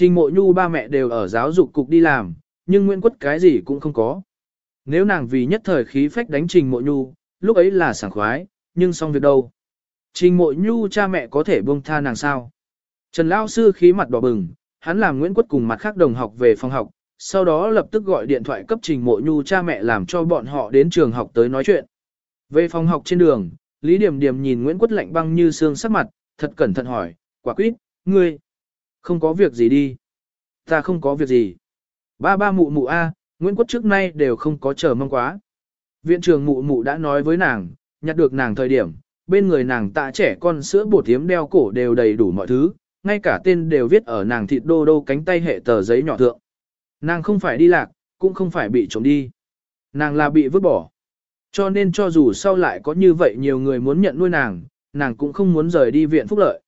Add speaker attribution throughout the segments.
Speaker 1: Trình mộ nhu ba mẹ đều ở giáo dục cục đi làm, nhưng Nguyễn Quất cái gì cũng không có. Nếu nàng vì nhất thời khí phách đánh trình mộ nhu, lúc ấy là sảng khoái, nhưng xong việc đâu. Trình mộ nhu cha mẹ có thể buông tha nàng sao. Trần Lao Sư khí mặt đỏ bừng, hắn làm Nguyễn Quất cùng mặt khác đồng học về phòng học, sau đó lập tức gọi điện thoại cấp trình mộ nhu cha mẹ làm cho bọn họ đến trường học tới nói chuyện. Về phòng học trên đường, Lý Điểm Điểm nhìn Nguyễn Quất lạnh băng như xương sắc mặt, thật cẩn thận hỏi, quả quyết, ngươi, không có việc gì đi. Ta không có việc gì. Ba ba mụ mụ A, Nguyễn Quất trước nay đều không có chờ mong quá. Viện trường mụ mụ đã nói với nàng, nhặt được nàng thời điểm, bên người nàng tạ trẻ con sữa bột tiếm đeo cổ đều đầy đủ mọi thứ, ngay cả tên đều viết ở nàng thịt đô đô cánh tay hệ tờ giấy nhỏ thượng. Nàng không phải đi lạc, cũng không phải bị trộm đi. Nàng là bị vứt bỏ. Cho nên cho dù sau lại có như vậy nhiều người muốn nhận nuôi nàng, nàng cũng không muốn rời đi viện phúc lợi.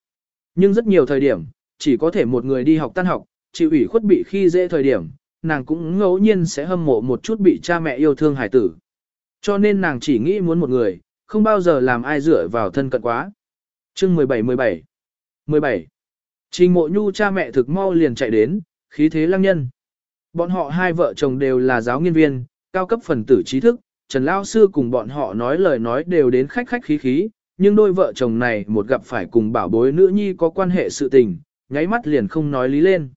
Speaker 1: Nhưng rất nhiều thời điểm, chỉ có thể một người đi học tan học, chịu ủy khuất bị khi dễ thời điểm, nàng cũng ngẫu nhiên sẽ hâm mộ một chút bị cha mẹ yêu thương hải tử. Cho nên nàng chỉ nghĩ muốn một người, không bao giờ làm ai dựa vào thân cận quá. Chương 17-17 17. Trình mộ nhu cha mẹ thực mau liền chạy đến, khí thế lăng nhân. Bọn họ hai vợ chồng đều là giáo nghiên viên, cao cấp phần tử trí thức, Trần Lao Sư cùng bọn họ nói lời nói đều đến khách khách khí khí, nhưng đôi vợ chồng này một gặp phải cùng bảo bối nữ nhi có quan hệ sự tình, nháy mắt liền không nói lý lên.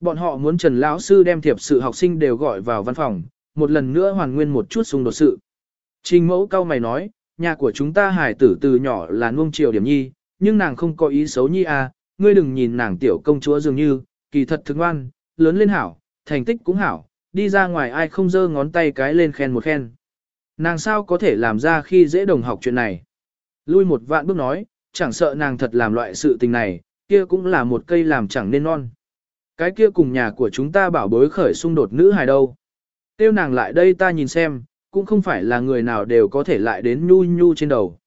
Speaker 1: Bọn họ muốn Trần Lão Sư đem thiệp sự học sinh đều gọi vào văn phòng, một lần nữa hoàn nguyên một chút xung đột sự. Trình mẫu cao mày nói, nhà của chúng ta hải tử từ nhỏ là nuông chiều điểm nhi, nhưng nàng không có ý xấu nhi à, ngươi đừng nhìn nàng tiểu công chúa dường như, kỳ thật thương ngoan, lớn lên hảo, thành tích cũng hảo, đi ra ngoài ai không dơ ngón tay cái lên khen một khen. Nàng sao có thể làm ra khi dễ đồng học chuyện này. Lui một vạn bước nói, chẳng sợ nàng thật làm loại sự tình này, kia cũng là một cây làm chẳng nên non. Cái kia cùng nhà của chúng ta bảo bối khởi xung đột nữ hài đâu. Tiêu nàng lại đây ta nhìn xem, cũng không phải là người nào đều có thể lại đến nhu nhu trên đầu.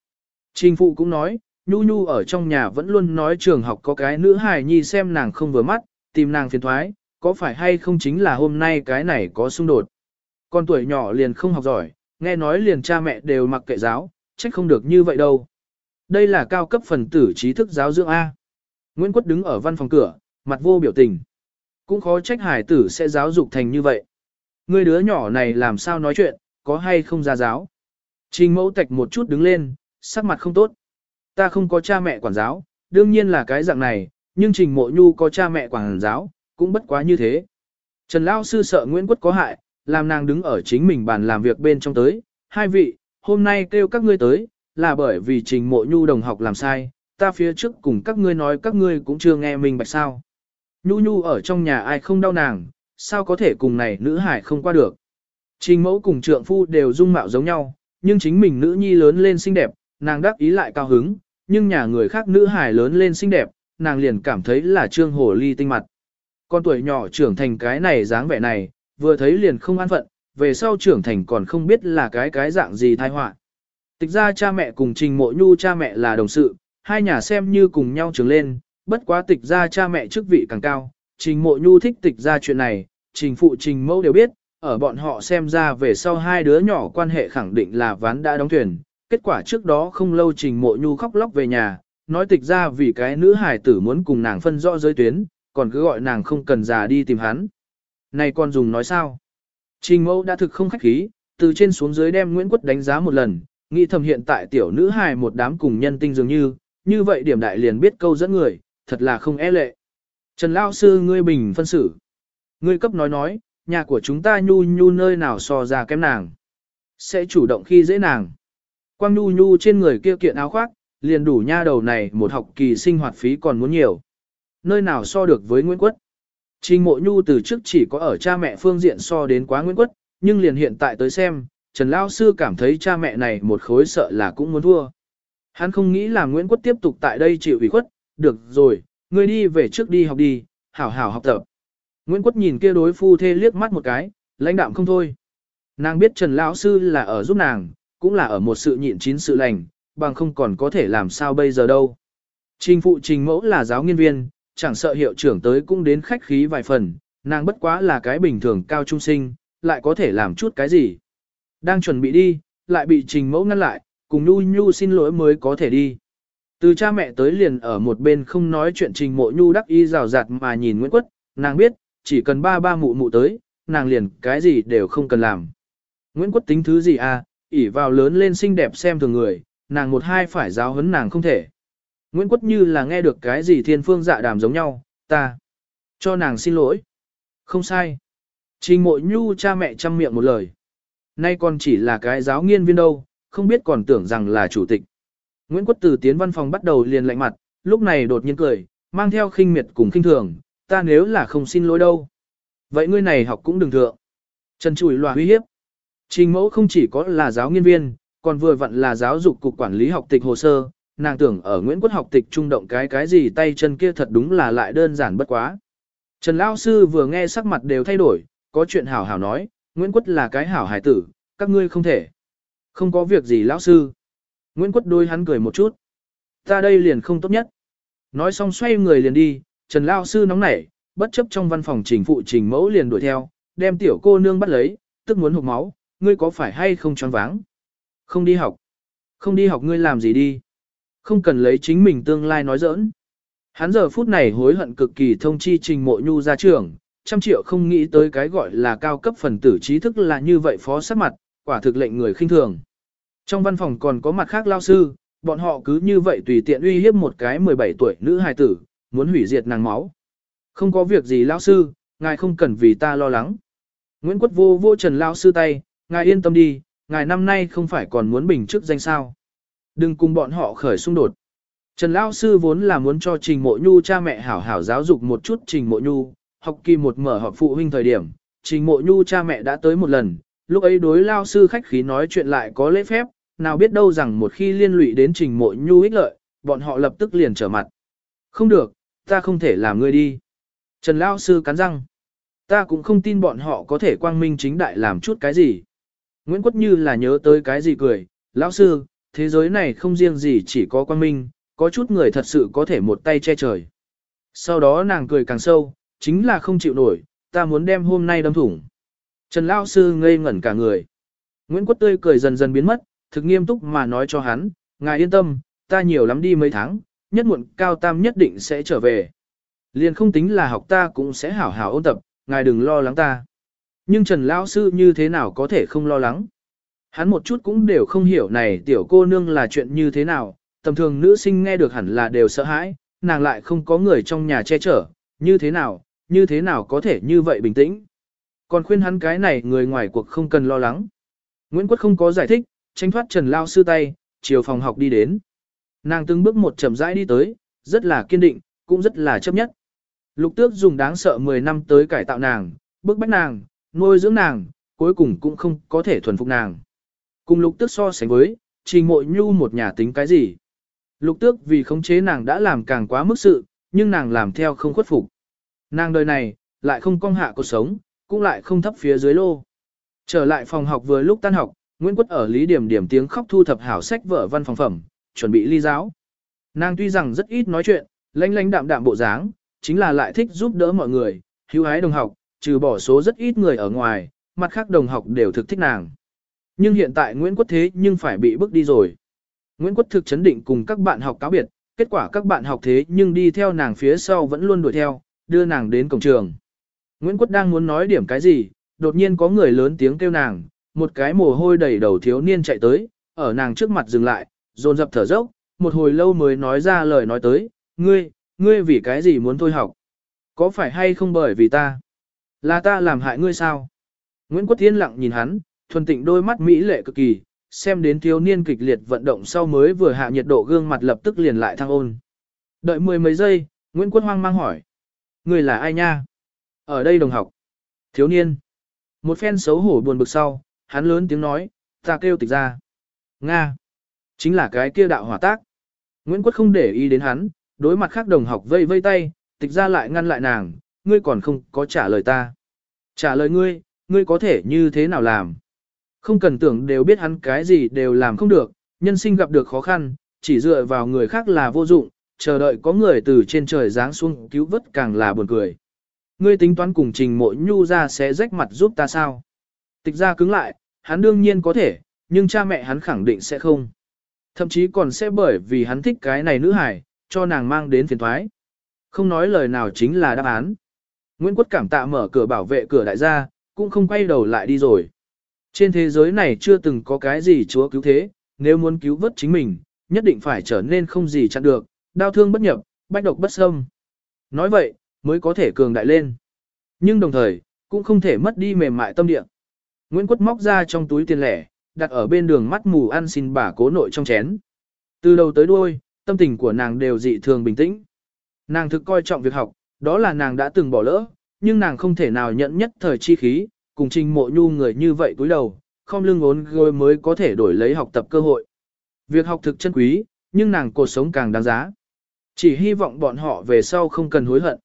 Speaker 1: Trình phụ cũng nói, nhu nhu ở trong nhà vẫn luôn nói trường học có cái nữ hài nhi xem nàng không vừa mắt, tìm nàng phiền thoái, có phải hay không chính là hôm nay cái này có xung đột. Con tuổi nhỏ liền không học giỏi, nghe nói liền cha mẹ đều mặc kệ giáo, trách không được như vậy đâu. Đây là cao cấp phần tử trí thức giáo dưỡng A. Nguyễn Quất đứng ở văn phòng cửa, mặt vô biểu tình. Cũng khó trách hải tử sẽ giáo dục thành như vậy. Người đứa nhỏ này làm sao nói chuyện, có hay không ra giáo. Trình mẫu tạch một chút đứng lên, sắc mặt không tốt. Ta không có cha mẹ quản giáo, đương nhiên là cái dạng này, nhưng trình mộ nhu có cha mẹ quản giáo, cũng bất quá như thế. Trần Lao Sư sợ Nguyễn Quất có hại, làm nàng đứng ở chính mình bàn làm việc bên trong tới. Hai vị, hôm nay kêu các ngươi tới, là bởi vì trình mộ nhu đồng học làm sai, ta phía trước cùng các ngươi nói các ngươi cũng chưa nghe mình bạch sao. Nhu nhu ở trong nhà ai không đau nàng, sao có thể cùng này nữ hải không qua được. Trình mẫu cùng trượng phu đều dung mạo giống nhau, nhưng chính mình nữ nhi lớn lên xinh đẹp, nàng đắc ý lại cao hứng, nhưng nhà người khác nữ hải lớn lên xinh đẹp, nàng liền cảm thấy là trương hồ ly tinh mặt. Con tuổi nhỏ trưởng thành cái này dáng vẻ này, vừa thấy liền không an phận, về sau trưởng thành còn không biết là cái cái dạng gì thai họa. Tịch ra cha mẹ cùng trình mộ nhu cha mẹ là đồng sự, hai nhà xem như cùng nhau trưởng lên, bất quá tịch ra cha mẹ chức vị càng cao, trình mộ nhu thích tịch ra chuyện này, trình phụ trình mẫu đều biết, ở bọn họ xem ra về sau hai đứa nhỏ quan hệ khẳng định là ván đã đóng thuyền. Kết quả trước đó không lâu trình mộ nhu khóc lóc về nhà, nói tịch ra vì cái nữ hải tử muốn cùng nàng phân rõ giới tuyến, còn cứ gọi nàng không cần già đi tìm hắn. Này con dùng nói sao? Trình mẫu đã thực không khách khí, từ trên xuống dưới đem Nguyễn Quất đánh giá một lần, nghĩ thầm hiện tại tiểu nữ hài một đám cùng nhân tinh dường như, như vậy điểm đại liền biết câu dẫn người, thật là không e lệ. Trần Lao Sư ngươi bình phân xử. Ngươi cấp nói nói, nhà của chúng ta nhu nhu nơi nào so ra kém nàng. Sẽ chủ động khi dễ nàng. Quang nhu nhu trên người kia kiện áo khoác, liền đủ nha đầu này một học kỳ sinh hoạt phí còn muốn nhiều. Nơi nào so được với Nguyễn Quất. Trình mộ nhu từ trước chỉ có ở cha mẹ phương diện so đến quá Nguyễn Quất, nhưng liền hiện tại tới xem, Trần Lao Sư cảm thấy cha mẹ này một khối sợ là cũng muốn thua. Hắn không nghĩ là Nguyễn Quất tiếp tục tại đây chịu ủy khuất, được rồi, ngươi đi về trước đi học đi, hảo hảo học tập. Nguyễn Quất nhìn kia đối phu thê liếc mắt một cái, lãnh đạm không thôi. Nàng biết Trần Lão Sư là ở giúp nàng, cũng là ở một sự nhịn chín sự lành, bằng không còn có thể làm sao bây giờ đâu. Trình phụ trình mẫu là giáo nghiên viên, chẳng sợ hiệu trưởng tới cũng đến khách khí vài phần, nàng bất quá là cái bình thường cao trung sinh, lại có thể làm chút cái gì. Đang chuẩn bị đi, lại bị trình mẫu ngăn lại, cùng Nhu Nhu xin lỗi mới có thể đi. Từ cha mẹ tới liền ở một bên không nói chuyện trình mộ Nhu đắc y rào rạt mà nhìn Nguyễn Quất, nàng biết, chỉ cần ba ba mụ mụ tới, nàng liền cái gì đều không cần làm. Nguyễn Quất tính thứ gì à, ỉ vào lớn lên xinh đẹp xem thường người, nàng một hai phải giáo huấn nàng không thể. Nguyễn Quất như là nghe được cái gì thiên phương dạ đàm giống nhau, ta. Cho nàng xin lỗi. Không sai. Trình mộ nhu cha mẹ chăm miệng một lời. Nay còn chỉ là cái giáo nghiên viên đâu, không biết còn tưởng rằng là chủ tịch. Nguyễn Quất từ tiến văn phòng bắt đầu liền lạnh mặt, lúc này đột nhiên cười, mang theo khinh miệt cùng khinh thường, ta nếu là không xin lỗi đâu. Vậy ngươi này học cũng đừng thượng. Trần chùi loà uy hiếp. Trình mẫu không chỉ có là giáo nghiên viên, còn vừa vặn là giáo dục cục quản lý học tịch hồ sơ, nàng tưởng ở Nguyễn Quốc học tịch trung động cái cái gì tay chân kia thật đúng là lại đơn giản bất quá. Trần Lao Sư vừa nghe sắc mặt đều thay đổi, có chuyện hảo hảo nói, Nguyễn Quốc là cái hảo hải tử, các ngươi không thể. Không có việc gì Lão Sư. Nguyễn quất đôi hắn cười một chút. Ta đây liền không tốt nhất. Nói xong xoay người liền đi, Trần Lao Sư nóng nảy, bất chấp trong văn phòng trình phụ trình mẫu liền đuổi theo, đem tiểu cô nương bắt lấy, tức muốn hụt máu, ngươi có phải hay không choáng váng? Không đi học. Không đi học ngươi làm gì đi? Không cần lấy chính mình tương lai nói giỡn. Hắn giờ phút này hối hận cực kỳ thông chi trình mộ nhu ra trường, trăm triệu không nghĩ tới cái gọi là cao cấp phần tử trí thức là như vậy phó sát mặt, quả thực lệnh người khinh thường. Trong văn phòng còn có mặt khác lao sư, bọn họ cứ như vậy tùy tiện uy hiếp một cái 17 tuổi nữ hài tử, muốn hủy diệt nàng máu. Không có việc gì lao sư, ngài không cần vì ta lo lắng. Nguyễn quốc vô vô trần lao sư tay, ngài yên tâm đi, ngài năm nay không phải còn muốn bình chức danh sao. Đừng cùng bọn họ khởi xung đột. Trần Lao Sư vốn là muốn cho Trình Mộ Nhu cha mẹ hảo hảo giáo dục một chút Trình Mộ Nhu, học kỳ một mở họp phụ huynh thời điểm, Trình Mộ Nhu cha mẹ đã tới một lần, lúc ấy đối Lao Sư khách khí nói chuyện lại có lễ phép, nào biết đâu rằng một khi liên lụy đến Trình Mộ Nhu ích lợi, bọn họ lập tức liền trở mặt. Không được, ta không thể làm ngươi đi. Trần Lao Sư cắn răng. Ta cũng không tin bọn họ có thể quang minh chính đại làm chút cái gì. Nguyễn Quất Như là nhớ tới cái gì cười, Lão Sư, thế giới này không riêng gì chỉ có quang minh, có chút người thật sự có thể một tay che trời. Sau đó nàng cười càng sâu, chính là không chịu nổi, ta muốn đem hôm nay đâm thủng. Trần Lao Sư ngây ngẩn cả người. Nguyễn Quốc Tươi cười dần dần biến mất, thực nghiêm túc mà nói cho hắn, ngài yên tâm, ta nhiều lắm đi mấy tháng, nhất muộn cao tam nhất định sẽ trở về. Liền không tính là học ta cũng sẽ hảo hảo ôn tập, ngài đừng lo lắng ta. Nhưng Trần Lão Sư như thế nào có thể không lo lắng? Hắn một chút cũng đều không hiểu này tiểu cô nương là chuyện như thế nào, tầm thường nữ sinh nghe được hẳn là đều sợ hãi, nàng lại không có người trong nhà che chở, như thế nào, như thế nào có thể như vậy bình tĩnh. Còn khuyên hắn cái này người ngoài cuộc không cần lo lắng. Nguyễn Quốc không có giải thích, tranh thoát Trần Lao sư tay, chiều phòng học đi đến. Nàng từng bước một chậm rãi đi tới, rất là kiên định, cũng rất là chấp nhất. Lục tước dùng đáng sợ 10 năm tới cải tạo nàng, bức bách nàng, nuôi dưỡng nàng, cuối cùng cũng không có thể thuần phục nàng. Cùng lục tước so sánh với, trình mội nhu một nhà tính cái gì? Lục tước vì khống chế nàng đã làm càng quá mức sự, nhưng nàng làm theo không khuất phục. Nàng đời này, lại không cong hạ cuộc sống, cũng lại không thấp phía dưới lô. Trở lại phòng học vừa lúc tan học, Nguyễn Quất ở Lý Điểm Điểm tiếng khóc thu thập hảo sách vở văn phòng phẩm, chuẩn bị ly giáo. Nàng tuy rằng rất ít nói chuyện, lanh lanh đạm đạm bộ dáng, chính là lại thích giúp đỡ mọi người, hữu hái đồng học, trừ bỏ số rất ít người ở ngoài, mặt khác đồng học đều thực thích nàng. Nhưng hiện tại Nguyễn Quất thế nhưng phải bị bước đi rồi. Nguyễn Quất thực chấn định cùng các bạn học cáo biệt, kết quả các bạn học thế nhưng đi theo nàng phía sau vẫn luôn đuổi theo, đưa nàng đến cổng trường. Nguyễn Quất đang muốn nói điểm cái gì, đột nhiên có người lớn tiếng kêu nàng, một cái mồ hôi đầy đầu thiếu niên chạy tới, ở nàng trước mặt dừng lại, dồn dập thở dốc, một hồi lâu mới nói ra lời nói tới, ngươi, ngươi vì cái gì muốn thôi học? Có phải hay không bởi vì ta? Là ta làm hại ngươi sao? Nguyễn Quốc Thiên lặng nhìn hắn, thuần tịnh đôi mắt mỹ lệ cực kỳ, xem đến thiếu niên kịch liệt vận động sau mới vừa hạ nhiệt độ gương mặt lập tức liền lại thăng ôn. Đợi mười mấy giây, Nguyễn Quốc Hoang mang hỏi. Người là ai nha? Ở đây đồng học. Thiếu niên. Một phen xấu hổ buồn bực sau, hắn lớn tiếng nói, ta kêu tịch ra. Nga. Chính là cái kia đạo hỏa tác. Nguyễn Quốc không để ý đến hắn, đối mặt khác đồng học vây vây tay, tịch ra lại ngăn lại nàng, ngươi còn không có trả lời ta. Trả lời ngươi, ngươi có thể như thế nào làm? Không cần tưởng đều biết hắn cái gì đều làm không được, nhân sinh gặp được khó khăn, chỉ dựa vào người khác là vô dụng, chờ đợi có người từ trên trời giáng xuống cứu vớt càng là buồn cười. Ngươi tính toán cùng trình mộ nhu ra sẽ rách mặt giúp ta sao? Tịch ra cứng lại, hắn đương nhiên có thể, nhưng cha mẹ hắn khẳng định sẽ không. Thậm chí còn sẽ bởi vì hắn thích cái này nữ hải, cho nàng mang đến phiền thoái. Không nói lời nào chính là đáp án. Nguyễn Quất cảm tạ mở cửa bảo vệ cửa đại gia, cũng không quay đầu lại đi rồi. Trên thế giới này chưa từng có cái gì chúa cứu thế, nếu muốn cứu vớt chính mình, nhất định phải trở nên không gì chặn được, đau thương bất nhập, bách độc bất xâm. Nói vậy, mới có thể cường đại lên. Nhưng đồng thời, cũng không thể mất đi mềm mại tâm địa. Nguyễn Quất móc ra trong túi tiền lẻ, đặt ở bên đường mắt mù ăn xin bà cố nội trong chén. Từ đầu tới đuôi, tâm tình của nàng đều dị thường bình tĩnh. Nàng thực coi trọng việc học, đó là nàng đã từng bỏ lỡ, nhưng nàng không thể nào nhận nhất thời chi khí, cùng trình mộ nhu người như vậy cúi đầu, không lưng ốn gối mới có thể đổi lấy học tập cơ hội. Việc học thực chân quý, nhưng nàng cuộc sống càng đáng giá. Chỉ hy vọng bọn họ về sau không cần hối hận.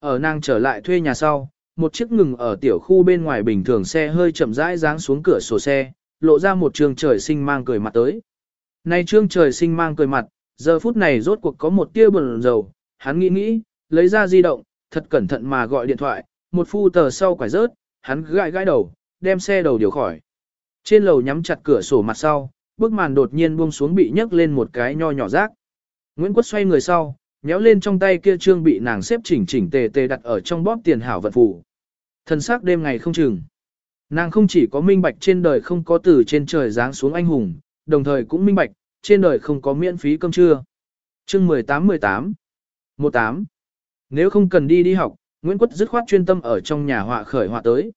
Speaker 1: Ở nàng trở lại thuê nhà sau, một chiếc ngừng ở tiểu khu bên ngoài bình thường xe hơi chậm rãi giáng xuống cửa sổ xe, lộ ra một trường trời sinh mang cười mặt tới. Này trương trời sinh mang cười mặt, giờ phút này rốt cuộc có một tia buồn dầu, hắn nghĩ nghĩ, lấy ra di động, thật cẩn thận mà gọi điện thoại, một phu tờ sau quải rớt, hắn gãi gãi đầu, đem xe đầu điều khỏi. Trên lầu nhắm chặt cửa sổ mặt sau, bức màn đột nhiên buông xuống bị nhấc lên một cái nho nhỏ rác. Nguyễn quốc xoay người sau, nhéo lên trong tay kia trương bị nàng xếp chỉnh chỉnh tề tề đặt ở trong bóp tiền hảo vật phủ. Thần sắc đêm ngày không chừng. Nàng không chỉ có minh bạch trên đời không có từ trên trời giáng xuống anh hùng, đồng thời cũng minh bạch, trên đời không có miễn phí cơm trưa. Chương 18-18 18 Nếu không cần đi đi học, Nguyễn Quất dứt khoát chuyên tâm ở trong nhà họa khởi họa tới.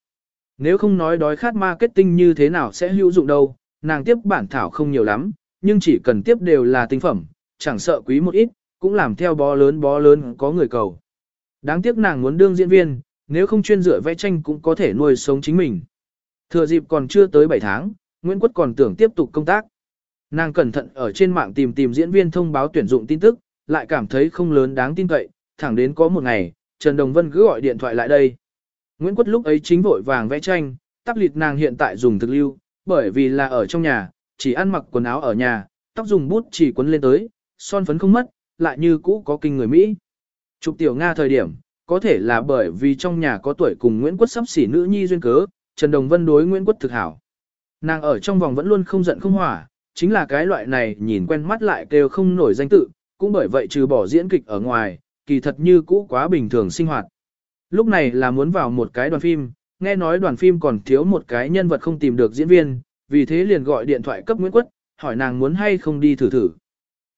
Speaker 1: Nếu không nói đói khát marketing như thế nào sẽ hữu dụng đâu, nàng tiếp bản thảo không nhiều lắm, nhưng chỉ cần tiếp đều là tinh phẩm, chẳng sợ quý một ít, cũng làm theo bó lớn bó lớn có người cầu. Đáng tiếc nàng muốn đương diễn viên, nếu không chuyên dựa vẽ tranh cũng có thể nuôi sống chính mình. Thừa dịp còn chưa tới 7 tháng, Nguyễn Quất còn tưởng tiếp tục công tác. Nàng cẩn thận ở trên mạng tìm tìm diễn viên thông báo tuyển dụng tin tức, lại cảm thấy không lớn đáng tin cậy, thẳng đến có một ngày, Trần Đồng Vân cứ gọi điện thoại lại đây. Nguyễn Quất lúc ấy chính vội vàng vẽ tranh, tắp lịt nàng hiện tại dùng thực lưu, bởi vì là ở trong nhà, chỉ ăn mặc quần áo ở nhà, tóc dùng bút chỉ quấn lên tới, son phấn không mất, lại như cũ có kinh người Mỹ. Trục tiểu Nga thời điểm, có thể là bởi vì trong nhà có tuổi cùng Nguyễn Quất sắp xỉ nữ nhi duyên cớ, Trần Đồng Vân đối Nguyễn Quất thực hảo. Nàng ở trong vòng vẫn luôn không giận không hỏa, chính là cái loại này nhìn quen mắt lại kêu không nổi danh tự, cũng bởi vậy trừ bỏ diễn kịch ở ngoài, kỳ thật như cũ quá bình thường sinh hoạt. Lúc này là muốn vào một cái đoàn phim, nghe nói đoàn phim còn thiếu một cái nhân vật không tìm được diễn viên, vì thế liền gọi điện thoại cấp Nguyễn Quất, hỏi nàng muốn hay không đi thử thử.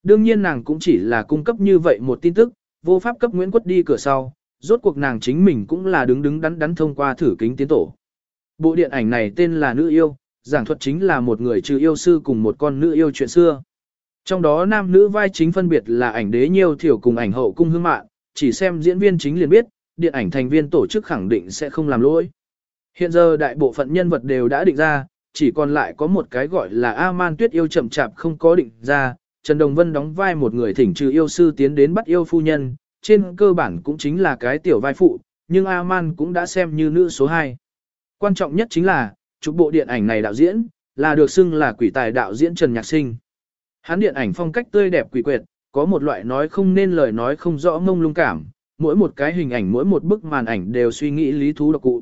Speaker 1: Đương nhiên nàng cũng chỉ là cung cấp như vậy một tin tức, vô pháp cấp Nguyễn Quất đi cửa sau, rốt cuộc nàng chính mình cũng là đứng đứng đắn đắn thông qua thử kính tiến tổ. Bộ điện ảnh này tên là Nữ Yêu, giảng thuật chính là một người trừ yêu sư cùng một con nữ yêu chuyện xưa. Trong đó nam nữ vai chính phân biệt là ảnh đế nhiều thiểu cùng ảnh hậu cung hương mạng, chỉ xem diễn viên chính liền biết, điện ảnh thành viên tổ chức khẳng định sẽ không làm lỗi. Hiện giờ đại bộ phận nhân vật đều đã định ra, chỉ còn lại có một cái gọi là A-man tuyết yêu chậm chạp không có định ra, Trần Đồng Vân đóng vai một người thỉnh trừ yêu sư tiến đến bắt yêu phu nhân, trên cơ bản cũng chính là cái tiểu vai phụ, nhưng A-man cũng đã xem như nữ số 2. Quan trọng nhất chính là, chụp bộ điện ảnh này đạo diễn, là được xưng là quỷ tài đạo diễn Trần Nhạc Sinh. Hắn điện ảnh phong cách tươi đẹp quỷ quyệt, có một loại nói không nên lời nói không rõ ngông lung cảm, mỗi một cái hình ảnh mỗi một bức màn ảnh đều suy nghĩ lý thú độc cụ.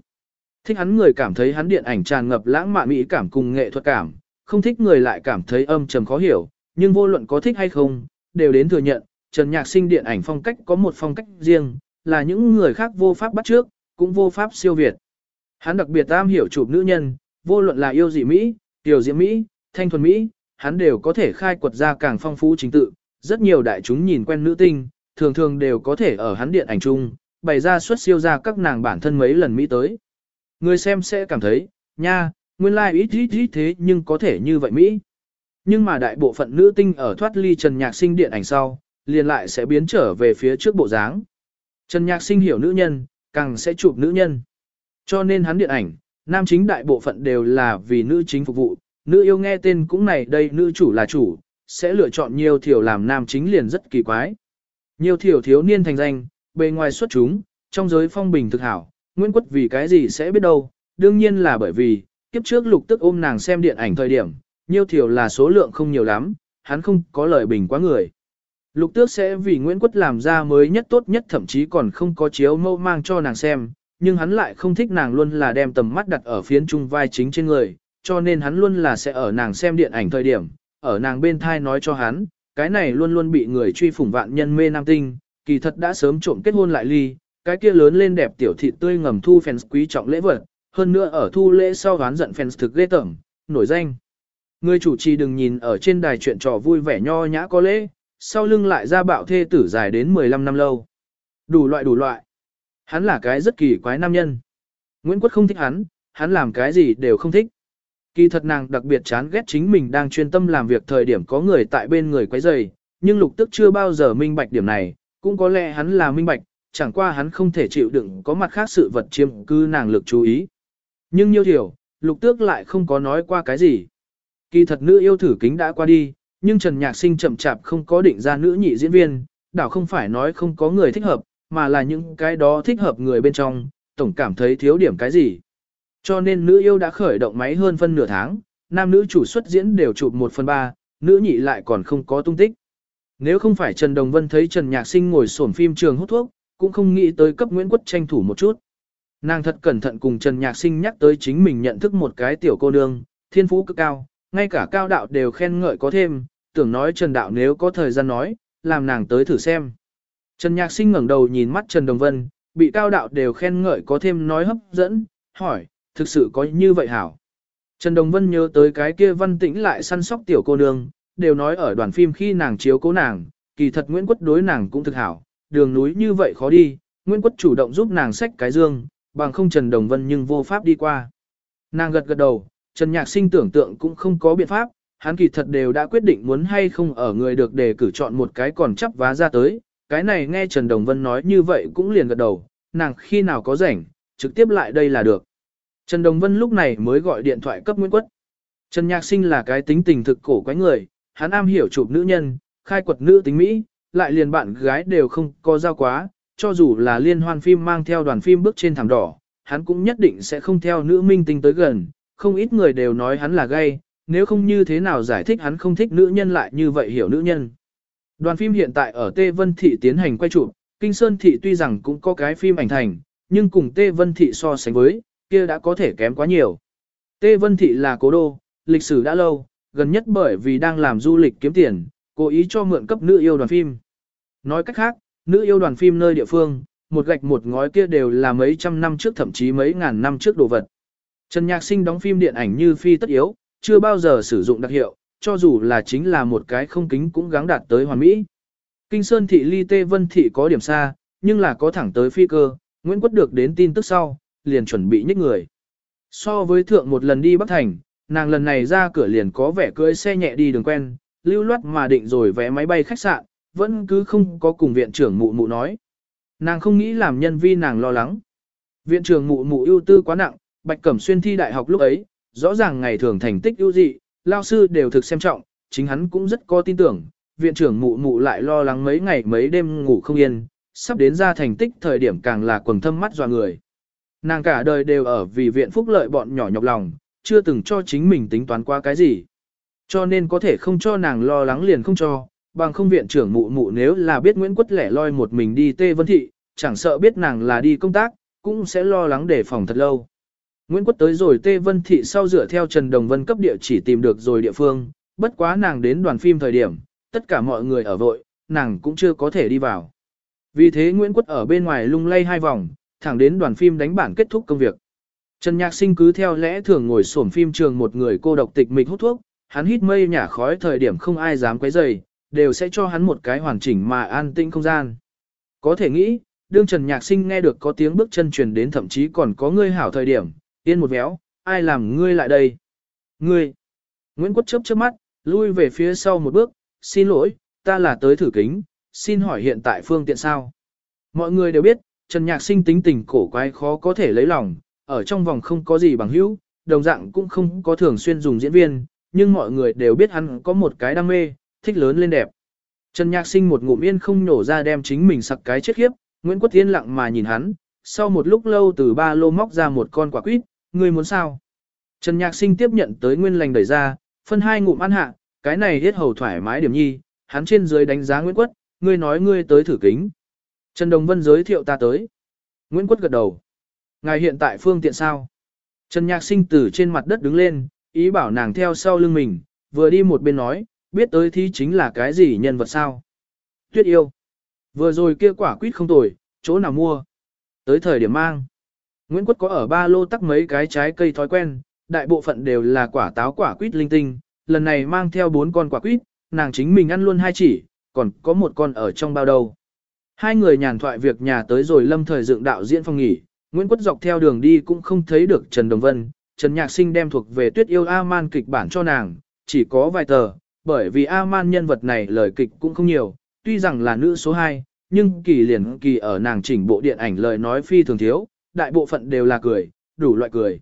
Speaker 1: Thích hắn người cảm thấy hắn điện ảnh tràn ngập lãng mạn mỹ cảm cùng nghệ thuật cảm, không thích người lại cảm thấy âm trầm khó hiểu, nhưng vô luận có thích hay không, đều đến thừa nhận, Trần Nhạc Sinh điện ảnh phong cách có một phong cách riêng, là những người khác vô pháp bắt trước, cũng vô pháp siêu việt. Hắn đặc biệt am hiểu chụp nữ nhân, vô luận là yêu dị Mỹ, tiểu diễm Mỹ, thanh thuần Mỹ, hắn đều có thể khai quật ra càng phong phú chính tự. Rất nhiều đại chúng nhìn quen nữ tinh, thường thường đều có thể ở hắn điện ảnh chung, bày ra xuất siêu ra các nàng bản thân mấy lần Mỹ tới. Người xem sẽ cảm thấy, nha, nguyên lai like ít ít ít thế nhưng có thể như vậy Mỹ. Nhưng mà đại bộ phận nữ tinh ở thoát ly Trần Nhạc Sinh điện ảnh sau, liền lại sẽ biến trở về phía trước bộ dáng. Trần Nhạc Sinh hiểu nữ nhân, càng sẽ chụp nữ nhân. Cho nên hắn điện ảnh, nam chính đại bộ phận đều là vì nữ chính phục vụ, nữ yêu nghe tên cũng này đây nữ chủ là chủ, sẽ lựa chọn nhiều thiểu làm nam chính liền rất kỳ quái. Nhiều thiểu thiếu niên thành danh, bề ngoài xuất chúng, trong giới phong bình thực hảo, Nguyễn Quất vì cái gì sẽ biết đâu, đương nhiên là bởi vì, kiếp trước lục tức ôm nàng xem điện ảnh thời điểm, nhiều thiểu là số lượng không nhiều lắm, hắn không có lời bình quá người. Lục tước sẽ vì Nguyễn Quất làm ra mới nhất tốt nhất thậm chí còn không có chiếu mẫu mang cho nàng xem, nhưng hắn lại không thích nàng luôn là đem tầm mắt đặt ở phiến trung vai chính trên người, cho nên hắn luôn là sẽ ở nàng xem điện ảnh thời điểm, ở nàng bên thai nói cho hắn, cái này luôn luôn bị người truy phủng vạn nhân mê nam tinh, kỳ thật đã sớm trộm kết hôn lại ly, cái kia lớn lên đẹp tiểu thị tươi ngầm thu fans quý trọng lễ vật, hơn nữa ở thu lễ sau đoán giận fans thực ghê tởm, nổi danh. Người chủ trì đừng nhìn ở trên đài chuyện trò vui vẻ nho nhã có lễ, sau lưng lại ra bạo thê tử dài đến 15 năm lâu. Đủ loại đủ loại. Hắn là cái rất kỳ quái nam nhân. Nguyễn Quất không thích hắn, hắn làm cái gì đều không thích. Kỳ thật nàng đặc biệt chán ghét chính mình đang chuyên tâm làm việc thời điểm có người tại bên người quấy rầy, nhưng lục tức chưa bao giờ minh bạch điểm này, cũng có lẽ hắn là minh bạch, chẳng qua hắn không thể chịu đựng có mặt khác sự vật chiếm cư nàng lực chú ý. Nhưng nhiêu thiểu, lục tước lại không có nói qua cái gì. Kỳ thật nữ yêu thử kính đã qua đi, nhưng Trần Nhạc Sinh chậm chạp không có định ra nữ nhị diễn viên, đảo không phải nói không có người thích hợp, mà là những cái đó thích hợp người bên trong, tổng cảm thấy thiếu điểm cái gì. Cho nên nữ yêu đã khởi động máy hơn phân nửa tháng, nam nữ chủ xuất diễn đều chụp 1 phần 3, nữ nhị lại còn không có tung tích. Nếu không phải Trần Đồng Vân thấy Trần Nhạc Sinh ngồi sổn phim trường hút thuốc, cũng không nghĩ tới cấp Nguyễn Quất tranh thủ một chút. Nàng thật cẩn thận cùng Trần Nhạc Sinh nhắc tới chính mình nhận thức một cái tiểu cô nương, thiên phú cực cao, ngay cả cao đạo đều khen ngợi có thêm, tưởng nói Trần Đạo nếu có thời gian nói, làm nàng tới thử xem. Trần Nhạc Sinh ngẩng đầu nhìn mắt Trần Đồng Vân, bị cao đạo đều khen ngợi có thêm nói hấp dẫn, hỏi, thực sự có như vậy hảo? Trần Đồng Vân nhớ tới cái kia văn tĩnh lại săn sóc tiểu cô nương, đều nói ở đoàn phim khi nàng chiếu cố nàng, kỳ thật Nguyễn Quất đối nàng cũng thực hảo, đường núi như vậy khó đi, Nguyễn Quất chủ động giúp nàng xách cái dương, bằng không Trần Đồng Vân nhưng vô pháp đi qua. Nàng gật gật đầu, Trần Nhạc Sinh tưởng tượng cũng không có biện pháp, hắn kỳ thật đều đã quyết định muốn hay không ở người được đề cử chọn một cái còn chấp vá ra tới, cái này nghe Trần Đồng Vân nói như vậy cũng liền gật đầu, nàng khi nào có rảnh, trực tiếp lại đây là được. Trần Đồng Vân lúc này mới gọi điện thoại cấp Nguyễn Quất. Trần Nhạc Sinh là cái tính tình thực cổ quái người, hắn am hiểu chụp nữ nhân, khai quật nữ tính Mỹ, lại liền bạn gái đều không có giao quá, cho dù là liên hoan phim mang theo đoàn phim bước trên thảm đỏ, hắn cũng nhất định sẽ không theo nữ minh tinh tới gần, không ít người đều nói hắn là gay, nếu không như thế nào giải thích hắn không thích nữ nhân lại như vậy hiểu nữ nhân. Đoàn phim hiện tại ở Tê Vân Thị tiến hành quay chụp, Kinh Sơn Thị tuy rằng cũng có cái phim ảnh thành, nhưng cùng Tê Vân Thị so sánh với, kia đã có thể kém quá nhiều. Tê Vân Thị là cố đô, lịch sử đã lâu, gần nhất bởi vì đang làm du lịch kiếm tiền, cố ý cho mượn cấp nữ yêu đoàn phim. Nói cách khác, nữ yêu đoàn phim nơi địa phương, một gạch một ngói kia đều là mấy trăm năm trước thậm chí mấy ngàn năm trước đồ vật. Trần Nhạc Sinh đóng phim điện ảnh như phi tất yếu, chưa bao giờ sử dụng đặc hiệu, cho dù là chính là một cái không kính cũng gắng đạt tới hoàn mỹ. Kinh Sơn thị ly Tê Vân thị có điểm xa, nhưng là có thẳng tới phi cơ, Nguyễn Quất được đến tin tức sau, liền chuẩn bị nhích người. So với thượng một lần đi Bắc Thành, nàng lần này ra cửa liền có vẻ cưỡi xe nhẹ đi đường quen, lưu loát mà định rồi vé máy bay khách sạn, vẫn cứ không có cùng viện trưởng mụ mụ nói. Nàng không nghĩ làm nhân vi nàng lo lắng. Viện trưởng mụ mụ ưu tư quá nặng, Bạch Cẩm Xuyên thi đại học lúc ấy, rõ ràng ngày thường thành tích ưu dị, lao sư đều thực xem trọng, chính hắn cũng rất có tin tưởng, viện trưởng mụ mụ lại lo lắng mấy ngày mấy đêm ngủ không yên, sắp đến ra thành tích thời điểm càng là quần thâm mắt dò người. Nàng cả đời đều ở vì viện phúc lợi bọn nhỏ nhọc lòng, chưa từng cho chính mình tính toán qua cái gì. Cho nên có thể không cho nàng lo lắng liền không cho, bằng không viện trưởng mụ mụ nếu là biết Nguyễn Quất lẻ loi một mình đi Tê Vân Thị, chẳng sợ biết nàng là đi công tác, cũng sẽ lo lắng để phòng thật lâu. Nguyễn Quất tới rồi Tê Vân Thị sau dựa theo Trần Đồng Vân cấp địa chỉ tìm được rồi địa phương, bất quá nàng đến đoàn phim thời điểm, tất cả mọi người ở vội, nàng cũng chưa có thể đi vào. Vì thế Nguyễn Quất ở bên ngoài lung lay hai vòng, thẳng đến đoàn phim đánh bản kết thúc công việc. Trần Nhạc Sinh cứ theo lẽ thường ngồi xổm phim trường một người cô độc tịch mịch hút thuốc, hắn hít mây nhả khói thời điểm không ai dám quấy rầy, đều sẽ cho hắn một cái hoàn chỉnh mà an tĩnh không gian. Có thể nghĩ, đương Trần Nhạc Sinh nghe được có tiếng bước chân truyền đến thậm chí còn có người hảo thời điểm, yên một véo, ai làm ngươi lại đây? Ngươi! Nguyễn Quất chớp chớp mắt, lui về phía sau một bước, xin lỗi, ta là tới thử kính, xin hỏi hiện tại phương tiện sao? Mọi người đều biết, Trần Nhạc Sinh tính tình cổ quái khó có thể lấy lòng, ở trong vòng không có gì bằng hữu, đồng dạng cũng không có thường xuyên dùng diễn viên, nhưng mọi người đều biết hắn có một cái đam mê, thích lớn lên đẹp. Trần Nhạc Sinh một ngụm yên không nổ ra đem chính mình sặc cái chết khiếp, Nguyễn Quốc Thiên lặng mà nhìn hắn, sau một lúc lâu từ ba lô móc ra một con quả quýt, ngươi muốn sao? Trần Nhạc Sinh tiếp nhận tới nguyên lành đẩy ra, phân hai ngụm ăn hạ, cái này hết hầu thoải mái điểm nhi, hắn trên dưới đánh giá Nguyễn Quất, ngươi nói ngươi tới thử kính. Trần Đồng Vân giới thiệu ta tới. Nguyễn Quất gật đầu. Ngài hiện tại phương tiện sao? Trần Nhạc Sinh từ trên mặt đất đứng lên, ý bảo nàng theo sau lưng mình, vừa đi một bên nói, biết tới thi chính là cái gì nhân vật sao? Tuyết yêu. Vừa rồi kia quả quýt không tồi, chỗ nào mua? tới thời điểm mang. Nguyễn Quất có ở ba lô tắc mấy cái trái cây thói quen, đại bộ phận đều là quả táo quả quýt linh tinh, lần này mang theo bốn con quả quýt, nàng chính mình ăn luôn hai chỉ, còn có một con ở trong bao đầu. Hai người nhàn thoại việc nhà tới rồi lâm thời dựng đạo diễn phòng nghỉ, Nguyễn Quất dọc theo đường đi cũng không thấy được Trần Đồng Vân, Trần Nhạc Sinh đem thuộc về tuyết yêu A-man kịch bản cho nàng, chỉ có vài tờ, bởi vì A-man nhân vật này lời kịch cũng không nhiều, tuy rằng là nữ số 2, nhưng kỳ liền kỳ ở nàng chỉnh bộ điện ảnh lời nói phi thường thiếu, đại bộ phận đều là cười, đủ loại cười.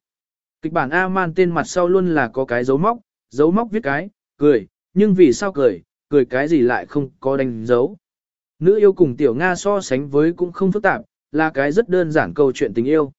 Speaker 1: Kịch bản A-man tên mặt sau luôn là có cái dấu móc, dấu móc viết cái, cười, nhưng vì sao cười, cười cái gì lại không có đánh dấu. Nữ yêu cùng tiểu Nga so sánh với cũng không phức tạp, là cái rất đơn giản câu chuyện tình yêu.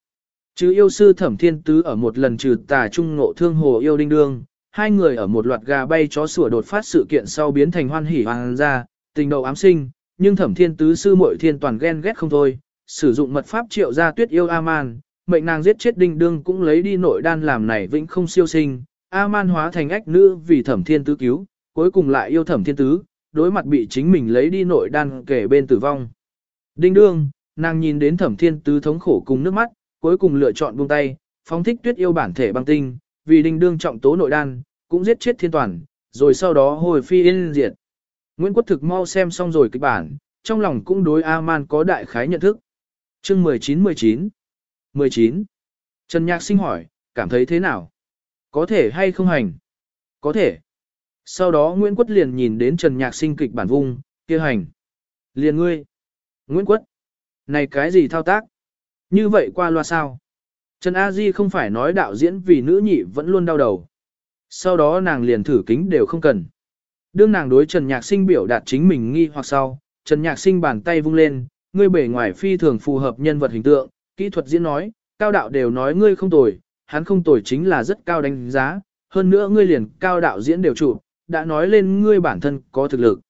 Speaker 1: Chứ yêu sư thẩm thiên tứ ở một lần trừ tà trung ngộ thương hồ yêu đinh đương, hai người ở một loạt gà bay chó sủa đột phát sự kiện sau biến thành hoan hỉ hoàng gia, tình đầu ám sinh, nhưng thẩm thiên tứ sư muội thiên toàn ghen ghét không thôi, sử dụng mật pháp triệu ra tuyết yêu A-man, mệnh nàng giết chết đinh đương cũng lấy đi nội đan làm này vĩnh không siêu sinh, A-man hóa thành ách nữ vì thẩm thiên tứ cứu, cuối cùng lại yêu thẩm thiên tứ, đối mặt bị chính mình lấy đi nội đan kể bên tử vong. Đinh đương, nàng nhìn đến thẩm thiên tứ thống khổ cùng nước mắt, cuối cùng lựa chọn buông tay, phóng thích tuyết yêu bản thể băng tinh, vì đinh đương trọng tố nội đan, cũng giết chết thiên toàn, rồi sau đó hồi phi yên diệt. Nguyễn Quốc Thực mau xem xong rồi kịch bản, trong lòng cũng đối A-man có đại khái nhận thức. Chương 19-19 19. Trần Nhạc Sinh hỏi, cảm thấy thế nào? Có thể hay không hành? Có thể. Sau đó Nguyễn Quất liền nhìn đến Trần Nhạc Sinh kịch bản vung, kia hành. Liền ngươi. Nguyễn Quất. Này cái gì thao tác? Như vậy qua loa sao? Trần A Di không phải nói đạo diễn vì nữ nhị vẫn luôn đau đầu. Sau đó nàng liền thử kính đều không cần. Đương nàng đối Trần Nhạc Sinh biểu đạt chính mình nghi hoặc sau, Trần Nhạc Sinh bàn tay vung lên, ngươi bề ngoài phi thường phù hợp nhân vật hình tượng, kỹ thuật diễn nói, cao đạo đều nói ngươi không tồi, hắn không tồi chính là rất cao đánh giá, hơn nữa ngươi liền cao đạo diễn đều chủ đã nói lên ngươi bản thân có thực lực.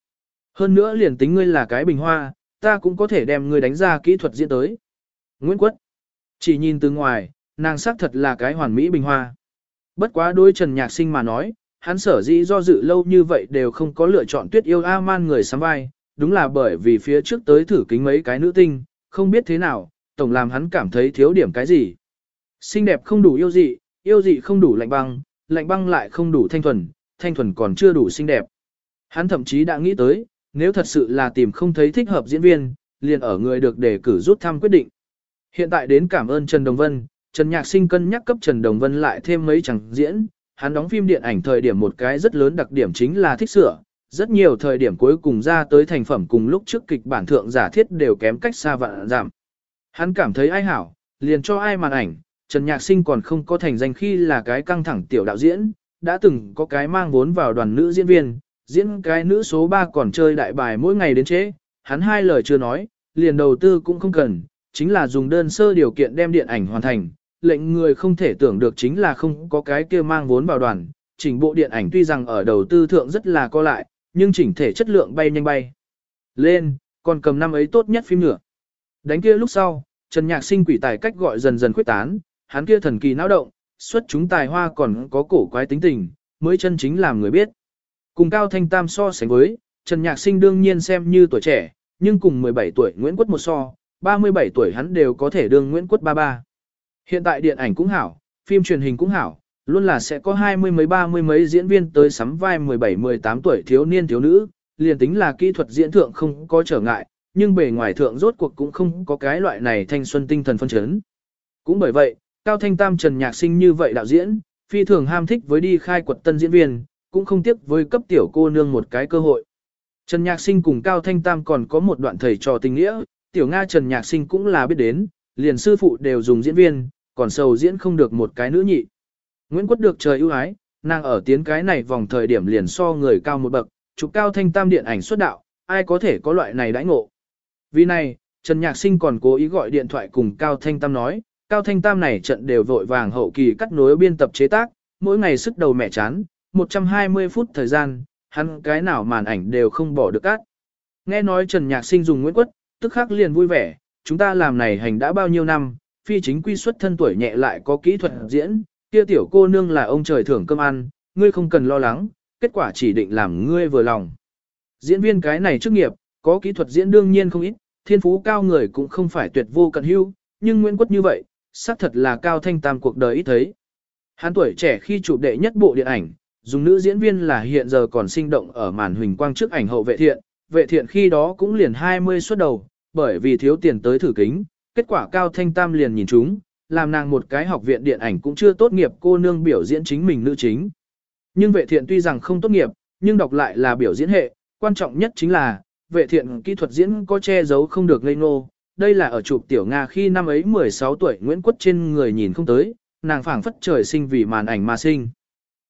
Speaker 1: Hơn nữa liền tính ngươi là cái bình hoa, ta cũng có thể đem ngươi đánh ra kỹ thuật diễn tới. Nguyễn Quất Chỉ nhìn từ ngoài, nàng sắc thật là cái hoàn mỹ bình hoa. Bất quá đôi Trần Nhạc Sinh mà nói, hắn sở dĩ do dự lâu như vậy đều không có lựa chọn tuyết yêu A-man người sắm vai, đúng là bởi vì phía trước tới thử kính mấy cái nữ tinh, không biết thế nào, tổng làm hắn cảm thấy thiếu điểm cái gì. Xinh đẹp không đủ yêu dị, yêu dị không đủ lạnh băng, lạnh băng lại không đủ thanh thuần, thanh thuần còn chưa đủ xinh đẹp. Hắn thậm chí đã nghĩ tới, nếu thật sự là tìm không thấy thích hợp diễn viên, liền ở người được đề cử rút thăm quyết định. Hiện tại đến cảm ơn Trần Đồng Vân, Trần Nhạc Sinh cân nhắc cấp Trần Đồng Vân lại thêm mấy chẳng diễn, hắn đóng phim điện ảnh thời điểm một cái rất lớn đặc điểm chính là thích sửa, rất nhiều thời điểm cuối cùng ra tới thành phẩm cùng lúc trước kịch bản thượng giả thiết đều kém cách xa vạn giảm. Hắn cảm thấy ai hảo, liền cho ai màn ảnh, Trần Nhạc Sinh còn không có thành danh khi là cái căng thẳng tiểu đạo diễn, đã từng có cái mang vốn vào đoàn nữ diễn viên, diễn cái nữ số 3 còn chơi đại bài mỗi ngày đến chế, hắn hai lời chưa nói, liền đầu tư cũng không cần, chính là dùng đơn sơ điều kiện đem điện ảnh hoàn thành, lệnh người không thể tưởng được chính là không có cái kia mang vốn vào đoàn, chỉnh bộ điện ảnh tuy rằng ở đầu tư thượng rất là co lại, nhưng chỉnh thể chất lượng bay nhanh bay. Lên, còn cầm năm ấy tốt nhất phim nữa. Đánh kia lúc sau, Trần Nhạc Sinh quỷ tài cách gọi dần dần khuyết tán, hắn kia thần kỳ náo động, xuất chúng tài hoa còn có cổ quái tính tình, mới chân chính làm người biết. Cùng Cao Thanh Tam so sánh với, Trần Nhạc Sinh đương nhiên xem như tuổi trẻ, nhưng cùng 17 tuổi Nguyễn Quất một so, 37 tuổi hắn đều có thể đương Nguyễn Quất 33. Hiện tại điện ảnh cũng hảo, phim truyền hình cũng hảo, luôn là sẽ có hai mươi mấy ba mươi mấy diễn viên tới sắm vai 17-18 tuổi thiếu niên thiếu nữ, liền tính là kỹ thuật diễn thượng không có trở ngại, nhưng bề ngoài thượng rốt cuộc cũng không có cái loại này thanh xuân tinh thần phân chấn. Cũng bởi vậy, Cao Thanh Tam Trần Nhạc Sinh như vậy đạo diễn, phi thường ham thích với đi khai quật tân diễn viên, cũng không tiếc với cấp tiểu cô nương một cái cơ hội. Trần Nhạc Sinh cùng Cao Thanh Tam còn có một đoạn thầy trò tình nghĩa, tiểu Nga Trần Nhạc Sinh cũng là biết đến, liền sư phụ đều dùng diễn viên, còn sầu diễn không được một cái nữ nhị. Nguyễn Quất được trời ưu ái, nàng ở tiến cái này vòng thời điểm liền so người cao một bậc, chụp Cao Thanh Tam điện ảnh xuất đạo, ai có thể có loại này đãi ngộ. Vì này, Trần Nhạc Sinh còn cố ý gọi điện thoại cùng Cao Thanh Tam nói, Cao Thanh Tam này trận đều vội vàng hậu kỳ cắt nối biên tập chế tác, mỗi ngày sức đầu mẹ chán, 120 phút thời gian, hắn cái nào màn ảnh đều không bỏ được cắt. Nghe nói Trần Nhạc Sinh dùng Nguyễn Quất, tức khắc liền vui vẻ, chúng ta làm này hành đã bao nhiêu năm, phi chính quy xuất thân tuổi nhẹ lại có kỹ thuật diễn, kia tiểu cô nương là ông trời thưởng cơm ăn, ngươi không cần lo lắng, kết quả chỉ định làm ngươi vừa lòng. Diễn viên cái này chức nghiệp, có kỹ thuật diễn đương nhiên không ít, thiên phú cao người cũng không phải tuyệt vô cần hưu, nhưng Nguyễn Quất như vậy, xác thật là cao thanh tam cuộc đời ít thấy. Hắn tuổi trẻ khi chụp đệ nhất bộ điện ảnh, dùng nữ diễn viên là hiện giờ còn sinh động ở màn huỳnh quang trước ảnh hậu vệ thiện, vệ thiện khi đó cũng liền 20 xuất đầu, bởi vì thiếu tiền tới thử kính, kết quả cao thanh tam liền nhìn chúng, làm nàng một cái học viện điện ảnh cũng chưa tốt nghiệp cô nương biểu diễn chính mình nữ chính. Nhưng vệ thiện tuy rằng không tốt nghiệp, nhưng đọc lại là biểu diễn hệ, quan trọng nhất chính là, vệ thiện kỹ thuật diễn có che giấu không được ngây ngô. Đây là ở chụp tiểu Nga khi năm ấy 16 tuổi Nguyễn Quất trên người nhìn không tới, nàng phảng phất trời sinh vì màn ảnh mà sinh.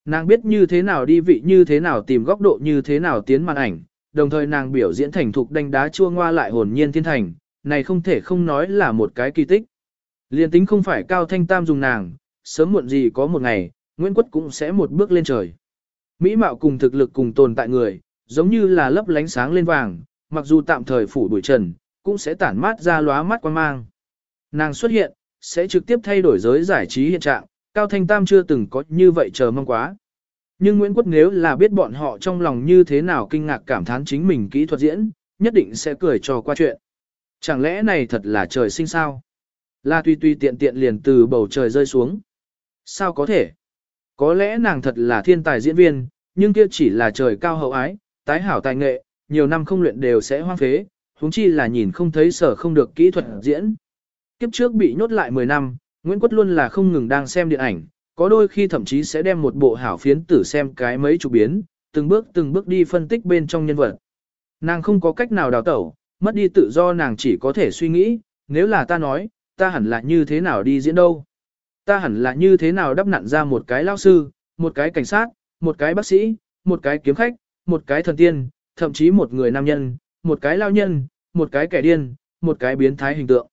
Speaker 1: Nàng biết như thế nào đi vị như thế nào tìm góc độ như thế nào tiến màn ảnh, đồng thời nàng biểu diễn thành thục đánh đá chua ngoa lại hồn nhiên thiên thành, này không thể không nói là một cái kỳ tích. Liên tính không phải cao thanh tam dùng nàng, sớm muộn gì có một ngày, Nguyễn Quất cũng sẽ một bước lên trời. Mỹ mạo cùng thực lực cùng tồn tại người, giống như là lấp lánh sáng lên vàng, mặc dù tạm thời phủ bụi trần, cũng sẽ tản mát ra lóa mắt quan mang. Nàng xuất hiện, sẽ trực tiếp thay đổi giới giải trí hiện trạng, Cao Thanh Tam chưa từng có như vậy chờ mong quá. Nhưng Nguyễn Quốc nếu là biết bọn họ trong lòng như thế nào kinh ngạc cảm thán chính mình kỹ thuật diễn, nhất định sẽ cười cho qua chuyện. Chẳng lẽ này thật là trời sinh sao? Là tùy tùy tiện tiện liền từ bầu trời rơi xuống. Sao có thể? Có lẽ nàng thật là thiên tài diễn viên, nhưng kia chỉ là trời cao hậu ái, tái hảo tài nghệ, nhiều năm không luyện đều sẽ hoang phế, huống chi là nhìn không thấy sở không được kỹ thuật diễn. Kiếp trước bị nhốt lại 10 năm, Nguyễn Quất luôn là không ngừng đang xem điện ảnh, có đôi khi thậm chí sẽ đem một bộ hảo phiến tử xem cái mấy chục biến, từng bước từng bước đi phân tích bên trong nhân vật. Nàng không có cách nào đào tẩu, mất đi tự do nàng chỉ có thể suy nghĩ, nếu là ta nói, ta hẳn là như thế nào đi diễn đâu. Ta hẳn là như thế nào đắp nặn ra một cái lao sư, một cái cảnh sát, một cái bác sĩ, một cái kiếm khách, một cái thần tiên, thậm chí một người nam nhân, một cái lao nhân, một cái kẻ điên, một cái biến thái hình tượng.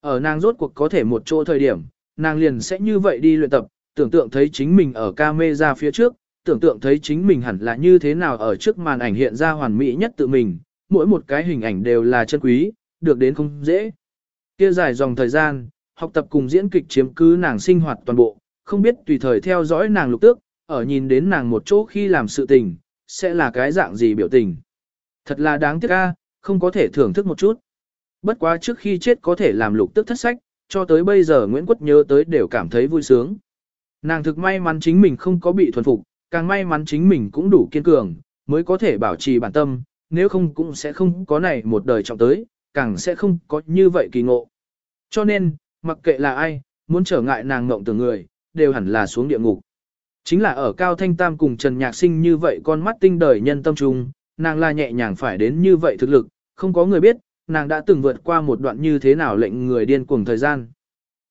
Speaker 1: Ở nàng rốt cuộc có thể một chỗ thời điểm, nàng liền sẽ như vậy đi luyện tập, tưởng tượng thấy chính mình ở ca mê ra phía trước, tưởng tượng thấy chính mình hẳn là như thế nào ở trước màn ảnh hiện ra hoàn mỹ nhất tự mình, mỗi một cái hình ảnh đều là chân quý, được đến không dễ. Kia dài dòng thời gian, học tập cùng diễn kịch chiếm cứ nàng sinh hoạt toàn bộ, không biết tùy thời theo dõi nàng lục tước, ở nhìn đến nàng một chỗ khi làm sự tình, sẽ là cái dạng gì biểu tình. Thật là đáng tiếc a, không có thể thưởng thức một chút. Bất quá trước khi chết có thể làm lục tước thất sách, cho tới bây giờ Nguyễn Quất nhớ tới đều cảm thấy vui sướng. Nàng thực may mắn chính mình không có bị thuần phục, càng may mắn chính mình cũng đủ kiên cường, mới có thể bảo trì bản tâm, nếu không cũng sẽ không có này một đời trọng tới, càng sẽ không có như vậy kỳ ngộ. Cho nên, mặc kệ là ai, muốn trở ngại nàng ngộng tưởng người, đều hẳn là xuống địa ngục. Chính là ở Cao Thanh Tam cùng Trần Nhạc Sinh như vậy con mắt tinh đời nhân tâm trung, nàng là nhẹ nhàng phải đến như vậy thực lực, không có người biết, nàng đã từng vượt qua một đoạn như thế nào lệnh người điên cuồng thời gian.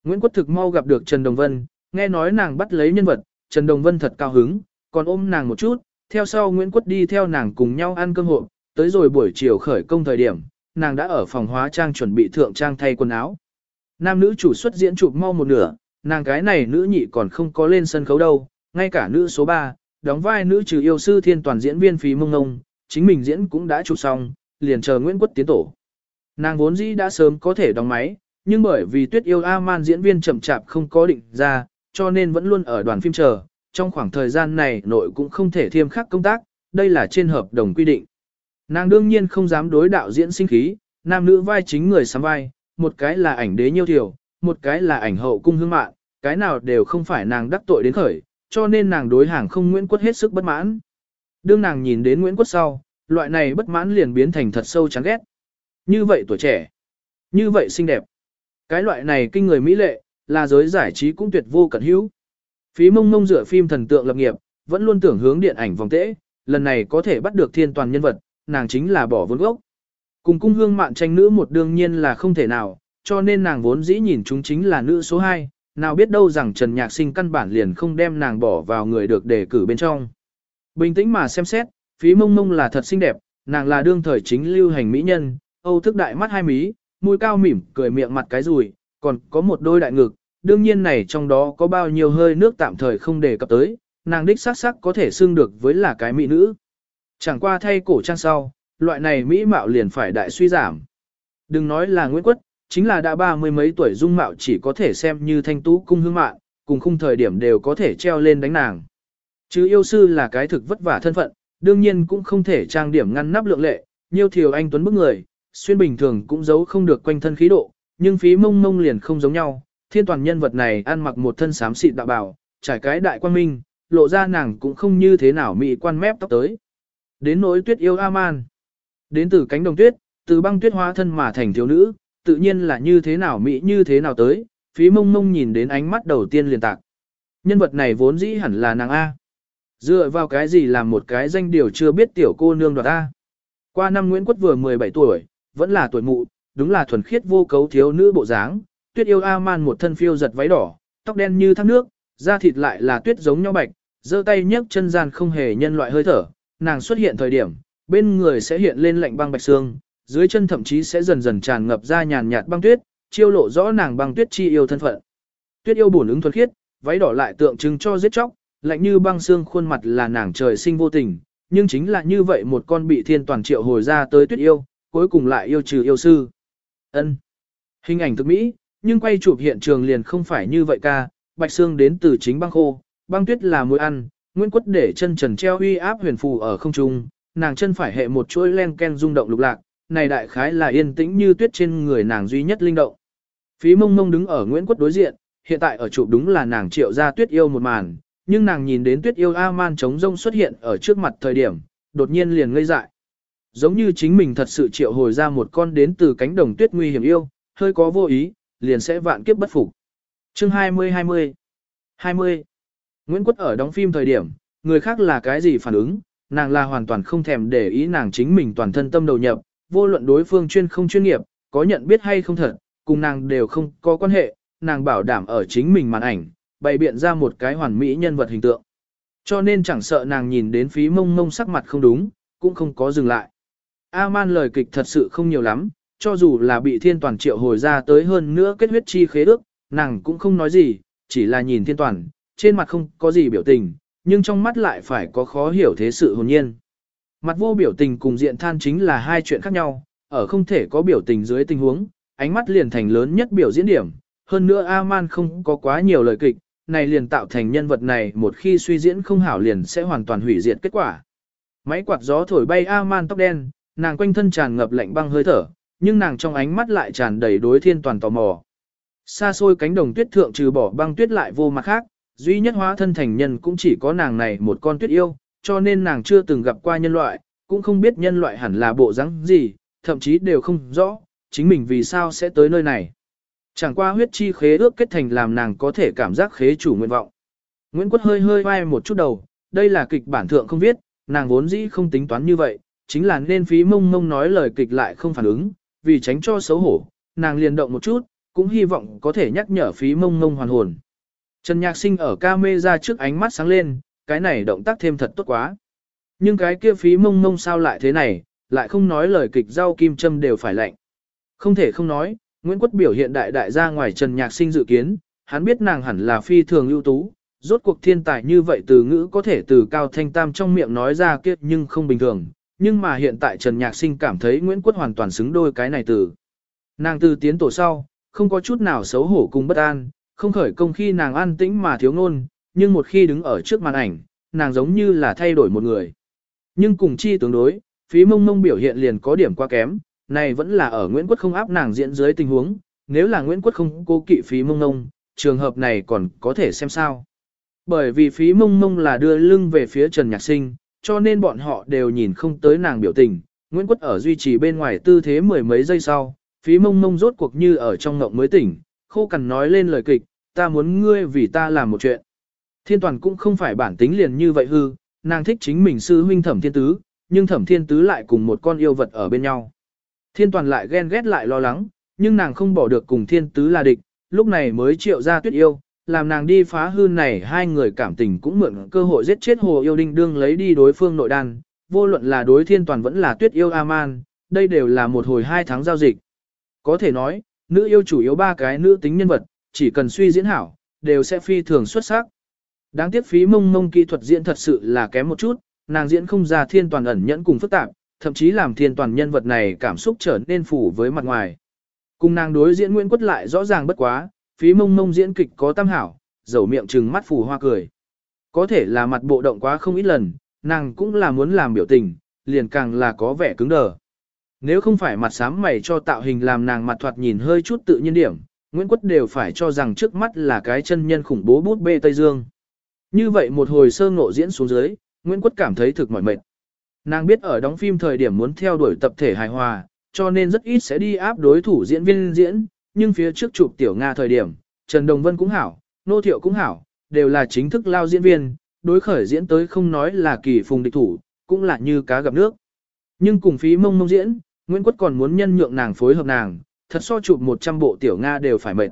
Speaker 1: Nguyễn Quốc thực mau gặp được Trần Đồng Vân, nghe nói nàng bắt lấy nhân vật, Trần Đồng Vân thật cao hứng, còn ôm nàng một chút, theo sau Nguyễn Quốc đi theo nàng cùng nhau ăn cơm hộp, tới rồi buổi chiều khởi công thời điểm, nàng đã ở phòng hóa trang chuẩn bị thượng trang thay quần áo. Nam nữ chủ xuất diễn chụp mau một nửa, nàng cái này nữ nhị còn không có lên sân khấu đâu, ngay cả nữ số 3, đóng vai nữ trừ yêu sư thiên toàn diễn viên phí mông ngông, chính mình diễn cũng đã chụp xong, liền chờ Nguyễn Quốc tiến tổ. Nàng vốn dĩ đã sớm có thể đóng máy, nhưng bởi vì tuyết yêu A-man diễn viên chậm chạp không có định ra, cho nên vẫn luôn ở đoàn phim chờ, trong khoảng thời gian này nội cũng không thể thêm khắc công tác, đây là trên hợp đồng quy định. Nàng đương nhiên không dám đối đạo diễn sinh khí, nam nữ vai chính người sắm vai, một cái là ảnh đế nhiêu thiểu, một cái là ảnh hậu cung hương mạng, cái nào đều không phải nàng đắc tội đến khởi, cho nên nàng đối hàng không Nguyễn Quất hết sức bất mãn. Đương nàng nhìn đến Nguyễn Quất sau, loại này bất mãn liền biến thành thật sâu chán ghét. Như vậy tuổi trẻ, như vậy xinh đẹp. Cái loại này kinh người mỹ lệ, là giới giải trí cũng tuyệt vô cẩn hữu. Phí mông mông dựa phim thần tượng lập nghiệp, vẫn luôn tưởng hướng điện ảnh vòng tễ, lần này có thể bắt được thiên toàn nhân vật, nàng chính là bỏ vốn gốc. Cùng cung hương mạn tranh nữ một đương nhiên là không thể nào, cho nên nàng vốn dĩ nhìn chúng chính là nữ số 2, nào biết đâu rằng Trần Nhạc Sinh căn bản liền không đem nàng bỏ vào người được đề cử bên trong. Bình tĩnh mà xem xét, phí mông mông là thật xinh đẹp, nàng là đương thời chính lưu hành mỹ nhân, Âu thức đại mắt hai mí, mũi cao mỉm, cười miệng mặt cái rùi, còn có một đôi đại ngực, đương nhiên này trong đó có bao nhiêu hơi nước tạm thời không đề cập tới, nàng đích sắc sắc có thể xưng được với là cái mỹ nữ. Chẳng qua thay cổ trang sau, loại này mỹ mạo liền phải đại suy giảm. Đừng nói là Nguyễn Quất, chính là đã ba mươi mấy tuổi dung mạo chỉ có thể xem như thanh tú cung hương mạn, cùng khung thời điểm đều có thể treo lên đánh nàng. Chứ yêu sư là cái thực vất vả thân phận, đương nhiên cũng không thể trang điểm ngăn nắp lượng lệ, nhiều thiều anh tuấn bức người, xuyên bình thường cũng giấu không được quanh thân khí độ, nhưng phí mông mông liền không giống nhau, thiên toàn nhân vật này ăn mặc một thân xám xịt đạo bảo, trải cái đại quan minh, lộ ra nàng cũng không như thế nào mỹ quan mép tóc tới. Đến nỗi tuyết yêu A-man. Đến từ cánh đồng tuyết, từ băng tuyết hóa thân mà thành thiếu nữ, tự nhiên là như thế nào mỹ như thế nào tới, phí mông mông nhìn đến ánh mắt đầu tiên liền tạc. Nhân vật này vốn dĩ hẳn là nàng A. Dựa vào cái gì làm một cái danh điều chưa biết tiểu cô nương đoạt A. Qua năm Nguyễn Quất vừa 17 tuổi, vẫn là tuổi mụ, đúng là thuần khiết vô cấu thiếu nữ bộ dáng, tuyết yêu A-man một thân phiêu giật váy đỏ, tóc đen như thác nước, da thịt lại là tuyết giống nhau bạch, giơ tay nhấc chân gian không hề nhân loại hơi thở, nàng xuất hiện thời điểm, bên người sẽ hiện lên lạnh băng bạch xương, dưới chân thậm chí sẽ dần dần tràn ngập ra nhàn nhạt băng tuyết, chiêu lộ rõ nàng băng tuyết chi yêu thân phận. Tuyết yêu bổn ứng thuần khiết, váy đỏ lại tượng trưng cho giết chóc, lạnh như băng xương khuôn mặt là nàng trời sinh vô tình, nhưng chính là như vậy một con bị thiên toàn triệu hồi ra tới tuyết yêu, cuối cùng lại yêu trừ yêu sư. Ân. Hình ảnh thực mỹ, nhưng quay chụp hiện trường liền không phải như vậy ca, bạch xương đến từ chính băng khô, băng tuyết là muối ăn, Nguyễn Quất để chân trần treo uy áp huyền phù ở không trung, nàng chân phải hệ một chuỗi len ken rung động lục lạc, này đại khái là yên tĩnh như tuyết trên người nàng duy nhất linh động. Phí mông mông đứng ở Nguyễn Quất đối diện, hiện tại ở chụp đúng là nàng triệu ra tuyết yêu một màn, nhưng nàng nhìn đến tuyết yêu A-man chống rông xuất hiện ở trước mặt thời điểm, đột nhiên liền ngây dại. Giống như chính mình thật sự triệu hồi ra một con đến từ cánh đồng tuyết nguy hiểm yêu, hơi có vô ý, liền sẽ vạn kiếp bất phục. Chương 20-20 20 Nguyễn Quất ở đóng phim thời điểm, người khác là cái gì phản ứng, nàng là hoàn toàn không thèm để ý nàng chính mình toàn thân tâm đầu nhập, vô luận đối phương chuyên không chuyên nghiệp, có nhận biết hay không thật, cùng nàng đều không có quan hệ, nàng bảo đảm ở chính mình màn ảnh, bày biện ra một cái hoàn mỹ nhân vật hình tượng. Cho nên chẳng sợ nàng nhìn đến phí mông mông sắc mặt không đúng, cũng không có dừng lại. A-man lời kịch thật sự không nhiều lắm, cho dù là bị thiên toàn triệu hồi ra tới hơn nữa kết huyết chi khế ước, nàng cũng không nói gì, chỉ là nhìn thiên toàn, trên mặt không có gì biểu tình, nhưng trong mắt lại phải có khó hiểu thế sự hồn nhiên. Mặt vô biểu tình cùng diện than chính là hai chuyện khác nhau, ở không thể có biểu tình dưới tình huống, ánh mắt liền thành lớn nhất biểu diễn điểm. Hơn nữa A-man không có quá nhiều lời kịch, này liền tạo thành nhân vật này một khi suy diễn không hảo liền sẽ hoàn toàn hủy diệt kết quả. Máy quạt gió thổi bay A-man tóc đen, nàng quanh thân tràn ngập lạnh băng hơi thở, nhưng nàng trong ánh mắt lại tràn đầy đối thiên toàn tò mò. Xa xôi cánh đồng tuyết thượng trừ bỏ băng tuyết lại vô mặt khác, duy nhất hóa thân thành nhân cũng chỉ có nàng này một con tuyết yêu, cho nên nàng chưa từng gặp qua nhân loại, cũng không biết nhân loại hẳn là bộ dáng gì, thậm chí đều không rõ, chính mình vì sao sẽ tới nơi này. Chẳng qua huyết chi khế ước kết thành làm nàng có thể cảm giác khế chủ nguyện vọng. Nguyễn Quất hơi hơi vai một chút đầu, đây là kịch bản thượng không viết, nàng vốn dĩ không tính toán như vậy, chính là nên phí mông mông nói lời kịch lại không phản ứng, vì tránh cho xấu hổ, nàng liền động một chút, cũng hy vọng có thể nhắc nhở phí mông mông hoàn hồn. Trần Nhạc Sinh ở ca mê ra trước ánh mắt sáng lên, cái này động tác thêm thật tốt quá. Nhưng cái kia phí mông mông sao lại thế này, lại không nói lời kịch rau kim châm đều phải lạnh. Không thể không nói, Nguyễn Quất biểu hiện đại đại ra ngoài Trần Nhạc Sinh dự kiến, hắn biết nàng hẳn là phi thường ưu tú, rốt cuộc thiên tài như vậy từ ngữ có thể từ cao thanh tam trong miệng nói ra kiếp nhưng không bình thường, nhưng mà hiện tại Trần Nhạc Sinh cảm thấy Nguyễn Quất hoàn toàn xứng đôi cái này từ. Nàng từ tiến tổ sau, không có chút nào xấu hổ cùng bất an, không khởi công khi nàng an tĩnh mà thiếu ngôn, nhưng một khi đứng ở trước màn ảnh, nàng giống như là thay đổi một người. Nhưng cùng chi tương đối, phí mông mông biểu hiện liền có điểm quá kém, này vẫn là ở Nguyễn Quất không áp nàng diễn dưới tình huống, nếu là Nguyễn Quất không cố kỵ phí mông mông, trường hợp này còn có thể xem sao. Bởi vì phí mông mông là đưa lưng về phía Trần Nhạc Sinh, cho nên bọn họ đều nhìn không tới nàng biểu tình. Nguyễn Quất ở duy trì bên ngoài tư thế mười mấy giây sau, phí mông mông rốt cuộc như ở trong ngộng mới tỉnh, khô cằn nói lên lời kịch, ta muốn ngươi vì ta làm một chuyện. Thiên toàn cũng không phải bản tính liền như vậy hư, nàng thích chính mình sư huynh thẩm thiên tứ, nhưng thẩm thiên tứ lại cùng một con yêu vật ở bên nhau. Thiên toàn lại ghen ghét lại lo lắng, nhưng nàng không bỏ được cùng thiên tứ là địch, lúc này mới triệu ra tuyết yêu, làm nàng đi phá hư này hai người cảm tình cũng mượn cơ hội giết chết hồ yêu đinh đương lấy đi đối phương nội đan, vô luận là đối thiên toàn vẫn là tuyết yêu A-man, đây đều là một hồi hai tháng giao dịch. Có thể nói, nữ yêu chủ yếu ba cái nữ tính nhân vật, chỉ cần suy diễn hảo, đều sẽ phi thường xuất sắc. Đáng tiếc phí mông mông kỹ thuật diễn thật sự là kém một chút, nàng diễn không ra thiên toàn ẩn nhẫn cùng phức tạp, thậm chí làm thiên toàn nhân vật này cảm xúc trở nên phủ với mặt ngoài. Cùng nàng đối diễn Nguyễn Quất lại rõ ràng bất quá, phí mông mông diễn kịch có tam hảo, dầu miệng trừng mắt phủ hoa cười. Có thể là mặt bộ động quá không ít lần, nàng cũng là muốn làm biểu tình, liền càng là có vẻ cứng đờ. Nếu không phải mặt sám mày cho tạo hình làm nàng mặt thoạt nhìn hơi chút tự nhiên điểm, Nguyễn Quất đều phải cho rằng trước mắt là cái chân nhân khủng bố bút bê Tây Dương. Như vậy một hồi sơ ngộ diễn xuống dưới, Nguyễn Quất cảm thấy thực mỏi mệt. Nàng biết ở đóng phim thời điểm muốn theo đuổi tập thể hài hòa, cho nên rất ít sẽ đi áp đối thủ diễn viên diễn, nhưng phía trước chụp tiểu Nga thời điểm, Trần Đồng Vân cũng hảo, Nô Thiệu cũng hảo, đều là chính thức lao diễn viên, đối khởi diễn tới không nói là kỳ phùng địch thủ, cũng là như cá gặp nước. Nhưng cùng phí mông mông diễn, Nguyễn Quất còn muốn nhân nhượng nàng phối hợp nàng, thật so chụp 100 bộ tiểu Nga đều phải mệt.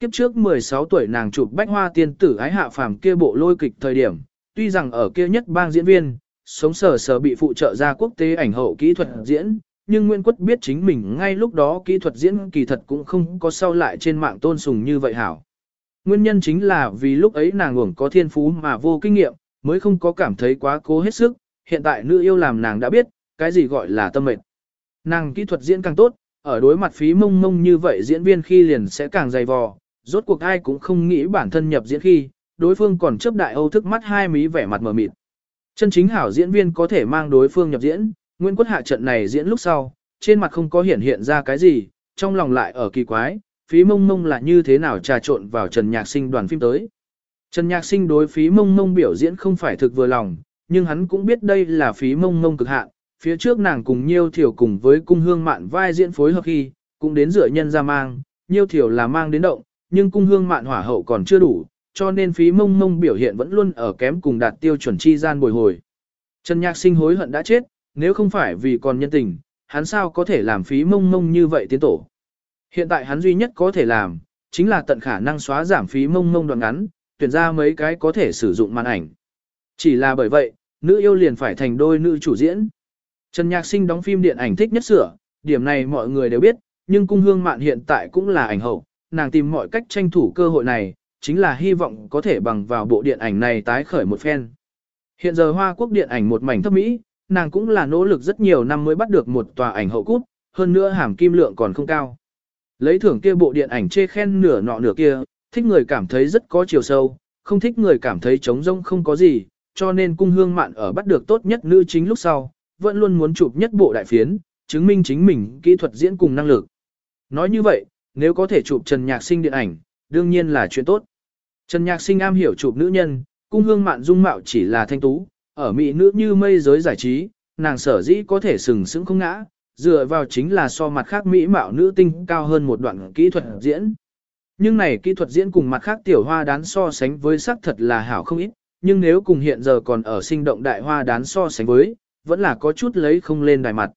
Speaker 1: Kiếp trước 16 tuổi nàng chụp bách hoa tiên tử ái hạ phàm kia bộ lôi kịch thời điểm, tuy rằng ở kia nhất bang diễn viên, sống sờ sờ bị phụ trợ ra quốc tế ảnh hậu kỹ thuật diễn, nhưng Nguyễn Quất biết chính mình ngay lúc đó kỹ thuật diễn kỳ thật cũng không có sau lại trên mạng tôn sùng như vậy hảo. Nguyên nhân chính là vì lúc ấy nàng uổng có thiên phú mà vô kinh nghiệm, mới không có cảm thấy quá cố hết sức, hiện tại nữ yêu làm nàng đã biết, cái gì gọi là tâm mệt. Nàng kỹ thuật diễn càng tốt, ở đối mặt phí mông mông như vậy diễn viên khi liền sẽ càng dày vò, rốt cuộc ai cũng không nghĩ bản thân nhập diễn khi, đối phương còn chấp đại âu thức mắt hai mí vẻ mặt mờ mịt. Chân chính hảo diễn viên có thể mang đối phương nhập diễn, Nguyễn Quốc Hạ trận này diễn lúc sau, trên mặt không có hiện hiện ra cái gì, trong lòng lại ở kỳ quái, phí mông mông là như thế nào trà trộn vào Trần Nhạc Sinh đoàn phim tới. Trần Nhạc Sinh đối phí mông mông biểu diễn không phải thực vừa lòng, nhưng hắn cũng biết đây là phí mông mông cực hạn, phía trước nàng cùng Nhiêu Thiểu cùng với cung hương mạn vai diễn phối hợp khi, cũng đến dựa nhân ra mang, Nhiêu Thiểu là mang đến động, nhưng cung hương mạn hỏa hậu còn chưa đủ, cho nên phí mông mông biểu hiện vẫn luôn ở kém cùng đạt tiêu chuẩn chi gian bồi hồi. Trần Nhạc Sinh hối hận đã chết, nếu không phải vì còn nhân tình, hắn sao có thể làm phí mông mông như vậy tiến tổ. Hiện tại hắn duy nhất có thể làm, chính là tận khả năng xóa giảm phí mông mông đoạn ngắn, tuyển ra mấy cái có thể sử dụng màn ảnh. Chỉ là bởi vậy, nữ yêu liền phải thành đôi nữ chủ diễn. Trần Nhạc Sinh đóng phim điện ảnh thích nhất sửa, điểm này mọi người đều biết, nhưng cung hương mạn hiện tại cũng là ảnh hậu, nàng tìm mọi cách tranh thủ cơ hội này, chính là hy vọng có thể bằng vào bộ điện ảnh này tái khởi một phen. Hiện giờ Hoa Quốc điện ảnh một mảnh thấp mỹ, nàng cũng là nỗ lực rất nhiều năm mới bắt được một tòa ảnh hậu cút, hơn nữa hàm kim lượng còn không cao. Lấy thưởng kia bộ điện ảnh chê khen nửa nọ nửa kia, thích người cảm thấy rất có chiều sâu, không thích người cảm thấy trống rông không có gì, cho nên cung hương mạn ở bắt được tốt nhất nữ chính lúc sau, vẫn luôn muốn chụp nhất bộ đại phiến, chứng minh chính mình kỹ thuật diễn cùng năng lực. Nói như vậy, nếu có thể chụp Trần Nhạc Sinh điện ảnh, đương nhiên là chuyện tốt. Trần Nhạc Sinh am hiểu chụp nữ nhân, cung hương mạn dung mạo chỉ là thanh tú, ở mỹ nữ như mây giới giải trí, nàng sở dĩ có thể sừng sững không ngã, dựa vào chính là so mặt khác mỹ mạo nữ tinh cao hơn một đoạn kỹ thuật diễn. Nhưng này kỹ thuật diễn cùng mặt khác tiểu hoa đán so sánh với sắc thật là hảo không ít, nhưng nếu cùng hiện giờ còn ở sinh động đại hoa đán so sánh với, vẫn là có chút lấy không lên đài mặt.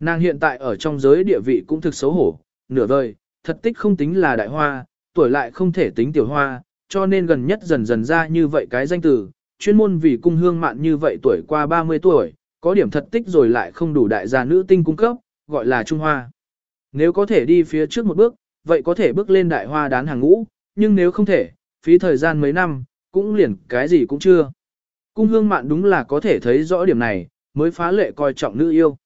Speaker 1: Nàng hiện tại ở trong giới địa vị cũng thực xấu hổ, nửa vời, thật tích không tính là đại hoa, tuổi lại không thể tính tiểu hoa, cho nên gần nhất dần dần ra như vậy cái danh từ, chuyên môn vì cung hương mạn như vậy tuổi qua 30 tuổi, có điểm thật tích rồi lại không đủ đại gia nữ tinh cung cấp, gọi là Trung Hoa. Nếu có thể đi phía trước một bước, vậy có thể bước lên đại hoa đán hàng ngũ, nhưng nếu không thể, phí thời gian mấy năm, cũng liền cái gì cũng chưa. Cung hương mạn đúng là có thể thấy rõ điểm này, mới phá lệ coi trọng nữ yêu.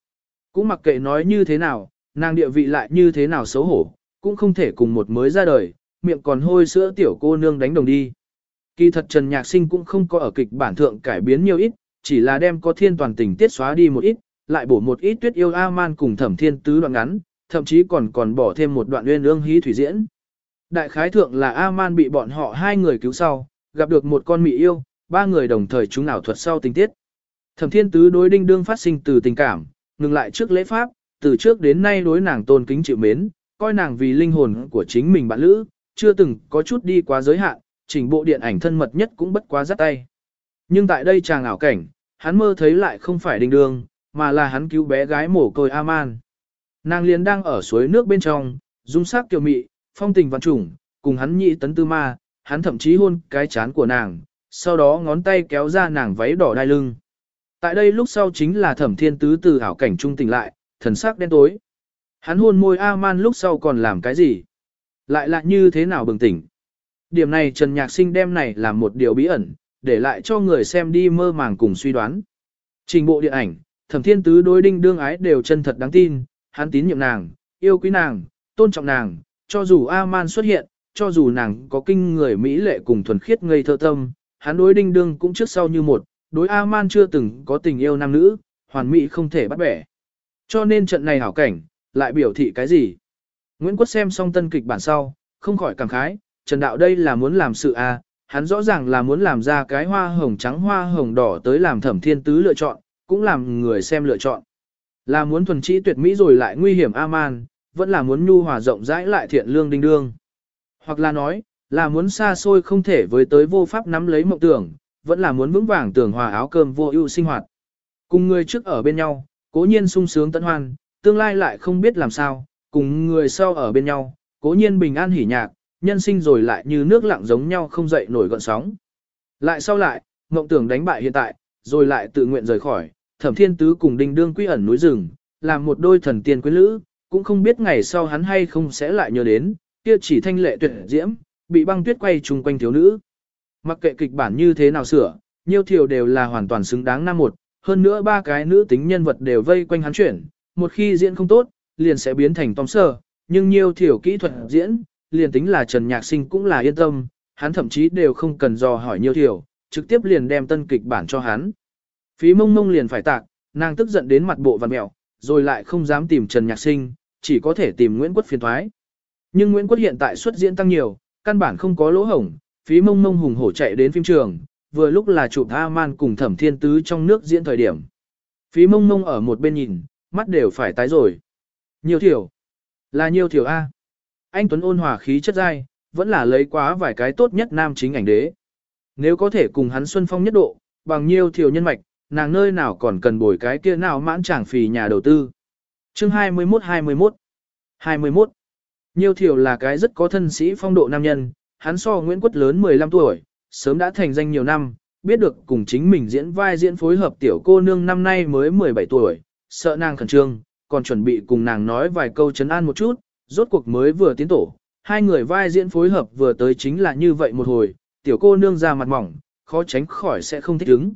Speaker 1: Cũng mặc kệ nói như thế nào, nàng địa vị lại như thế nào xấu hổ, cũng không thể cùng một mới ra đời, miệng còn hôi sữa tiểu cô nương đánh đồng đi. Kỳ thật Trần Nhạc Sinh cũng không có ở kịch bản thượng cải biến nhiều ít, chỉ là đem có thiên toàn tình tiết xóa đi một ít, lại bổ một ít tuyết yêu A-man cùng thẩm thiên tứ đoạn ngắn, thậm chí còn còn bỏ thêm một đoạn uyên ương hí thủy diễn. Đại khái thượng là A-man bị bọn họ hai người cứu sau, gặp được một con mị yêu, ba người đồng thời chúng ảo thuật sau tình tiết. Thẩm thiên tứ đối đinh đương phát sinh từ tình cảm, ngừng lại trước lễ pháp, từ trước đến nay đối nàng tôn kính chịu mến, coi nàng vì linh hồn của chính mình bạn lữ, chưa từng có chút đi quá giới hạn, chỉnh bộ điện ảnh thân mật nhất cũng bất quá giắt tay. Nhưng tại đây chàng ảo cảnh, hắn mơ thấy lại không phải đinh đương, mà là hắn cứu bé gái mồ côi aman. Nàng liền đang ở suối nước bên trong, dung sắc kiều mị, phong tình văn trùng, cùng hắn nhị tấn tư ma, hắn thậm chí hôn cái chán của nàng, sau đó ngón tay kéo ra nàng váy đỏ đai lưng. Tại đây lúc sau chính là thẩm thiên tứ từ ảo cảnh trung tỉnh lại, thần sắc đen tối. Hắn hôn môi A-man lúc sau còn làm cái gì? Lại lại như thế nào bừng tỉnh? Điểm này Trần Nhạc Sinh đem này là một điều bí ẩn, để lại cho người xem đi mơ màng cùng suy đoán. Trình bộ điện ảnh, thẩm thiên tứ đối đinh đương ái đều chân thật đáng tin, hắn tín nhiệm nàng, yêu quý nàng, tôn trọng nàng, cho dù A-man xuất hiện, cho dù nàng có kinh người Mỹ lệ cùng thuần khiết ngây thơ tâm, hắn đối đinh đương cũng trước sau như một, đối A-man chưa từng có tình yêu nam nữ, hoàn mỹ không thể bắt bẻ. Cho nên trận này hảo cảnh, lại biểu thị cái gì? Nguyễn Quốc xem xong tân kịch bản sau, không khỏi cảm khái, Trần Đạo đây là muốn làm sự à, hắn rõ ràng là muốn làm ra cái hoa hồng trắng hoa hồng đỏ tới làm thẩm thiên tứ lựa chọn, cũng làm người xem lựa chọn. Là muốn thuần trí tuyệt mỹ rồi lại nguy hiểm aman, vẫn là muốn nhu hòa rộng rãi lại thiện lương đinh đương. Hoặc là nói, là muốn xa xôi không thể với tới vô pháp nắm lấy mộng tưởng, vẫn là muốn vững vàng tưởng hòa áo cơm vô ưu sinh hoạt. Cùng người trước ở bên nhau, cố nhiên sung sướng tận hoan, tương lai lại không biết làm sao, cùng người sau ở bên nhau, cố nhiên bình an hỉ nhạc, nhân sinh rồi lại như nước lặng giống nhau không dậy nổi gọn sóng. Lại sau lại, mộng tưởng đánh bại hiện tại, rồi lại tự nguyện rời khỏi, thẩm thiên tứ cùng đinh đương quy ẩn núi rừng, làm một đôi thần tiên quyến lữ, cũng không biết ngày sau hắn hay không sẽ lại nhớ đến, kia chỉ thanh lệ tuyệt diễm, bị băng tuyết quay chung quanh thiếu nữ. Mặc kệ kịch bản như thế nào sửa, nhiêu Thiểu đều là hoàn toàn xứng đáng năm một, hơn nữa ba cái nữ tính nhân vật đều vây quanh hắn chuyển, một khi diễn không tốt, liền sẽ biến thành tóm sơ, nhưng nhiêu Thiểu kỹ thuật diễn, liền tính là Trần Nhạc Sinh cũng là yên tâm, hắn thậm chí đều không cần dò hỏi nhiêu Thiểu, trực tiếp liền đem tân kịch bản cho hắn. Phí mông mông liền phải tạc, nàng tức giận đến mặt bộ vằn mẹo, rồi lại không dám tìm Trần Nhạc Sinh, chỉ có thể tìm Nguyễn Quất phiền thoái. Nhưng Nguyễn Quất hiện tại xuất diễn tăng nhiều, căn bản không có lỗ hổng, phí mông mông hùng hổ chạy đến phim trường, vừa lúc là chụp A-man cùng thẩm thiên tứ trong nước diễn thời điểm. Phí mông mông ở một bên nhìn, mắt đều phải tái rồi. Nhiều thiểu. Là nhiều thiểu A. Anh Tuấn ôn hòa khí chất dai, vẫn là lấy quá vài cái tốt nhất nam chính ảnh đế. Nếu có thể cùng hắn Xuân Phong nhất độ, bằng nhiều thiểu nhân mạch, nàng nơi nào còn cần bồi cái kia nào mãn chẳng phì nhà đầu tư. Chương 21-21 21 Nhiêu thiểu là cái rất có thân sĩ phong độ nam nhân, hắn so Nguyễn Quất lớn 15 tuổi, sớm đã thành danh nhiều năm, biết được cùng chính mình diễn vai diễn phối hợp tiểu cô nương năm nay mới 17 tuổi, sợ nàng khẩn trương, còn chuẩn bị cùng nàng nói vài câu chấn an một chút, rốt cuộc mới vừa tiến tổ, hai người vai diễn phối hợp vừa tới chính là như vậy một hồi, tiểu cô nương ra mặt mỏng, khó tránh khỏi sẽ không thích ứng.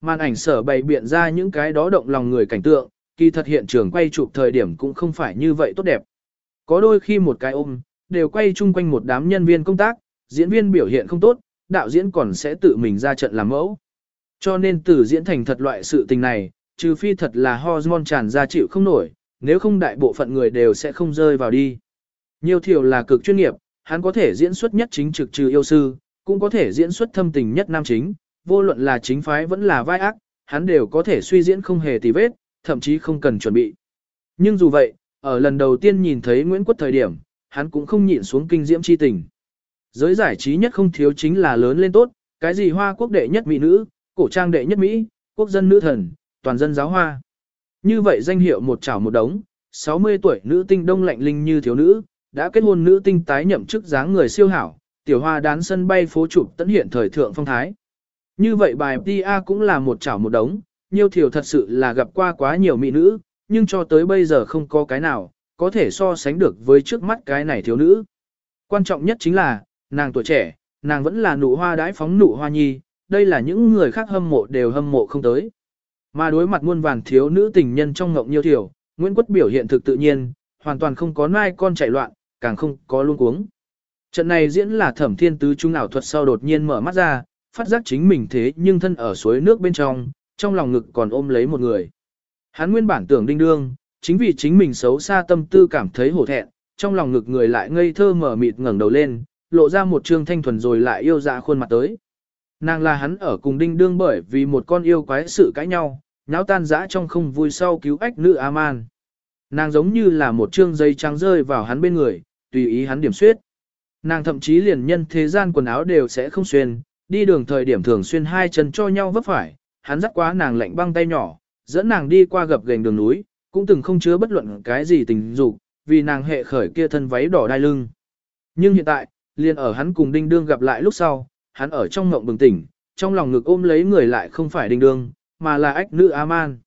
Speaker 1: Màn ảnh sở bày biện ra những cái đó động lòng người cảnh tượng, kỳ thật hiện trường quay chụp thời điểm cũng không phải như vậy tốt đẹp. Có đôi khi một cái ôm, đều quay chung quanh một đám nhân viên công tác, diễn viên biểu hiện không tốt, đạo diễn còn sẽ tự mình ra trận làm mẫu. Cho nên từ diễn thành thật loại sự tình này, trừ phi thật là hormone tràn ra chịu không nổi, nếu không đại bộ phận người đều sẽ không rơi vào đi. Nhiều thiểu là cực chuyên nghiệp, hắn có thể diễn xuất nhất chính trực trừ yêu sư, cũng có thể diễn xuất thâm tình nhất nam chính, vô luận là chính phái vẫn là vai ác, hắn đều có thể suy diễn không hề tì vết, thậm chí không cần chuẩn bị. Nhưng dù vậy, ở lần đầu tiên nhìn thấy Nguyễn Quất thời điểm, hắn cũng không nhịn xuống kinh diễm chi tình. Giới giải trí nhất không thiếu chính là lớn lên tốt, cái gì hoa quốc đệ nhất mỹ nữ, cổ trang đệ nhất Mỹ, quốc dân nữ thần, toàn dân giáo hoa. Như vậy danh hiệu một chảo một đống, 60 tuổi nữ tinh đông lạnh linh như thiếu nữ, đã kết hôn nữ tinh tái nhậm chức dáng người siêu hảo, tiểu hoa đán sân bay phố chụp tận hiện thời thượng phong thái. Như vậy bài PA cũng là một chảo một đống, nhiều thiểu thật sự là gặp qua quá nhiều mỹ nữ, nhưng cho tới bây giờ không có cái nào, có thể so sánh được với trước mắt cái này thiếu nữ. Quan trọng nhất chính là, nàng tuổi trẻ, nàng vẫn là nụ hoa đái phóng nụ hoa nhi, đây là những người khác hâm mộ đều hâm mộ không tới. Mà đối mặt muôn vàng thiếu nữ tình nhân trong ngộng nhiều thiểu, Nguyễn Quất biểu hiện thực tự nhiên, hoàn toàn không có nai con chạy loạn, càng không có luôn cuống. Trận này diễn là thẩm thiên tứ trung ảo thuật sau đột nhiên mở mắt ra, phát giác chính mình thế nhưng thân ở suối nước bên trong, trong lòng ngực còn ôm lấy một người. Hắn nguyên bản tưởng đinh đương, chính vì chính mình xấu xa tâm tư cảm thấy hổ thẹn, trong lòng ngực người lại ngây thơ mở mịt ngẩng đầu lên, lộ ra một trương thanh thuần rồi lại yêu dạ khuôn mặt tới. Nàng là hắn ở cùng đinh đương bởi vì một con yêu quái sự cãi nhau, nháo tan dã trong không vui sau cứu ách nữ A-man. Nàng giống như là một trương dây trắng rơi vào hắn bên người, tùy ý hắn điểm suyết. Nàng thậm chí liền nhân thế gian quần áo đều sẽ không xuyên, đi đường thời điểm thường xuyên hai chân cho nhau vấp phải, hắn dắt quá nàng lạnh băng tay nhỏ, dẫn nàng đi qua gập gành đường núi, cũng từng không chứa bất luận cái gì tình dục, vì nàng hệ khởi kia thân váy đỏ đai lưng. Nhưng hiện tại, liền ở hắn cùng đinh đương gặp lại lúc sau, hắn ở trong ngộng bừng tỉnh, trong lòng ngực ôm lấy người lại không phải đinh đương, mà là ách nữ A-man.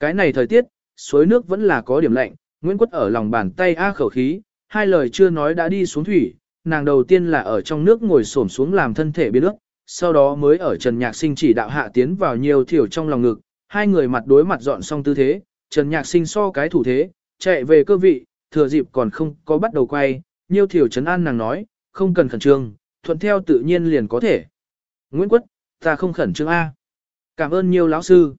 Speaker 1: Cái này thời tiết, suối nước vẫn là có điểm lạnh, Nguyễn Quất ở lòng bàn tay A khẩu khí, hai lời chưa nói đã đi xuống thủy, nàng đầu tiên là ở trong nước ngồi xổm xuống làm thân thể biến nước, sau đó mới ở Trần Nhạc Sinh chỉ đạo hạ tiến vào nhiều thiểu trong lòng ngực, hai người mặt đối mặt dọn xong tư thế, Trần Nhạc Sinh so cái thủ thế, chạy về cơ vị, thừa dịp còn không có bắt đầu quay, Nhiêu thiểu trấn an nàng nói, không cần khẩn trương, thuận theo tự nhiên liền có thể. Nguyễn Quất, ta không khẩn trương A. Cảm ơn nhiều lão sư.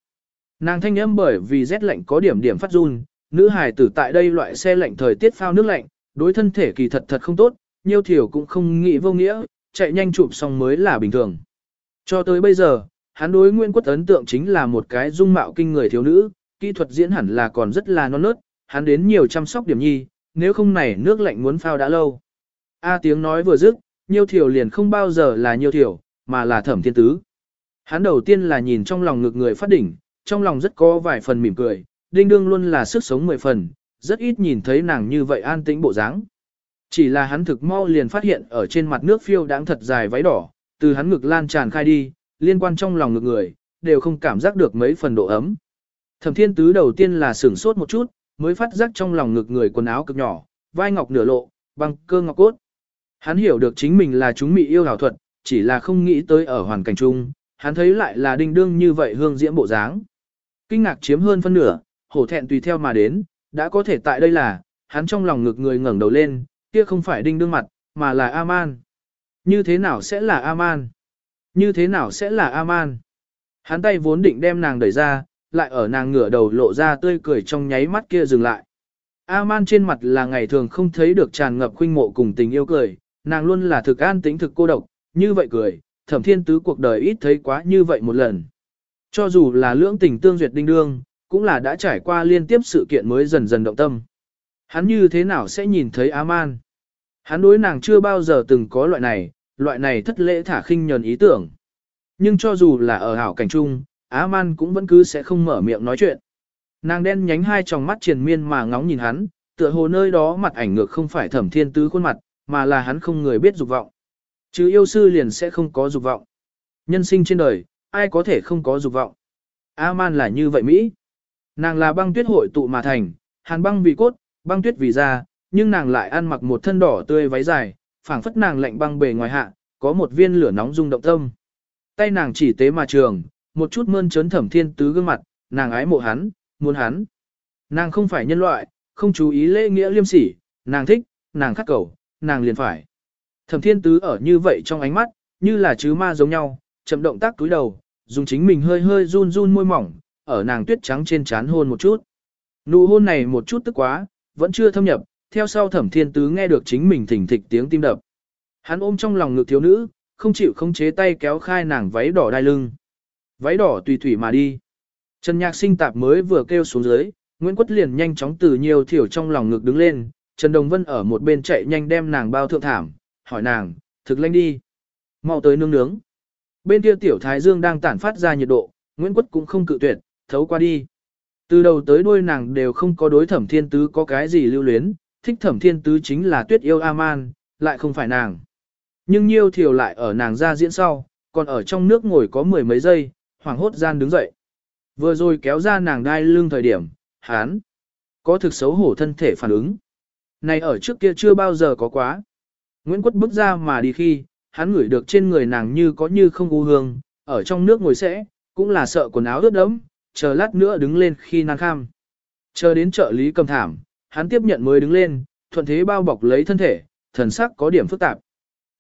Speaker 1: Nàng thanh âm bởi vì rét lạnh có điểm điểm phát run, nữ hải tử tại đây loại xe lạnh thời tiết phao nước lạnh, đối thân thể kỳ thật thật không tốt, nhiêu thiểu cũng không nghĩ vô nghĩa, chạy nhanh chụp xong mới là bình thường. Cho tới bây giờ, hắn đối Nguyễn Quất ấn tượng chính là một cái dung mạo kinh người thiếu nữ, kỹ thuật diễn hẳn là còn rất là non nớt, hắn đến nhiều chăm sóc điểm nhi, nếu không này nước lạnh muốn phao đã lâu. A tiếng nói vừa dứt, nhiêu thiểu liền không bao giờ là nhiêu thiểu, mà là thẩm thiên tứ. Hắn đầu tiên là nhìn trong lòng ngực người phát đỉnh, trong lòng rất có vài phần mỉm cười, đinh đương luôn là sức sống mười phần, rất ít nhìn thấy nàng như vậy an tĩnh bộ dáng. Chỉ là hắn thực mau liền phát hiện ở trên mặt nước phiêu đáng thật dài váy đỏ, từ hắn ngực lan tràn khai đi, liên quan trong lòng ngực người, đều không cảm giác được mấy phần độ ấm. Thẩm thiên tứ đầu tiên là sửng sốt một chút, mới phát giác trong lòng ngực người quần áo cực nhỏ, vai ngọc nửa lộ, băng cơ ngọc cốt. Hắn hiểu được chính mình là chúng mị yêu hảo thuật, chỉ là không nghĩ tới ở hoàn cảnh chung, hắn thấy lại là đinh đương như vậy hương diễm bộ dáng. Kinh ngạc chiếm hơn phân nửa, hổ thẹn tùy theo mà đến, đã có thể tại đây là, hắn trong lòng ngực người ngẩng đầu lên, kia không phải đinh đương mặt, mà là A-man. Như thế nào sẽ là A-man? Như thế nào sẽ là A-man? Hắn tay vốn định đem nàng đẩy ra, lại ở nàng ngửa đầu lộ ra tươi cười trong nháy mắt kia dừng lại. A-man trên mặt là ngày thường không thấy được tràn ngập khuynh mộ cùng tình yêu cười, nàng luôn là thực an tĩnh thực cô độc, như vậy cười, thẩm thiên tứ cuộc đời ít thấy quá như vậy một lần. Cho dù là lưỡng tình tương duyệt đinh đương, cũng là đã trải qua liên tiếp sự kiện mới dần dần động tâm. Hắn như thế nào sẽ nhìn thấy A-man? Hắn đối nàng chưa bao giờ từng có loại này, loại này thất lễ thả khinh nhờn ý tưởng. Nhưng cho dù là ở hảo cảnh trung, A-man cũng vẫn cứ sẽ không mở miệng nói chuyện. Nàng đen nhánh hai tròng mắt triền miên mà ngóng nhìn hắn, tựa hồ nơi đó mặt ảnh ngược không phải thẩm thiên tứ khuôn mặt, mà là hắn không người biết dục vọng. Chứ yêu sư liền sẽ không có dục vọng. Nhân sinh trên đời, ai có thể không có dục vọng. A-man là như vậy Mỹ. Nàng là băng tuyết hội tụ mà thành, hàn băng vì cốt, băng tuyết vì da, nhưng nàng lại ăn mặc một thân đỏ tươi váy dài, phảng phất nàng lạnh băng bề ngoài hạ, có một viên lửa nóng rung động tâm. Tay nàng chỉ tế mà trường, một chút mơn trớn thẩm thiên tứ gương mặt, nàng ái mộ hắn, muốn hắn. Nàng không phải nhân loại, không chú ý lễ nghĩa liêm sỉ, nàng thích, nàng khắc cầu, nàng liền phải. Thẩm thiên tứ ở như vậy trong ánh mắt, như là chứ ma giống nhau, chậm động tác túi đầu, dùng chính mình hơi hơi run run môi mỏng, ở nàng tuyết trắng trên trán hôn một chút. Nụ hôn này một chút tức quá, vẫn chưa thâm nhập, theo sau thẩm thiên tứ nghe được chính mình thỉnh thịch tiếng tim đập. Hắn ôm trong lòng ngực thiếu nữ, không chịu không chế tay kéo khai nàng váy đỏ đai lưng. Váy đỏ tùy thủy mà đi. Trần nhạc sinh tạp mới vừa kêu xuống dưới, Nguyễn Quất liền nhanh chóng từ nhiều thiểu trong lòng ngực đứng lên, Trần Đồng Vân ở một bên chạy nhanh đem nàng bao thượng thảm, hỏi nàng, thực lanh đi. mau tới nương nướng. Bên kia tiểu thái dương đang tản phát ra nhiệt độ, Nguyễn Quất cũng không cự tuyệt, thấu qua đi. Từ đầu tới đuôi nàng đều không có đối thẩm thiên tứ có cái gì lưu luyến, thích thẩm thiên tứ chính là tuyết yêu Aman, lại không phải nàng. Nhưng nhiêu thiểu lại ở nàng ra diễn sau, còn ở trong nước ngồi có mười mấy giây, hoảng hốt gian đứng dậy. Vừa rồi kéo ra nàng đai lưng thời điểm, hán, có thực xấu hổ thân thể phản ứng. Này ở trước kia chưa bao giờ có quá. Nguyễn Quất bước ra mà đi khi, hắn ngửi được trên người nàng như có như không u hương, ở trong nước ngồi sẽ, cũng là sợ quần áo ướt đẫm, chờ lát nữa đứng lên khi nàng kham. Chờ đến trợ lý cầm thảm, hắn tiếp nhận mới đứng lên, thuận thế bao bọc lấy thân thể, thần sắc có điểm phức tạp.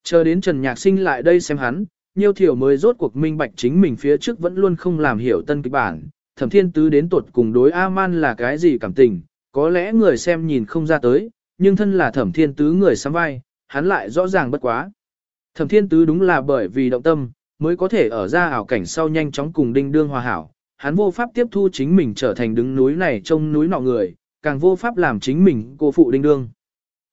Speaker 1: Chờ đến Trần Nhạc Sinh lại đây xem hắn, Nhiêu Thiểu mới rốt cuộc minh bạch chính mình phía trước vẫn luôn không làm hiểu tân kịch bản, Thẩm Thiên Tứ đến tuột cùng đối A-man là cái gì cảm tình, có lẽ người xem nhìn không ra tới, nhưng thân là Thẩm Thiên Tứ người sắm vai, hắn lại rõ ràng bất quá. Thẩm Thiên Tứ đúng là bởi vì động tâm, mới có thể ở ra ảo cảnh sau nhanh chóng cùng Đinh Đương hòa hảo, hắn vô pháp tiếp thu chính mình trở thành đứng núi này trông núi nọ người, càng vô pháp làm chính mình cô phụ Đinh Đương.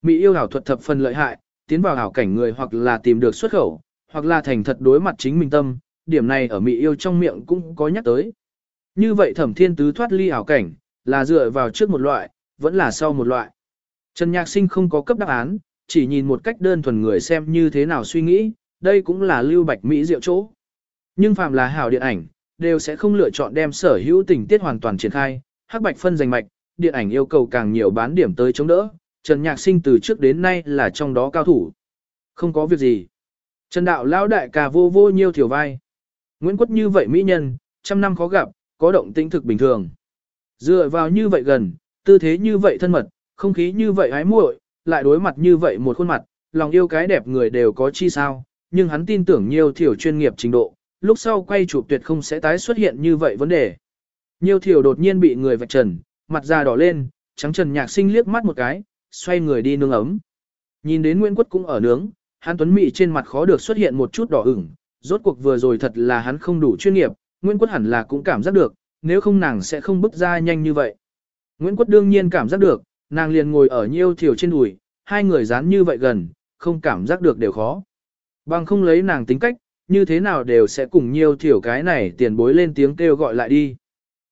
Speaker 1: Mỹ yêu ảo thuật thập phần lợi hại, tiến vào ảo cảnh người hoặc là tìm được xuất khẩu, hoặc là thành thật đối mặt chính mình tâm, điểm này ở Mỹ yêu trong miệng cũng có nhắc tới. Như vậy Thẩm Thiên Tứ thoát ly ảo cảnh, là dựa vào trước một loại, vẫn là sau một loại. Trần Nhạc Sinh không có cấp đáp án, chỉ nhìn một cách đơn thuần người xem như thế nào suy nghĩ, đây cũng là lưu bạch Mỹ diệu chỗ. Nhưng phàm là hảo điện ảnh, đều sẽ không lựa chọn đem sở hữu tình tiết hoàn toàn triển khai, hắc bạch phân giành mạch, điện ảnh yêu cầu càng nhiều bán điểm tới chống đỡ, Trần Nhạc Sinh từ trước đến nay là trong đó cao thủ. Không có việc gì. Trần Đạo lão đại ca vô vô nhiêu thiểu vai. Nguyễn Quất như vậy mỹ nhân, trăm năm khó gặp, có động tĩnh thực bình thường. Dựa vào như vậy gần, tư thế như vậy thân mật, không khí như vậy hái muội, lại đối mặt như vậy một khuôn mặt, lòng yêu cái đẹp người đều có chi sao, nhưng hắn tin tưởng nhiều thiểu chuyên nghiệp trình độ, lúc sau quay chụp tuyệt không sẽ tái xuất hiện như vậy vấn đề. Nhiều thiểu đột nhiên bị người vạch trần, mặt da đỏ lên, trắng trần nhạc sinh liếc mắt một cái, xoay người đi nướng ấm. Nhìn đến Nguyễn Quất cũng ở nướng, hắn tuấn mị trên mặt khó được xuất hiện một chút đỏ ửng, rốt cuộc vừa rồi thật là hắn không đủ chuyên nghiệp, Nguyễn Quất hẳn là cũng cảm giác được, nếu không nàng sẽ không bước ra nhanh như vậy. Nguyễn Quất đương nhiên cảm giác được, nàng liền ngồi ở nhiêu thiểu trên đùi, hai người dán như vậy gần, không cảm giác được đều khó. Bằng không lấy nàng tính cách, như thế nào đều sẽ cùng nhiêu thiểu cái này tiền bối lên tiếng kêu gọi lại đi.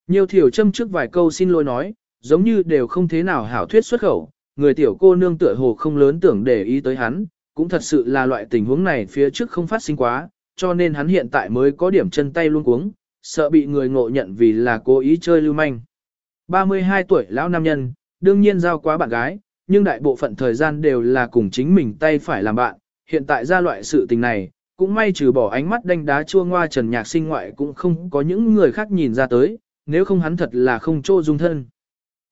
Speaker 1: Nhiêu thiểu châm trước vài câu xin lỗi nói, giống như đều không thế nào hảo thuyết xuất khẩu, người tiểu cô nương tựa hồ không lớn tưởng để ý tới hắn, cũng thật sự là loại tình huống này phía trước không phát sinh quá, cho nên hắn hiện tại mới có điểm chân tay luôn cuống, sợ bị người ngộ nhận vì là cố ý chơi lưu manh. 32 tuổi lão nam nhân, đương nhiên giao quá bạn gái, nhưng đại bộ phận thời gian đều là cùng chính mình tay phải làm bạn, hiện tại ra loại sự tình này, cũng may trừ bỏ ánh mắt đanh đá chua ngoa trần nhạc sinh ngoại cũng không có những người khác nhìn ra tới, nếu không hắn thật là không trô dung thân.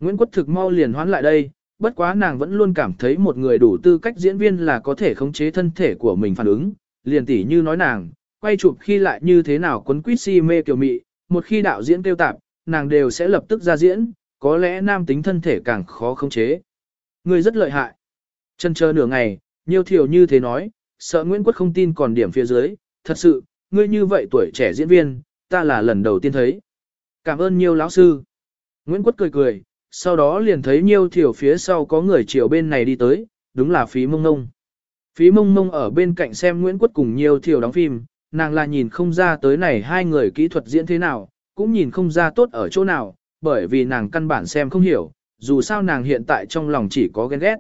Speaker 1: Nguyễn quốc thực mau liền hoán lại đây, bất quá nàng vẫn luôn cảm thấy một người đủ tư cách diễn viên là có thể khống chế thân thể của mình phản ứng, liền tỉ như nói nàng, quay chụp khi lại như thế nào quấn quýt si mê kiểu mị, một khi đạo diễn tiêu tạp, nàng đều sẽ lập tức ra diễn, có lẽ nam tính thân thể càng khó khống chế. Người rất lợi hại. Chân chờ nửa ngày, nhiều thiểu như thế nói, sợ Nguyễn Quất không tin còn điểm phía dưới, thật sự, ngươi như vậy tuổi trẻ diễn viên, ta là lần đầu tiên thấy. Cảm ơn nhiều lão sư. Nguyễn Quất cười cười, sau đó liền thấy nhiều thiểu phía sau có người chiều bên này đi tới, đúng là phí mông ngông. Phí mông mông ở bên cạnh xem Nguyễn Quất cùng nhiều thiểu đóng phim, nàng là nhìn không ra tới này hai người kỹ thuật diễn thế nào, cũng nhìn không ra tốt ở chỗ nào, bởi vì nàng căn bản xem không hiểu, dù sao nàng hiện tại trong lòng chỉ có ghen ghét.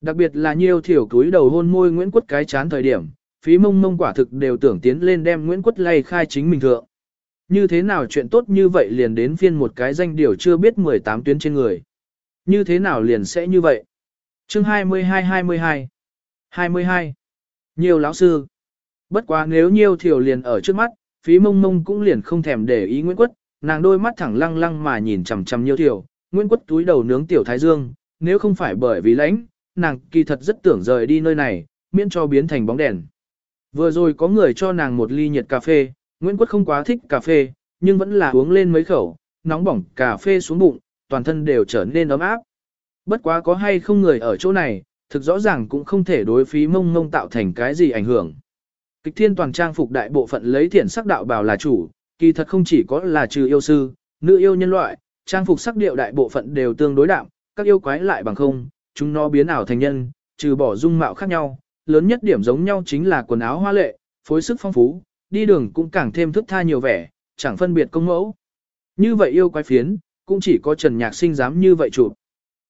Speaker 1: Đặc biệt là nhiều thiểu túi đầu hôn môi Nguyễn Quất cái chán thời điểm, phí mông mông quả thực đều tưởng tiến lên đem Nguyễn Quất lay khai chính mình thượng. Như thế nào chuyện tốt như vậy liền đến phiên một cái danh điều chưa biết 18 tuyến trên người. Như thế nào liền sẽ như vậy? Chương 22-22 22 Nhiều lão sư Bất quá nếu nhiều thiểu liền ở trước mắt, phí mông mông cũng liền không thèm để ý Nguyễn Quất, nàng đôi mắt thẳng lăng lăng mà nhìn chằm chằm nhiều thiểu, Nguyễn Quất túi đầu nướng tiểu thái dương, nếu không phải bởi vì lãnh, nàng kỳ thật rất tưởng rời đi nơi này, miễn cho biến thành bóng đèn. Vừa rồi có người cho nàng một ly nhiệt cà phê, Nguyễn Quốc không quá thích cà phê, nhưng vẫn là uống lên mấy khẩu, nóng bỏng cà phê xuống bụng, toàn thân đều trở nên ấm áp. Bất quá có hay không người ở chỗ này, thực rõ ràng cũng không thể đối phí mông mông tạo thành cái gì ảnh hưởng. Kịch thiên toàn trang phục đại bộ phận lấy thiển sắc đạo bào là chủ, kỳ thật không chỉ có là trừ yêu sư, nữ yêu nhân loại, trang phục sắc điệu đại bộ phận đều tương đối đạm, các yêu quái lại bằng không, chúng nó biến ảo thành nhân, trừ bỏ dung mạo khác nhau, lớn nhất điểm giống nhau chính là quần áo hoa lệ, phối sức phong phú, đi đường cũng càng thêm thức tha nhiều vẻ, chẳng phân biệt công mẫu. Như vậy yêu quái phiến, cũng chỉ có Trần Nhạc Sinh dám như vậy chụp.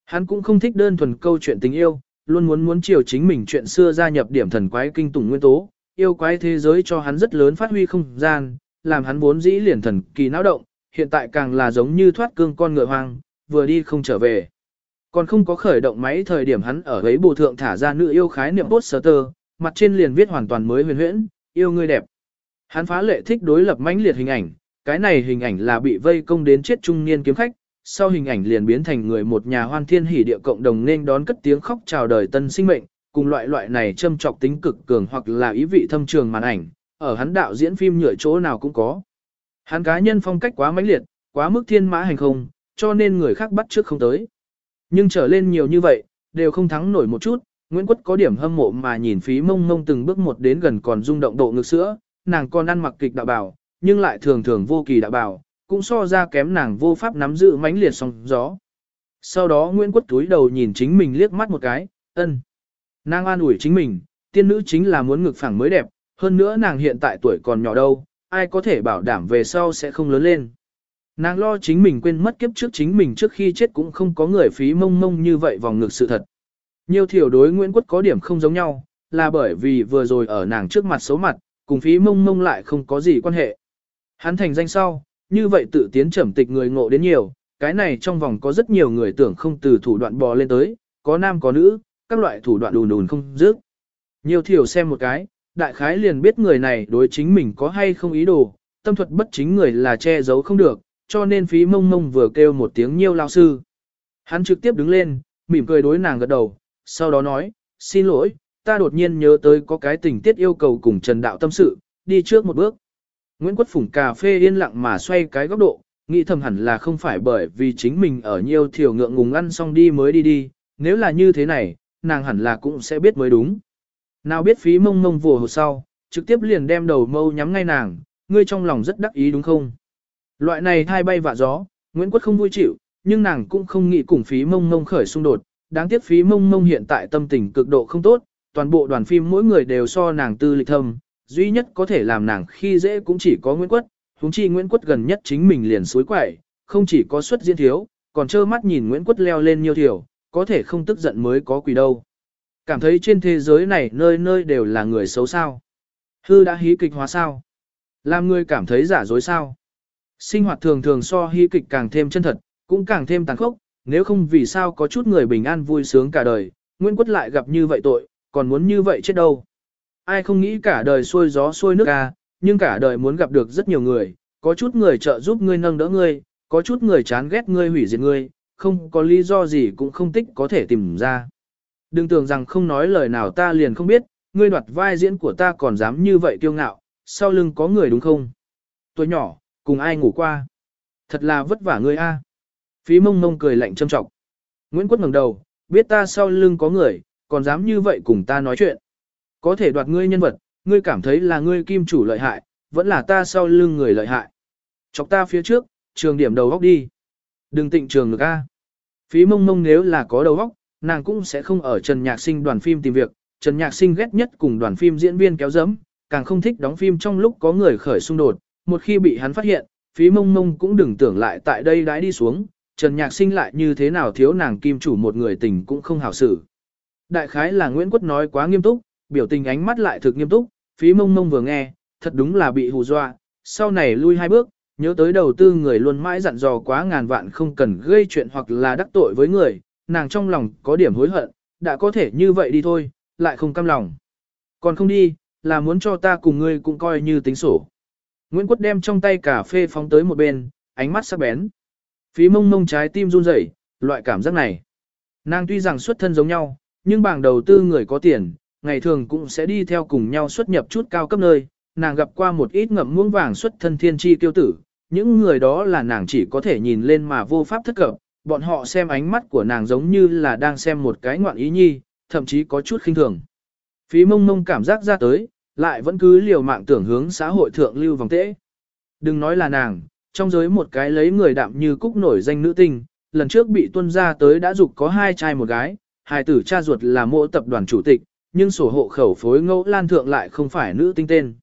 Speaker 1: Hắn cũng không thích đơn thuần câu chuyện tình yêu, luôn muốn muốn chiều chính mình chuyện xưa gia nhập điểm thần quái kinh tủng nguyên tố, yêu quái thế giới cho hắn rất lớn phát huy không gian, làm hắn vốn dĩ liền thần kỳ náo động, hiện tại càng là giống như thoát cương con ngựa hoang, vừa đi không trở về. Còn không có khởi động máy thời điểm hắn ở ấy bù thượng thả ra nữ yêu khái niệm poster, mặt trên liền viết hoàn toàn mới huyền huyễn, yêu người đẹp. Hắn phá lệ thích đối lập mãnh liệt hình ảnh, cái này hình ảnh là bị vây công đến chết trung niên kiếm khách, sau hình ảnh liền biến thành người một nhà hoan thiên hỉ địa cộng đồng nên đón cất tiếng khóc chào đời tân sinh mệnh, cùng loại loại này châm trọc tính cực cường hoặc là ý vị thâm trường màn ảnh, ở hắn đạo diễn phim nhựa chỗ nào cũng có. Hắn cá nhân phong cách quá mãnh liệt, quá mức thiên mã hành không, cho nên người khác bắt trước không tới. Nhưng trở lên nhiều như vậy, đều không thắng nổi một chút, Nguyễn Quất có điểm hâm mộ mà nhìn phí mông mông từng bước một đến gần còn rung động độ ngực sữa, nàng còn ăn mặc kịch đạo bảo, nhưng lại thường thường vô kỳ đạo bảo, cũng so ra kém nàng vô pháp nắm giữ mãnh liệt sóng gió. Sau đó Nguyễn Quất túi đầu nhìn chính mình liếc mắt một cái, ân. Nàng an ủi chính mình, tiên nữ chính là muốn ngực phẳng mới đẹp, hơn nữa nàng hiện tại tuổi còn nhỏ đâu, ai có thể bảo đảm về sau sẽ không lớn lên. Nàng lo chính mình quên mất kiếp trước chính mình trước khi chết cũng không có người phí mông mông như vậy vòng ngực sự thật. Nhiều thiểu đối Nguyễn Quất có điểm không giống nhau, là bởi vì vừa rồi ở nàng trước mặt xấu mặt, cùng phí mông mông lại không có gì quan hệ. Hắn thành danh sau, như vậy tự tiến trầm tịch người ngộ đến nhiều, cái này trong vòng có rất nhiều người tưởng không từ thủ đoạn bò lên tới, có nam có nữ, các loại thủ đoạn đùn đùn không dứt. Nhiều thiểu xem một cái, đại khái liền biết người này đối chính mình có hay không ý đồ, tâm thuật bất chính người là che giấu không được, cho nên phí mông mông vừa kêu một tiếng nhiêu lao sư. Hắn trực tiếp đứng lên, mỉm cười đối nàng gật đầu, sau đó nói, xin lỗi, ta đột nhiên nhớ tới có cái tình tiết yêu cầu cùng Trần Đạo tâm sự, đi trước một bước. Nguyễn Quất Phủng cà phê yên lặng mà xoay cái góc độ, nghĩ thầm hẳn là không phải bởi vì chính mình ở nhiều thiểu ngượng ngùng ăn xong đi mới đi đi, nếu là như thế này, nàng hẳn là cũng sẽ biết mới đúng. Nào biết phí mông mông vùa hồ sau, trực tiếp liền đem đầu mâu nhắm ngay nàng, ngươi trong lòng rất đắc ý đúng không? Loại này thai bay vạ gió, Nguyễn Quất không vui chịu, nhưng nàng cũng không nghĩ cùng phí mông mông khởi xung đột, đáng tiếc phí mông mông hiện tại tâm tình cực độ không tốt, toàn bộ đoàn phim mỗi người đều so nàng tư lịch thâm, duy nhất có thể làm nàng khi dễ cũng chỉ có Nguyễn Quất, huống chi Nguyễn Quất gần nhất chính mình liền suối quậy, không chỉ có suất diễn thiếu, còn trơ mắt nhìn Nguyễn Quất leo lên nhiều thiểu, có thể không tức giận mới có quỷ đâu. Cảm thấy trên thế giới này nơi nơi đều là người xấu sao. Hư đã hí kịch hóa sao. Làm người cảm thấy giả dối sao. Sinh hoạt thường thường so hí kịch càng thêm chân thật, cũng càng thêm tàn khốc, nếu không vì sao có chút người bình an vui sướng cả đời, Nguyễn Quất lại gặp như vậy tội, còn muốn như vậy chết đâu. Ai không nghĩ cả đời xuôi gió xuôi nước à? nhưng cả đời muốn gặp được rất nhiều người, có chút người trợ giúp ngươi nâng đỡ ngươi, có chút người chán ghét ngươi hủy diệt ngươi, không có lý do gì cũng không tích có thể tìm ra. Đừng tưởng rằng không nói lời nào ta liền không biết, ngươi đoạt vai diễn của ta còn dám như vậy kiêu ngạo, sau lưng có người đúng không? Tuổi nhỏ, cùng ai ngủ qua? Thật là vất vả ngươi a. Phí mông mông cười lạnh châm trọng. Nguyễn Quất ngẩng đầu, biết ta sau lưng có người, còn dám như vậy cùng ta nói chuyện. Có thể đoạt ngươi nhân vật, ngươi cảm thấy là ngươi kim chủ lợi hại, vẫn là ta sau lưng người lợi hại. Chọc ta phía trước, trường điểm đầu góc đi. Đừng tịnh trường được a. Phí mông mông nếu là có đầu góc, nàng cũng sẽ không ở Trần Nhạc Sinh đoàn phim tìm việc. Trần Nhạc Sinh ghét nhất cùng đoàn phim diễn viên kéo dẫm, càng không thích đóng phim trong lúc có người khởi xung đột. Một khi bị hắn phát hiện, phí mông mông cũng đừng tưởng lại tại đây đãi đi xuống. Trần Nhạc Sinh lại như thế nào thiếu nàng kim chủ một người tình cũng không hảo xử. Đại khái là Nguyễn Quất nói quá nghiêm túc, biểu tình ánh mắt lại thực nghiêm túc, phí mông mông vừa nghe, thật đúng là bị hù dọa, sau này lui hai bước, nhớ tới đầu tư người luôn mãi dặn dò quá ngàn vạn không cần gây chuyện hoặc là đắc tội với người, nàng trong lòng có điểm hối hận, đã có thể như vậy đi thôi, lại không cam lòng. Còn không đi, là muốn cho ta cùng ngươi cũng coi như tính sổ. Nguyễn Quất đem trong tay cà phê phóng tới một bên, ánh mắt sắc bén. Phí mông mông trái tim run rẩy, loại cảm giác này. Nàng tuy rằng xuất thân giống nhau, nhưng bảng đầu tư người có tiền, ngày thường cũng sẽ đi theo cùng nhau xuất nhập chút cao cấp nơi. Nàng gặp qua một ít ngậm muỗng vàng xuất thân thiên chi tiêu tử, những người đó là nàng chỉ có thể nhìn lên mà vô pháp thất cập, bọn họ xem ánh mắt của nàng giống như là đang xem một cái ngoạn ý nhi, thậm chí có chút khinh thường. Phí mông mông cảm giác ra tới, lại vẫn cứ liều mạng tưởng hướng xã hội thượng lưu vòng tễ. Đừng nói là nàng, trong giới một cái lấy người đạm như cúc nổi danh nữ tinh, lần trước bị tuân ra tới đã dục có hai trai một gái, hài tử cha ruột là mộ tập đoàn chủ tịch, nhưng sổ hộ khẩu phối ngẫu lan thượng lại không phải nữ tinh tên.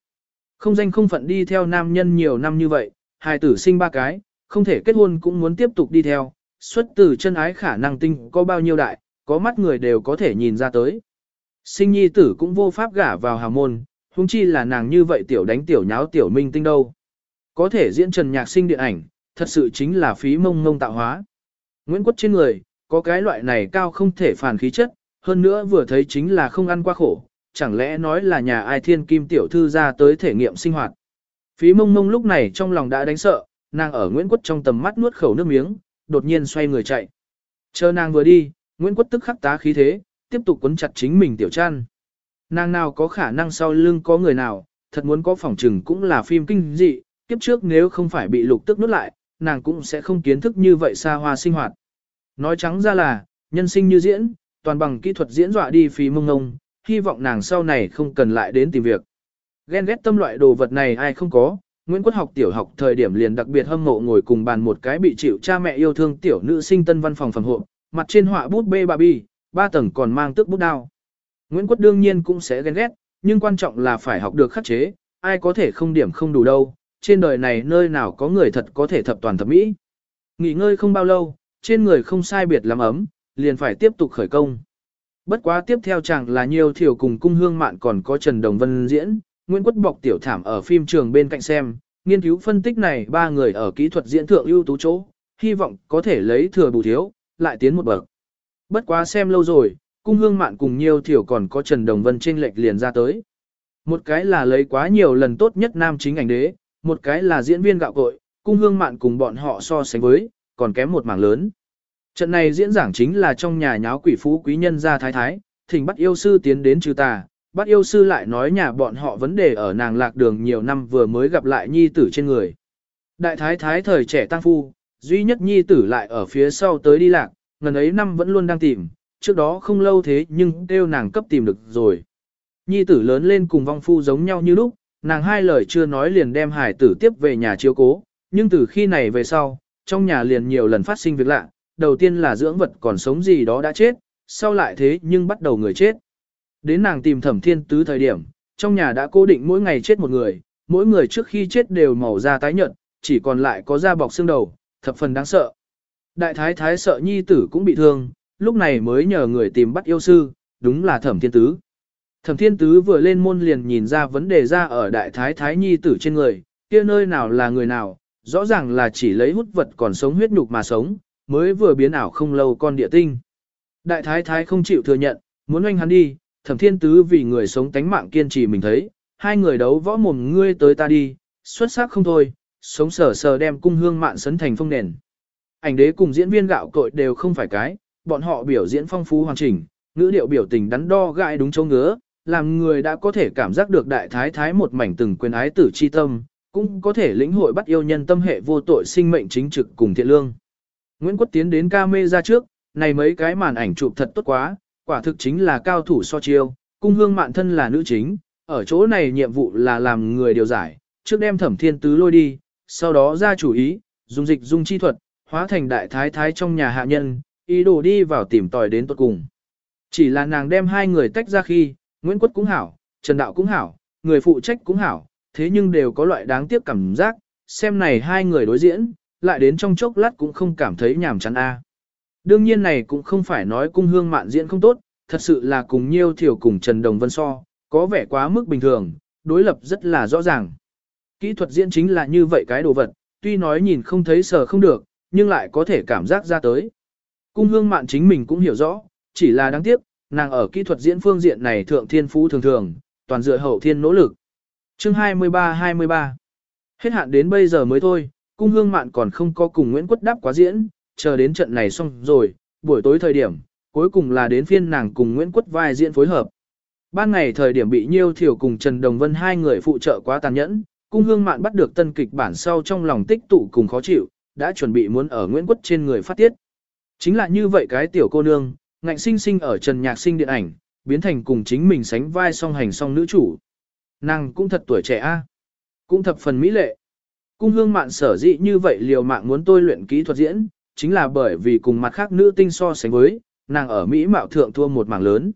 Speaker 1: Không danh không phận đi theo nam nhân nhiều năm như vậy, hài tử sinh ba cái, không thể kết hôn cũng muốn tiếp tục đi theo, xuất từ chân ái khả năng tinh có bao nhiêu đại, có mắt người đều có thể nhìn ra tới. Sinh nhi tử cũng vô pháp gả vào hào môn, huống chi là nàng như vậy tiểu đánh tiểu nháo tiểu minh tinh đâu. Có thể diễn trần nhạc sinh điện ảnh, thật sự chính là phí mông mông tạo hóa. Nguyễn Quất trên người, có cái loại này cao không thể phản khí chất, hơn nữa vừa thấy chính là không ăn qua khổ, chẳng lẽ nói là nhà ai thiên kim tiểu thư ra tới thể nghiệm sinh hoạt. Phí mông mông lúc này trong lòng đã đánh sợ, nàng ở Nguyễn Quất trong tầm mắt nuốt khẩu nước miếng, đột nhiên xoay người chạy. Chờ nàng vừa đi, Nguyễn Quất tức khắc tá khí thế, tiếp tục quấn chặt chính mình tiểu chăn. Nàng nào có khả năng sau lưng có người nào, thật muốn có phòng trừng cũng là phim kinh dị, kiếp trước nếu không phải bị lục tức nuốt lại, nàng cũng sẽ không kiến thức như vậy xa hoa sinh hoạt. Nói trắng ra là, nhân sinh như diễn, toàn bằng kỹ thuật diễn dọa đi phí mông ngông, hy vọng nàng sau này không cần lại đến tìm việc. Ghen ghét tâm loại đồ vật này ai không có, Nguyễn Quốc học tiểu học thời điểm liền đặc biệt hâm mộ ngồi cùng bàn một cái bị chịu cha mẹ yêu thương tiểu nữ sinh tân văn phòng phẩm hộ, mặt trên họa bút bê bà bi, ba tầng còn mang tước bút đao. Nguyễn Quốc đương nhiên cũng sẽ ghen ghét, nhưng quan trọng là phải học được khắc chế, ai có thể không điểm không đủ đâu, trên đời này nơi nào có người thật có thể thập toàn thập mỹ. Nghỉ ngơi không bao lâu, trên người không sai biệt lắm ấm, liền phải tiếp tục khởi công. Bất quá tiếp theo chẳng là nhiều thiểu cùng cung hương mạn còn có Trần Đồng Vân diễn, Nguyễn Quất bọc tiểu thảm ở phim trường bên cạnh xem, nghiên cứu phân tích này ba người ở kỹ thuật diễn thượng ưu tú chỗ, hy vọng có thể lấy thừa bù thiếu, lại tiến một bậc. Bất quá xem lâu rồi, cung hương mạn cùng nhiều thiểu còn có Trần Đồng Vân trên lệch liền ra tới. Một cái là lấy quá nhiều lần tốt nhất nam chính ảnh đế, một cái là diễn viên gạo cội, cung hương mạn cùng bọn họ so sánh với, còn kém một mảng lớn. Trận này diễn giảng chính là trong nhà nháo quỷ phú quý nhân gia thái thái, thỉnh bắt yêu sư tiến đến trừ tà, bắt yêu sư lại nói nhà bọn họ vấn đề ở nàng lạc đường nhiều năm vừa mới gặp lại nhi tử trên người. Đại thái thái thời trẻ tăng phu, duy nhất nhi tử lại ở phía sau tới đi lạc, ngần ấy năm vẫn luôn đang tìm, trước đó không lâu thế nhưng kêu nàng cấp tìm được rồi. Nhi tử lớn lên cùng vong phu giống nhau như lúc, nàng hai lời chưa nói liền đem hải tử tiếp về nhà chiếu cố, nhưng từ khi này về sau, trong nhà liền nhiều lần phát sinh việc lạ, đầu tiên là dưỡng vật còn sống gì đó đã chết, sau lại thế nhưng bắt đầu người chết. Đến nàng tìm thẩm thiên tứ thời điểm, trong nhà đã cố định mỗi ngày chết một người, mỗi người trước khi chết đều màu da tái nhợt, chỉ còn lại có da bọc xương đầu, thập phần đáng sợ. Đại thái thái sợ nhi tử cũng bị thương, lúc này mới nhờ người tìm bắt yêu sư, đúng là thẩm thiên tứ. Thẩm thiên tứ vừa lên môn liền nhìn ra vấn đề ra ở đại thái thái nhi tử trên người, kia nơi nào là người nào, rõ ràng là chỉ lấy hút vật còn sống huyết nhục mà sống, mới vừa biến ảo không lâu con địa tinh. Đại thái thái không chịu thừa nhận, muốn oanh hắn đi, thẩm thiên tứ vì người sống tánh mạng kiên trì mình thấy, hai người đấu võ mồm ngươi tới ta đi, xuất sắc không thôi, sống sờ sờ đem cung hương mạn sấn thành phong nền. Ảnh đế cùng diễn viên gạo cội đều không phải cái, bọn họ biểu diễn phong phú hoàn chỉnh, ngữ điệu biểu tình đắn đo gãi đúng chỗ ngứa, làm người đã có thể cảm giác được đại thái thái một mảnh từng quyền ái tử chi tâm, cũng có thể lĩnh hội bắt yêu nhân tâm hệ vô tội sinh mệnh chính trực cùng thiện lương. Nguyễn Quốc tiến đến ca mê ra trước, này mấy cái màn ảnh chụp thật tốt quá, quả thực chính là cao thủ so chiêu, cung hương mạn thân là nữ chính, ở chỗ này nhiệm vụ là làm người điều giải, trước đem thẩm thiên tứ lôi đi, sau đó ra chủ ý, dùng dịch dung chi thuật, hóa thành đại thái thái trong nhà hạ nhân, ý đồ đi vào tìm tòi đến tốt cùng. Chỉ là nàng đem hai người tách ra khi, Nguyễn Quất cũng hảo, Trần Đạo cũng hảo, người phụ trách cũng hảo, thế nhưng đều có loại đáng tiếc cảm giác, xem này hai người đối diễn, lại đến trong chốc lát cũng không cảm thấy nhàm chán a. À. Đương nhiên này cũng không phải nói cung hương mạn diễn không tốt, thật sự là cùng nhiêu thiểu cùng Trần Đồng Vân so, có vẻ quá mức bình thường, đối lập rất là rõ ràng. Kỹ thuật diễn chính là như vậy cái đồ vật, tuy nói nhìn không thấy sờ không được, nhưng lại có thể cảm giác ra tới. Cung hương mạn chính mình cũng hiểu rõ, chỉ là đáng tiếc, nàng ở kỹ thuật diễn phương diện này thượng thiên phú thường thường, toàn dựa hậu thiên nỗ lực. Chương 23-23 Hết hạn đến bây giờ mới thôi, cung hương mạn còn không có cùng Nguyễn Quất đáp quá diễn, chờ đến trận này xong rồi, buổi tối thời điểm, cuối cùng là đến phiên nàng cùng Nguyễn Quất vai diễn phối hợp. Ban ngày thời điểm bị Nhiêu Thiểu cùng Trần Đồng Vân hai người phụ trợ quá tàn nhẫn, cung hương mạn bắt được tân kịch bản sau trong lòng tích tụ cùng khó chịu, đã chuẩn bị muốn ở Nguyễn Quất trên người phát tiết. Chính là như vậy cái tiểu cô nương, ngạnh sinh sinh ở Trần Nhạc Sinh điện ảnh, biến thành cùng chính mình sánh vai song hành song nữ chủ. Nàng cũng thật tuổi trẻ a, cũng thập phần mỹ lệ. Cung hương mạn sở dĩ như vậy liều mạng muốn tôi luyện kỹ thuật diễn, chính là bởi vì cùng mặt khác nữ tinh so sánh với, nàng ở Mỹ mạo thượng thua một mảng lớn.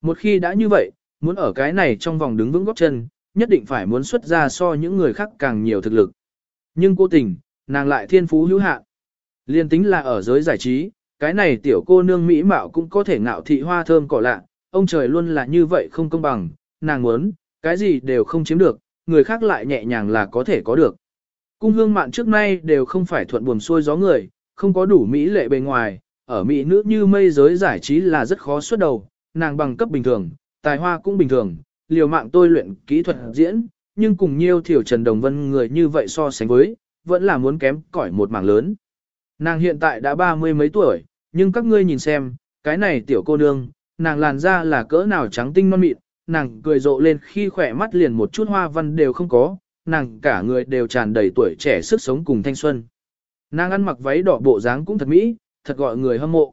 Speaker 1: Một khi đã như vậy, muốn ở cái này trong vòng đứng vững góc chân, nhất định phải muốn xuất ra so những người khác càng nhiều thực lực. Nhưng cố tình, nàng lại thiên phú hữu hạn. Liên tính là ở giới giải trí, cái này tiểu cô nương Mỹ mạo cũng có thể ngạo thị hoa thơm cỏ lạ, ông trời luôn là như vậy không công bằng, nàng muốn, cái gì đều không chiếm được, người khác lại nhẹ nhàng là có thể có được. Cung hương mạn trước nay đều không phải thuận buồm xuôi gió người, không có đủ Mỹ lệ bề ngoài, ở Mỹ nữ như mây giới giải trí là rất khó xuất đầu, nàng bằng cấp bình thường, tài hoa cũng bình thường, liều mạng tôi luyện kỹ thuật diễn, nhưng cùng nhiêu thiểu Trần Đồng Vân người như vậy so sánh với, vẫn là muốn kém cỏi một mảng lớn. Nàng hiện tại đã ba mươi mấy tuổi, nhưng các ngươi nhìn xem, cái này tiểu cô nương, nàng làn da là cỡ nào trắng tinh non mịn, nàng cười rộ lên khi khỏe mắt liền một chút hoa văn đều không có, nàng cả người đều tràn đầy tuổi trẻ sức sống cùng thanh xuân. Nàng ăn mặc váy đỏ bộ dáng cũng thật mỹ, thật gọi người hâm mộ.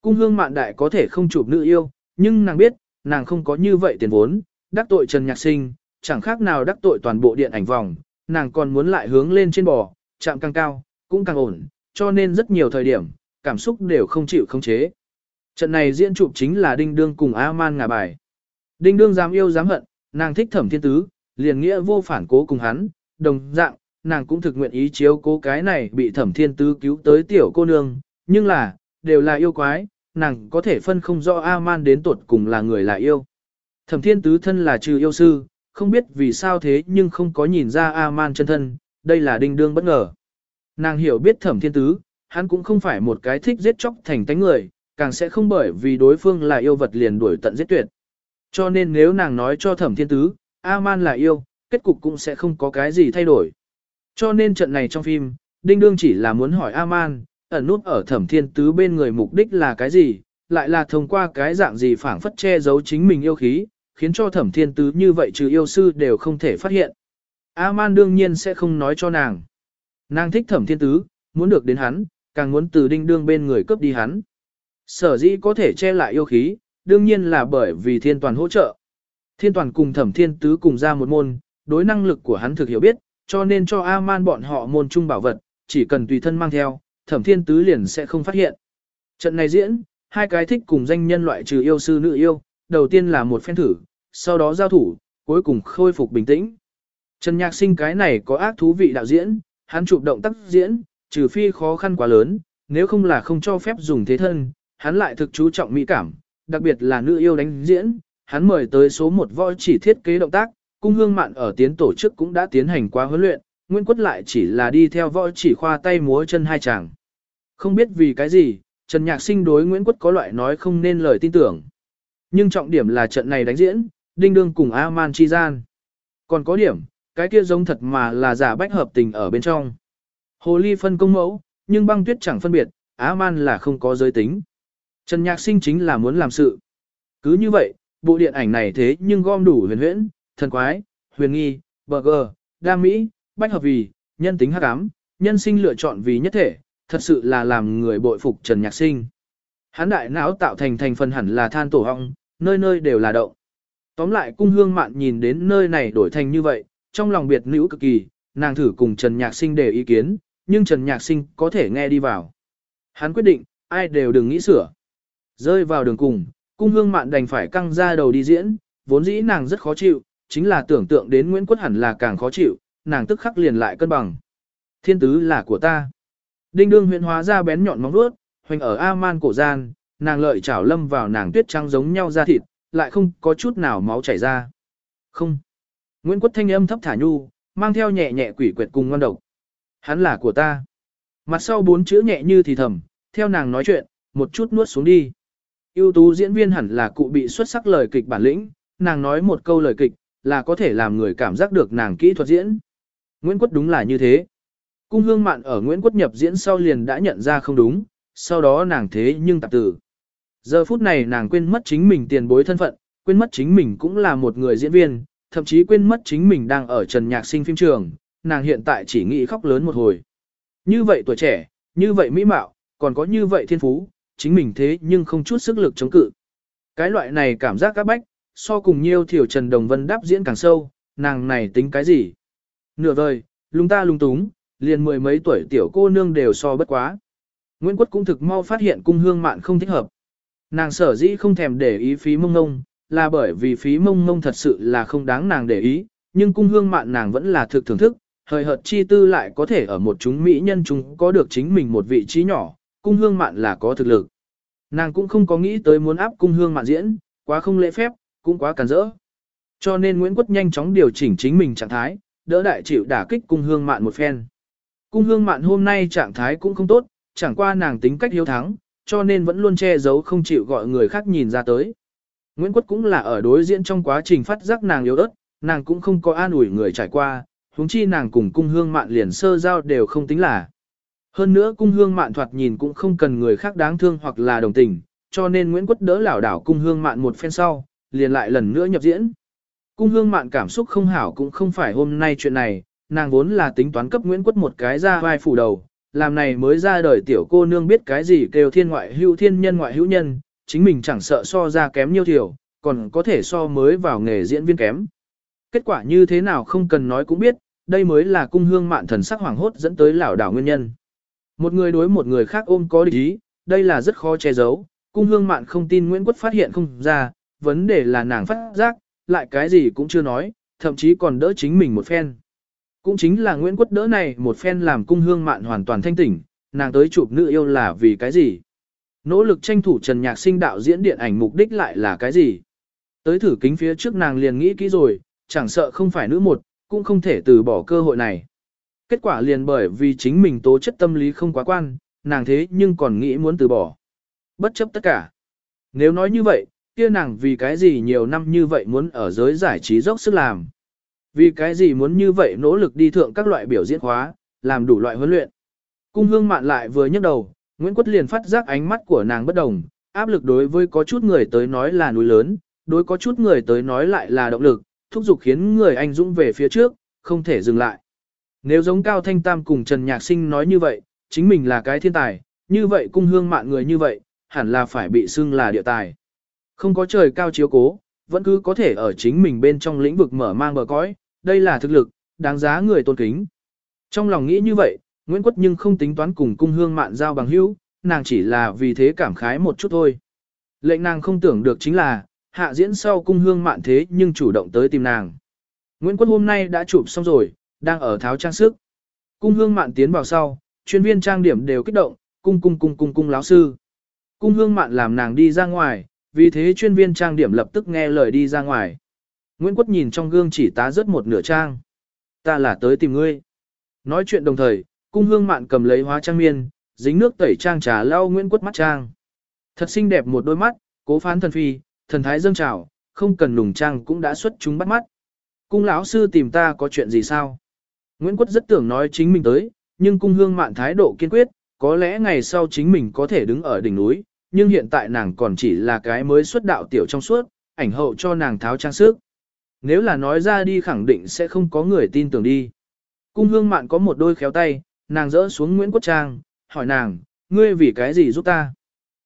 Speaker 1: Cung hương mạn đại có thể không chụp nữ yêu, nhưng nàng biết, nàng không có như vậy tiền vốn, đắc tội Trần Nhạc Sinh, chẳng khác nào đắc tội toàn bộ điện ảnh vòng, nàng còn muốn lại hướng lên trên bò, chạm càng cao, cũng càng ổn, cho nên rất nhiều thời điểm, cảm xúc đều không chịu khống chế. Trận này diễn chụp chính là Đinh Đương cùng A-man ngả bài. Đinh Đương dám yêu dám hận, nàng thích thẩm thiên tứ, liền nghĩa vô phản cố cùng hắn, đồng dạng, nàng cũng thực nguyện ý chiếu cố cái này bị thẩm thiên tứ cứu tới tiểu cô nương, nhưng là, đều là yêu quái, nàng có thể phân không rõ A-man đến tuột cùng là người là yêu. Thẩm thiên tứ thân là trừ yêu sư, không biết vì sao thế nhưng không có nhìn ra A-man chân thân, đây là đinh đương bất ngờ. Nàng hiểu biết thẩm thiên tứ, hắn cũng không phải một cái thích giết chóc thành tánh người, càng sẽ không bởi vì đối phương là yêu vật liền đuổi tận giết tuyệt. Cho nên nếu nàng nói cho thẩm thiên tứ, A-man là yêu, kết cục cũng sẽ không có cái gì thay đổi. Cho nên trận này trong phim, Đinh Đương chỉ là muốn hỏi A-man, ẩn nút ở thẩm thiên tứ bên người mục đích là cái gì, lại là thông qua cái dạng gì phản phất che giấu chính mình yêu khí, khiến cho thẩm thiên tứ như vậy trừ yêu sư đều không thể phát hiện. A-man đương nhiên sẽ không nói cho nàng. Nàng thích thẩm thiên tứ, muốn được đến hắn, càng muốn từ đinh đương bên người cướp đi hắn. Sở dĩ có thể che lại yêu khí, đương nhiên là bởi vì thiên toàn hỗ trợ. Thiên toàn cùng thẩm thiên tứ cùng ra một môn, đối năng lực của hắn thực hiểu biết, cho nên cho A-man bọn họ môn trung bảo vật, chỉ cần tùy thân mang theo, thẩm thiên tứ liền sẽ không phát hiện. Trận này diễn, hai cái thích cùng danh nhân loại trừ yêu sư nữ yêu, đầu tiên là một phen thử, sau đó giao thủ, cuối cùng khôi phục bình tĩnh. Trần Nhạc Sinh cái này có ác thú vị đạo diễn, hắn chụp động tác diễn, trừ phi khó khăn quá lớn, nếu không là không cho phép dùng thế thân, hắn lại thực chú trọng mỹ cảm, đặc biệt là nữ yêu đánh diễn, hắn mời tới số một võ chỉ thiết kế động tác, cung hương mạn ở tiến tổ chức cũng đã tiến hành qua huấn luyện, Nguyễn Quất lại chỉ là đi theo võ chỉ khoa tay múa chân hai chàng. Không biết vì cái gì, Trần Nhạc Sinh đối Nguyễn Quất có loại nói không nên lời tin tưởng. Nhưng trọng điểm là trận này đánh diễn, Đinh Đương cùng A-man chi gian. Còn có điểm, cái kia giống thật mà là giả bách hợp tình ở bên trong. Hồ ly phân công mẫu, nhưng băng tuyết chẳng phân biệt, A-man là không có giới tính. Trần Nhạc Sinh chính là muốn làm sự. Cứ như vậy, bộ điện ảnh này thế nhưng gom đủ huyền huyễn, thần quái, huyền nghi, burger, gờ, đa mỹ, bách hợp vì, nhân tính hắc ám, nhân sinh lựa chọn vì nhất thể, thật sự là làm người bội phục Trần Nhạc Sinh. Hán đại não tạo thành thành phần hẳn là than tổ hong, nơi nơi đều là động. Tóm lại cung hương mạn nhìn đến nơi này đổi thành như vậy, trong lòng biệt nữ cực kỳ, nàng thử cùng Trần Nhạc Sinh để ý kiến, nhưng Trần Nhạc Sinh có thể nghe đi vào. Hắn quyết định, ai đều đừng nghĩ sửa. Rơi vào đường cùng, cung hương mạn đành phải căng ra đầu đi diễn, vốn dĩ nàng rất khó chịu, chính là tưởng tượng đến Nguyễn Quất hẳn là càng khó chịu, nàng tức khắc liền lại cân bằng. Thiên tứ là của ta. Đinh đương huyện hóa ra bén nhọn móng vuốt, hoành ở A-man cổ gian, nàng lợi chảo lâm vào nàng tuyết trắng giống nhau ra thịt, lại không có chút nào máu chảy ra. Không. Nguyễn Quất thanh âm thấp thả nhu, mang theo nhẹ nhẹ quỷ quyệt cùng ngon độc. Hắn là của ta. Mặt sau bốn chữ nhẹ như thì thầm, theo nàng nói chuyện, một chút nuốt xuống đi ưu tú diễn viên hẳn là cụ bị xuất sắc lời kịch bản lĩnh, nàng nói một câu lời kịch, là có thể làm người cảm giác được nàng kỹ thuật diễn. Nguyễn Quất đúng là như thế. Cung hương mạn ở Nguyễn Quất nhập diễn sau liền đã nhận ra không đúng, sau đó nàng thế nhưng tạp tử. Giờ phút này nàng quên mất chính mình tiền bối thân phận, quên mất chính mình cũng là một người diễn viên, thậm chí quên mất chính mình đang ở trần nhạc sinh phim trường, nàng hiện tại chỉ nghĩ khóc lớn một hồi. Như vậy tuổi trẻ, như vậy mỹ mạo, còn có như vậy thiên phú, chính mình thế nhưng không chút sức lực chống cự. Cái loại này cảm giác các bách, so cùng nhiêu thiểu Trần Đồng Vân đáp diễn càng sâu, nàng này tính cái gì? Nửa vời, lung ta lung túng, liền mười mấy tuổi tiểu cô nương đều so bất quá. Nguyễn Quất cũng thực mau phát hiện cung hương mạn không thích hợp. Nàng sở dĩ không thèm để ý phí mông ngông, là bởi vì phí mông ngông thật sự là không đáng nàng để ý, nhưng cung hương mạn nàng vẫn là thực thưởng thức, hời hợt chi tư lại có thể ở một chúng mỹ nhân chúng có được chính mình một vị trí nhỏ, cung hương mạn là có thực lực. Nàng cũng không có nghĩ tới muốn áp cung hương mạn diễn, quá không lễ phép, cũng quá cản rỡ. Cho nên Nguyễn Quất nhanh chóng điều chỉnh chính mình trạng thái, đỡ đại chịu đả kích cung hương mạn một phen. Cung hương mạn hôm nay trạng thái cũng không tốt, chẳng qua nàng tính cách hiếu thắng, cho nên vẫn luôn che giấu không chịu gọi người khác nhìn ra tới. Nguyễn Quất cũng là ở đối diễn trong quá trình phát giác nàng yếu ớt, nàng cũng không có an ủi người trải qua, huống chi nàng cùng cung hương mạn liền sơ giao đều không tính là. Hơn nữa cung hương mạn thoạt nhìn cũng không cần người khác đáng thương hoặc là đồng tình, cho nên Nguyễn Quất đỡ lảo đảo cung hương mạn một phen sau, liền lại lần nữa nhập diễn. Cung hương mạn cảm xúc không hảo cũng không phải hôm nay chuyện này, nàng vốn là tính toán cấp Nguyễn Quất một cái ra vai phủ đầu, làm này mới ra đời tiểu cô nương biết cái gì kêu thiên ngoại hữu thiên nhân ngoại hữu nhân, chính mình chẳng sợ so ra kém nhiêu thiểu, còn có thể so mới vào nghề diễn viên kém. Kết quả như thế nào không cần nói cũng biết, đây mới là cung hương mạn thần sắc hoàng hốt dẫn tới lảo đảo nguyên nhân. Một người đối một người khác ôm có địch ý, đây là rất khó che giấu, cung hương mạn không tin Nguyễn Quất phát hiện không ra, vấn đề là nàng phát giác, lại cái gì cũng chưa nói, thậm chí còn đỡ chính mình một phen. Cũng chính là Nguyễn Quất đỡ này một phen làm cung hương mạn hoàn toàn thanh tỉnh, nàng tới chụp nữ yêu là vì cái gì? Nỗ lực tranh thủ Trần Nhạc Sinh đạo diễn điện ảnh mục đích lại là cái gì? Tới thử kính phía trước nàng liền nghĩ kỹ rồi, chẳng sợ không phải nữ một, cũng không thể từ bỏ cơ hội này. Kết quả liền bởi vì chính mình tố chất tâm lý không quá quan, nàng thế nhưng còn nghĩ muốn từ bỏ. Bất chấp tất cả. Nếu nói như vậy, kia nàng vì cái gì nhiều năm như vậy muốn ở giới giải trí dốc sức làm. Vì cái gì muốn như vậy nỗ lực đi thượng các loại biểu diễn hóa, làm đủ loại huấn luyện. Cung hương mạn lại vừa nhấc đầu, Nguyễn Quất liền phát giác ánh mắt của nàng bất đồng, áp lực đối với có chút người tới nói là núi lớn, đối có chút người tới nói lại là động lực, thúc giục khiến người anh dũng về phía trước, không thể dừng lại. Nếu giống Cao Thanh Tam cùng Trần Nhạc Sinh nói như vậy, chính mình là cái thiên tài, như vậy cung hương mạn người như vậy, hẳn là phải bị xưng là địa tài. Không có trời cao chiếu cố, vẫn cứ có thể ở chính mình bên trong lĩnh vực mở mang bờ cõi, đây là thực lực, đáng giá người tôn kính. Trong lòng nghĩ như vậy, Nguyễn Quất nhưng không tính toán cùng cung hương mạn giao bằng hữu, nàng chỉ là vì thế cảm khái một chút thôi. Lệnh nàng không tưởng được chính là, hạ diễn sau cung hương mạn thế nhưng chủ động tới tìm nàng. Nguyễn Quất hôm nay đã chụp xong rồi, đang ở tháo trang sức. Cung hương mạn tiến vào sau, chuyên viên trang điểm đều kích động, cung cung cung cung cung láo sư. Cung hương mạn làm nàng đi ra ngoài, vì thế chuyên viên trang điểm lập tức nghe lời đi ra ngoài. Nguyễn Quất nhìn trong gương chỉ tá rớt một nửa trang. Ta là tới tìm ngươi. Nói chuyện đồng thời, cung hương mạn cầm lấy hóa trang miên, dính nước tẩy trang trà lau Nguyễn Quất mắt trang. Thật xinh đẹp một đôi mắt, cố phán thần phi, thần thái dâng trào, không cần nùng trang cũng đã xuất chúng bắt mắt. Cung lão sư tìm ta có chuyện gì sao? Nguyễn Quất rất tưởng nói chính mình tới, nhưng cung hương mạn thái độ kiên quyết, có lẽ ngày sau chính mình có thể đứng ở đỉnh núi, nhưng hiện tại nàng còn chỉ là cái mới xuất đạo tiểu trong suốt, ảnh hậu cho nàng tháo trang sức. Nếu là nói ra đi khẳng định sẽ không có người tin tưởng đi. Cung hương mạn có một đôi khéo tay, nàng dỡ xuống Nguyễn Quốc Trang, hỏi nàng, ngươi vì cái gì giúp ta?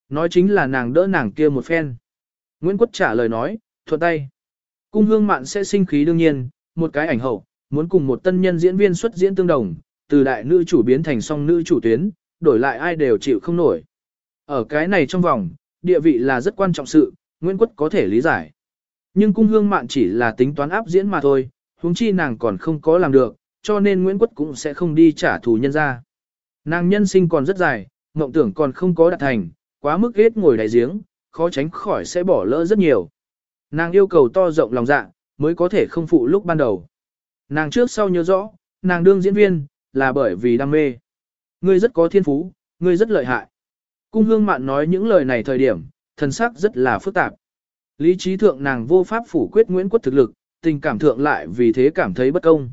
Speaker 1: Nói chính là nàng đỡ nàng kia một phen. Nguyễn Quốc trả lời nói, thuận tay. Cung hương mạn sẽ sinh khí đương nhiên, một cái ảnh hậu, muốn cùng một tân nhân diễn viên xuất diễn tương đồng, từ đại nữ chủ biến thành song nữ chủ tuyến, đổi lại ai đều chịu không nổi. Ở cái này trong vòng, địa vị là rất quan trọng sự, Nguyễn Quất có thể lý giải. Nhưng cung hương mạn chỉ là tính toán áp diễn mà thôi, huống chi nàng còn không có làm được, cho nên Nguyễn Quất cũng sẽ không đi trả thù nhân ra. Nàng nhân sinh còn rất dài, mộng tưởng còn không có đạt thành, quá mức ghét ngồi đại giếng, khó tránh khỏi sẽ bỏ lỡ rất nhiều. Nàng yêu cầu to rộng lòng dạ, mới có thể không phụ lúc ban đầu. Nàng trước sau nhớ rõ, nàng đương diễn viên, là bởi vì đam mê. Ngươi rất có thiên phú, ngươi rất lợi hại. Cung hương mạn nói những lời này thời điểm, thần sắc rất là phức tạp. Lý trí thượng nàng vô pháp phủ quyết Nguyễn Quất thực lực, tình cảm thượng lại vì thế cảm thấy bất công.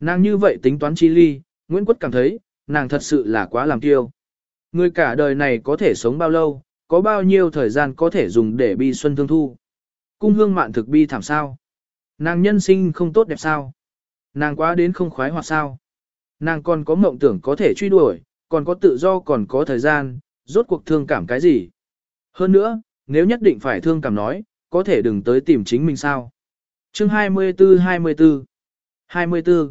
Speaker 1: Nàng như vậy tính toán chi ly, Nguyễn Quất cảm thấy, nàng thật sự là quá làm tiêu. Người cả đời này có thể sống bao lâu, có bao nhiêu thời gian có thể dùng để bi xuân thương thu. Cung hương mạn thực bi thảm sao. Nàng nhân sinh không tốt đẹp sao. Nàng quá đến không khoái hoặc sao. Nàng còn có mộng tưởng có thể truy đuổi, còn có tự do còn có thời gian, rốt cuộc thương cảm cái gì. Hơn nữa, nếu nhất định phải thương cảm nói, có thể đừng tới tìm chính mình sao. Chương 24-24 24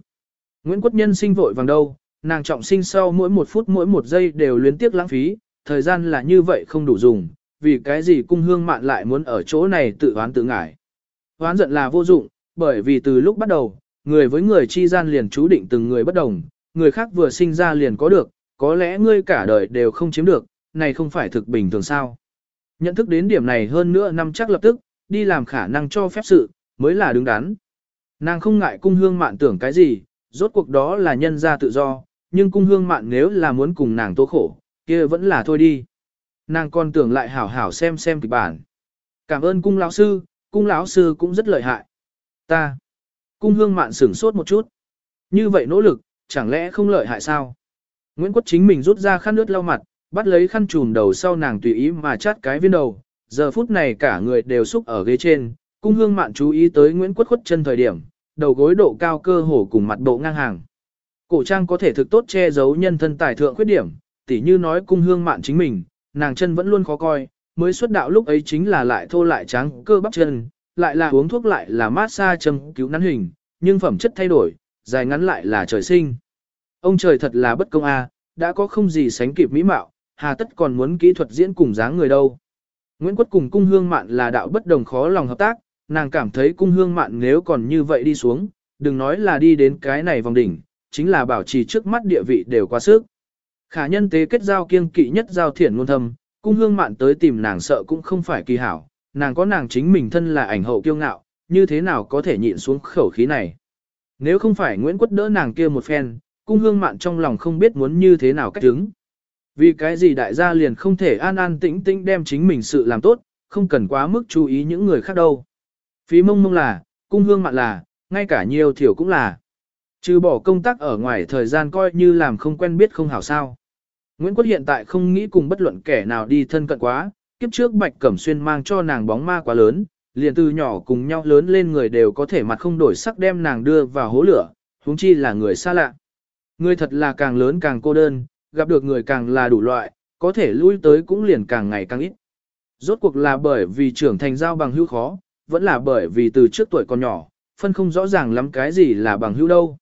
Speaker 1: Nguyễn Quốc Nhân sinh vội vàng đâu, nàng trọng sinh sau mỗi một phút mỗi một giây đều luyến tiếc lãng phí, thời gian là như vậy không đủ dùng, vì cái gì cung hương mạn lại muốn ở chỗ này tự oán tự ngải. Hoán giận là vô dụng, bởi vì từ lúc bắt đầu, người với người chi gian liền chú định từng người bất đồng, người khác vừa sinh ra liền có được, có lẽ ngươi cả đời đều không chiếm được, này không phải thực bình thường sao. Nhận thức đến điểm này hơn nữa năm chắc lập tức, đi làm khả năng cho phép sự, mới là đứng đắn. Nàng không ngại cung hương mạn tưởng cái gì, rốt cuộc đó là nhân gia tự do, nhưng cung hương mạn nếu là muốn cùng nàng tố khổ, kia vẫn là thôi đi. Nàng còn tưởng lại hảo hảo xem xem kịch bản. Cảm ơn cung lão sư, cung lão sư cũng rất lợi hại. Ta. Cung hương mạn sửng sốt một chút. Như vậy nỗ lực, chẳng lẽ không lợi hại sao? Nguyễn Quốc chính mình rút ra khăn nước lau mặt, bắt lấy khăn trùm đầu sau nàng tùy ý mà chát cái viên đầu. Giờ phút này cả người đều xúc ở ghế trên, cung hương mạn chú ý tới Nguyễn Quốc khuất chân thời điểm, đầu gối độ cao cơ hồ cùng mặt bộ ngang hàng. Cổ trang có thể thực tốt che giấu nhân thân tài thượng khuyết điểm, tỉ như nói cung hương mạn chính mình, nàng chân vẫn luôn khó coi, mới xuất đạo lúc ấy chính là lại thô lại trắng cơ bắp chân, lại là uống thuốc lại là massage, châm cứu nắn hình, nhưng phẩm chất thay đổi, dài ngắn lại là trời sinh. Ông trời thật là bất công a, đã có không gì sánh kịp mỹ mạo, hà tất còn muốn kỹ thuật diễn cùng dáng người đâu. Nguyễn Quất cùng cung hương mạn là đạo bất đồng khó lòng hợp tác, nàng cảm thấy cung hương mạn nếu còn như vậy đi xuống, đừng nói là đi đến cái này vòng đỉnh, chính là bảo trì trước mắt địa vị đều quá sức. Khả nhân tế kết giao kiêng kỵ nhất giao thiển ngôn thâm, cung hương mạn tới tìm nàng sợ cũng không phải kỳ hảo, nàng có nàng chính mình thân là ảnh hậu kiêu ngạo, như thế nào có thể nhịn xuống khẩu khí này. Nếu không phải Nguyễn Quất đỡ nàng kia một phen, cung hương mạn trong lòng không biết muốn như thế nào cách đứng. Vì cái gì đại gia liền không thể an an tĩnh tĩnh đem chính mình sự làm tốt, không cần quá mức chú ý những người khác đâu. Phí mông mông là, cung hương mạn là, ngay cả nhiều thiểu cũng là. Trừ bỏ công tác ở ngoài thời gian coi như làm không quen biết không hảo sao. Nguyễn Quốc hiện tại không nghĩ cùng bất luận kẻ nào đi thân cận quá, kiếp trước Bạch Cẩm Xuyên mang cho nàng bóng ma quá lớn, liền từ nhỏ cùng nhau lớn lên người đều có thể mặt không đổi sắc đem nàng đưa vào hố lửa, huống chi là người xa lạ. Người thật là càng lớn càng cô đơn, gặp được người càng là đủ loại, có thể lui tới cũng liền càng ngày càng ít. Rốt cuộc là bởi vì trưởng thành giao bằng hữu khó, vẫn là bởi vì từ trước tuổi còn nhỏ, phân không rõ ràng lắm cái gì là bằng hữu đâu.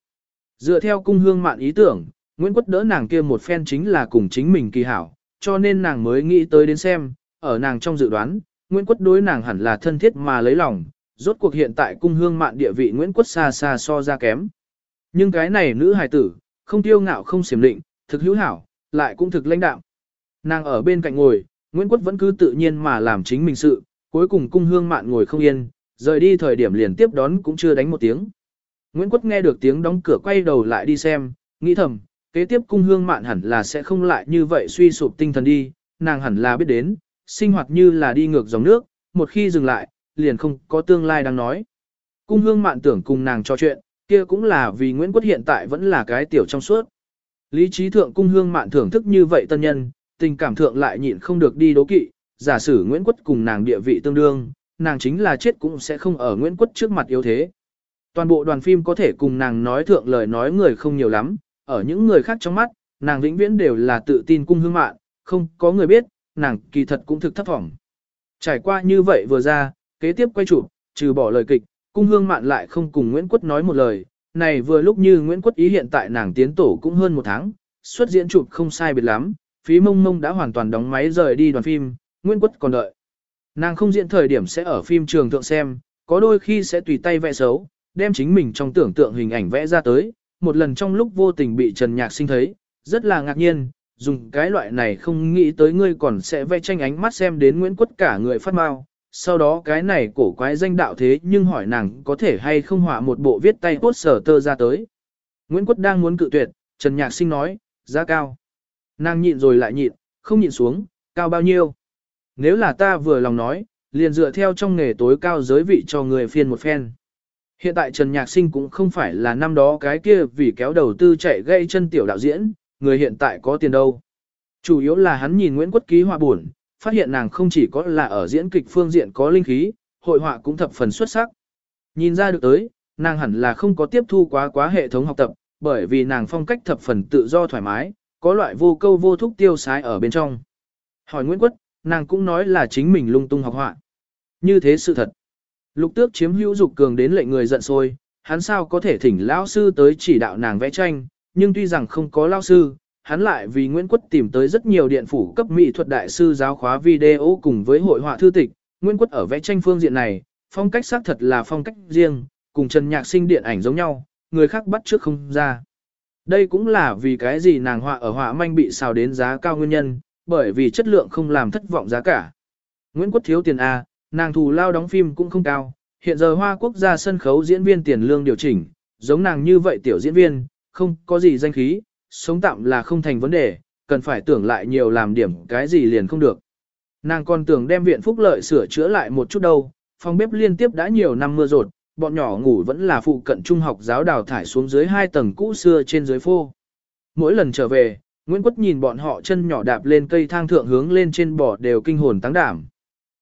Speaker 1: Dựa theo cung hương mạn ý tưởng, Nguyễn Quất đỡ nàng kia một phen chính là cùng chính mình kỳ hảo, cho nên nàng mới nghĩ tới đến xem, ở nàng trong dự đoán, Nguyễn Quất đối nàng hẳn là thân thiết mà lấy lòng, rốt cuộc hiện tại cung hương mạn địa vị Nguyễn Quất xa xa so ra kém. Nhưng cái này nữ hài tử, không tiêu ngạo không xiểm định, thực hữu hảo, lại cũng thực lãnh đạo. Nàng ở bên cạnh ngồi, Nguyễn Quất vẫn cứ tự nhiên mà làm chính mình sự, cuối cùng cung hương mạn ngồi không yên, rời đi thời điểm liền tiếp đón cũng chưa đánh một tiếng. Nguyễn Quất nghe được tiếng đóng cửa quay đầu lại đi xem, nghĩ thầm, kế tiếp cung hương mạn hẳn là sẽ không lại như vậy suy sụp tinh thần đi, nàng hẳn là biết đến, sinh hoạt như là đi ngược dòng nước, một khi dừng lại, liền không có tương lai đang nói. Cung hương mạn tưởng cùng nàng trò chuyện, kia cũng là vì Nguyễn Quất hiện tại vẫn là cái tiểu trong suốt. Lý trí thượng cung hương mạn thưởng thức như vậy tân nhân, tình cảm thượng lại nhịn không được đi đố kỵ, giả sử Nguyễn Quất cùng nàng địa vị tương đương, nàng chính là chết cũng sẽ không ở Nguyễn Quất trước mặt yếu thế. Toàn bộ đoàn phim có thể cùng nàng nói thượng lời nói người không nhiều lắm, ở những người khác trong mắt, nàng vĩnh viễn đều là tự tin cung hương mạn, không có người biết, nàng kỳ thật cũng thực thấp vọng. Trải qua như vậy vừa ra, kế tiếp quay chụp, trừ bỏ lời kịch, cung hương mạn lại không cùng Nguyễn Quất nói một lời, này vừa lúc như Nguyễn Quất ý hiện tại nàng tiến tổ cũng hơn một tháng, xuất diễn chụp không sai biệt lắm, phí mông mông đã hoàn toàn đóng máy rời đi đoàn phim, Nguyễn Quất còn đợi. Nàng không diễn thời điểm sẽ ở phim trường thượng xem, có đôi khi sẽ tùy tay vẽ xấu, đem chính mình trong tưởng tượng hình ảnh vẽ ra tới, một lần trong lúc vô tình bị Trần Nhạc sinh thấy, rất là ngạc nhiên, dùng cái loại này không nghĩ tới ngươi còn sẽ vẽ tranh ánh mắt xem đến Nguyễn Quất cả người phát mau. Sau đó cái này cổ quái danh đạo thế nhưng hỏi nàng có thể hay không họa một bộ viết tay cốt sở tơ ra tới. Nguyễn Quất đang muốn cự tuyệt, Trần Nhạc Sinh nói, giá cao. Nàng nhịn rồi lại nhịn, không nhịn xuống, cao bao nhiêu. Nếu là ta vừa lòng nói, liền dựa theo trong nghề tối cao giới vị cho người phiên một phen. Hiện tại Trần Nhạc Sinh cũng không phải là năm đó cái kia vì kéo đầu tư chạy gây chân tiểu đạo diễn, người hiện tại có tiền đâu. Chủ yếu là hắn nhìn Nguyễn Quất ký họa buồn, phát hiện nàng không chỉ có là ở diễn kịch phương diện có linh khí, hội họa cũng thập phần xuất sắc. Nhìn ra được tới, nàng hẳn là không có tiếp thu quá quá hệ thống học tập, bởi vì nàng phong cách thập phần tự do thoải mái, có loại vô câu vô thúc tiêu sái ở bên trong. Hỏi Nguyễn Quất, nàng cũng nói là chính mình lung tung học họa. Như thế sự thật. Lục tước chiếm hữu dục cường đến lệnh người giận sôi hắn sao có thể thỉnh lão sư tới chỉ đạo nàng vẽ tranh, nhưng tuy rằng không có lao sư, hắn lại vì Nguyễn Quất tìm tới rất nhiều điện phủ cấp mỹ thuật đại sư giáo khóa video cùng với hội họa thư tịch. Nguyễn Quất ở vẽ tranh phương diện này, phong cách xác thật là phong cách riêng, cùng Trần Nhạc Sinh điện ảnh giống nhau, người khác bắt trước không ra. Đây cũng là vì cái gì nàng họa ở họa manh bị xào đến giá cao nguyên nhân, bởi vì chất lượng không làm thất vọng giá cả. Nguyễn Quất thiếu tiền A, nàng thù lao đóng phim cũng không cao, hiện giờ Hoa Quốc gia sân khấu diễn viên tiền lương điều chỉnh, giống nàng như vậy tiểu diễn viên, không có gì danh khí, sống tạm là không thành vấn đề, cần phải tưởng lại nhiều làm điểm cái gì liền không được. Nàng còn tưởng đem viện phúc lợi sửa chữa lại một chút đâu, phòng bếp liên tiếp đã nhiều năm mưa rột, bọn nhỏ ngủ vẫn là phụ cận trung học giáo đào thải xuống dưới hai tầng cũ xưa trên dưới phô. Mỗi lần trở về, Nguyễn Quất nhìn bọn họ chân nhỏ đạp lên cây thang thượng hướng lên trên bò đều kinh hồn tăng đảm.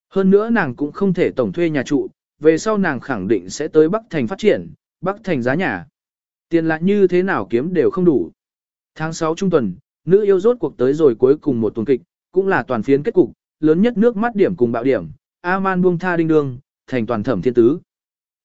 Speaker 1: Hơn nữa nàng cũng không thể tổng thuê nhà trụ, về sau nàng khẳng định sẽ tới Bắc Thành phát triển, Bắc Thành giá nhà. Tiền lại như thế nào kiếm đều không đủ. Tháng 6 trung tuần, nữ yêu rốt cuộc tới rồi cuối cùng một tuần kịch, cũng là toàn phiến kết cục, lớn nhất nước mắt điểm cùng bạo điểm, A-man buông tha đinh đương, thành toàn thẩm thiên tứ.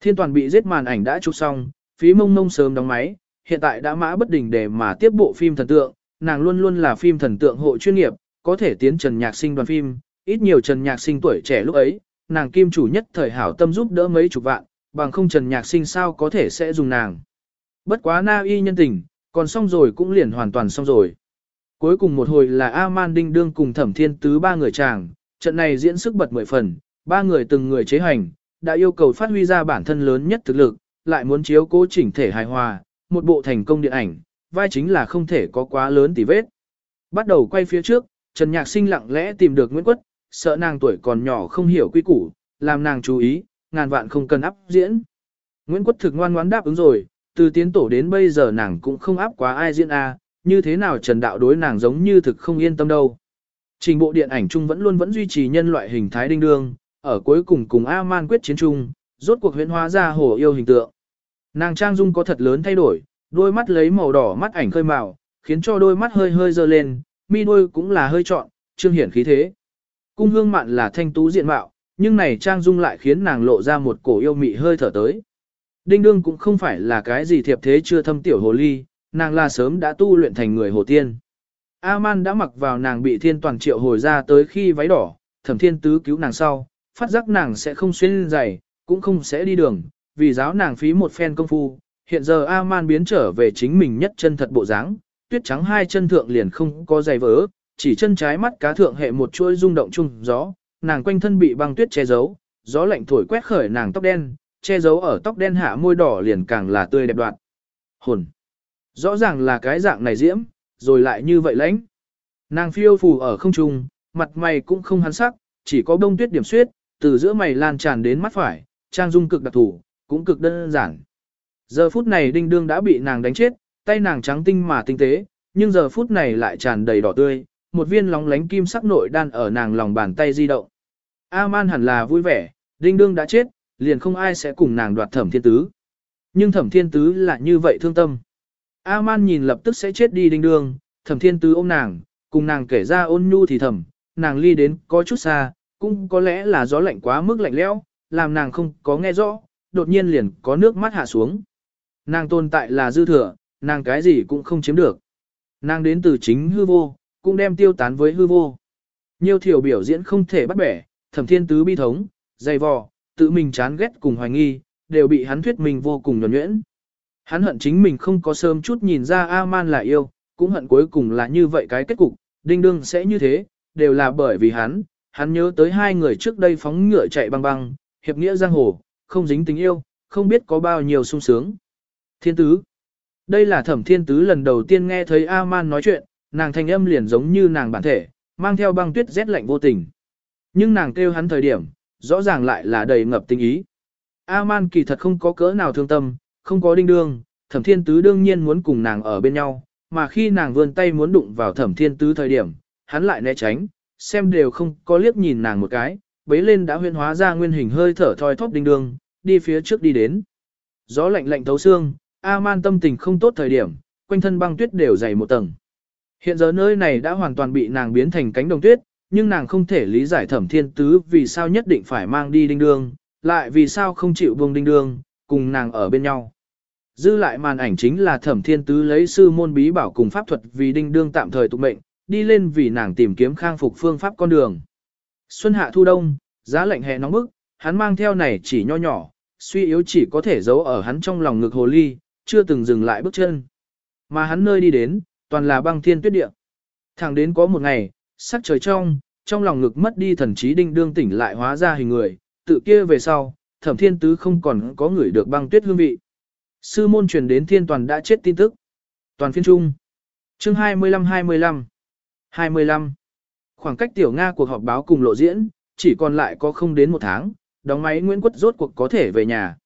Speaker 1: Thiên toàn bị giết màn ảnh đã chụp xong, phí mông mông sớm đóng máy, hiện tại đã mã bất đình để mà tiếp bộ phim thần tượng, nàng luôn luôn là phim thần tượng hộ chuyên nghiệp, có thể tiến trần nhạc sinh đoàn phim, ít nhiều trần nhạc sinh tuổi trẻ lúc ấy, nàng kim chủ nhất thời hảo tâm giúp đỡ mấy chục vạn, bằng không trần nhạc sinh sao có thể sẽ dùng nàng. Bất quá na y nhân tình, còn xong rồi cũng liền hoàn toàn xong rồi. Cuối cùng một hồi là A-man đinh đương cùng thẩm thiên tứ ba người chàng, trận này diễn sức bật mười phần, ba người từng người chế hành, đã yêu cầu phát huy ra bản thân lớn nhất thực lực, lại muốn chiếu cố chỉnh thể hài hòa, một bộ thành công điện ảnh, vai chính là không thể có quá lớn tỉ vết. Bắt đầu quay phía trước, Trần Nhạc Sinh lặng lẽ tìm được Nguyễn Quất, sợ nàng tuổi còn nhỏ không hiểu quy củ, làm nàng chú ý, ngàn vạn không cần áp diễn. Nguyễn Quất thực ngoan ngoãn đáp ứng rồi, từ tiến tổ đến bây giờ nàng cũng không áp quá ai diễn A, như thế nào Trần Đạo đối nàng giống như thực không yên tâm đâu. Trình bộ điện ảnh chung vẫn luôn vẫn duy trì nhân loại hình thái đinh đương, ở cuối cùng cùng A-man quyết chiến chung, rốt cuộc huyễn hóa ra hồ yêu hình tượng. Nàng trang dung có thật lớn thay đổi, đôi mắt lấy màu đỏ mắt ảnh khơi màu, khiến cho đôi mắt hơi hơi dơ lên, mi đôi cũng là hơi trọn, trương hiển khí thế. Cung hương mạn là thanh tú diện mạo, nhưng này trang dung lại khiến nàng lộ ra một cổ yêu mị hơi thở tới. Đinh đương cũng không phải là cái gì thiệp thế chưa thâm tiểu hồ ly, nàng là sớm đã tu luyện thành người hồ tiên. A-man đã mặc vào nàng bị thiên toàn triệu hồi ra tới khi váy đỏ, thẩm thiên tứ cứu nàng sau, phát giác nàng sẽ không xuyên giày, cũng không sẽ đi đường, vì giáo nàng phí một phen công phu. Hiện giờ A-man biến trở về chính mình nhất chân thật bộ dáng, tuyết trắng hai chân thượng liền không có giày vỡ, chỉ chân trái mắt cá thượng hệ một chuỗi rung động chung gió, nàng quanh thân bị băng tuyết che giấu, gió lạnh thổi quét khởi nàng tóc đen, che giấu ở tóc đen hạ môi đỏ liền càng là tươi đẹp đoạn. Hồn! Rõ ràng là cái dạng này diễm, rồi lại như vậy lãnh. Nàng phiêu phù ở không trung, mặt mày cũng không hắn sắc, chỉ có bông tuyết điểm suyết, từ giữa mày lan tràn đến mắt phải, trang dung cực đặc thủ, cũng cực đơn giản. Giờ phút này đinh đương đã bị nàng đánh chết, tay nàng trắng tinh mà tinh tế, nhưng giờ phút này lại tràn đầy đỏ tươi, một viên lóng lánh kim sắc nội đan ở nàng lòng bàn tay di động. A-man hẳn là vui vẻ, đinh đương đã chết, liền không ai sẽ cùng nàng đoạt thẩm thiên tứ. Nhưng thẩm thiên tứ là như vậy thương tâm. A-man nhìn lập tức sẽ chết đi đinh đương, thẩm thiên tứ ôm nàng, cùng nàng kể ra ôn nhu thì thầm, nàng ly đến có chút xa, cũng có lẽ là gió lạnh quá mức lạnh lẽo, làm nàng không có nghe rõ, đột nhiên liền có nước mắt hạ xuống. Nàng tồn tại là dư thừa, nàng cái gì cũng không chiếm được. Nàng đến từ chính hư vô, cũng đem tiêu tán với hư vô. Nhiều thiểu biểu diễn không thể bắt bẻ, thẩm thiên tứ bi thống, dày vò, tự mình chán ghét cùng hoài nghi, đều bị hắn thuyết mình vô cùng nhuẩn nhuyễn. Hắn hận chính mình không có sớm chút nhìn ra A-man là yêu, cũng hận cuối cùng là như vậy cái kết cục, đinh đương sẽ như thế, đều là bởi vì hắn, hắn nhớ tới hai người trước đây phóng ngựa chạy băng băng, hiệp nghĩa giang hồ, không dính tình yêu, không biết có bao nhiêu sung sướng. Thiên tứ Đây là thẩm thiên tứ lần đầu tiên nghe thấy A-man nói chuyện, nàng thanh âm liền giống như nàng bản thể, mang theo băng tuyết rét lạnh vô tình. Nhưng nàng kêu hắn thời điểm, rõ ràng lại là đầy ngập tình ý. A-man kỳ thật không có cỡ nào thương tâm, không có đinh đương, thẩm thiên tứ đương nhiên muốn cùng nàng ở bên nhau, mà khi nàng vươn tay muốn đụng vào thẩm thiên tứ thời điểm, hắn lại né tránh, xem đều không có liếc nhìn nàng một cái, bấy lên đã huyên hóa ra nguyên hình hơi thở thoi thóp đinh đương, đi phía trước đi đến. Gió lạnh lạnh thấu xương, A-man tâm tình không tốt thời điểm, quanh thân băng tuyết đều dày một tầng. Hiện giờ nơi này đã hoàn toàn bị nàng biến thành cánh đồng tuyết, nhưng nàng không thể lý giải thẩm thiên tứ vì sao nhất định phải mang đi đinh đương, lại vì sao không chịu buông đinh đương, cùng nàng ở bên nhau. Dư lại màn ảnh chính là thẩm thiên tứ lấy sư môn bí bảo cùng pháp thuật vì đinh đương tạm thời tục mệnh, đi lên vì nàng tìm kiếm khang phục phương pháp con đường. Xuân hạ thu đông, giá lạnh hè nóng bức, hắn mang theo này chỉ nho nhỏ, suy yếu chỉ có thể giấu ở hắn trong lòng ngực hồ ly, chưa từng dừng lại bước chân. Mà hắn nơi đi đến, toàn là băng thiên tuyết địa. Thẳng đến có một ngày, sắc trời trong, trong lòng ngực mất đi thần trí đinh đương tỉnh lại hóa ra hình người, tự kia về sau, thẩm thiên tứ không còn có người được băng tuyết hương vị. Sư môn truyền đến thiên toàn đã chết tin tức. Toàn phiên trung. Chương 25-25 25 Khoảng cách tiểu Nga cuộc họp báo cùng lộ diễn, chỉ còn lại có không đến một tháng, đóng máy Nguyễn Quất rốt cuộc có thể về nhà.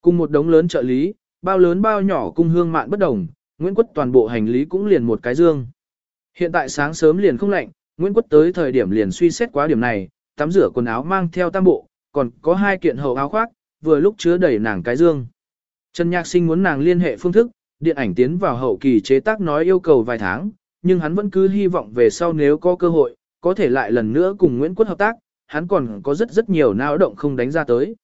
Speaker 1: Cùng một đống lớn trợ lý, bao lớn bao nhỏ cung hương mạn bất đồng, Nguyễn Quất toàn bộ hành lý cũng liền một cái dương. Hiện tại sáng sớm liền không lạnh, Nguyễn Quất tới thời điểm liền suy xét quá điểm này, tắm rửa quần áo mang theo tam bộ, còn có hai kiện hậu áo khoác, vừa lúc chứa đầy nàng cái dương. Trần Nhạc Sinh muốn nàng liên hệ phương thức, điện ảnh tiến vào hậu kỳ chế tác nói yêu cầu vài tháng, nhưng hắn vẫn cứ hy vọng về sau nếu có cơ hội, có thể lại lần nữa cùng Nguyễn Quất hợp tác, hắn còn có rất rất nhiều nao động không đánh ra tới.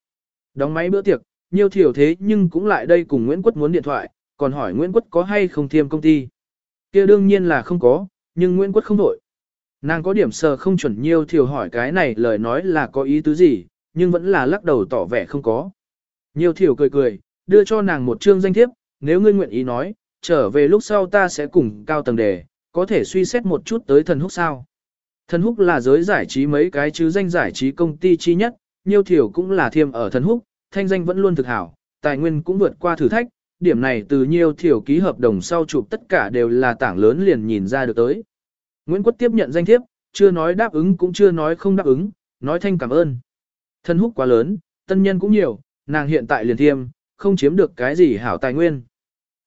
Speaker 1: Đóng máy bữa tiệc, nhiều thiểu thế nhưng cũng lại đây cùng Nguyễn Quất muốn điện thoại, còn hỏi Nguyễn Quất có hay không thiêm công ty. kia đương nhiên là không có, nhưng Nguyễn Quất không đổi. Nàng có điểm sờ không chuẩn nhiều thiểu hỏi cái này lời nói là có ý tứ gì, nhưng vẫn là lắc đầu tỏ vẻ không có. Nhiều thiểu cười cười, đưa cho nàng một chương danh thiếp, nếu ngươi nguyện ý nói, trở về lúc sau ta sẽ cùng cao tầng đề, có thể suy xét một chút tới thần húc sao. Thần húc là giới giải trí mấy cái chứ danh giải trí công ty chi nhất, nhiều thiểu cũng là thiêm ở thần húc, thanh danh vẫn luôn thực hảo, tài nguyên cũng vượt qua thử thách, điểm này từ nhiều thiểu ký hợp đồng sau chụp tất cả đều là tảng lớn liền nhìn ra được tới. Nguyễn Quất tiếp nhận danh thiếp, chưa nói đáp ứng cũng chưa nói không đáp ứng, nói thanh cảm ơn. Thần húc quá lớn, tân nhân cũng nhiều, nàng hiện tại liền thiêm, không chiếm được cái gì hảo tài nguyên.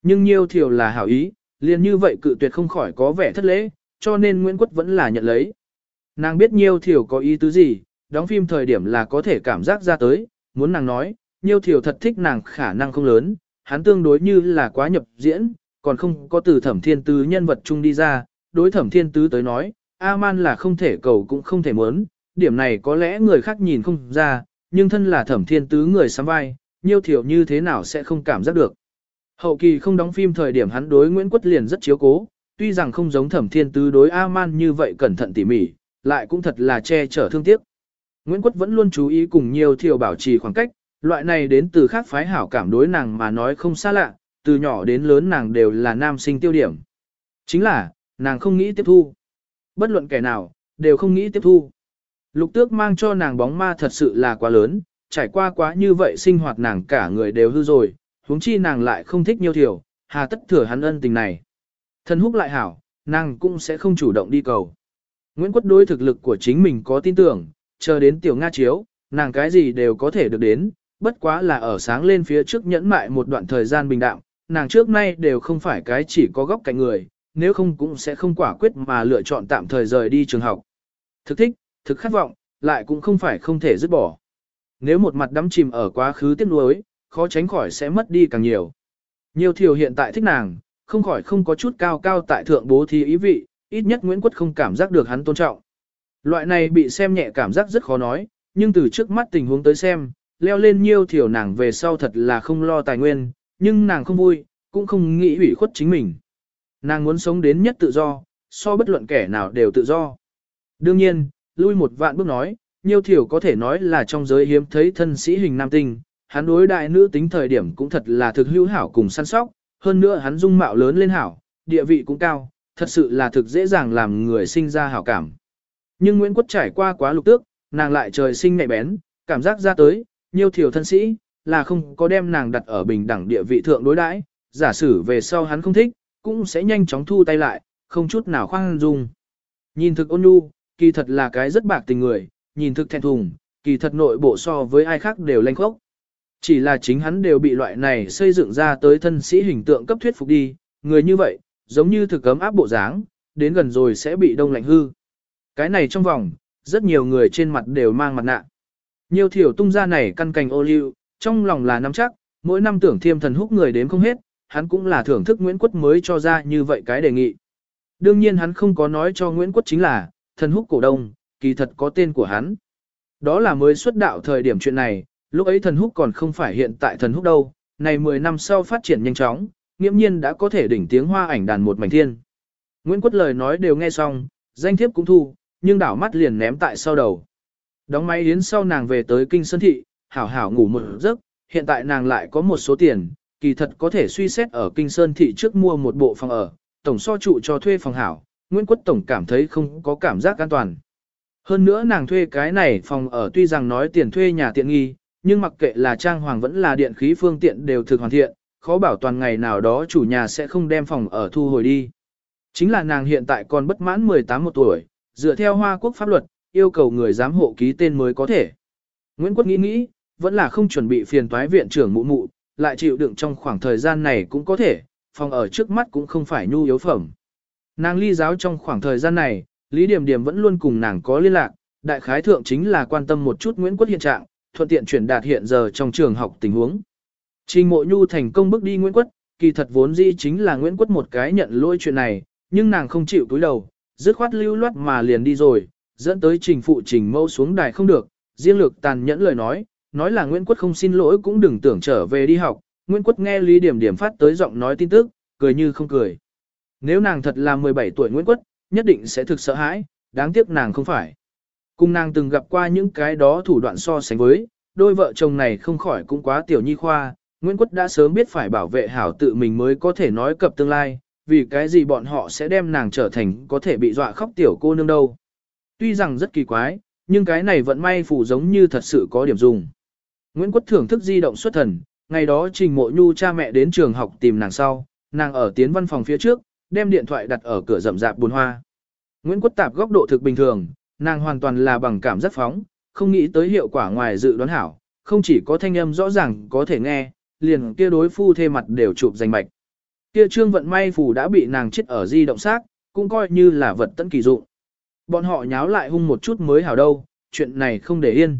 Speaker 1: Nhưng nhiều thiểu là hảo ý, liền như vậy cự tuyệt không khỏi có vẻ thất lễ, cho nên Nguyễn Quất vẫn là nhận lấy. Nàng biết nhiều thiểu có ý tứ gì, đóng phim thời điểm là có thể cảm giác ra tới, muốn nàng nói, nhiều thiểu thật thích nàng khả năng không lớn, hắn tương đối như là quá nhập diễn, còn không có từ thẩm thiên tứ nhân vật chung đi ra, đối thẩm thiên tứ tới nói, A-man là không thể cầu cũng không thể muốn, điểm này có lẽ người khác nhìn không ra, nhưng thân là thẩm thiên tứ người sắm vai, nhiêu thiểu như thế nào sẽ không cảm giác được. Hậu kỳ không đóng phim thời điểm hắn đối Nguyễn Quất liền rất chiếu cố, tuy rằng không giống thẩm thiên tứ đối A-man như vậy cẩn thận tỉ mỉ, lại cũng thật là che chở thương tiếc. Nguyễn Quất vẫn luôn chú ý cùng nhiều thiểu bảo trì khoảng cách, loại này đến từ khác phái hảo cảm đối nàng mà nói không xa lạ, từ nhỏ đến lớn nàng đều là nam sinh tiêu điểm. Chính là, nàng không nghĩ tiếp thu. Bất luận kẻ nào, đều không nghĩ tiếp thu. Lục tước mang cho nàng bóng ma thật sự là quá lớn, trải qua quá như vậy sinh hoạt nàng cả người đều hư rồi, huống chi nàng lại không thích nhiều thiểu, hà tất thừa hắn ân tình này. Thân húc lại hảo, nàng cũng sẽ không chủ động đi cầu. Nguyễn Quất đối thực lực của chính mình có tin tưởng, chờ đến tiểu Nga chiếu, nàng cái gì đều có thể được đến, bất quá là ở sáng lên phía trước nhẫn mại một đoạn thời gian bình đạm, nàng trước nay đều không phải cái chỉ có góc cạnh người, nếu không cũng sẽ không quả quyết mà lựa chọn tạm thời rời đi trường học. Thực thích, thực khát vọng, lại cũng không phải không thể dứt bỏ. Nếu một mặt đắm chìm ở quá khứ tiếc nuối, khó tránh khỏi sẽ mất đi càng nhiều. Nhiều thiểu hiện tại thích nàng, không khỏi không có chút cao cao tại thượng bố thí ý vị, ít nhất Nguyễn Quất không cảm giác được hắn tôn trọng. Loại này bị xem nhẹ cảm giác rất khó nói, nhưng từ trước mắt tình huống tới xem, leo lên nhiêu thiểu nàng về sau thật là không lo tài nguyên, nhưng nàng không vui, cũng không nghĩ ủy khuất chính mình. Nàng muốn sống đến nhất tự do, so bất luận kẻ nào đều tự do. Đương nhiên, lui một vạn bước nói, nhiêu thiểu có thể nói là trong giới hiếm thấy thân sĩ hình nam tinh, hắn đối đại nữ tính thời điểm cũng thật là thực hữu hảo cùng săn sóc, hơn nữa hắn dung mạo lớn lên hảo, địa vị cũng cao, thật sự là thực dễ dàng làm người sinh ra hảo cảm. Nhưng Nguyễn Quốc trải qua quá lục tước, nàng lại trời sinh nhạy bén, cảm giác ra tới, nhiêu thiểu thân sĩ, là không có đem nàng đặt ở bình đẳng địa vị thượng đối đãi, giả sử về sau hắn không thích, cũng sẽ nhanh chóng thu tay lại, không chút nào khoan dung. Nhìn thực ôn nhu, kỳ thật là cái rất bạc tình người, nhìn thực thẹn thùng, kỳ thật nội bộ so với ai khác đều lanh khốc. Chỉ là chính hắn đều bị loại này xây dựng ra tới thân sĩ hình tượng cấp thuyết phục đi, người như vậy, giống như thực cấm áp bộ dáng, đến gần rồi sẽ bị đông lạnh hư. Cái này trong vòng, rất nhiều người trên mặt đều mang mặt nạ. Nhiều thiểu tung ra này căn cành ô liu, trong lòng là nắm chắc, mỗi năm tưởng thiêm thần húc người đến không hết, hắn cũng là thưởng thức Nguyễn Quất mới cho ra như vậy cái đề nghị. Đương nhiên hắn không có nói cho Nguyễn Quất chính là, thần húc cổ đông, kỳ thật có tên của hắn. Đó là mới xuất đạo thời điểm chuyện này, lúc ấy thần húc còn không phải hiện tại thần húc đâu, này 10 năm sau phát triển nhanh chóng, nghiễm nhiên đã có thể đỉnh tiếng hoa ảnh đàn một mảnh thiên. Nguyễn Quất lời nói đều nghe xong, danh thiếp cũng thu, nhưng đảo mắt liền ném tại sau đầu. Đóng máy yến sau nàng về tới Kinh Sơn Thị, hảo hảo ngủ một giấc, hiện tại nàng lại có một số tiền, kỳ thật có thể suy xét ở Kinh Sơn Thị trước mua một bộ phòng ở, tổng so trụ cho thuê phòng hảo, Nguyễn Quất Tổng cảm thấy không có cảm giác an toàn. Hơn nữa nàng thuê cái này phòng ở tuy rằng nói tiền thuê nhà tiện nghi, nhưng mặc kệ là trang hoàng vẫn là điện khí phương tiện đều thực hoàn thiện, khó bảo toàn ngày nào đó chủ nhà sẽ không đem phòng ở thu hồi đi. Chính là nàng hiện tại còn bất mãn 18 một tuổi, dựa theo Hoa Quốc pháp luật, yêu cầu người giám hộ ký tên mới có thể. Nguyễn Quốc nghĩ nghĩ, vẫn là không chuẩn bị phiền toái viện trưởng mụ mụ, lại chịu đựng trong khoảng thời gian này cũng có thể, phòng ở trước mắt cũng không phải nhu yếu phẩm. Nàng ly giáo trong khoảng thời gian này, Lý Điểm Điểm vẫn luôn cùng nàng có liên lạc, đại khái thượng chính là quan tâm một chút Nguyễn Quốc hiện trạng, thuận tiện chuyển đạt hiện giờ trong trường học tình huống. Trình Mộ Nhu thành công bước đi Nguyễn Quốc, kỳ thật vốn dĩ chính là Nguyễn Quốc một cái nhận lỗi chuyện này, nhưng nàng không chịu túi đầu, dứt khoát lưu loát mà liền đi rồi, dẫn tới trình phụ trình mâu xuống đài không được, riêng lược tàn nhẫn lời nói, nói là Nguyễn Quốc không xin lỗi cũng đừng tưởng trở về đi học, Nguyễn Quốc nghe Lý Điểm Điểm phát tới giọng nói tin tức, cười như không cười. Nếu nàng thật là 17 tuổi Nguyễn Quốc, nhất định sẽ thực sợ hãi, đáng tiếc nàng không phải. Cùng nàng từng gặp qua những cái đó thủ đoạn so sánh với, đôi vợ chồng này không khỏi cũng quá tiểu nhi khoa, Nguyễn Quốc đã sớm biết phải bảo vệ hảo tự mình mới có thể nói cập tương lai, vì cái gì bọn họ sẽ đem nàng trở thành có thể bị dọa khóc tiểu cô nương đâu. Tuy rằng rất kỳ quái, nhưng cái này vẫn may phủ giống như thật sự có điểm dùng. Nguyễn Quốc thưởng thức di động xuất thần, ngày đó Trình Mộ Nhu cha mẹ đến trường học tìm nàng sau, nàng ở tiến văn phòng phía trước, đem điện thoại đặt ở cửa rậm rạp buồn hoa. Nguyễn Quốc tạp góc độ thực bình thường, nàng hoàn toàn là bằng cảm giác phóng, không nghĩ tới hiệu quả ngoài dự đoán hảo, không chỉ có thanh âm rõ ràng có thể nghe, liền kia đối phu thê mặt đều chụp danh mạch. Kia trương vận may phù đã bị nàng chết ở di động xác, cũng coi như là vật tận kỳ dụng. Bọn họ nháo lại hung một chút mới hảo đâu, chuyện này không để yên.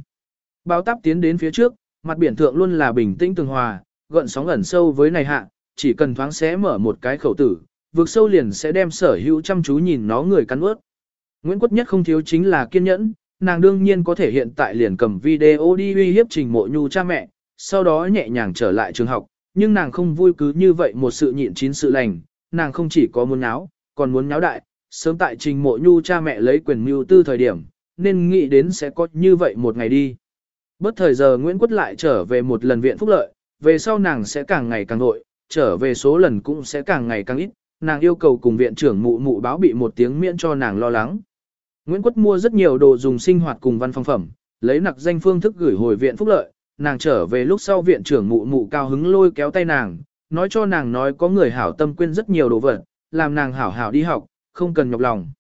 Speaker 1: Báo táp tiến đến phía trước, mặt biển thượng luôn là bình tĩnh tường hòa, gợn sóng ẩn sâu với này hạ, chỉ cần thoáng xé mở một cái khẩu tử, vượt sâu liền sẽ đem sở hữu chăm chú nhìn nó người cắn ướt. Nguyễn Quất nhất không thiếu chính là kiên nhẫn, nàng đương nhiên có thể hiện tại liền cầm video đi uy hiếp trình mộ nhu cha mẹ, sau đó nhẹ nhàng trở lại trường học, nhưng nàng không vui cứ như vậy một sự nhịn chín sự lành, nàng không chỉ có muốn nháo, còn muốn nháo đại, sớm tại trình mộ nhu cha mẹ lấy quyền mưu tư thời điểm, nên nghĩ đến sẽ có như vậy một ngày đi. Bất thời giờ Nguyễn Quất lại trở về một lần viện phúc lợi, về sau nàng sẽ càng ngày càng nội, trở về số lần cũng sẽ càng ngày càng ít, nàng yêu cầu cùng viện trưởng mụ mụ báo bị một tiếng miễn cho nàng lo lắng. Nguyễn Quất mua rất nhiều đồ dùng sinh hoạt cùng văn phòng phẩm, lấy nặc danh phương thức gửi hồi viện phúc lợi, nàng trở về lúc sau viện trưởng mụ mụ cao hứng lôi kéo tay nàng, nói cho nàng nói có người hảo tâm quên rất nhiều đồ vật, làm nàng hảo hảo đi học, không cần nhọc lòng.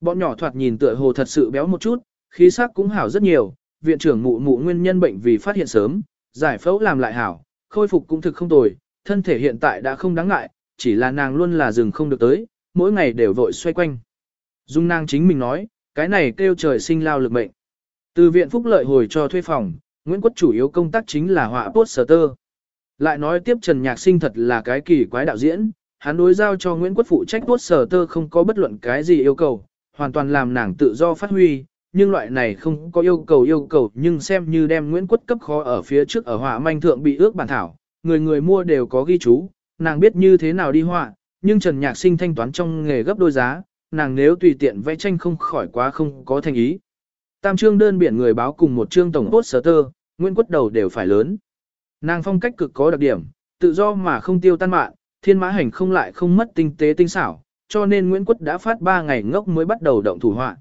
Speaker 1: Bọn nhỏ thoạt nhìn tựa hồ thật sự béo một chút, khí sắc cũng hảo rất nhiều, viện trưởng mụ mụ nguyên nhân bệnh vì phát hiện sớm, giải phẫu làm lại hảo, khôi phục cũng thực không tồi, thân thể hiện tại đã không đáng ngại, chỉ là nàng luôn là dừng không được tới, mỗi ngày đều vội xoay quanh. Dung nàng chính mình nói, cái này kêu trời sinh lao lực mệnh. Từ viện phúc lợi hồi cho thuê phòng, Nguyễn Quốc chủ yếu công tác chính là họa poster. Lại nói tiếp Trần Nhạc Sinh thật là cái kỳ quái đạo diễn, hắn đối giao cho Nguyễn Quốc phụ trách poster không có bất luận cái gì yêu cầu, hoàn toàn làm nàng tự do phát huy, nhưng loại này không có yêu cầu yêu cầu nhưng xem như đem Nguyễn Quất cấp khó ở phía trước ở họa manh thượng bị ước bản thảo, người người mua đều có ghi chú, nàng biết như thế nào đi họa, nhưng Trần Nhạc Sinh thanh toán trong nghề gấp đôi giá, nàng nếu tùy tiện vẽ tranh không khỏi quá không có thành ý. Tam chương đơn biển người báo cùng một chương tổng poster, Nguyễn Quất đầu đều phải lớn. Nàng phong cách cực có đặc điểm, tự do mà không tiêu tan mạn, thiên mã hành không lại không mất tinh tế tinh xảo, cho nên Nguyễn Quất đã phát 3 ngày ngốc mới bắt đầu động thủ họa.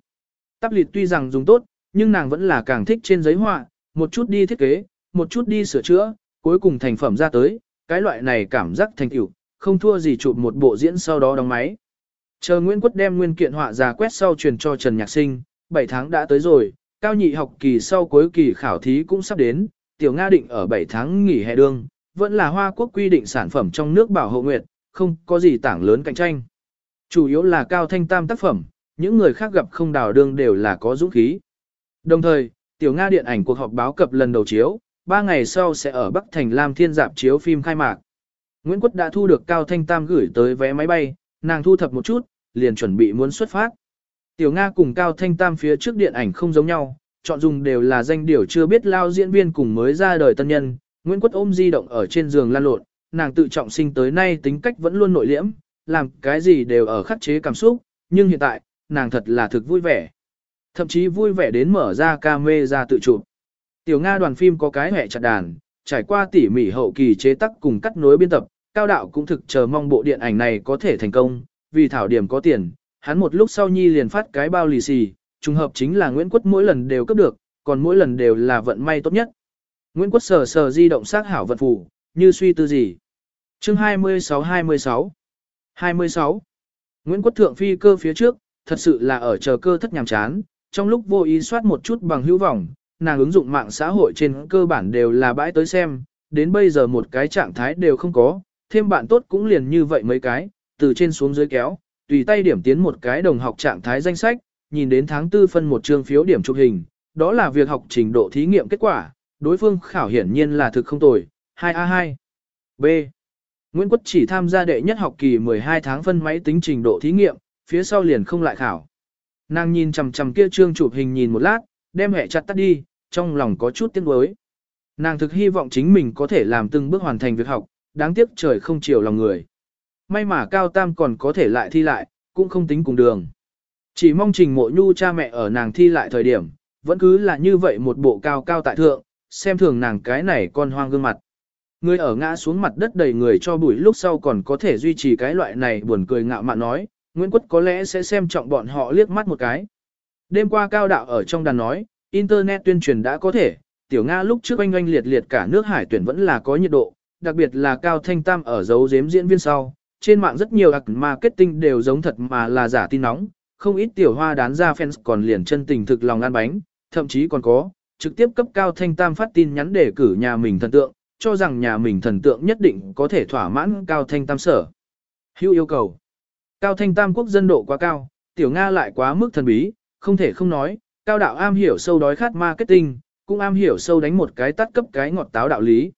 Speaker 1: Tắp lịt tuy rằng dùng tốt, nhưng nàng vẫn là càng thích trên giấy họa, một chút đi thiết kế, một chút đi sửa chữa, cuối cùng thành phẩm ra tới, cái loại này cảm giác thành tựu, không thua gì chụp một bộ diễn sau đó đóng máy. Chờ Nguyễn Quất đem nguyên kiện họa ra quét sau truyền cho Trần Nhạc Sinh, 7 tháng đã tới rồi, cao nhị học kỳ sau cuối kỳ khảo thí cũng sắp đến, tiểu Nga định ở 7 tháng nghỉ hè đương, vẫn là Hoa Quốc quy định sản phẩm trong nước bảo hộ nguyệt, không có gì tảng lớn cạnh tranh. Chủ yếu là cao thanh tam tác phẩm, những người khác gặp không đào đương đều là có dũng khí. Đồng thời, tiểu Nga điện ảnh cuộc họp báo cập lần đầu chiếu, 3 ngày sau sẽ ở Bắc Thành Lam Thiên Dạp chiếu phim khai mạc. Nguyễn Quất đã thu được Cao Thanh Tam gửi tới vé máy bay, nàng thu thập một chút, liền chuẩn bị muốn xuất phát. Tiểu Nga cùng Cao Thanh Tam phía trước điện ảnh không giống nhau, chọn dùng đều là danh điều chưa biết lao diễn viên cùng mới ra đời tân nhân. Nguyễn Quất ôm di động ở trên giường lan lộn, nàng tự trọng sinh tới nay tính cách vẫn luôn nội liễm, làm cái gì đều ở khắc chế cảm xúc, nhưng hiện tại, nàng thật là thực vui vẻ. Thậm chí vui vẻ đến mở ra camera tự chụp. Tiểu Nga đoàn phim có cái hệ chặt đàn, trải qua tỉ mỉ hậu kỳ chế tác cùng cắt nối biên tập, cao đạo cũng thực chờ mong bộ điện ảnh này có thể thành công, vì thảo điểm có tiền, hắn một lúc sau nhi liền phát cái bao lì xì, trùng hợp chính là Nguyễn Quất mỗi lần đều cấp được, còn mỗi lần đều là vận may tốt nhất. Nguyễn Quất sờ sờ di động sát hảo vận phù, như suy tư gì. Chương 26-26 26 Nguyễn Quất thượng phi cơ phía trước, thật sự là ở chờ cơ thất nhàm chán, trong lúc vô ý soát một chút bằng hữu vọng, nàng ứng dụng mạng xã hội trên cơ bản đều là bãi tới xem, đến bây giờ một cái trạng thái đều không có, thêm bạn tốt cũng liền như vậy mấy cái, từ trên xuống dưới kéo, tùy tay điểm tiến một cái đồng học trạng thái danh sách, nhìn đến tháng tư phân một chương phiếu điểm chụp hình, đó là việc học trình độ thí nghiệm kết quả, đối phương khảo hiển nhiên là thực không tồi, 2A2. B. Nguyễn Quốc chỉ tham gia đệ nhất học kỳ 12 tháng phân máy tính trình độ thí nghiệm, phía sau liền không lại khảo. Nàng nhìn chằm chằm kia trương chụp hình nhìn một lát, đem hệ chặt tắt đi, trong lòng có chút tiếc nuối. Nàng thực hy vọng chính mình có thể làm từng bước hoàn thành việc học, đáng tiếc trời không chiều lòng người. May mà Cao Tam còn có thể lại thi lại, cũng không tính cùng đường. Chỉ mong trình mộ nhu cha mẹ ở nàng thi lại thời điểm, vẫn cứ là như vậy một bộ cao cao tại thượng, xem thường nàng cái này con hoang gương mặt. Người ở ngã xuống mặt đất đầy người cho bụi lúc sau còn có thể duy trì cái loại này buồn cười ngạo mạn nói, Nguyễn Quất có lẽ sẽ xem trọng bọn họ liếc mắt một cái. Đêm qua cao đạo ở trong đàn nói, Internet tuyên truyền đã có thể, tiểu Nga lúc trước oanh oanh liệt liệt cả nước hải tuyển vẫn là có nhiệt độ, đặc biệt là cao thanh tam ở dấu giếm diễn viên sau. Trên mạng rất nhiều ạc marketing đều giống thật mà là giả tin nóng, không ít tiểu hoa đán ra fans còn liền chân tình thực lòng ăn bánh, thậm chí còn có, trực tiếp cấp cao thanh tam phát tin nhắn để cử nhà mình thần tượng, cho rằng nhà mình thần tượng nhất định có thể thỏa mãn cao thanh tam sở. Hữu yêu cầu. Cao thanh tam quốc dân độ quá cao, tiểu Nga lại quá mức thần bí, không thể không nói, cao đạo am hiểu sâu đói khát marketing, cũng am hiểu sâu đánh một cái tắt cấp cái ngọt táo đạo lý.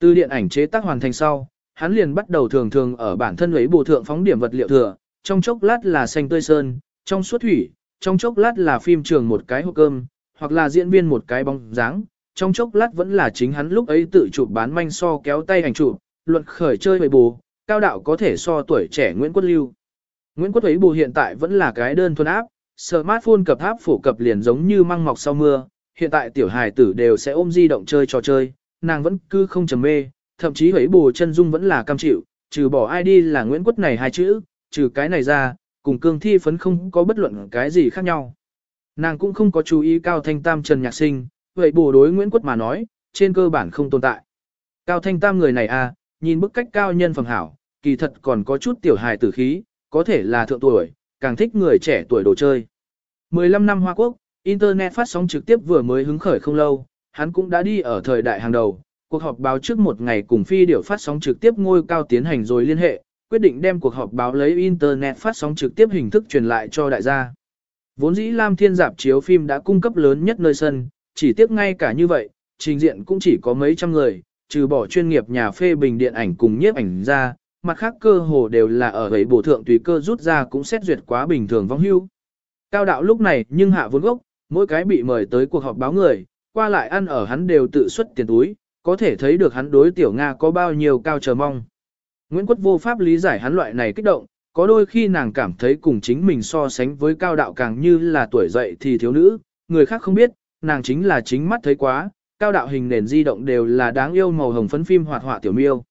Speaker 1: Từ điện ảnh chế tác hoàn thành sau, hắn liền bắt đầu thường thường ở bản thân ấy bổ thượng phóng điểm vật liệu thừa, trong chốc lát là xanh tươi sơn, trong suốt thủy, trong chốc lát là phim trường một cái hộp cơm, hoặc là diễn viên một cái bóng dáng, trong chốc lát vẫn là chính hắn lúc ấy tự chụp bán manh so kéo tay ảnh chụp, luận khởi chơi bầy bù, cao đạo có thể so tuổi trẻ Nguyễn Quốc Lưu. Nguyễn Quốc ấy bù hiện tại vẫn là cái đơn thuần áp, smartphone cập áp phổ cập liền giống như măng mọc sau mưa, hiện tại tiểu hài tử đều sẽ ôm di động chơi trò chơi, nàng vẫn cứ không trầm mê, thậm chí ấy bù chân dung vẫn là cam chịu, trừ bỏ ID là Nguyễn Quốc này hai chữ, trừ cái này ra, cùng cương thi phấn không có bất luận cái gì khác nhau. Nàng cũng không có chú ý Cao Thanh Tam Trần Nhạc Sinh, vậy bù đối Nguyễn Quốc mà nói, trên cơ bản không tồn tại. Cao Thanh Tam người này à, nhìn bức cách cao nhân phẩm hảo, kỳ thật còn có chút tiểu hài tử khí, có thể là thượng tuổi, càng thích người trẻ tuổi đồ chơi. 15 năm Hoa Quốc, Internet phát sóng trực tiếp vừa mới hứng khởi không lâu, hắn cũng đã đi ở thời đại hàng đầu. Cuộc họp báo trước một ngày cùng phi điểu phát sóng trực tiếp ngôi cao tiến hành rồi liên hệ, quyết định đem cuộc họp báo lấy Internet phát sóng trực tiếp hình thức truyền lại cho đại gia. Vốn dĩ Lam Thiên Dạp chiếu phim đã cung cấp lớn nhất nơi sân, chỉ tiếc ngay cả như vậy, trình diện cũng chỉ có mấy trăm người, trừ bỏ chuyên nghiệp nhà phê bình điện ảnh cùng nhiếp ảnh ra, mặt khác cơ hồ đều là ở ấy bổ thượng tùy cơ rút ra cũng xét duyệt quá bình thường vong hưu. Cao đạo lúc này nhưng hạ vốn gốc, mỗi cái bị mời tới cuộc họp báo người, qua lại ăn ở hắn đều tự xuất tiền túi, có thể thấy được hắn đối tiểu Nga có bao nhiêu cao chờ mong. Nguyễn Quốc vô pháp lý giải hắn loại này kích động, có đôi khi nàng cảm thấy cùng chính mình so sánh với cao đạo càng như là tuổi dậy thì thiếu nữ, người khác không biết, nàng chính là chính mắt thấy quá, cao đạo hình nền di động đều là đáng yêu màu hồng phấn phim hoạt họa tiểu miêu.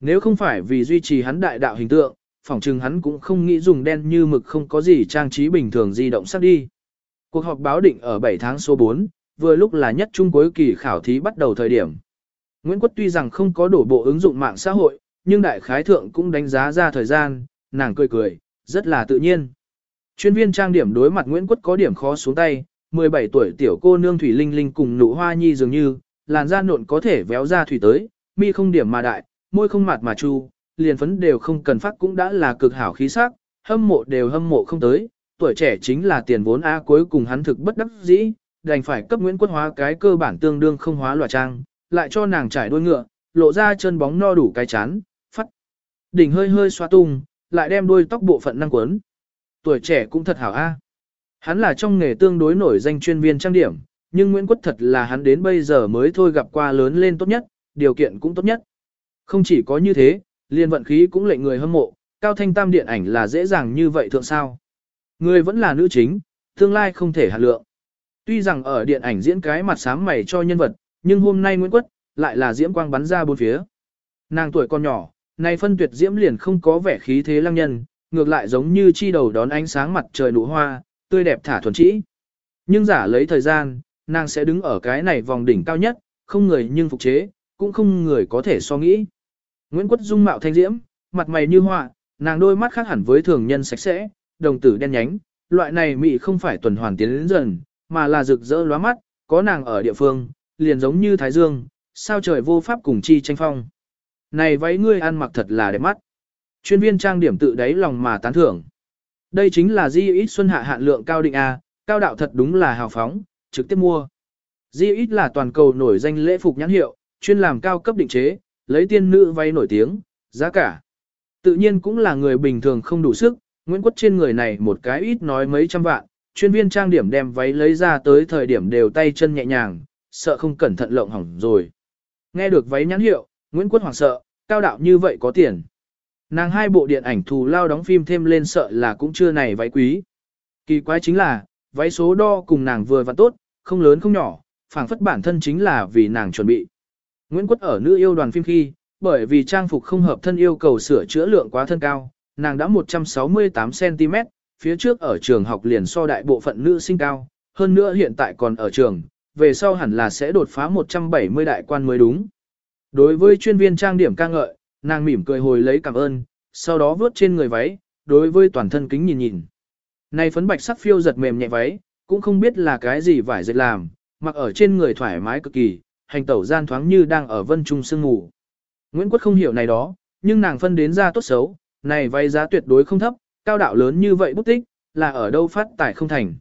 Speaker 1: Nếu không phải vì duy trì hắn đại đạo hình tượng, phỏng chừng hắn cũng không nghĩ dùng đen như mực không có gì trang trí bình thường di động sắp đi. Cuộc họp báo định ở 7 tháng số 4, vừa lúc là nhất trung cuối kỳ khảo thí bắt đầu thời điểm. Nguyễn Quốc tuy rằng không có đổ bộ ứng dụng mạng xã hội, nhưng đại khái thượng cũng đánh giá ra thời gian, nàng cười cười, rất là tự nhiên. Chuyên viên trang điểm đối mặt Nguyễn Quốc có điểm khó xuống tay, 17 tuổi tiểu cô nương Thủy Linh Linh cùng nụ hoa nhi dường như, làn da nộn có thể véo ra thủy tới, mi không điểm mà đại, môi không mạt mà chu, liền phấn đều không cần phát cũng đã là cực hảo khí sắc, hâm mộ đều hâm mộ không tới, tuổi trẻ chính là tiền vốn A cuối cùng hắn thực bất đắc dĩ, đành phải cấp Nguyễn Quốc hóa cái cơ bản tương đương không hóa loại trang, lại cho nàng trải đuôi ngựa, lộ ra chân bóng no đủ cái chán, phát. Đỉnh hơi hơi xoa tung, lại đem đuôi tóc bộ phận năng quấn. Tuổi trẻ cũng thật hảo A. Hắn là trong nghề tương đối nổi danh chuyên viên trang điểm, nhưng Nguyễn Quốc thật là hắn đến bây giờ mới thôi gặp qua lớn lên tốt nhất, điều kiện cũng tốt nhất. Không chỉ có như thế, liên vận khí cũng lệnh người hâm mộ, cao thanh tam điện ảnh là dễ dàng như vậy thượng sao. Người vẫn là nữ chính, tương lai không thể hạt lượng. Tuy rằng ở điện ảnh diễn cái mặt sáng mày cho nhân vật, nhưng hôm nay Nguyễn Quất, lại là diễm quang bắn ra bốn phía. Nàng tuổi còn nhỏ, nay phân tuyệt diễm liền không có vẻ khí thế lăng nhân, ngược lại giống như chi đầu đón ánh sáng mặt trời nụ hoa, tươi đẹp thả thuần trĩ. Nhưng giả lấy thời gian, nàng sẽ đứng ở cái này vòng đỉnh cao nhất, không người nhưng phục chế, cũng không người có thể so nghĩ. Nguyễn Quất dung mạo thanh diễm, mặt mày như hoa, nàng đôi mắt khác hẳn với thường nhân sạch sẽ, đồng tử đen nhánh, loại này mị không phải tuần hoàn tiến đến dần, mà là rực rỡ lóa mắt, có nàng ở địa phương, liền giống như thái dương, sao trời vô pháp cùng chi tranh phong. Này váy ngươi ăn mặc thật là đẹp mắt. Chuyên viên trang điểm tự đáy lòng mà tán thưởng. Đây chính là di ít xuân hạ hạn lượng cao định A, cao đạo thật đúng là hào phóng, trực tiếp mua. Di ít là toàn cầu nổi danh lễ phục nhãn hiệu, chuyên làm cao cấp định chế, lấy tiên nữ váy nổi tiếng, giá cả. Tự nhiên cũng là người bình thường không đủ sức, Nguyễn Quất trên người này một cái ít nói mấy trăm vạn, chuyên viên trang điểm đem váy lấy ra tới thời điểm đều tay chân nhẹ nhàng, sợ không cẩn thận lộng hỏng rồi. Nghe được váy nhãn hiệu, Nguyễn Quất hoảng sợ, cao đạo như vậy có tiền. Nàng hai bộ điện ảnh thù lao đóng phim thêm lên sợ là cũng chưa này váy quý. Kỳ quái chính là, váy số đo cùng nàng vừa và tốt, không lớn không nhỏ, phảng phất bản thân chính là vì nàng chuẩn bị. Nguyễn Quất ở nữ yêu đoàn phim khi, bởi vì trang phục không hợp thân yêu cầu sửa chữa lượng quá thân cao, nàng đã 168cm, phía trước ở trường học liền so đại bộ phận nữ sinh cao, hơn nữa hiện tại còn ở trường, về sau hẳn là sẽ đột phá 170 đại quan mới đúng. Đối với chuyên viên trang điểm ca ngợi, nàng mỉm cười hồi lấy cảm ơn, sau đó vướt trên người váy, đối với toàn thân kính nhìn nhìn. Này phấn bạch sắc phiêu giật mềm nhẹ váy, cũng không biết là cái gì vải dệt làm, mặc ở trên người thoải mái cực kỳ, hành tẩu gian thoáng như đang ở vân trung sương ngủ. Nguyễn Quốc không hiểu này đó, nhưng nàng phân đến ra tốt xấu, này vay giá tuyệt đối không thấp, cao đạo lớn như vậy bút tích, là ở đâu phát tài không thành.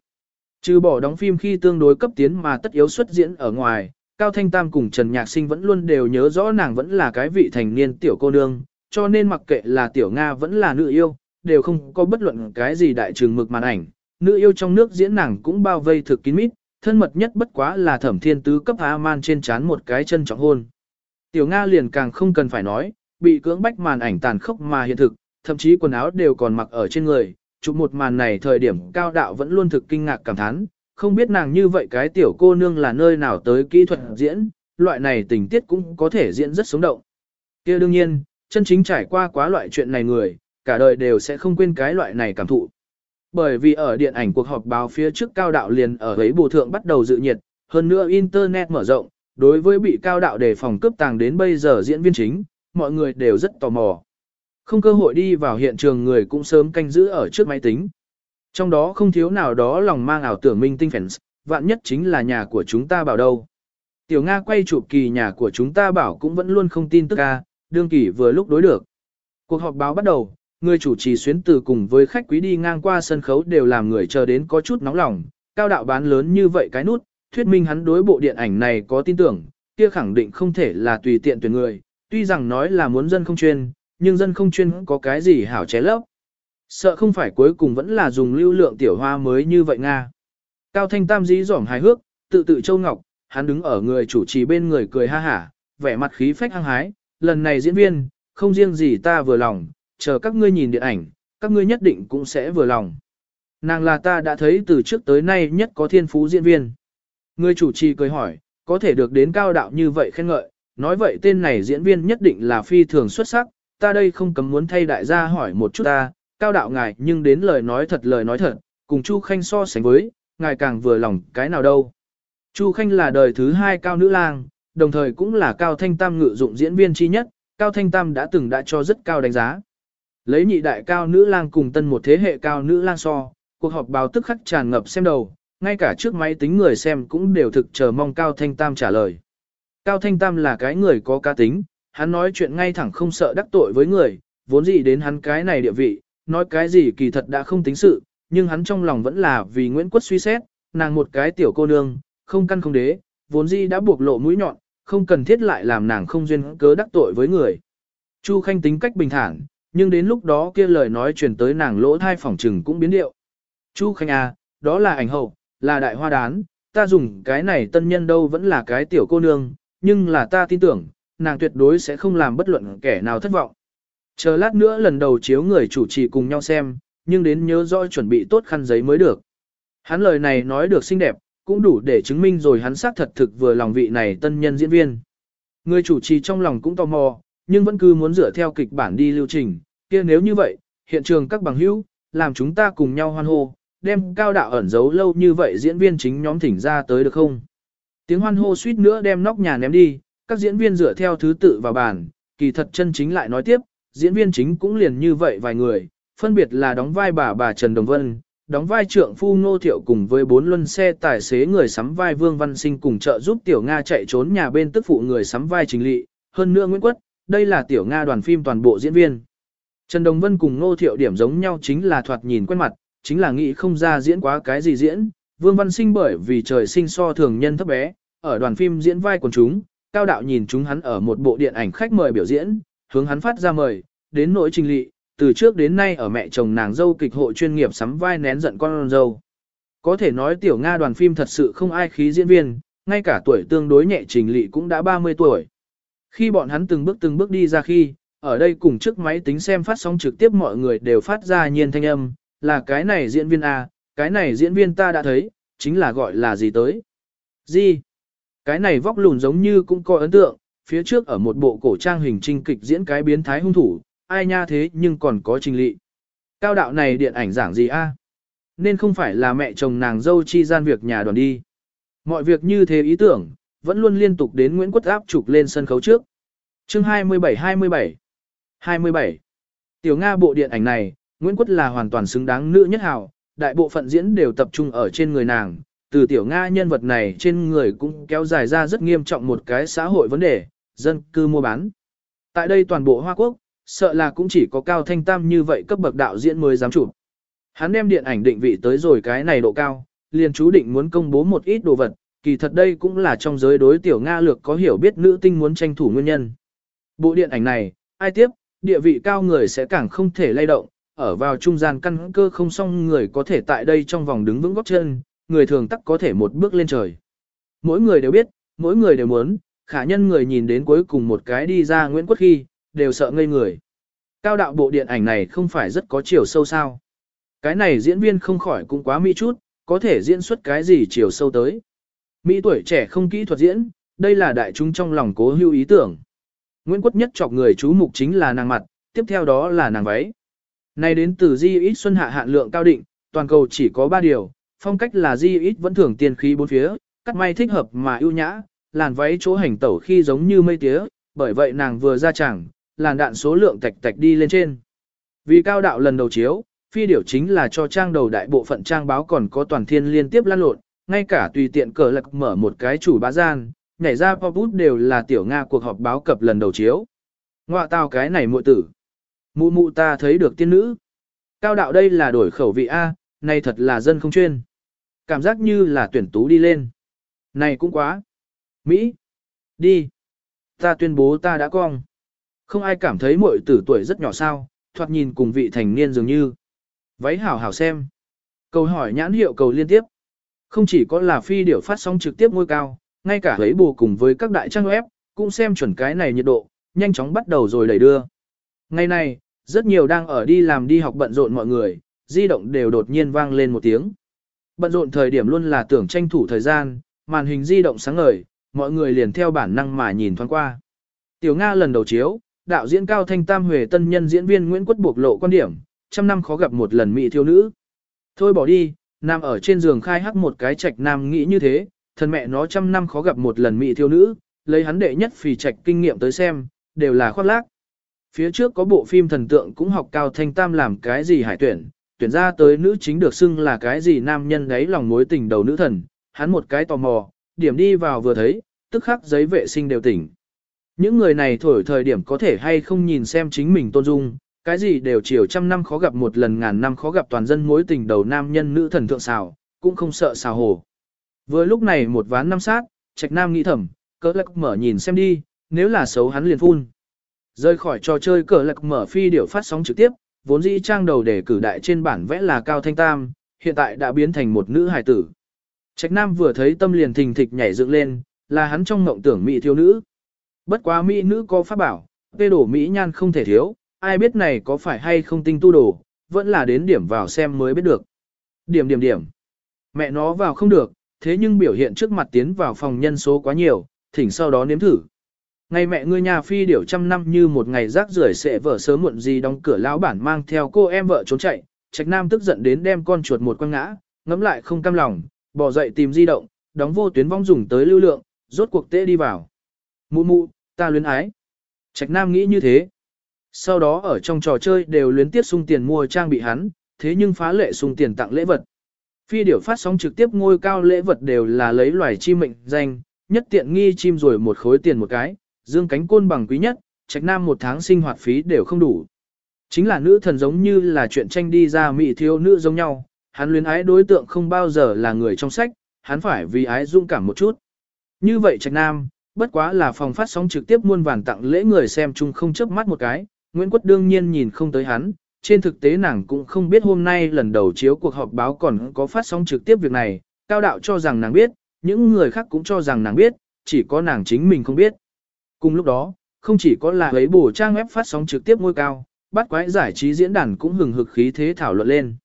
Speaker 1: Trừ bỏ đóng phim khi tương đối cấp tiến mà tất yếu xuất diễn ở ngoài, Cao Thanh Tam cùng Trần Nhạc Sinh vẫn luôn đều nhớ rõ nàng vẫn là cái vị thành niên tiểu cô nương, cho nên mặc kệ là tiểu Nga vẫn là nữ yêu, đều không có bất luận cái gì đại trường mực màn ảnh. Nữ yêu trong nước diễn nàng cũng bao vây thực kín mít, thân mật nhất bất quá là thẩm thiên tứ cấp A-man trên chán một cái chân trọng hôn. Tiểu Nga liền càng không cần phải nói, bị cưỡng bách màn ảnh tàn khốc mà hiện thực, thậm chí quần áo đều còn mặc ở trên người. Chụp một màn này thời điểm cao đạo vẫn luôn thực kinh ngạc cảm thán, không biết nàng như vậy cái tiểu cô nương là nơi nào tới kỹ thuật diễn, loại này tình tiết cũng có thể diễn rất sống động. kia đương nhiên, chân chính trải qua quá loại chuyện này người, cả đời đều sẽ không quên cái loại này cảm thụ. Bởi vì ở điện ảnh cuộc họp báo phía trước cao đạo liền ở ấy bù thượng bắt đầu dự nhiệt, hơn nữa Internet mở rộng, đối với bị cao đạo đề phòng cướp tàng đến bây giờ diễn viên chính, mọi người đều rất tò mò. Không cơ hội đi vào hiện trường người cũng sớm canh giữ ở trước máy tính. Trong đó không thiếu nào đó lòng mang ảo tưởng minh tinh fans, vạn nhất chính là nhà của chúng ta bảo đâu. Tiểu Nga quay chụp kỳ nhà của chúng ta bảo cũng vẫn luôn không tin tức ca, đương kỳ vừa lúc đối được. Cuộc họp báo bắt đầu, người chủ trì xuyến từ cùng với khách quý đi ngang qua sân khấu đều làm người chờ đến có chút nóng lòng, cao đạo bán lớn như vậy cái nút, thuyết minh hắn đối bộ điện ảnh này có tin tưởng, kia khẳng định không thể là tùy tiện tuyển người, tuy rằng nói là muốn dân không chuyên, nhưng dân không chuyên có cái gì hảo ché lấp. Sợ không phải cuối cùng vẫn là dùng lưu lượng tiểu hoa mới như vậy Nga. Cao Thanh Tam dí dỏm hài hước, tự tự châu ngọc, hắn đứng ở người chủ trì bên người cười ha hả, vẻ mặt khí phách hăng hái, lần này diễn viên, không riêng gì ta vừa lòng, chờ các ngươi nhìn điện ảnh, các ngươi nhất định cũng sẽ vừa lòng. Nàng là ta đã thấy từ trước tới nay nhất có thiên phú diễn viên. Người chủ trì cười hỏi, có thể được đến cao đạo như vậy khen ngợi, nói vậy tên này diễn viên nhất định là phi thường xuất sắc, ta đây không cấm muốn thay đại gia hỏi một chút ta, cao đạo ngài nhưng đến lời nói thật lời nói thật, cùng Chu Khanh so sánh với, ngài càng vừa lòng cái nào đâu. Chu Khanh là đời thứ hai cao nữ lang, đồng thời cũng là cao thanh tam ngự dụng diễn viên chi nhất, cao thanh tam đã từng đã cho rất cao đánh giá. Lấy nhị đại cao nữ lang cùng tân một thế hệ cao nữ lang so, cuộc họp báo tức khắc tràn ngập xem đầu, ngay cả trước máy tính người xem cũng đều thực chờ mong cao thanh tam trả lời. Cao thanh tam là cái người có cá tính, hắn nói chuyện ngay thẳng không sợ đắc tội với người, vốn gì đến hắn cái này địa vị, nói cái gì kỳ thật đã không tính sự, nhưng hắn trong lòng vẫn là vì Nguyễn Quất suy xét, nàng một cái tiểu cô nương, không căn không đế, vốn gì đã buộc lộ mũi nhọn, không cần thiết lại làm nàng không duyên cớ đắc tội với người. Chu Khanh tính cách bình thản, nhưng đến lúc đó kia lời nói truyền tới nàng lỗ thai phỏng trừng cũng biến điệu. Chu Khanh à, đó là ảnh hậu, là đại hoa đán, ta dùng cái này tân nhân đâu vẫn là cái tiểu cô nương, nhưng là ta tin tưởng, nàng tuyệt đối sẽ không làm bất luận kẻ nào thất vọng. Chờ lát nữa lần đầu chiếu người chủ trì cùng nhau xem, nhưng đến nhớ rõ chuẩn bị tốt khăn giấy mới được. Hắn lời này nói được xinh đẹp, cũng đủ để chứng minh rồi hắn xác thật thực vừa lòng vị này tân nhân diễn viên. Người chủ trì trong lòng cũng tò mò, nhưng vẫn cứ muốn dựa theo kịch bản đi lưu trình, kia nếu như vậy, hiện trường các bằng hữu, làm chúng ta cùng nhau hoan hô, đem cao đạo ẩn giấu lâu như vậy diễn viên chính nhóm thỉnh ra tới được không? Tiếng hoan hô suýt nữa đem nóc nhà ném đi, các diễn viên dựa theo thứ tự vào bàn, kỳ thật chân chính lại nói tiếp, diễn viên chính cũng liền như vậy vài người, phân biệt là đóng vai bà bà Trần Đồng Vân, đóng vai trượng phu Ngô Thiệu cùng với bốn luân xe tài xế người sắm vai Vương Văn Sinh cùng trợ giúp Tiểu Nga chạy trốn nhà bên tức phụ người sắm vai Trình Lị, hơn nữa Nguyễn Quất, đây là Tiểu Nga đoàn phim toàn bộ diễn viên. Trần Đồng Vân cùng Ngô Thiệu điểm giống nhau chính là thoạt nhìn quen mặt, chính là nghĩ không ra diễn quá cái gì diễn. Vương Văn Sinh bởi vì trời sinh so thường nhân thấp bé, ở đoàn phim diễn vai quần chúng, cao đạo nhìn chúng hắn ở một bộ điện ảnh khách mời biểu diễn, hướng hắn phát ra mời, đến nỗi trình lị, từ trước đến nay ở mẹ chồng nàng dâu kịch hội chuyên nghiệp sắm vai nén giận con dâu. Có thể nói tiểu Nga đoàn phim thật sự không ai khí diễn viên, ngay cả tuổi tương đối nhẹ trình lị cũng đã 30 tuổi. Khi bọn hắn từng bước từng bước đi ra khi, ở đây cùng trước máy tính xem phát sóng trực tiếp mọi người đều phát ra nhiên thanh âm, là cái này diễn viên A, cái này diễn viên ta đã thấy, chính là gọi là gì tới. Gì? Cái này vóc lùn giống như cũng có ấn tượng, phía trước ở một bộ cổ trang hình trinh kịch diễn cái biến thái hung thủ, ai nha thế nhưng còn có trình lị. Cao đạo này điện ảnh giảng gì a? Nên không phải là mẹ chồng nàng dâu chi gian việc nhà đoàn đi. Mọi việc như thế ý tưởng, vẫn luôn liên tục đến Nguyễn Quất áp trục lên sân khấu trước. Chương 27-27 27 Tiểu Nga bộ điện ảnh này, Nguyễn Quất là hoàn toàn xứng đáng nữ nhất hào, đại bộ phận diễn đều tập trung ở trên người nàng, từ Tiểu Nga nhân vật này trên người cũng kéo dài ra rất nghiêm trọng một cái xã hội vấn đề, dân cư mua bán. Tại đây toàn bộ Hoa Quốc, sợ là cũng chỉ có cao thanh tam như vậy cấp bậc đạo diễn mới dám chụp. Hắn đem điện ảnh định vị tới rồi cái này độ cao, liền chú định muốn công bố một ít đồ vật, kỳ thật đây cũng là trong giới đối tiểu Nga lược có hiểu biết nữ tinh muốn tranh thủ nguyên nhân. Bộ điện ảnh này, ai tiếp, địa vị cao người sẽ càng không thể lay động, ở vào trung gian căn cơ không xong người có thể tại đây trong vòng đứng vững góc chân, người thường tắc có thể một bước lên trời. Mỗi người đều biết, mỗi người đều muốn, khả nhân người nhìn đến cuối cùng một cái đi ra Nguyễn Quốc khi, đều sợ ngây người. Cao đạo bộ điện ảnh này không phải rất có chiều sâu sao. Cái này diễn viên không khỏi cũng quá mỹ chút, có thể diễn xuất cái gì chiều sâu tới. Mỹ tuổi trẻ không kỹ thuật diễn, đây là đại chúng trong lòng cố hữu ý tưởng. Nguyễn Quốc nhất chọc người chú mục chính là nàng mặt, tiếp theo đó là nàng váy. Này đến từ Di ít xuân hạ hạn lượng cao định, toàn cầu chỉ có 3 điều, phong cách là Di ít vẫn thường tiền khí bốn phía, cắt may thích hợp mà ưu nhã, làn váy chỗ hành tẩu khi giống như mây tía, bởi vậy nàng vừa ra chẳng, làn đạn số lượng tạch tạch đi lên trên. Vì cao đạo lần đầu chiếu, phi điểu chính là cho trang đầu đại bộ phận trang báo còn có toàn thiên liên tiếp lan lộn, ngay cả tùy tiện cờ lạc mở một cái chủ bá gian, nhảy ra pop bút đều là tiểu Nga cuộc họp báo cập lần đầu chiếu. Ngoạ tao cái này muội tử. Mụ mụ ta thấy được tiên nữ. Cao đạo đây là đổi khẩu vị A, này thật là dân không chuyên. Cảm giác như là tuyển tú đi lên. Này cũng quá. Mỹ. Đi. Ta tuyên bố ta đã cong. Không ai cảm thấy muội tử tuổi rất nhỏ sao, thoạt nhìn cùng vị thành niên dường như. Váy hảo hảo xem. Câu hỏi nhãn hiệu cầu liên tiếp. Không chỉ có là phi điểu phát sóng trực tiếp ngôi cao, ngay cả lấy bù cùng với các đại trang web, cũng xem chuẩn cái này nhiệt độ, nhanh chóng bắt đầu rồi đẩy đưa. Ngày này, rất nhiều đang ở đi làm đi học bận rộn mọi người, di động đều đột nhiên vang lên một tiếng. Bận rộn thời điểm luôn là tưởng tranh thủ thời gian, màn hình di động sáng ngời, mọi người liền theo bản năng mà nhìn thoáng qua. Tiểu Nga lần đầu chiếu, đạo diễn Cao Thanh Tam Huệ tân nhân diễn viên Nguyễn Quất buộc lộ quan điểm, trăm năm khó gặp một lần mỹ thiếu nữ. Thôi bỏ đi, nằm ở trên giường khai hắc một cái trạch nam nghĩ như thế, thần mẹ nó trăm năm khó gặp một lần mỹ thiếu nữ, lấy hắn đệ nhất phì trạch kinh nghiệm tới xem, đều là khoác lác. Phía trước có bộ phim thần tượng cũng học Cao Thanh Tam làm cái gì hải tuyển, tuyển ra tới nữ chính được xưng là cái gì nam nhân đấy lòng mối tình đầu nữ thần, hắn một cái tò mò, điểm đi vào vừa thấy, tức khắc giấy vệ sinh đều tỉnh. Những người này thổi thời điểm có thể hay không nhìn xem chính mình tôn dung, cái gì đều chiều trăm năm khó gặp một lần ngàn năm khó gặp toàn dân mối tình đầu nam nhân nữ thần thượng xào, cũng không sợ xào hồ. Vừa lúc này một ván năm sát, trạch nam nghĩ thầm, cỡ lạc mở nhìn xem đi, nếu là xấu hắn liền phun. Rơi khỏi trò chơi cỡ lạc mở phi điệu phát sóng trực tiếp, vốn dĩ trang đầu để cử đại trên bản vẽ là cao thanh tam, hiện tại đã biến thành một nữ hài tử. Trạch nam vừa thấy tâm liền thình thịch nhảy dựng lên, là hắn trong mộng tưởng mỹ thiếu nữ. Bất quá mỹ nữ có pháp bảo, tê đổ mỹ nhan không thể thiếu, ai biết này có phải hay không tinh tu đồ, vẫn là đến điểm vào xem mới biết được. Điểm điểm điểm. Mẹ nó vào không được, thế nhưng biểu hiện trước mặt tiến vào phòng nhân số quá nhiều, thỉnh sau đó nếm thử. Ngày mẹ ngươi nhà phi điểu trăm năm như một ngày rác rưởi sẽ vợ sớm muộn gì đóng cửa lão bản mang theo cô em vợ trốn chạy, trạch nam tức giận đến đem con chuột một quăng ngã, ngẫm lại không cam lòng, bỏ dậy tìm di động, đóng vô tuyến vong dùng tới lưu lượng, rốt cuộc tê đi vào. Mụ mụ, ta luyến ái. Trạch nam nghĩ như thế. Sau đó ở trong trò chơi đều luyến tiết sung tiền mua trang bị hắn, thế nhưng phá lệ sung tiền tặng lễ vật. Phi điểu phát sóng trực tiếp ngôi cao lễ vật đều là lấy loài chim mệnh danh, nhất tiện nghi chim rồi một khối tiền một cái, dương cánh côn bằng quý nhất, trạch nam một tháng sinh hoạt phí đều không đủ. Chính là nữ thần giống như là chuyện tranh đi ra mỹ thiếu nữ giống nhau, hắn luyến ái đối tượng không bao giờ là người trong sách, hắn phải vì ái dung cảm một chút. Như vậy trạch nam, bất quá là phòng phát sóng trực tiếp muôn vàn tặng lễ người xem chung không chớp mắt một cái, Nguyễn Quất đương nhiên nhìn không tới hắn, trên thực tế nàng cũng không biết hôm nay lần đầu chiếu cuộc họp báo còn có phát sóng trực tiếp việc này, cao đạo cho rằng nàng biết, những người khác cũng cho rằng nàng biết, chỉ có nàng chính mình không biết. Cùng lúc đó, không chỉ có là ấy bổ trang web phát sóng trực tiếp ngôi cao, bắt quái giải trí diễn đàn cũng hừng hực khí thế thảo luận lên.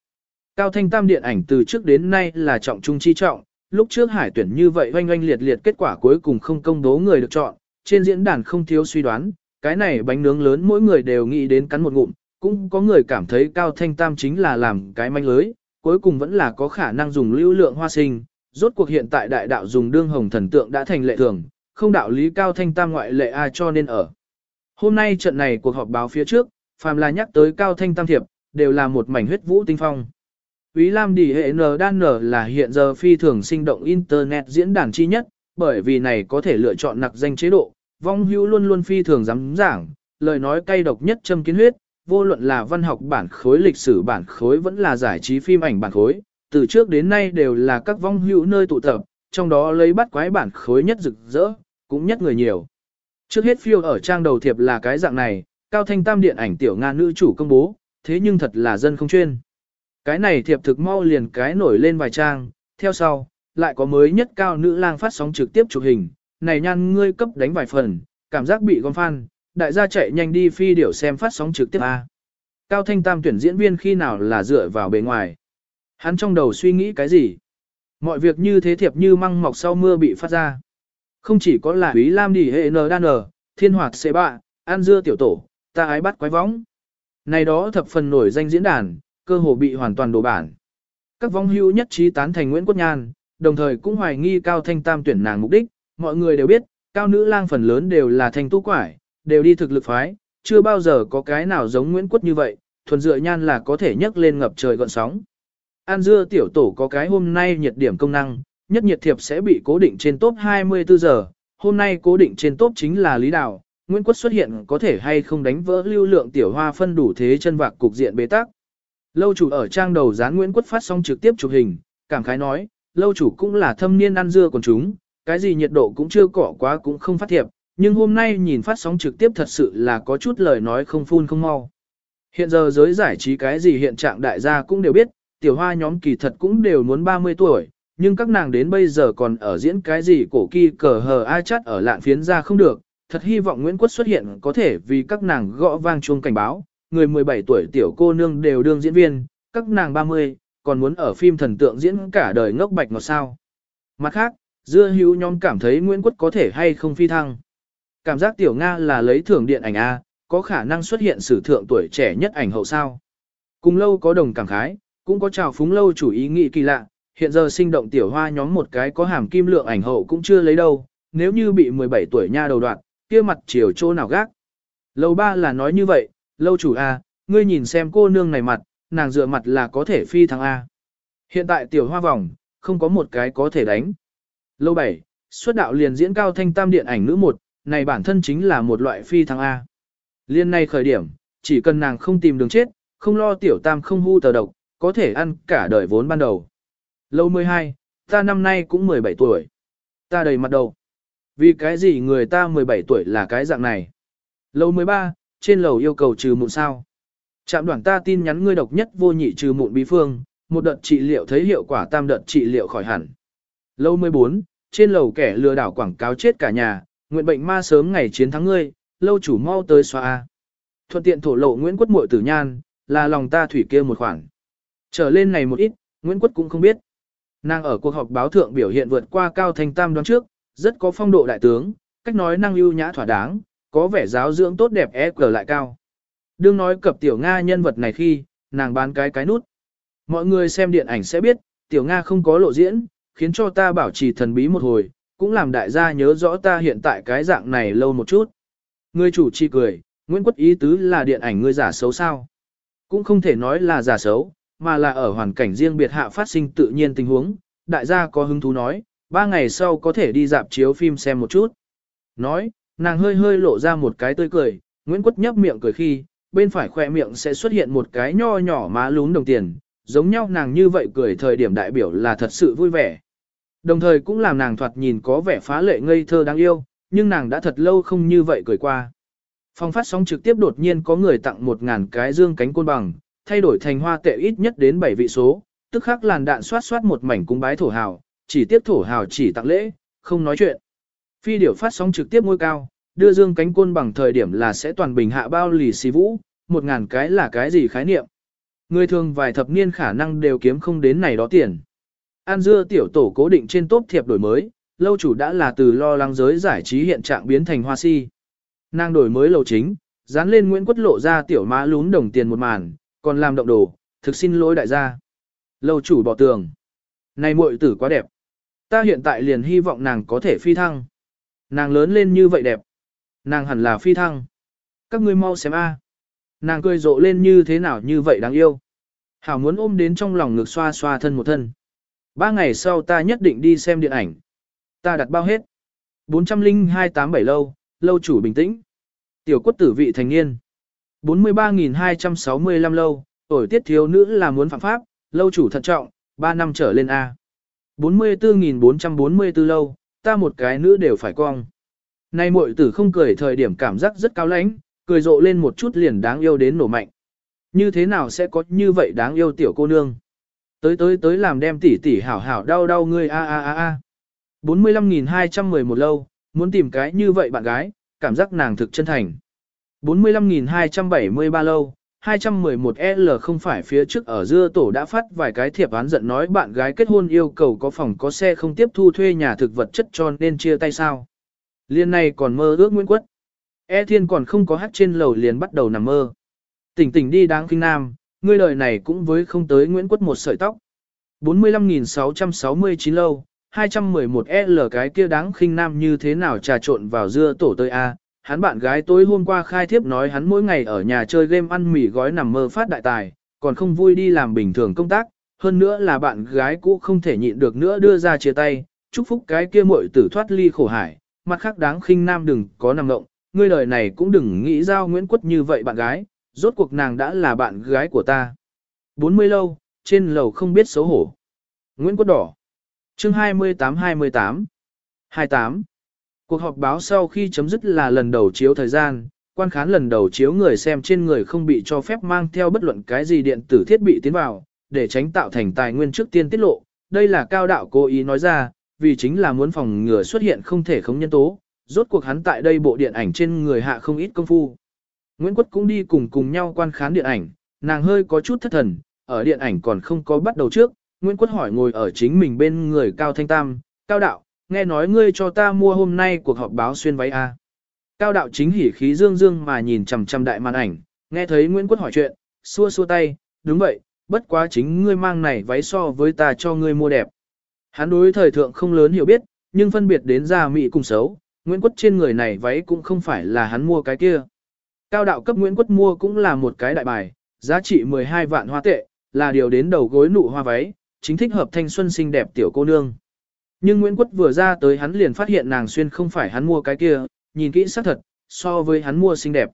Speaker 1: Cao thanh tam điện ảnh từ trước đến nay là trọng trung chi trọng, lúc trước hải tuyển như vậy oanh oanh liệt liệt kết quả cuối cùng không công bố người được chọn, trên diễn đàn không thiếu suy đoán, cái này bánh nướng lớn mỗi người đều nghĩ đến cắn một ngụm, cũng có người cảm thấy cao thanh tam chính là làm cái manh lưới, cuối cùng vẫn là có khả năng dùng lưu lượng hoa sinh, rốt cuộc hiện tại đại đạo dùng đương hồng thần tượng đã thành lệ thường, không đạo lý cao thanh tam ngoại lệ ai cho nên ở. Hôm nay trận này cuộc họp báo phía trước, phàm là nhắc tới cao thanh tam thiệp, đều là một mảnh huyết vũ tinh phong. quý Lam Đi Hệ N Đan N là hiện giờ phi thường sinh động Internet diễn đàn chi nhất, bởi vì này có thể lựa chọn nặc danh chế độ, vong hữu luôn luôn phi thường dám giảng, lời nói cay độc nhất châm kiến huyết, vô luận là văn học bản khối lịch sử bản khối vẫn là giải trí phim ảnh bản khối, từ trước đến nay đều là các vong hữu nơi tụ tập, trong đó lấy bắt quái bản khối nhất rực rỡ, cũng nhất người nhiều. Trước hết phiêu ở trang đầu thiệp là cái dạng này, cao thanh tam điện ảnh tiểu Nga nữ chủ công bố, thế nhưng thật là dân không chuyên. Cái này thiệp thực mau liền cái nổi lên vài trang, theo sau, lại có mới nhất cao nữ lang phát sóng trực tiếp chụp hình, này nhan ngươi cấp đánh vài phần, cảm giác bị gom phan, đại gia chạy nhanh đi phi điểu xem phát sóng trực tiếp A. Cao Thanh Tam tuyển diễn viên khi nào là dựa vào bề ngoài. Hắn trong đầu suy nghĩ cái gì? Mọi việc như thế thiệp như măng mọc sau mưa bị phát ra. Không chỉ có là Úy Lam đi hệ N đan nờ, thiên hoạt xế bạ, an dưa tiểu tổ, ta ái bắt quái võng. Này đó thập phần nổi danh diễn đàn, cơ hồ bị hoàn toàn đổ bản. Các vong hưu nhất trí tán thành Nguyễn Quốc Nhan, đồng thời cũng hoài nghi Cao Thanh Tam tuyển nàng mục đích, mọi người đều biết, cao nữ lang phần lớn đều là thanh tu quải, đều đi thực lực phái, chưa bao giờ có cái nào giống Nguyễn Quất như vậy, thuần dựa nhan là có thể nhấc lên ngập trời gọn sóng. An dưa tiểu tổ có cái hôm nay nhiệt điểm công năng, nhất nhiệt thiệp sẽ bị cố định trên top 24 giờ, hôm nay cố định trên top chính là Lý Đào, Nguyễn Quất xuất hiện có thể hay không đánh vỡ lưu lượng tiểu hoa phân đủ thế chân vạc cục diện bế tắc. Lâu chủ ở trang đầu dán Nguyễn Quất phát xong trực tiếp chụp hình, cảm khái nói, lâu chủ cũng là thâm niên ăn dưa của chúng, cái gì nhiệt độ cũng chưa cỏ quá cũng không phát thiệp, nhưng hôm nay nhìn phát sóng trực tiếp thật sự là có chút lời nói không phun không mau. Hiện giờ giới giải trí cái gì hiện trạng đại gia cũng đều biết, tiểu hoa nhóm kỳ thật cũng đều muốn 30 tuổi, nhưng các nàng đến bây giờ còn ở diễn cái gì cổ kỳ cờ hờ ai chắt ở lạn phiến ra không được, thật hy vọng Nguyễn Quốc xuất hiện có thể vì các nàng gõ vang chuông cảnh báo, người 17 tuổi tiểu cô nương đều đương diễn viên, các nàng 30, còn muốn ở phim thần tượng diễn cả đời ngốc bạch ngọt sao. Mặt khác, dưa hữu nhóm cảm thấy Nguyễn Quốc có thể hay không phi thăng. Cảm giác tiểu Nga là lấy thưởng điện ảnh A, có khả năng xuất hiện sử thượng tuổi trẻ nhất ảnh hậu sao. Cùng lâu có đồng cảm khái, cũng có trào phúng lâu chủ ý nghĩ kỳ lạ, hiện giờ sinh động tiểu hoa nhóm một cái có hàm kim lượng ảnh hậu cũng chưa lấy đâu, nếu như bị 17 tuổi nha đầu đoạn, kia mặt chiều chỗ nào gác. Lâu ba là nói như vậy, lâu chủ A, ngươi nhìn xem cô nương này mặt, nàng dựa mặt là có thể phi thăng A. Hiện tại tiểu hoa vòng, không có một cái có thể đánh. Lâu bảy, xuất đạo liền diễn cao thanh tam điện ảnh nữ một, này bản thân chính là một loại phi thăng A. Liên này khởi điểm, chỉ cần nàng không tìm đường chết, không lo tiểu tam không hưu tờ độc, có thể ăn cả đời vốn ban đầu. Lâu 12, ta năm nay cũng 17 tuổi. Ta đầy mặt đầu. Vì cái gì người ta 17 tuổi là cái dạng này? Lâu 13, trên lầu yêu cầu trừ mụn sao. Trạm đoạn ta tin nhắn ngươi độc nhất vô nhị trừ mụn bí phương, một đợt trị liệu thấy hiệu quả tam đợt trị liệu khỏi hẳn. Lâu 14, trên lầu kẻ lừa đảo quảng cáo chết cả nhà, nguyện bệnh ma sớm ngày chiến thắng ngươi, lâu chủ mau tới xóa. Thuận tiện thổ lộ Nguyễn Quất muội tử nhan, là lòng ta thủy kia một khoản. Trở lên này một ít, Nguyễn Quất cũng không biết. Nàng ở cuộc họp báo thượng biểu hiện vượt qua cao thanh tam đoán trước, rất có phong độ đại tướng, cách nói năng ưu nhã thỏa đáng, có vẻ giáo dưỡng tốt đẹp e cờ lại cao. Đương nói cập tiểu Nga nhân vật này khi, nàng bán cái cái nút. Mọi người xem điện ảnh sẽ biết, tiểu Nga không có lộ diễn, khiến cho ta bảo trì thần bí một hồi, cũng làm đại gia nhớ rõ ta hiện tại cái dạng này lâu một chút. Người chủ chi cười, Nguyễn Quốc ý tứ là điện ảnh ngươi giả xấu sao. Cũng không thể nói là giả xấu, mà là ở hoàn cảnh riêng biệt hạ phát sinh tự nhiên tình huống, đại gia có hứng thú nói, ba ngày sau có thể đi dạp chiếu phim xem một chút. Nói, nàng hơi hơi lộ ra một cái tươi cười, Nguyễn Quất nhấp miệng cười khi, bên phải khoe miệng sẽ xuất hiện một cái nho nhỏ má lún đồng tiền, giống nhau nàng như vậy cười thời điểm đại biểu là thật sự vui vẻ. Đồng thời cũng làm nàng thoạt nhìn có vẻ phá lệ ngây thơ đáng yêu, nhưng nàng đã thật lâu không như vậy cười qua. Phong phát sóng trực tiếp đột nhiên có người tặng một ngàn cái dương cánh côn bằng, thay đổi thành hoa tệ ít nhất đến 7 vị số, tức khắc làn đạn xoát xoát một mảnh cung bái thổ hào, chỉ tiếp thổ hào chỉ tặng lễ, không nói chuyện. Phi điểu phát sóng trực tiếp ngôi cao, đưa dương cánh côn bằng thời điểm là sẽ toàn bình hạ bao lì xì vũ, một ngàn cái là cái gì khái niệm. Người thường vài thập niên khả năng đều kiếm không đến này đó tiền. An dưa tiểu tổ cố định trên tốt thiệp đổi mới, lâu chủ đã là từ lo lắng giới giải trí hiện trạng biến thành hoa si. Nàng đổi mới lầu chính, dán lên Nguyễn Quất lộ ra tiểu mã lún đồng tiền một màn, còn làm động đồ, thực xin lỗi đại gia. Lâu chủ bỏ tường. Này muội tử quá đẹp. Ta hiện tại liền hy vọng nàng có thể phi thăng. Nàng lớn lên như vậy đẹp. Nàng hẳn là phi thăng. Các ngươi mau xem a. À. Nàng cười rộ lên như thế nào như vậy đáng yêu. Hảo muốn ôm đến trong lòng ngực xoa xoa thân một thân. Ba ngày sau ta nhất định đi xem điện ảnh. Ta đặt bao hết. 402887 lâu, lâu chủ bình tĩnh. Tiểu quất tử vị thành niên. 43.265 lâu, tuổi tiết thiếu nữ là muốn phạm pháp, lâu chủ thận trọng, 3 năm trở lên A. 44.444 lâu, ta một cái nữ đều phải cong. Nay muội tử không cười thời điểm cảm giác rất cao lãnh, cười rộ lên một chút liền đáng yêu đến nổ mạnh. Như thế nào sẽ có như vậy đáng yêu tiểu cô nương? Tới tới tới làm đem tỷ tỷ hảo hảo đau đau ngươi a a a a. 45.211 lâu, muốn tìm cái như vậy bạn gái, cảm giác nàng thực chân thành. 45.273 lâu, 211L không phải phía trước ở dưa tổ đã phát vài cái thiệp án giận nói bạn gái kết hôn yêu cầu có phòng có xe không tiếp thu thuê nhà thực vật chất cho nên chia tay sao. Liên này còn mơ ước Nguyễn Quất. E thiên còn không có hát trên lầu liền bắt đầu nằm mơ. Tỉnh tỉnh đi đáng kinh nam, ngươi đời này cũng với không tới Nguyễn Quất một sợi tóc. 45.669 lâu, 211L cái kia đáng khinh nam như thế nào trà trộn vào dưa tổ tơi A. Hắn bạn gái tối hôm qua khai thiếp nói hắn mỗi ngày ở nhà chơi game ăn mì gói nằm mơ phát đại tài, còn không vui đi làm bình thường công tác, hơn nữa là bạn gái cũ không thể nhịn được nữa đưa ra chia tay, chúc phúc cái kia muội tử thoát ly khổ hải, mặt khác đáng khinh nam đừng có nằm ngộng, ngươi đời này cũng đừng nghĩ giao Nguyễn Quất như vậy bạn gái, rốt cuộc nàng đã là bạn gái của ta. 40 lâu, trên lầu không biết xấu hổ. Nguyễn Quốc Đỏ Chương 28-28 28 Cuộc họp báo sau khi chấm dứt là lần đầu chiếu thời gian, quan khán lần đầu chiếu người xem trên người không bị cho phép mang theo bất luận cái gì điện tử thiết bị tiến vào, để tránh tạo thành tài nguyên trước tiên tiết lộ. Đây là cao đạo cố ý nói ra, vì chính là muốn phòng ngừa xuất hiện không thể không nhân tố, rốt cuộc hắn tại đây bộ điện ảnh trên người hạ không ít công phu. Nguyễn Quất cũng đi cùng cùng nhau quan khán điện ảnh, nàng hơi có chút thất thần, ở điện ảnh còn không có bắt đầu trước, Nguyễn Quất hỏi ngồi ở chính mình bên người Cao Thanh Tam, Cao Đạo, nghe nói ngươi cho ta mua hôm nay cuộc họp báo xuyên váy A. Cao Đạo chính hỉ khí dương dương mà nhìn chằm chằm đại màn ảnh, nghe thấy Nguyễn Quất hỏi chuyện, xua xua tay, đúng vậy, bất quá chính ngươi mang này váy so với ta cho ngươi mua đẹp. Hắn đối thời thượng không lớn hiểu biết, nhưng phân biệt đến ra mỹ cùng xấu, Nguyễn Quất trên người này váy cũng không phải là hắn mua cái kia. Cao đạo cấp Nguyễn Quất mua cũng là một cái đại bài, giá trị 12 vạn hoa tệ, là điều đến đầu gối nụ hoa váy, chính thích hợp thanh xuân xinh đẹp tiểu cô nương. Nhưng Nguyễn Quất vừa ra tới hắn liền phát hiện nàng xuyên không phải hắn mua cái kia, nhìn kỹ xác thật, so với hắn mua xinh đẹp.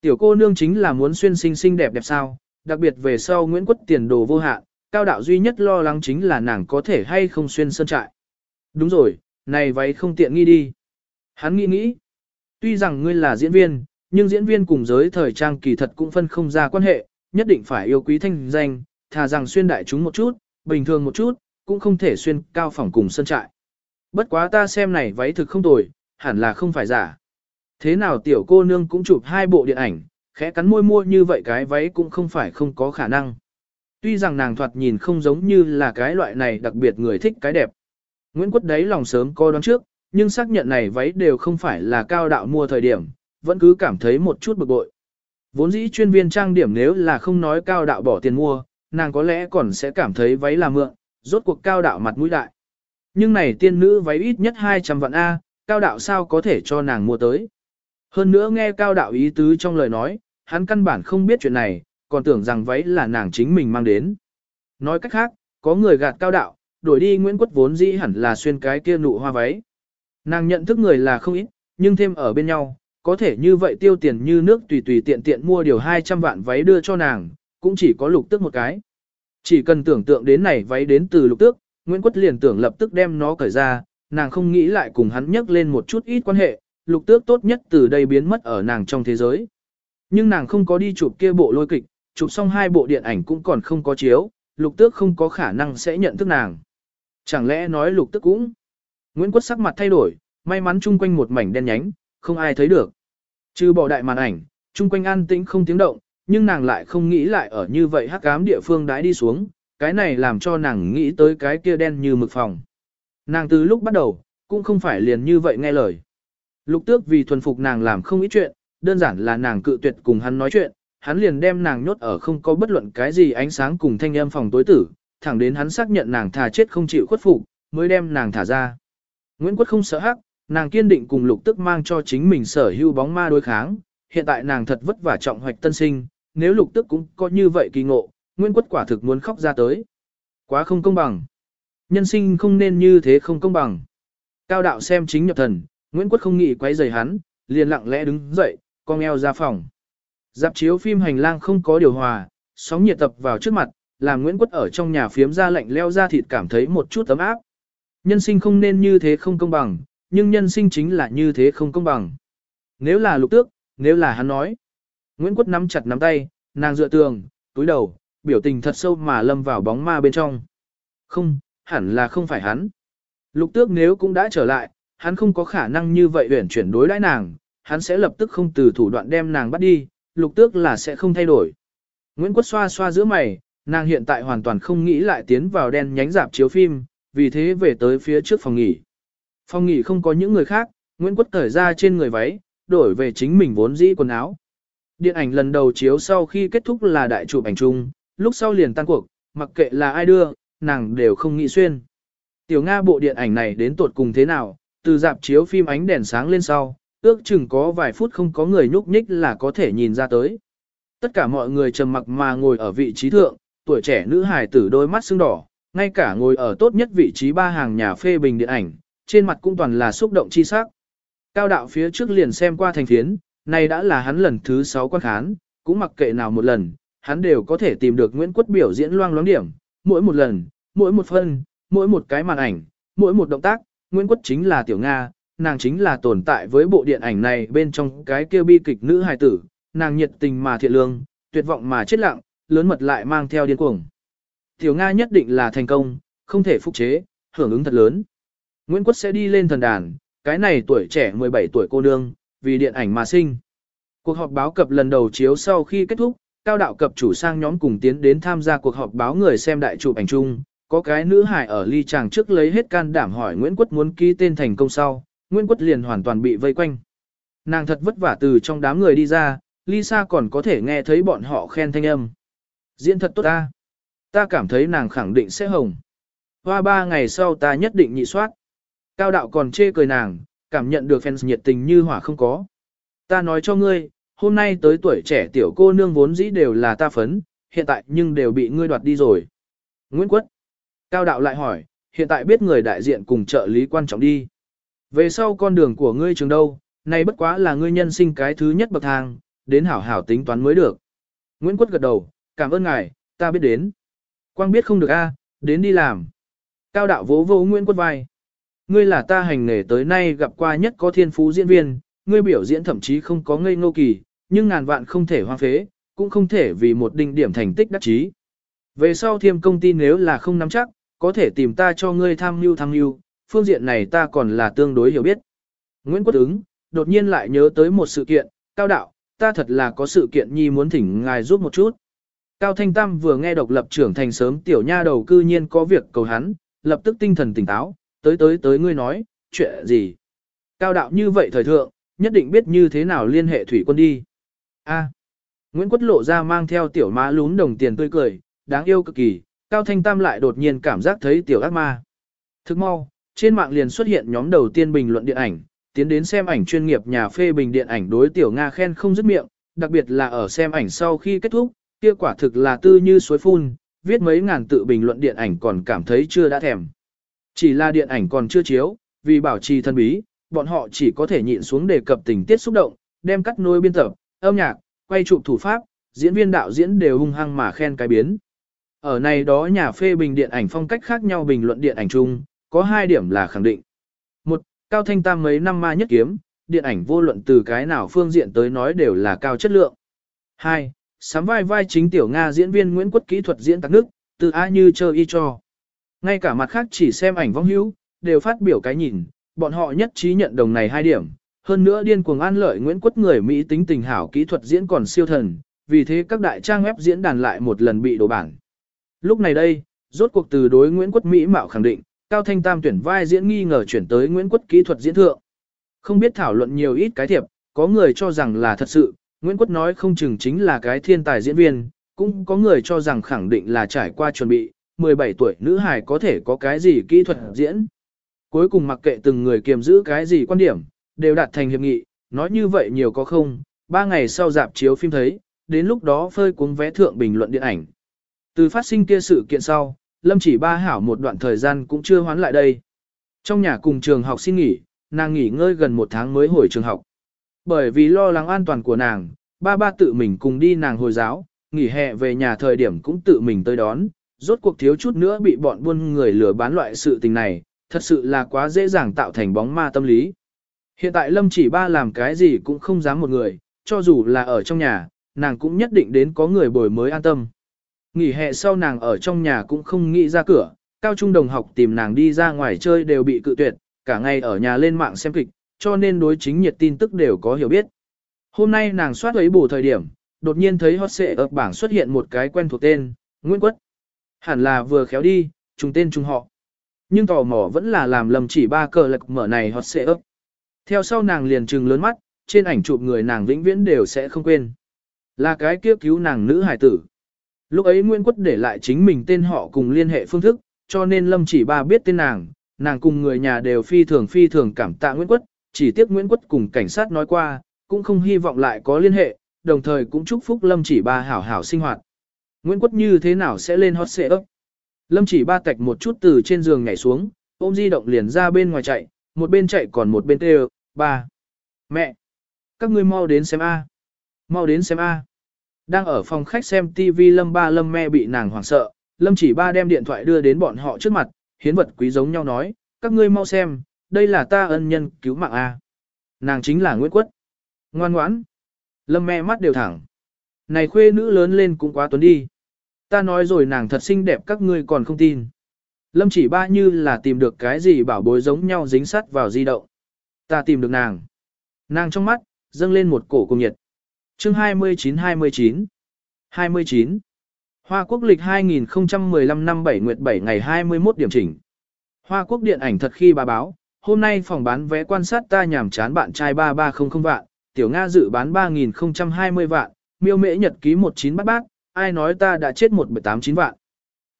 Speaker 1: Tiểu cô nương chính là muốn xuyên xinh xinh đẹp đẹp sao, đặc biệt về sau Nguyễn Quất tiền đồ vô hạn, cao đạo duy nhất lo lắng chính là nàng có thể hay không xuyên sơn trại. Đúng rồi, này váy không tiện nghi đi. Hắn nghĩ nghĩ, tuy rằng ngươi là diễn viên, nhưng diễn viên cùng giới thời trang kỳ thật cũng phân không ra quan hệ, nhất định phải yêu quý thanh danh, thà rằng xuyên đại chúng một chút, bình thường một chút, cũng không thể xuyên cao phòng cùng sân trại. Bất quá ta xem này váy thực không tồi, hẳn là không phải giả. Thế nào tiểu cô nương cũng chụp hai bộ điện ảnh, khẽ cắn môi mua như vậy cái váy cũng không phải không có khả năng. Tuy rằng nàng thoạt nhìn không giống như là cái loại này đặc biệt người thích cái đẹp. Nguyễn Quất đấy lòng sớm coi đoán trước, nhưng xác nhận này váy đều không phải là cao đạo mua thời điểm, vẫn cứ cảm thấy một chút bực bội. Vốn dĩ chuyên viên trang điểm nếu là không nói cao đạo bỏ tiền mua, nàng có lẽ còn sẽ cảm thấy váy là mượn, rốt cuộc cao đạo mặt mũi đại. Nhưng này tiên nữ váy ít nhất 200 vạn A, cao đạo sao có thể cho nàng mua tới. Hơn nữa nghe cao đạo ý tứ trong lời nói, hắn căn bản không biết chuyện này, còn tưởng rằng váy là nàng chính mình mang đến. Nói cách khác, có người gạt cao đạo, đổi đi Nguyễn Quất vốn dĩ hẳn là xuyên cái kia nụ hoa váy. Nàng nhận thức người là không ít, nhưng thêm ở bên nhau, có thể như vậy tiêu tiền như nước tùy tùy tiện tiện mua điều 200 vạn váy đưa cho nàng, cũng chỉ có lục tước một cái. Chỉ cần tưởng tượng đến này váy đến từ lục tước, Nguyễn Quất liền tưởng lập tức đem nó cởi ra, nàng không nghĩ lại cùng hắn nhắc lên một chút ít quan hệ, lục tước tốt nhất từ đây biến mất ở nàng trong thế giới. Nhưng nàng không có đi chụp kia bộ lôi kịch, chụp xong hai bộ điện ảnh cũng còn không có chiếu, lục tước không có khả năng sẽ nhận thức nàng. Chẳng lẽ nói lục tước cũng? Nguyễn Quất sắc mặt thay đổi, may mắn chung quanh một mảnh đen nhánh, không ai thấy được. Trừ bỏ đại màn ảnh, chung quanh an tĩnh không tiếng động, nhưng nàng lại không nghĩ lại ở như vậy hắc ám địa phương đãi đi xuống, cái này làm cho nàng nghĩ tới cái kia đen như mực phòng. Nàng từ lúc bắt đầu, cũng không phải liền như vậy nghe lời. Lục tước vì thuần phục nàng làm không ít chuyện, đơn giản là nàng cự tuyệt cùng hắn nói chuyện, hắn liền đem nàng nhốt ở không có bất luận cái gì ánh sáng cùng thanh âm phòng tối tử, thẳng đến hắn xác nhận nàng thà chết không chịu khuất phục, mới đem nàng thả ra. Nguyễn Quất không sợ hắc, nàng kiên định cùng lục tức mang cho chính mình sở hữu bóng ma đối kháng, hiện tại nàng thật vất vả trọng hoạch tân sinh, nếu lục tức cũng có như vậy kỳ ngộ, Nguyễn Quất quả thực muốn khóc ra tới. Quá không công bằng. Nhân sinh không nên như thế không công bằng. Cao đạo xem chính nhập thần, Nguyễn Quất không nghĩ quấy rầy hắn, liền lặng lẽ đứng dậy, con eo ra phòng. Dạp chiếu phim hành lang không có điều hòa, sóng nhiệt tập vào trước mặt, làm Nguyễn Quất ở trong nhà phiếm ra lạnh leo ra thịt cảm thấy một chút ấm áp. Nhân sinh không nên như thế không công bằng, nhưng nhân sinh chính là như thế không công bằng. Nếu là lục tước, nếu là hắn nói. Nguyễn Quất nắm chặt nắm tay, nàng dựa tường, túi đầu, biểu tình thật sâu mà lâm vào bóng ma bên trong. Không, hẳn là không phải hắn. Lục tước nếu cũng đã trở lại, hắn không có khả năng như vậy huyển chuyển đối đãi nàng, hắn sẽ lập tức không từ thủ đoạn đem nàng bắt đi, lục tước là sẽ không thay đổi. Nguyễn quốc xoa xoa giữa mày, nàng hiện tại hoàn toàn không nghĩ lại tiến vào đen nhánh dạp chiếu phim, vì thế về tới phía trước phòng nghỉ. Phòng nghỉ không có những người khác, Nguyễn Quất cởi ra trên người váy, đổi về chính mình vốn dĩ quần áo. Điện ảnh lần đầu chiếu sau khi kết thúc là đại chụp ảnh chung, lúc sau liền tan cuộc, mặc kệ là ai đưa, nàng đều không nghĩ xuyên. Tiểu Nga bộ điện ảnh này đến tột cùng thế nào, từ dạp chiếu phim ánh đèn sáng lên sau, ước chừng có vài phút không có người nhúc nhích là có thể nhìn ra tới. Tất cả mọi người trầm mặc mà ngồi ở vị trí thượng, tuổi trẻ nữ hài tử đôi mắt sưng đỏ, ngay cả ngồi ở tốt nhất vị trí ba hàng nhà phê bình điện ảnh, trên mặt cũng toàn là xúc động chi sắc. Cao đạo phía trước liền xem qua thành phiến, này đã là hắn lần thứ 6 quan khán, cũng mặc kệ nào một lần, hắn đều có thể tìm được Nguyễn Quất biểu diễn loang loáng điểm, mỗi một lần, mỗi một phân, mỗi một cái màn ảnh, mỗi một động tác, Nguyễn Quất chính là Tiểu Nga, nàng chính là tồn tại với bộ điện ảnh này bên trong cái kia bi kịch nữ hài tử, nàng nhiệt tình mà thiện lương, tuyệt vọng mà chết lặng, lớn mật lại mang theo điên cuồng. Tiểu Nga nhất định là thành công, không thể phục chế, hưởng ứng thật lớn. Nguyễn Quất sẽ đi lên thần đàn, cái này tuổi trẻ 17 tuổi cô nương, vì điện ảnh mà sinh. Cuộc họp báo cập lần đầu chiếu sau khi kết thúc, cao đạo cập chủ sang nhóm cùng tiến đến tham gia cuộc họp báo người xem đại chụp ảnh chung, có cái nữ hải ở ly chàng trước lấy hết can đảm hỏi Nguyễn Quất muốn ký tên thành công sau, Nguyễn Quất liền hoàn toàn bị vây quanh. Nàng thật vất vả từ trong đám người đi ra, Lisa còn có thể nghe thấy bọn họ khen thanh âm. Diễn thật tốt ta. Ta cảm thấy nàng khẳng định sẽ hồng. Hoa ba ngày sau ta nhất định nhị soát. Cao đạo còn chê cười nàng, cảm nhận được fans nhiệt tình như hỏa không có. Ta nói cho ngươi, hôm nay tới tuổi trẻ tiểu cô nương vốn dĩ đều là ta phấn, hiện tại nhưng đều bị ngươi đoạt đi rồi. Nguyễn Quất. Cao đạo lại hỏi, hiện tại biết người đại diện cùng trợ lý quan trọng đi. Về sau con đường của ngươi trường đâu, này bất quá là ngươi nhân sinh cái thứ nhất bậc thang, đến hảo hảo tính toán mới được. Nguyễn Quất gật đầu, cảm ơn ngài, ta biết đến. Quang biết không được a, đến đi làm. Cao đạo vỗ vỗ Nguyễn Quất vai. Ngươi là ta hành nghề tới nay gặp qua nhất có thiên phú diễn viên, ngươi biểu diễn thậm chí không có ngây ngô kỳ, nhưng ngàn vạn không thể hoang phế, cũng không thể vì một đỉnh điểm thành tích đắc chí. Về sau thiêm công ty nếu là không nắm chắc, có thể tìm ta cho ngươi tham mưu tham mưu, phương diện này ta còn là tương đối hiểu biết. Nguyễn Quốc ứng, đột nhiên lại nhớ tới một sự kiện, cao đạo, ta thật là có sự kiện nhi muốn thỉnh ngài giúp một chút. Cao Thanh Tam vừa nghe độc lập trưởng thành sớm tiểu nha đầu cư nhiên có việc cầu hắn, lập tức tinh thần tỉnh táo, tới tới tới ngươi nói, chuyện gì. Cao đạo như vậy thời thượng, nhất định biết như thế nào liên hệ thủy quân đi. A. Nguyễn Quất lộ ra mang theo tiểu má lún đồng tiền tươi cười, đáng yêu cực kỳ, Cao Thanh Tam lại đột nhiên cảm giác thấy tiểu ác ma. Thức mau, trên mạng liền xuất hiện nhóm đầu tiên bình luận điện ảnh, tiến đến xem ảnh chuyên nghiệp nhà phê bình điện ảnh đối tiểu Nga khen không dứt miệng, đặc biệt là ở xem ảnh sau khi kết thúc, kia quả thực là tư như suối phun, viết mấy ngàn tự bình luận điện ảnh còn cảm thấy chưa đã thèm. Chỉ là điện ảnh còn chưa chiếu, vì bảo trì thân bí, bọn họ chỉ có thể nhịn xuống đề cập tình tiết xúc động, đem cắt nối biên tập, âm nhạc, quay chụp thủ pháp, diễn viên đạo diễn đều hung hăng mà khen cái biến. Ở này đó nhà phê bình điện ảnh phong cách khác nhau bình luận điện ảnh chung, có hai điểm là khẳng định. Một, Cao Thanh Tam mấy năm ma nhất kiếm, điện ảnh vô luận từ cái nào phương diện tới nói đều là cao chất lượng. Hai, sắm vai vai chính tiểu Nga diễn viên Nguyễn Quốc kỹ thuật diễn tạc nước, từ A như chơi y cho. Ngay cả mặt khác chỉ xem ảnh vong hữu, đều phát biểu cái nhìn, bọn họ nhất trí nhận đồng này hai điểm. Hơn nữa điên cuồng an lợi Nguyễn Quất người Mỹ tính tình hảo kỹ thuật diễn còn siêu thần, vì thế các đại trang web diễn đàn lại một lần bị đổ bảng. Lúc này đây, rốt cuộc từ đối Nguyễn Quất Mỹ mạo khẳng định, Cao Thanh Tam tuyển vai diễn nghi ngờ chuyển tới Nguyễn Quất kỹ thuật diễn thượng. Không biết thảo luận nhiều ít cái thiệp, có người cho rằng là thật sự, Nguyễn Quất nói không chừng chính là cái thiên tài diễn viên, cũng có người cho rằng khẳng định là trải qua chuẩn bị, 17 tuổi nữ hài có thể có cái gì kỹ thuật diễn. Cuối cùng mặc kệ từng người kiềm giữ cái gì quan điểm, đều đạt thành hiệp nghị, nói như vậy nhiều có không, ba ngày sau dạp chiếu phim thấy, đến lúc đó phơi cuống vé thượng bình luận điện ảnh. Từ phát sinh kia sự kiện sau, Lâm chỉ ba hảo một đoạn thời gian cũng chưa hoán lại đây. Trong nhà cùng trường học xin nghỉ, nàng nghỉ ngơi gần một tháng mới hồi trường học. Bởi vì lo lắng an toàn của nàng, ba ba tự mình cùng đi nàng hồi giáo, nghỉ hè về nhà thời điểm cũng tự mình tới đón, rốt cuộc thiếu chút nữa bị bọn buôn người lừa bán loại sự tình này, thật sự là quá dễ dàng tạo thành bóng ma tâm lý. Hiện tại Lâm chỉ ba làm cái gì cũng không dám một người, cho dù là ở trong nhà, nàng cũng nhất định đến có người bồi mới an tâm. Nghỉ hè sau nàng ở trong nhà cũng không nghĩ ra cửa, cao trung đồng học tìm nàng đi ra ngoài chơi đều bị cự tuyệt, cả ngày ở nhà lên mạng xem kịch, cho nên đối chính nhiệt tin tức đều có hiểu biết. Hôm nay nàng soát ấy bù thời điểm, đột nhiên thấy hot xệ ở bảng xuất hiện một cái quen thuộc tên, Nguyễn Quất. Hẳn là vừa khéo đi, trùng tên trùng họ. Nhưng tò mò vẫn là làm lầm chỉ ba cờ lật mở này hot xệ ấp. Theo sau nàng liền trừng lớn mắt, trên ảnh chụp người nàng vĩnh viễn đều sẽ không quên. Là cái kia cứu nàng nữ hải tử. Lúc ấy Nguyễn Quất để lại chính mình tên họ cùng liên hệ phương thức, cho nên Lâm chỉ ba biết tên nàng, nàng cùng người nhà đều phi thường phi thường cảm tạ Nguyễn Quất, chỉ tiếc Nguyễn Quất cùng cảnh sát nói qua, cũng không hy vọng lại có liên hệ, đồng thời cũng chúc phúc Lâm chỉ ba hảo hảo sinh hoạt. Nguyễn Quất như thế nào sẽ lên hot xe ấp? Lâm chỉ ba tạch một chút từ trên giường nhảy xuống, ôm di động liền ra bên ngoài chạy, một bên chạy còn một bên kêu, ba. Mẹ! Các ngươi mau đến xem A. Mau đến xem A. Đang ở phòng khách xem TV Lâm ba Lâm me bị nàng hoảng sợ, Lâm chỉ ba đem điện thoại đưa đến bọn họ trước mặt, hiến vật quý giống nhau nói, các ngươi mau xem, đây là ta ân nhân cứu mạng A. Nàng chính là Nguyễn Quất. Ngoan ngoãn. Lâm me mắt đều thẳng. Này khuê nữ lớn lên cũng quá tuấn đi. Ta nói rồi nàng thật xinh đẹp các ngươi còn không tin. Lâm chỉ ba như là tìm được cái gì bảo bối giống nhau dính sắt vào di động. Ta tìm được nàng. Nàng trong mắt, dâng lên một cổ cùng nhiệt. chương 29-29 29 Hoa Quốc lịch 2015 năm 7 nguyệt 7 ngày 21 điểm chỉnh. Hoa Quốc điện ảnh thật khi bà báo, hôm nay phòng bán vé quan sát ta nhảm chán bạn trai 3300 vạn, tiểu Nga dự bán 3020 vạn, miêu mễ nhật ký 19 bát bát, ai nói ta đã chết 189 vạn.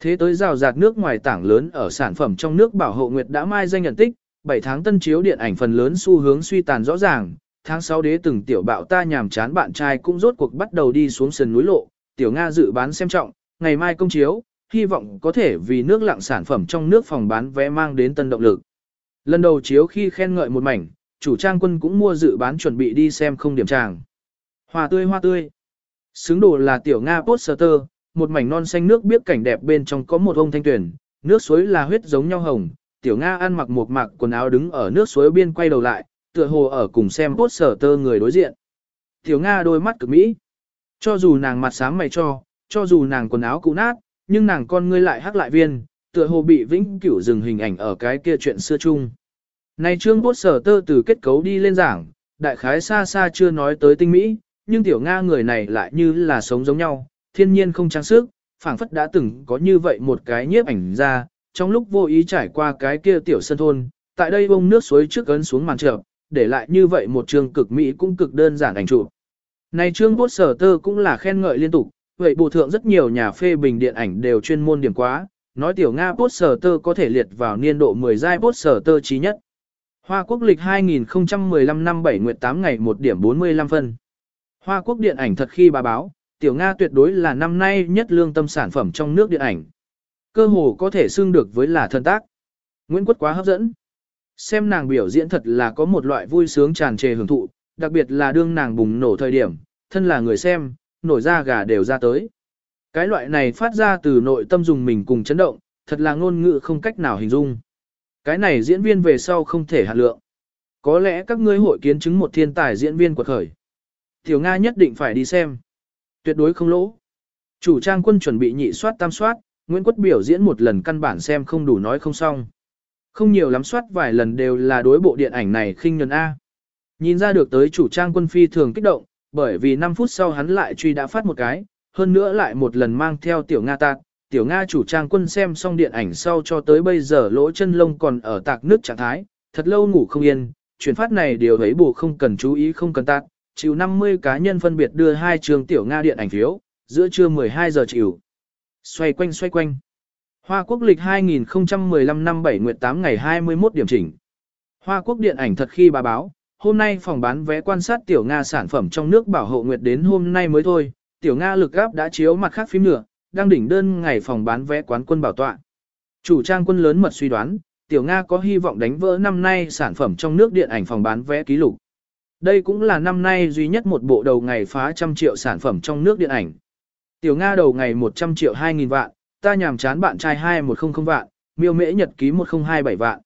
Speaker 1: Thế tới rào rạt nước ngoài tảng lớn ở sản phẩm trong nước bảo hộ nguyệt đã mai danh nhận tích, 7 tháng tân chiếu điện ảnh phần lớn xu hướng suy tàn rõ ràng, tháng 6 đế từng tiểu bạo ta nhàm chán bạn trai cũng rốt cuộc bắt đầu đi xuống sườn núi lộ, tiểu Nga dự bán xem trọng, ngày mai công chiếu, hy vọng có thể vì nước lặng sản phẩm trong nước phòng bán vé mang đến tân động lực. Lần đầu chiếu khi khen ngợi một mảnh, chủ trang quân cũng mua dự bán chuẩn bị đi xem không điểm tràng. Hoa tươi hoa tươi. Xứng đồ là tiểu Nga poster, một mảnh non xanh nước biết cảnh đẹp bên trong có một ông thanh tuyển, nước suối là huyết giống nhau hồng. Tiểu Nga ăn mặc một mặc quần áo đứng ở nước suối biên quay đầu lại, tựa hồ ở cùng xem poster người đối diện. Tiểu Nga đôi mắt cực mỹ. Cho dù nàng mặt sáng mày cho, cho dù nàng quần áo cũ nát, nhưng nàng con ngươi lại hắc lại viên, tựa hồ bị vĩnh cửu dừng hình ảnh ở cái kia chuyện xưa chung. Này trương bốt sở tơ từ kết cấu đi lên giảng, đại khái xa xa chưa nói tới tinh mỹ, nhưng tiểu Nga người này lại như là sống giống nhau, thiên nhiên không trang sức, phảng phất đã từng có như vậy một cái nhiếp ảnh ra, trong lúc vô ý trải qua cái kia tiểu sân thôn, tại đây bông nước suối trước ấn xuống màn trợ, để lại như vậy một trường cực mỹ cũng cực đơn giản ảnh chụp. Này trương bốt sở tơ cũng là khen ngợi liên tục, vậy bộ thượng rất nhiều nhà phê bình điện ảnh đều chuyên môn điểm quá, nói tiểu Nga bốt sở tơ có thể liệt vào niên độ 10 giai bốt sở tơ trí nhất. Hoa Quốc lịch 2015 năm 7 nguyệt 8 ngày 1 điểm 45 phân. Hoa Quốc điện ảnh thật khi bà báo, Tiểu Nga tuyệt đối là năm nay nhất lương tâm sản phẩm trong nước điện ảnh. Cơ hồ có thể xưng được với là thân tác. Nguyễn Quất quá hấp dẫn. Xem nàng biểu diễn thật là có một loại vui sướng tràn trề hưởng thụ, đặc biệt là đương nàng bùng nổ thời điểm, thân là người xem, nổi ra gà đều ra tới. Cái loại này phát ra từ nội tâm dùng mình cùng chấn động, thật là ngôn ngữ không cách nào hình dung. Cái này diễn viên về sau không thể hạt lượng. Có lẽ các ngươi hội kiến chứng một thiên tài diễn viên quật khởi. Tiểu Nga nhất định phải đi xem. Tuyệt đối không lỗ. Chủ trang quân chuẩn bị nhị soát tam soát, Nguyễn Quất biểu diễn một lần căn bản xem không đủ nói không xong. Không nhiều lắm soát vài lần đều là đối bộ điện ảnh này khinh nhân A. Nhìn ra được tới chủ trang quân phi thường kích động, bởi vì 5 phút sau hắn lại truy đã phát một cái, hơn nữa lại một lần mang theo tiểu Nga tạc. Tiểu Nga chủ trang quân xem xong điện ảnh sau cho tới bây giờ lỗ chân lông còn ở tạc nước trạng thái, thật lâu ngủ không yên, chuyển phát này điều thấy bù không cần chú ý không cần tạc, chịu 50 cá nhân phân biệt đưa hai trường tiểu Nga điện ảnh phiếu, giữa trưa 12 giờ chịu. Xoay quanh xoay quanh. Hoa Quốc lịch 2015 năm 7 nguyệt 8 ngày 21 điểm chỉnh. Hoa Quốc điện ảnh thật khi bà báo, hôm nay phòng bán vé quan sát tiểu Nga sản phẩm trong nước bảo hộ nguyệt đến hôm nay mới thôi, tiểu Nga lực gáp đã chiếu mặt khác phim nữa, đang đỉnh đơn ngày phòng bán vé quán quân bảo tọa. Chủ trang quân lớn mật suy đoán, tiểu Nga có hy vọng đánh vỡ năm nay sản phẩm trong nước điện ảnh phòng bán vé ký lục. Đây cũng là năm nay duy nhất một bộ đầu ngày phá trăm triệu sản phẩm trong nước điện ảnh. Tiểu Nga đầu ngày 100 triệu 2.000 vạn, ta nhàm chán bạn trai 2100 vạn, miêu mễ nhật ký 1027 vạn.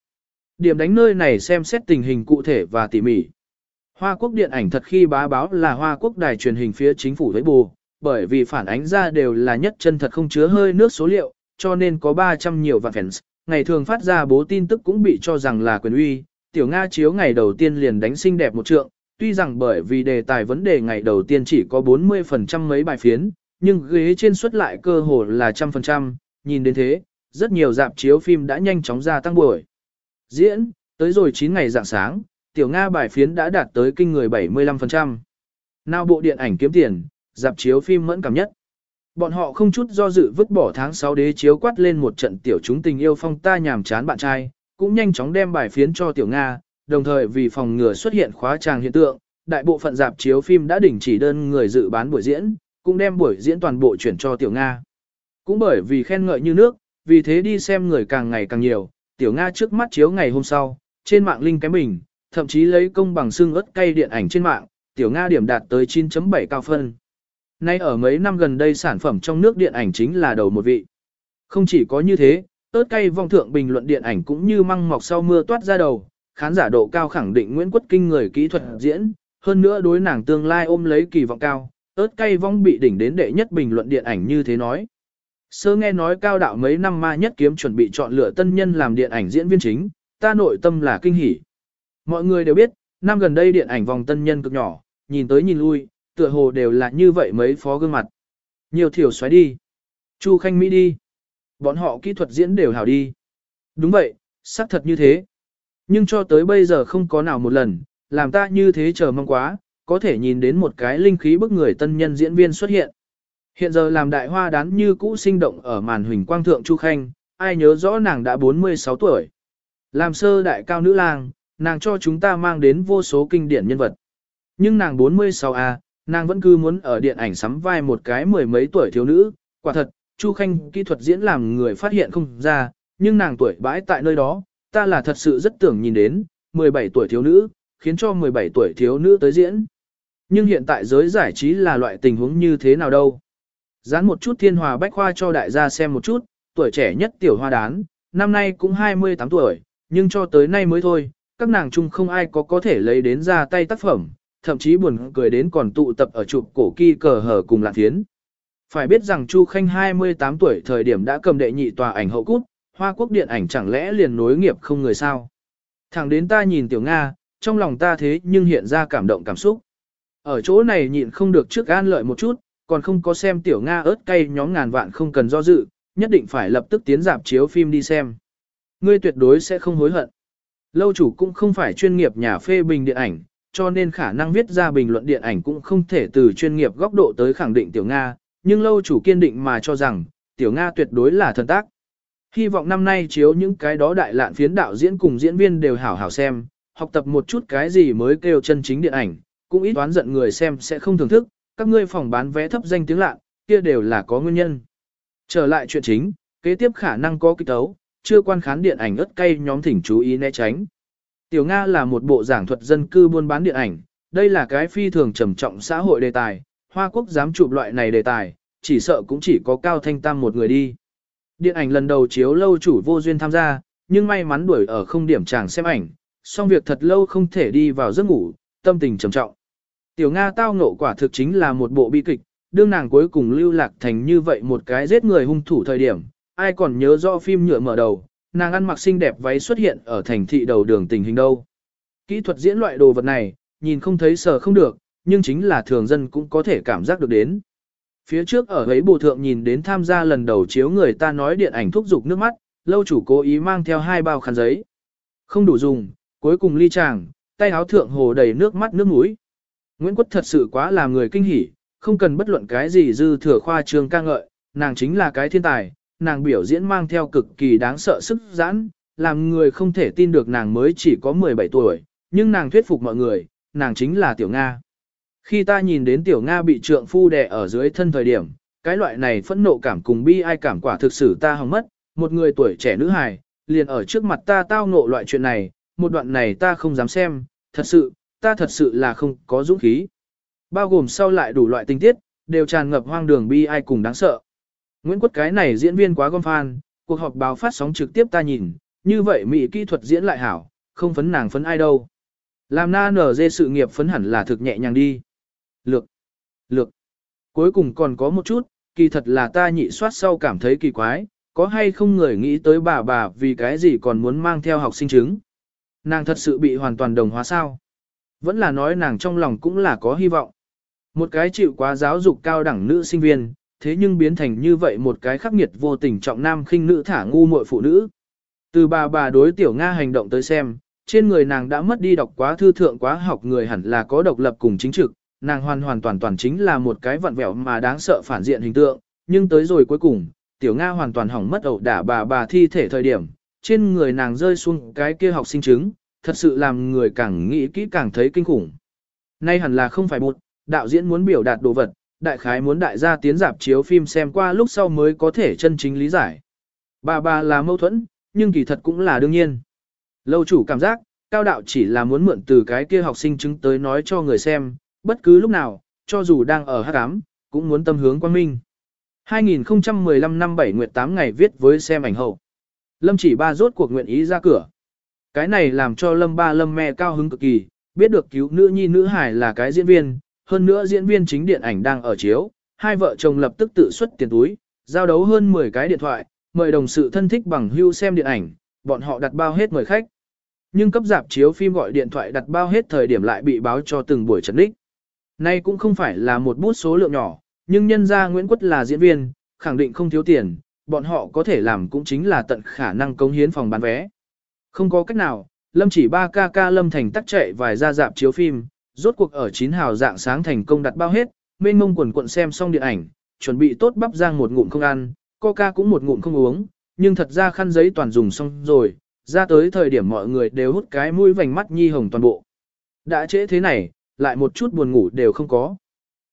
Speaker 1: Điểm đánh nơi này xem xét tình hình cụ thể và tỉ mỉ. Hoa quốc điện ảnh thật khi bá báo là Hoa quốc đài truyền hình phía chính phủ với bù, bởi vì phản ánh ra đều là nhất chân thật không chứa hơi nước số liệu, cho nên có 300 nhiều vạn fans. Ngày thường phát ra bố tin tức cũng bị cho rằng là quyền uy, tiểu Nga chiếu ngày đầu tiên liền đánh xinh đẹp một trượng, tuy rằng bởi vì đề tài vấn đề ngày đầu tiên chỉ có 40% mấy bài phiến, nhưng ghế trên suất lại cơ hồ là trăm phần trăm, nhìn đến thế, rất nhiều dạp chiếu phim đã nhanh chóng gia tăng buổi. Diễn, tới rồi 9 ngày dạng sáng, tiểu Nga bài phiến đã đạt tới kinh người 75%. Nào bộ điện ảnh kiếm tiền, dạp chiếu phim mẫn cảm nhất. Bọn họ không chút do dự vứt bỏ tháng 6 đế chiếu quát lên một trận tiểu chúng tình yêu phong ta nhàm chán bạn trai, cũng nhanh chóng đem bài phiến cho tiểu Nga, đồng thời vì phòng ngừa xuất hiện khóa tràng hiện tượng, đại bộ phận dạp chiếu phim đã đình chỉ đơn người dự bán buổi diễn, cũng đem buổi diễn toàn bộ chuyển cho tiểu Nga. Cũng bởi vì khen ngợi như nước, vì thế đi xem người càng ngày càng nhiều, tiểu Nga trước mắt chiếu ngày hôm sau, trên mạng linh kém bình, thậm chí lấy công bằng xương ớt cay điện ảnh trên mạng, tiểu Nga điểm đạt tới 9.7 cao phân. Nay ở mấy năm gần đây sản phẩm trong nước điện ảnh chính là đầu một vị. Không chỉ có như thế, ớt cay vong thượng bình luận điện ảnh cũng như măng mọc sau mưa toát ra đầu, khán giả độ cao khẳng định Nguyễn Quất Kinh người kỹ thuật diễn, hơn nữa đối nàng tương lai ôm lấy kỳ vọng cao, ớt cay vong bị đỉnh đến đệ nhất bình luận điện ảnh như thế nói. Sơ nghe nói cao đạo mấy năm ma nhất kiếm chuẩn bị chọn lựa tân nhân làm điện ảnh diễn viên chính, ta nội tâm là kinh hỉ. Mọi người đều biết, năm gần đây điện ảnh vòng tân nhân cực nhỏ, nhìn tới nhìn lui, tựa hồ đều là như vậy mấy phó gương mặt. Nhiều thiểu xoáy đi. Chu Khanh Mỹ đi. Bọn họ kỹ thuật diễn đều hảo đi. Đúng vậy, xác thật như thế. Nhưng cho tới bây giờ không có nào một lần, làm ta như thế chờ mong quá, có thể nhìn đến một cái linh khí bức người tân nhân diễn viên xuất hiện. Hiện giờ làm đại hoa đán như cũ sinh động ở màn huỳnh quang thượng Chu Khanh, ai nhớ rõ nàng đã 46 tuổi. Làm sơ đại cao nữ lang, nàng cho chúng ta mang đến vô số kinh điển nhân vật. Nhưng nàng 46A, nàng vẫn cứ muốn ở điện ảnh sắm vai một cái mười mấy tuổi thiếu nữ, quả thật, Chu Khanh kỹ thuật diễn làm người phát hiện không ra, nhưng nàng tuổi bãi tại nơi đó, ta là thật sự rất tưởng nhìn đến, 17 tuổi thiếu nữ, khiến cho 17 tuổi thiếu nữ tới diễn. Nhưng hiện tại giới giải trí là loại tình huống như thế nào đâu. Dán một chút thiên hòa bách khoa cho đại gia xem một chút, tuổi trẻ nhất tiểu hoa đán, năm nay cũng 28 tuổi, nhưng cho tới nay mới thôi, các nàng chung không ai có có thể lấy đến ra tay tác phẩm, thậm chí buồn cười đến còn tụ tập ở chụp cổ kỳ cờ hở cùng lạn thiến. Phải biết rằng Chu Khanh 28 tuổi thời điểm đã cầm đệ nhị tòa ảnh hậu cút, Hoa Quốc điện ảnh chẳng lẽ liền nối nghiệp không người sao. Thẳng đến ta nhìn Tiểu Nga, trong lòng ta thế nhưng hiện ra cảm động cảm xúc. Ở chỗ này nhịn không được trước an lợi một chút, còn không có xem Tiểu Nga ớt cay nhóm ngàn vạn không cần do dự, nhất định phải lập tức tiến dạp chiếu phim đi xem. Ngươi tuyệt đối sẽ không hối hận. Lâu chủ cũng không phải chuyên nghiệp nhà phê bình điện ảnh, cho nên khả năng viết ra bình luận điện ảnh cũng không thể từ chuyên nghiệp góc độ tới khẳng định Tiểu Nga, nhưng lâu chủ kiên định mà cho rằng, Tiểu Nga tuyệt đối là thần tác. Hy vọng năm nay chiếu những cái đó đại lạn phiến đạo diễn cùng diễn viên đều hảo hảo xem, học tập một chút cái gì mới kêu chân chính điện ảnh, cũng ít toán giận người xem sẽ không thưởng thức, các ngươi phòng bán vé thấp danh tiếng lạ, kia đều là có nguyên nhân. Trở lại chuyện chính, kế tiếp khả năng có kích tấu, chưa quan khán điện ảnh ớt cay nhóm thỉnh chú ý né tránh. Tiểu Nga là một bộ giảng thuật dân cư buôn bán điện ảnh, đây là cái phi thường trầm trọng xã hội đề tài, Hoa Quốc dám chụp loại này đề tài, chỉ sợ cũng chỉ có Cao Thanh Tam một người đi. Điện ảnh lần đầu chiếu lâu chủ vô duyên tham gia, nhưng may mắn đuổi ở không điểm chàng xem ảnh, xong việc thật lâu không thể đi vào giấc ngủ, tâm tình trầm trọng. Tiểu Nga tao ngộ quả thực chính là một bộ bi kịch, đương nàng cuối cùng lưu lạc thành như vậy một cái giết người hung thủ thời điểm, ai còn nhớ rõ phim nhựa mở đầu, nàng ăn mặc xinh đẹp váy xuất hiện ở thành thị đầu đường tình hình đâu. Kỹ thuật diễn loại đồ vật này, nhìn không thấy sờ không được, nhưng chính là thường dân cũng có thể cảm giác được đến. Phía trước ở ấy bộ thượng nhìn đến tham gia lần đầu chiếu người ta nói điện ảnh thúc giục nước mắt, lâu chủ cố ý mang theo hai bao khăn giấy. Không đủ dùng, cuối cùng ly chàng, tay áo thượng hồ đầy nước mắt nước mũi. Nguyễn Quất thật sự quá làm người kinh hỉ, không cần bất luận cái gì dư thừa khoa trương ca ngợi, nàng chính là cái thiên tài, nàng biểu diễn mang theo cực kỳ đáng sợ sức giãn, làm người không thể tin được nàng mới chỉ có 17 tuổi, nhưng nàng thuyết phục mọi người, nàng chính là Tiểu Nga. Khi ta nhìn đến Tiểu Nga bị trượng phu đè ở dưới thân thời điểm, cái loại này phẫn nộ cảm cùng bi ai cảm quả thực sự ta hỏng mất, một người tuổi trẻ nữ hài, liền ở trước mặt ta tao ngộ loại chuyện này, một đoạn này ta không dám xem, thật sự, ta thật sự là không có dũng khí. Bao gồm sau lại đủ loại tình tiết, đều tràn ngập hoang đường bi ai cùng đáng sợ. Nguyễn Quất cái này diễn viên quá gom fan, cuộc họp báo phát sóng trực tiếp ta nhìn, Như vậy mỹ kỹ thuật diễn lại hảo, không phấn nàng phấn ai đâu. Làm na nở dê sự nghiệp phấn hẳn là thực nhẹ nhàng đi. Lược, lược. Cuối cùng còn có một chút, kỳ thật là ta nhị soát sau cảm thấy kỳ quái, có hay không người nghĩ tới bà bà vì cái gì còn muốn mang theo học sinh chứng. Nàng thật sự bị hoàn toàn đồng hóa sao. Vẫn là nói nàng trong lòng cũng là có hy vọng. Một cái chịu quá giáo dục cao đẳng nữ sinh viên, thế nhưng biến thành như vậy một cái khắc nghiệt vô tình trọng nam khinh nữ thả ngu muội phụ nữ. Từ bà bà đối tiểu Nga hành động tới xem, trên người nàng đã mất đi đọc quá thư thượng quá học người hẳn là có độc lập cùng chính trực, nàng hoàn hoàn toàn toàn chính là một cái vặn vẹo mà đáng sợ phản diện hình tượng, nhưng tới rồi cuối cùng, tiểu Nga hoàn toàn hỏng mất ẩu đả bà bà thi thể thời điểm, trên người nàng rơi xuống cái kia học sinh chứng, thật sự làm người càng nghĩ kỹ càng thấy kinh khủng. Nay hẳn là không phải một, đạo diễn muốn biểu đạt đồ vật, đại khái muốn đại gia tiến dạp chiếu phim xem qua lúc sau mới có thể chân chính lý giải. Bà bà là mâu thuẫn, nhưng kỳ thật cũng là đương nhiên. Lâu chủ cảm giác, cao đạo chỉ là muốn mượn từ cái kia học sinh chứng tới nói cho người xem, bất cứ lúc nào, cho dù đang ở hắc ám, cũng muốn tâm hướng quan minh. 2015 năm 7 nguyệt 8 ngày viết với xem ảnh hậu. Lâm chỉ ba rốt cuộc nguyện ý ra cửa. Cái này làm cho Lâm ba Lâm mẹ cao hứng cực kỳ, biết được cứu nữ nhi nữ hải là cái diễn viên, hơn nữa diễn viên chính điện ảnh đang ở chiếu, hai vợ chồng lập tức tự xuất tiền túi, giao đấu hơn 10 cái điện thoại, mời đồng sự thân thích bằng hưu xem điện ảnh, bọn họ đặt bao hết mời khách. Nhưng cấp dạp chiếu phim gọi điện thoại đặt bao hết thời điểm lại bị báo cho từng buổi chấn đích. Nay cũng không phải là một bút số lượng nhỏ, nhưng nhân ra Nguyễn Quất là diễn viên, khẳng định không thiếu tiền, bọn họ có thể làm cũng chính là tận khả năng cống hiến phòng bán vé. Không có cách nào, Lâm chỉ 3 ca ca Lâm Thành tắt chạy vài ra dạp chiếu phim, rốt cuộc ở chín hào dạng sáng thành công đặt bao hết, mênh mông quần quận xem xong điện ảnh, chuẩn bị tốt bắp giang một ngụm không ăn, coca cũng một ngụm không uống, nhưng thật ra khăn giấy toàn dùng xong rồi, ra tới thời điểm mọi người đều hút cái mũi vành mắt nhi hồng toàn bộ. Đã trễ thế này, lại một chút buồn ngủ đều không có.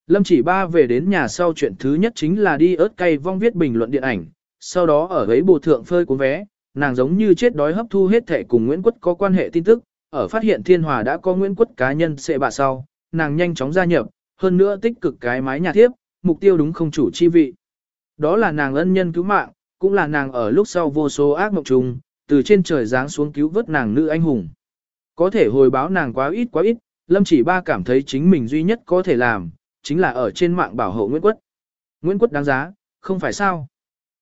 Speaker 1: Lâm chỉ ba về đến nhà sau chuyện thứ nhất chính là đi ớt cay vong viết bình luận điện ảnh, sau đó ở ấy bộ thượng phơi cuốn vé, nàng giống như chết đói hấp thu hết thể cùng Nguyễn Quất có quan hệ tin tức, ở phát hiện Thiên Hòa đã có Nguyễn Quất cá nhân xệ bà sau, nàng nhanh chóng gia nhập, hơn nữa tích cực cái mái nhà thiếp, mục tiêu đúng không chủ chi vị. Đó là nàng ân nhân cứu mạng, cũng là nàng ở lúc sau vô số ác mộng trùng, từ trên trời giáng xuống cứu vớt nàng nữ anh hùng. Có thể hồi báo nàng quá ít quá ít, Lâm chỉ ba cảm thấy chính mình duy nhất có thể làm, chính là ở trên mạng bảo hộ Nguyễn Quất. Nguyễn Quất đáng giá, không phải sao.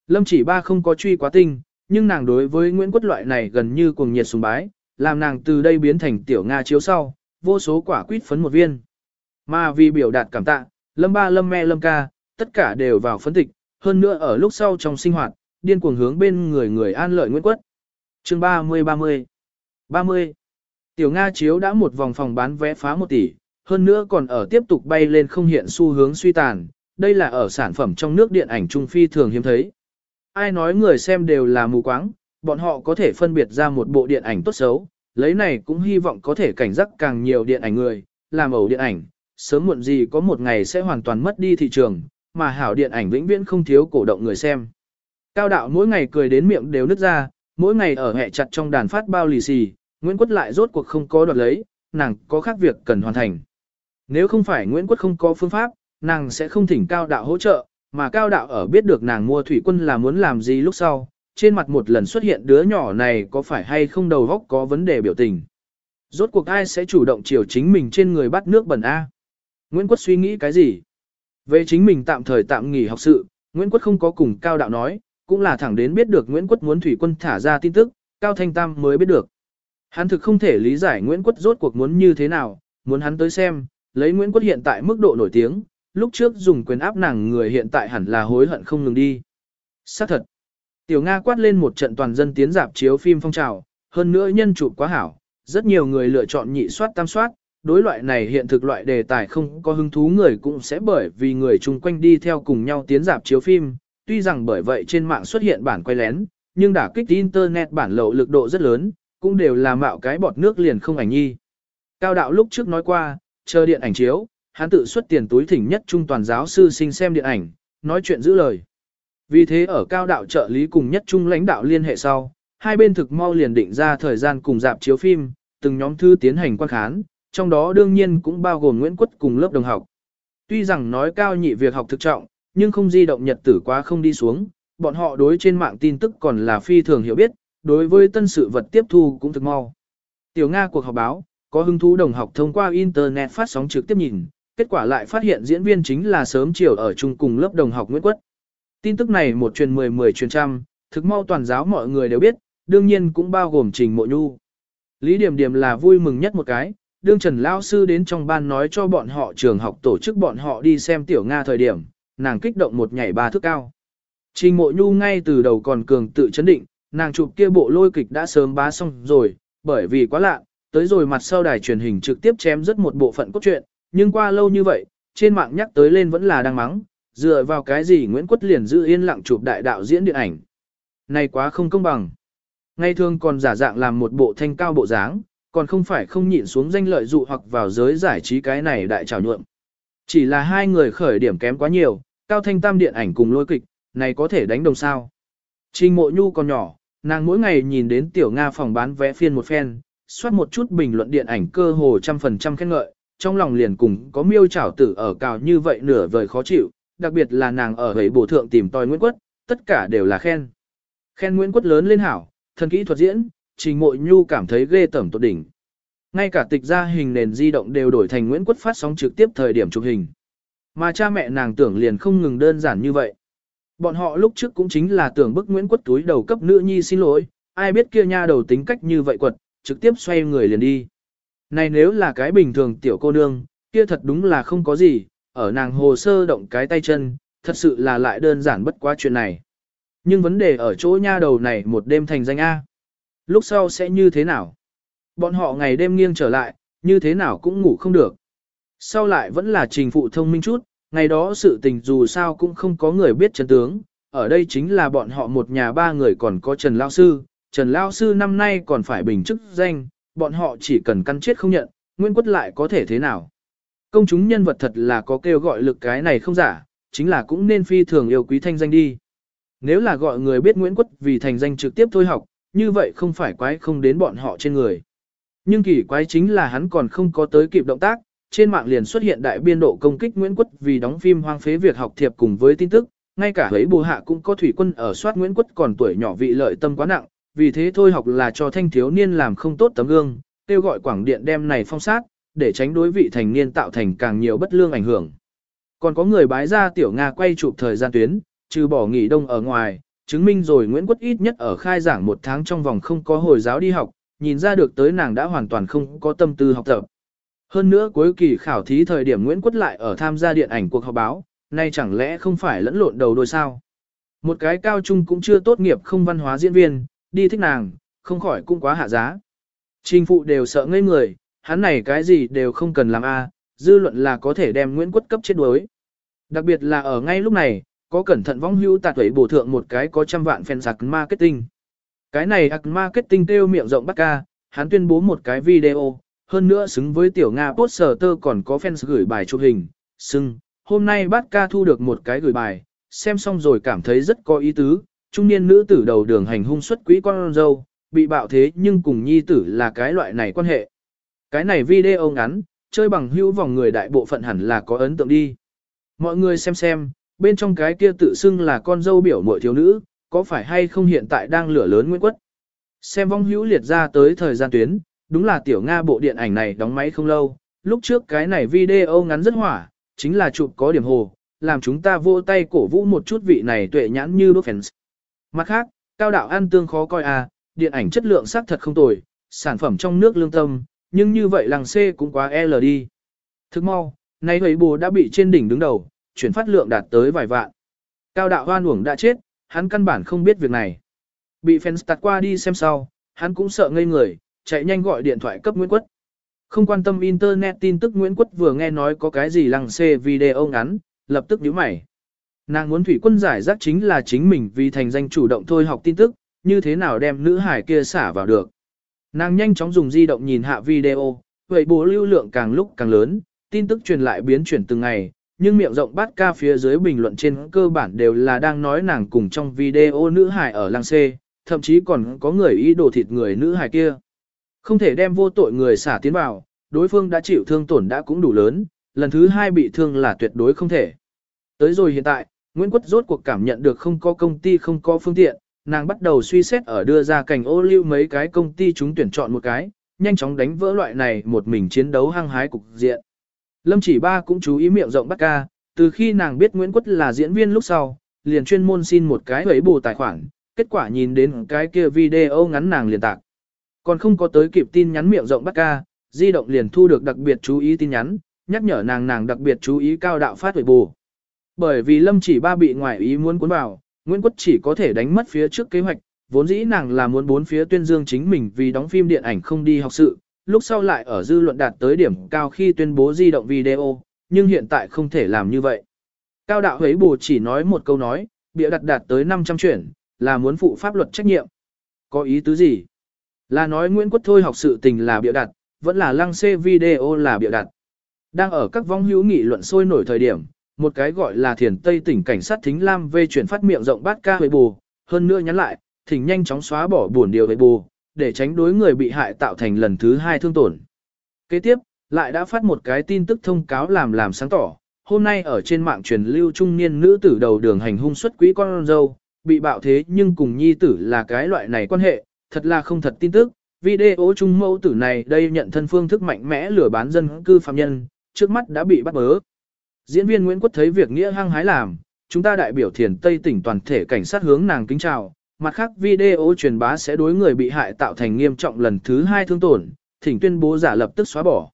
Speaker 1: Lâm chỉ ba không có truy quá tinh, nhưng nàng đối với Nguyễn Quất loại này gần như cuồng nhiệt sùng bái, làm nàng từ đây biến thành tiểu Nga chiếu sau, vô số quả quýt phấn một viên. Mà vì biểu đạt cảm tạ, Lâm ba Lâm mẹ Lâm ca, tất cả đều vào phấn tịch, hơn nữa ở lúc sau trong sinh hoạt, điên cuồng hướng bên người người an lợi Nguyễn Quất. Chương 30-30 30 Tiểu Nga chiếu đã một vòng phòng bán vé phá một tỷ, hơn nữa còn ở tiếp tục bay lên không hiện xu hướng suy tàn, đây là ở sản phẩm trong nước điện ảnh trung phi thường hiếm thấy. Ai nói người xem đều là mù quáng, bọn họ có thể phân biệt ra một bộ điện ảnh tốt xấu, lấy này cũng hy vọng có thể cảnh giác càng nhiều điện ảnh người, làm ẩu điện ảnh, sớm muộn gì có một ngày sẽ hoàn toàn mất đi thị trường, mà hảo điện ảnh vĩnh viễn không thiếu cổ động người xem. Cao đạo mỗi ngày cười đến miệng đều nứt ra, mỗi ngày ở hẹ chặt trong đàn phát bao lì xì, Nguyễn Quất lại rốt cuộc không có đoạt lấy, nàng có khác việc cần hoàn thành. Nếu không phải Nguyễn Quất không có phương pháp, nàng sẽ không thỉnh cao đạo hỗ trợ, mà cao đạo ở biết được nàng mua thủy quân là muốn làm gì lúc sau, trên mặt một lần xuất hiện đứa nhỏ này có phải hay không đầu góc có vấn đề biểu tình. Rốt cuộc ai sẽ chủ động chiều chính mình trên người bắt nước bẩn A. Nguyễn Quất suy nghĩ cái gì? Về chính mình tạm thời tạm nghỉ học sự, Nguyễn Quất không có cùng cao đạo nói, cũng là thẳng đến biết được Nguyễn Quất muốn thủy quân thả ra tin tức, Cao Thanh Tam mới biết được. Hắn thực không thể lý giải Nguyễn Quất rốt cuộc muốn như thế nào, muốn hắn tới xem, lấy Nguyễn Quất hiện tại mức độ nổi tiếng, lúc trước dùng quyền áp nàng người hiện tại hẳn là hối hận không ngừng đi. Xác thật. Tiểu Nga quát lên một trận toàn dân tiến dạp chiếu phim phong trào, hơn nữa nhân chụp quá hảo, rất nhiều người lựa chọn nhị soát tam soát, đối loại này hiện thực loại đề tài không có hứng thú người cũng sẽ bởi vì người chung quanh đi theo cùng nhau tiến dạp chiếu phim, tuy rằng bởi vậy trên mạng xuất hiện bản quay lén, nhưng đả kích internet bản lậu lực độ rất lớn, cũng đều là mạo cái bọt nước liền không ảnh nhi. Cao đạo lúc trước nói qua, chờ điện ảnh chiếu, hắn tự xuất tiền túi thỉnh nhất trung toàn giáo sư sinh xem điện ảnh, nói chuyện giữ lời. Vì thế ở cao đạo trợ lý cùng nhất trung lãnh đạo liên hệ sau, hai bên thực mau liền định ra thời gian cùng dạp chiếu phim, từng nhóm thư tiến hành quan khán, trong đó đương nhiên cũng bao gồm Nguyễn Quất cùng lớp đồng học. Tuy rằng nói cao nhị việc học thực trọng, nhưng không di động nhật tử quá không đi xuống, bọn họ đối trên mạng tin tức còn là phi thường hiểu biết, đối với tân sự vật tiếp thu cũng thực mau. Tiểu Nga cuộc họp báo, có hứng thú đồng học thông qua Internet phát sóng trực tiếp nhìn, kết quả lại phát hiện diễn viên chính là sớm chiều ở chung cùng lớp đồng học Nguyễn Quất. Tin tức này một truyền mười mười truyền trăm, thực mau toàn giáo mọi người đều biết, đương nhiên cũng bao gồm Trình Mộ Nhu. Lý Điểm Điểm là vui mừng nhất một cái, đương Trần Lao Sư đến trong ban nói cho bọn họ trường học tổ chức bọn họ đi xem Tiểu Nga thời điểm, nàng kích động một nhảy ba thước cao. Trình Mộ Nhu ngay từ đầu còn cường tự chấn định, nàng chụp kia bộ lôi kịch đã sớm bá xong rồi, bởi vì quá lạ, tới rồi mặt sau đài truyền hình trực tiếp chém rất một bộ phận cốt truyện, nhưng qua lâu như vậy, trên mạng nhắc tới lên vẫn là đang mắng, dựa vào cái gì Nguyễn Quất liền giữ yên lặng chụp đại đạo diễn điện ảnh. Này quá không công bằng. Ngay thường còn giả dạng làm một bộ thanh cao bộ dáng, còn không phải không nhịn xuống danh lợi dụ hoặc vào giới giải trí cái này đại trào nhuộm. Chỉ là hai người khởi điểm kém quá nhiều, cao thanh tam điện ảnh cùng lôi kịch, này có thể đánh đồng sao. Trình mộ nhu còn nhỏ, nàng mỗi ngày nhìn đến tiểu Nga phòng bán vé phiên một phen, soát một chút bình luận điện ảnh cơ hồ trăm phần trăm khen ngợi, trong lòng liền cùng có miêu trảo tử ở cào như vậy nửa vời khó chịu, đặc biệt là nàng ở hầy bổ thượng tìm tòi Nguyễn Quất, tất cả đều là khen. Khen Nguyễn Quất lớn lên hảo, thần kỹ thuật diễn, trình mội nhu cảm thấy ghê tởm tột đỉnh. Ngay cả tịch ra hình nền di động đều đổi thành Nguyễn Quất phát sóng trực tiếp thời điểm chụp hình. Mà cha mẹ nàng tưởng liền không ngừng đơn giản như vậy. Bọn họ lúc trước cũng chính là tưởng bức Nguyễn Quất túi đầu cấp nữ nhi xin lỗi, ai biết kia nha đầu tính cách như vậy quật, trực tiếp xoay người liền đi. Này nếu là cái bình thường tiểu cô nương, kia thật đúng là không có gì, ở nàng hồ sơ động cái tay chân, thật sự là lại đơn giản bất quá chuyện này. Nhưng vấn đề ở chỗ nha đầu này một đêm thành danh A. Lúc sau sẽ như thế nào? Bọn họ ngày đêm nghiêng trở lại, như thế nào cũng ngủ không được. Sau lại vẫn là trình phụ thông minh chút, ngày đó sự tình dù sao cũng không có người biết chân tướng, ở đây chính là bọn họ một nhà ba người còn có Trần Lao Sư, Trần Lao Sư năm nay còn phải bình chức danh, bọn họ chỉ cần căn chết không nhận, Nguyễn Quất lại có thể thế nào. Công chúng nhân vật thật là có kêu gọi lực cái này không giả, chính là cũng nên phi thường yêu quý thanh danh đi. Nếu là gọi người biết Nguyễn Quất vì thành danh trực tiếp thôi học, như vậy không phải quái không đến bọn họ trên người. Nhưng kỳ quái chính là hắn còn không có tới kịp động tác, trên mạng liền xuất hiện đại biên độ công kích Nguyễn Quất vì đóng phim hoang phế việc học thiệp cùng với tin tức, ngay cả ấy bù hạ cũng có thủy quân ở soát Nguyễn Quất còn tuổi nhỏ vị lợi tâm quá nặng, vì thế thôi học là cho thanh thiếu niên làm không tốt tấm gương, kêu gọi quảng điện đem này phong sát, để tránh đối vị thành niên tạo thành càng nhiều bất lương ảnh hưởng. Còn có người bái ra tiểu Nga quay chụp thời gian tuyến, trừ bỏ nghỉ đông ở ngoài, chứng minh rồi Nguyễn Quất ít nhất ở khai giảng một tháng trong vòng không có hồi giáo đi học, nhìn ra được tới nàng đã hoàn toàn không có tâm tư học tập. Hơn nữa cuối kỳ khảo thí thời điểm Nguyễn Quất lại ở tham gia điện ảnh cuộc họp báo, nay chẳng lẽ không phải lẫn lộn đầu đôi sao? Một cái cao trung cũng chưa tốt nghiệp không văn hóa diễn viên, đi thích nàng, không khỏi cũng quá hạ giá. Trình phụ đều sợ ngây người, hắn này cái gì đều không cần làm a, dư luận là có thể đem Nguyễn Quất cấp chết đuối. Đặc biệt là ở ngay lúc này, có cẩn thận vong hữu tạt tuổi bổ thượng một cái có trăm vạn fan giặc marketing. Cái này ạc marketing kêu miệng rộng bắt ca, hắn tuyên bố một cái video, hơn nữa xứng với tiểu Nga poster tơ còn có fans gửi bài chụp hình, xưng, hôm nay bát ca thu được một cái gửi bài, xem xong rồi cảm thấy rất có ý tứ, trung niên nữ tử đầu đường hành hung xuất quỹ con dâu, bị bạo thế nhưng cùng nhi tử là cái loại này quan hệ. Cái này video ngắn, chơi bằng hữu vòng người đại bộ phận hẳn là có ấn tượng đi. Mọi người xem xem, bên trong cái kia tự xưng là con dâu biểu muội thiếu nữ, có phải hay không hiện tại đang lửa lớn Nguyễn Quất. Xem vong hữu liệt ra tới thời gian tuyến, đúng là tiểu Nga bộ điện ảnh này đóng máy không lâu, lúc trước cái này video ngắn rất hỏa, chính là chụp có điểm hồ, làm chúng ta vô tay cổ vũ một chút vị này tuệ nhãn như đốt fans. Mặt khác, cao đạo ăn tương khó coi à, điện ảnh chất lượng xác thật không tồi, sản phẩm trong nước lương tâm, nhưng như vậy làng C cũng quá L đi. Thức mau, nay thầy bồ đã bị trên đỉnh đứng đầu, chuyển phát lượng đạt tới vài vạn. Cao đạo hoan uổng đã chết, hắn căn bản không biết việc này. Bị fans tạt qua đi xem sau, hắn cũng sợ ngây người, chạy nhanh gọi điện thoại cấp Nguyễn Quất. Không quan tâm internet tin tức Nguyễn Quất vừa nghe nói có cái gì lăng xê video ngắn, lập tức nhíu mày. Nàng muốn thủy quân giải rác chính là chính mình vì thành danh chủ động thôi học tin tức, như thế nào đem nữ hải kia xả vào được. Nàng nhanh chóng dùng di động nhìn hạ video, vậy bố lưu lượng càng lúc càng lớn, tin tức truyền lại biến chuyển từng ngày, nhưng miệng rộng bát ca phía dưới bình luận trên cơ bản đều là đang nói nàng cùng trong video nữ hải ở lăng xê, thậm chí còn có người ý đồ thịt người nữ hải kia. Không thể đem vô tội người xả tiến vào, đối phương đã chịu thương tổn đã cũng đủ lớn, lần thứ hai bị thương là tuyệt đối không thể. Tới rồi hiện tại, Nguyễn Quất rốt cuộc cảm nhận được không có công ty không có phương tiện, nàng bắt đầu suy xét ở đưa ra cảnh ô lưu mấy cái công ty chúng tuyển chọn một cái, nhanh chóng đánh vỡ loại này một mình chiến đấu hăng hái cục diện. Lâm chỉ ba cũng chú ý miệng rộng bắt ca, từ khi nàng biết Nguyễn Quất là diễn viên lúc sau, liền chuyên môn xin một cái ấy bù tài khoản, kết quả nhìn đến cái kia video ngắn nàng liền tạc. Còn không có tới kịp tin nhắn miệng rộng bắt ca, di động liền thu được đặc biệt chú ý tin nhắn, nhắc nhở nàng nàng đặc biệt chú ý cao đạo phát huệ bù. Bởi vì Lâm chỉ ba bị ngoại ý muốn cuốn vào, Nguyễn Quất chỉ có thể đánh mất phía trước kế hoạch, vốn dĩ nàng là muốn bốn phía tuyên dương chính mình vì đóng phim điện ảnh không đi học sự, lúc sau lại ở dư luận đạt tới điểm cao khi tuyên bố di động video, nhưng hiện tại không thể làm như vậy. Cao đạo huế bù chỉ nói một câu nói, bịa đặt đạt tới 500 chuyển, là muốn phụ pháp luật trách nhiệm. Có ý tứ gì? Là nói Nguyễn Quốc Thôi học sự tình là biểu đặt, vẫn là lăng xê video là biểu đặt. Đang ở các vong hữu nghị luận sôi nổi thời điểm, một cái gọi là thiền Tây tỉnh cảnh sát thính Lam về chuyển phát miệng rộng bát ca huệ bù, hơn nữa nhắn lại, thỉnh nhanh chóng xóa bỏ buồn điều huệ bù, để tránh đối người bị hại tạo thành lần thứ hai thương tổn. Kế tiếp, lại đã phát một cái tin tức thông cáo làm làm sáng tỏ, hôm nay ở trên mạng truyền lưu trung niên nữ tử đầu đường hành hung xuất quý con dâu, bị bạo thế nhưng cùng nhi tử là cái loại này quan hệ, thật là không thật tin tức. Video trung mẫu tử này đây nhận thân phương thức mạnh mẽ lừa bán dân cư phạm nhân, trước mắt đã bị bắt bớ. Diễn viên Nguyễn Quốc thấy việc nghĩa hăng hái làm, chúng ta đại biểu thiền Tây tỉnh toàn thể cảnh sát hướng nàng kính chào, mặt khác video truyền bá sẽ đối người bị hại tạo thành nghiêm trọng lần thứ hai thương tổn, thỉnh tuyên bố giả lập tức xóa bỏ.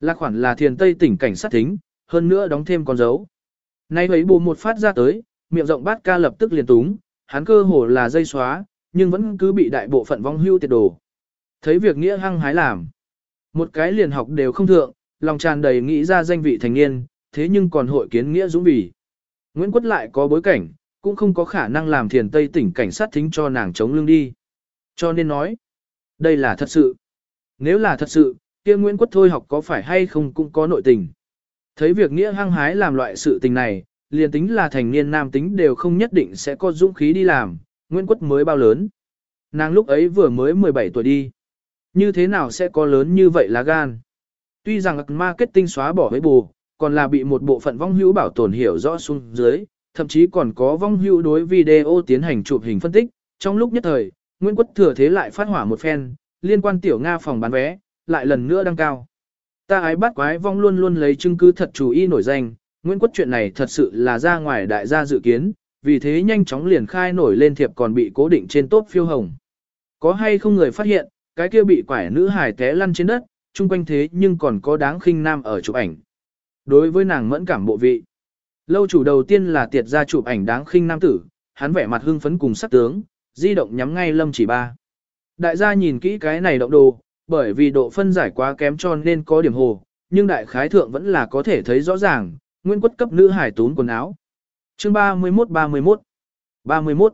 Speaker 1: Là khoản là thiền Tây tỉnh cảnh sát thính, hơn nữa đóng thêm con dấu. Nay ấy bù một phát ra tới, miệng rộng bát ca lập tức liền túng, hắn cơ hồ là dây xóa, nhưng vẫn cứ bị đại bộ phận vong hưu tiệt đồ. Thấy việc nghĩa hăng hái làm. Một cái liền học đều không thượng, lòng tràn đầy nghĩ ra danh vị thành niên, thế nhưng còn hội kiến nghĩa dũng bỉ. Nguyễn Quất lại có bối cảnh, cũng không có khả năng làm thiền Tây tỉnh cảnh sát thính cho nàng chống lưng đi. Cho nên nói, đây là thật sự. Nếu là thật sự, kia Nguyễn Quất thôi học có phải hay không cũng có nội tình. Thấy việc nghĩa hăng hái làm loại sự tình này, liền tính là thành niên nam tính đều không nhất định sẽ có dũng khí đi làm, Nguyễn Quất mới bao lớn. Nàng lúc ấy vừa mới 17 tuổi đi. Như thế nào sẽ có lớn như vậy lá gan? Tuy rằng marketing xóa bỏ với bù, còn là bị một bộ phận vong hữu bảo tồn hiểu rõ xuống dưới, thậm chí còn có vong hữu đối video tiến hành chụp hình phân tích. Trong lúc nhất thời, Nguyễn Quất thừa thế lại phát hỏa một phen, liên quan tiểu Nga phòng bán vé, lại lần nữa đăng cao. Ta ái bắt quái vong luôn luôn lấy chứng cứ thật chủ y nổi danh, Nguyễn Quất chuyện này thật sự là ra ngoài đại gia dự kiến, vì thế nhanh chóng liền khai nổi lên thiệp còn bị cố định trên tốt phiêu hồng. Có hay không người phát hiện, cái kia bị quải nữ hải té lăn trên đất, chung quanh thế nhưng còn có đáng khinh nam ở chụp ảnh. Đối với nàng mẫn cảm bộ vị, lâu chủ đầu tiên là tiệt ra chụp ảnh đáng khinh nam tử, hắn vẻ mặt hưng phấn cùng sắc tướng, di động nhắm ngay lâm chỉ ba. Đại gia nhìn kỹ cái này động đồ, bởi vì độ phân giải quá kém cho nên có điểm hồ, nhưng đại khái thượng vẫn là có thể thấy rõ ràng, nguyên quất cấp nữ hải tún quần áo. Chương 31-31 31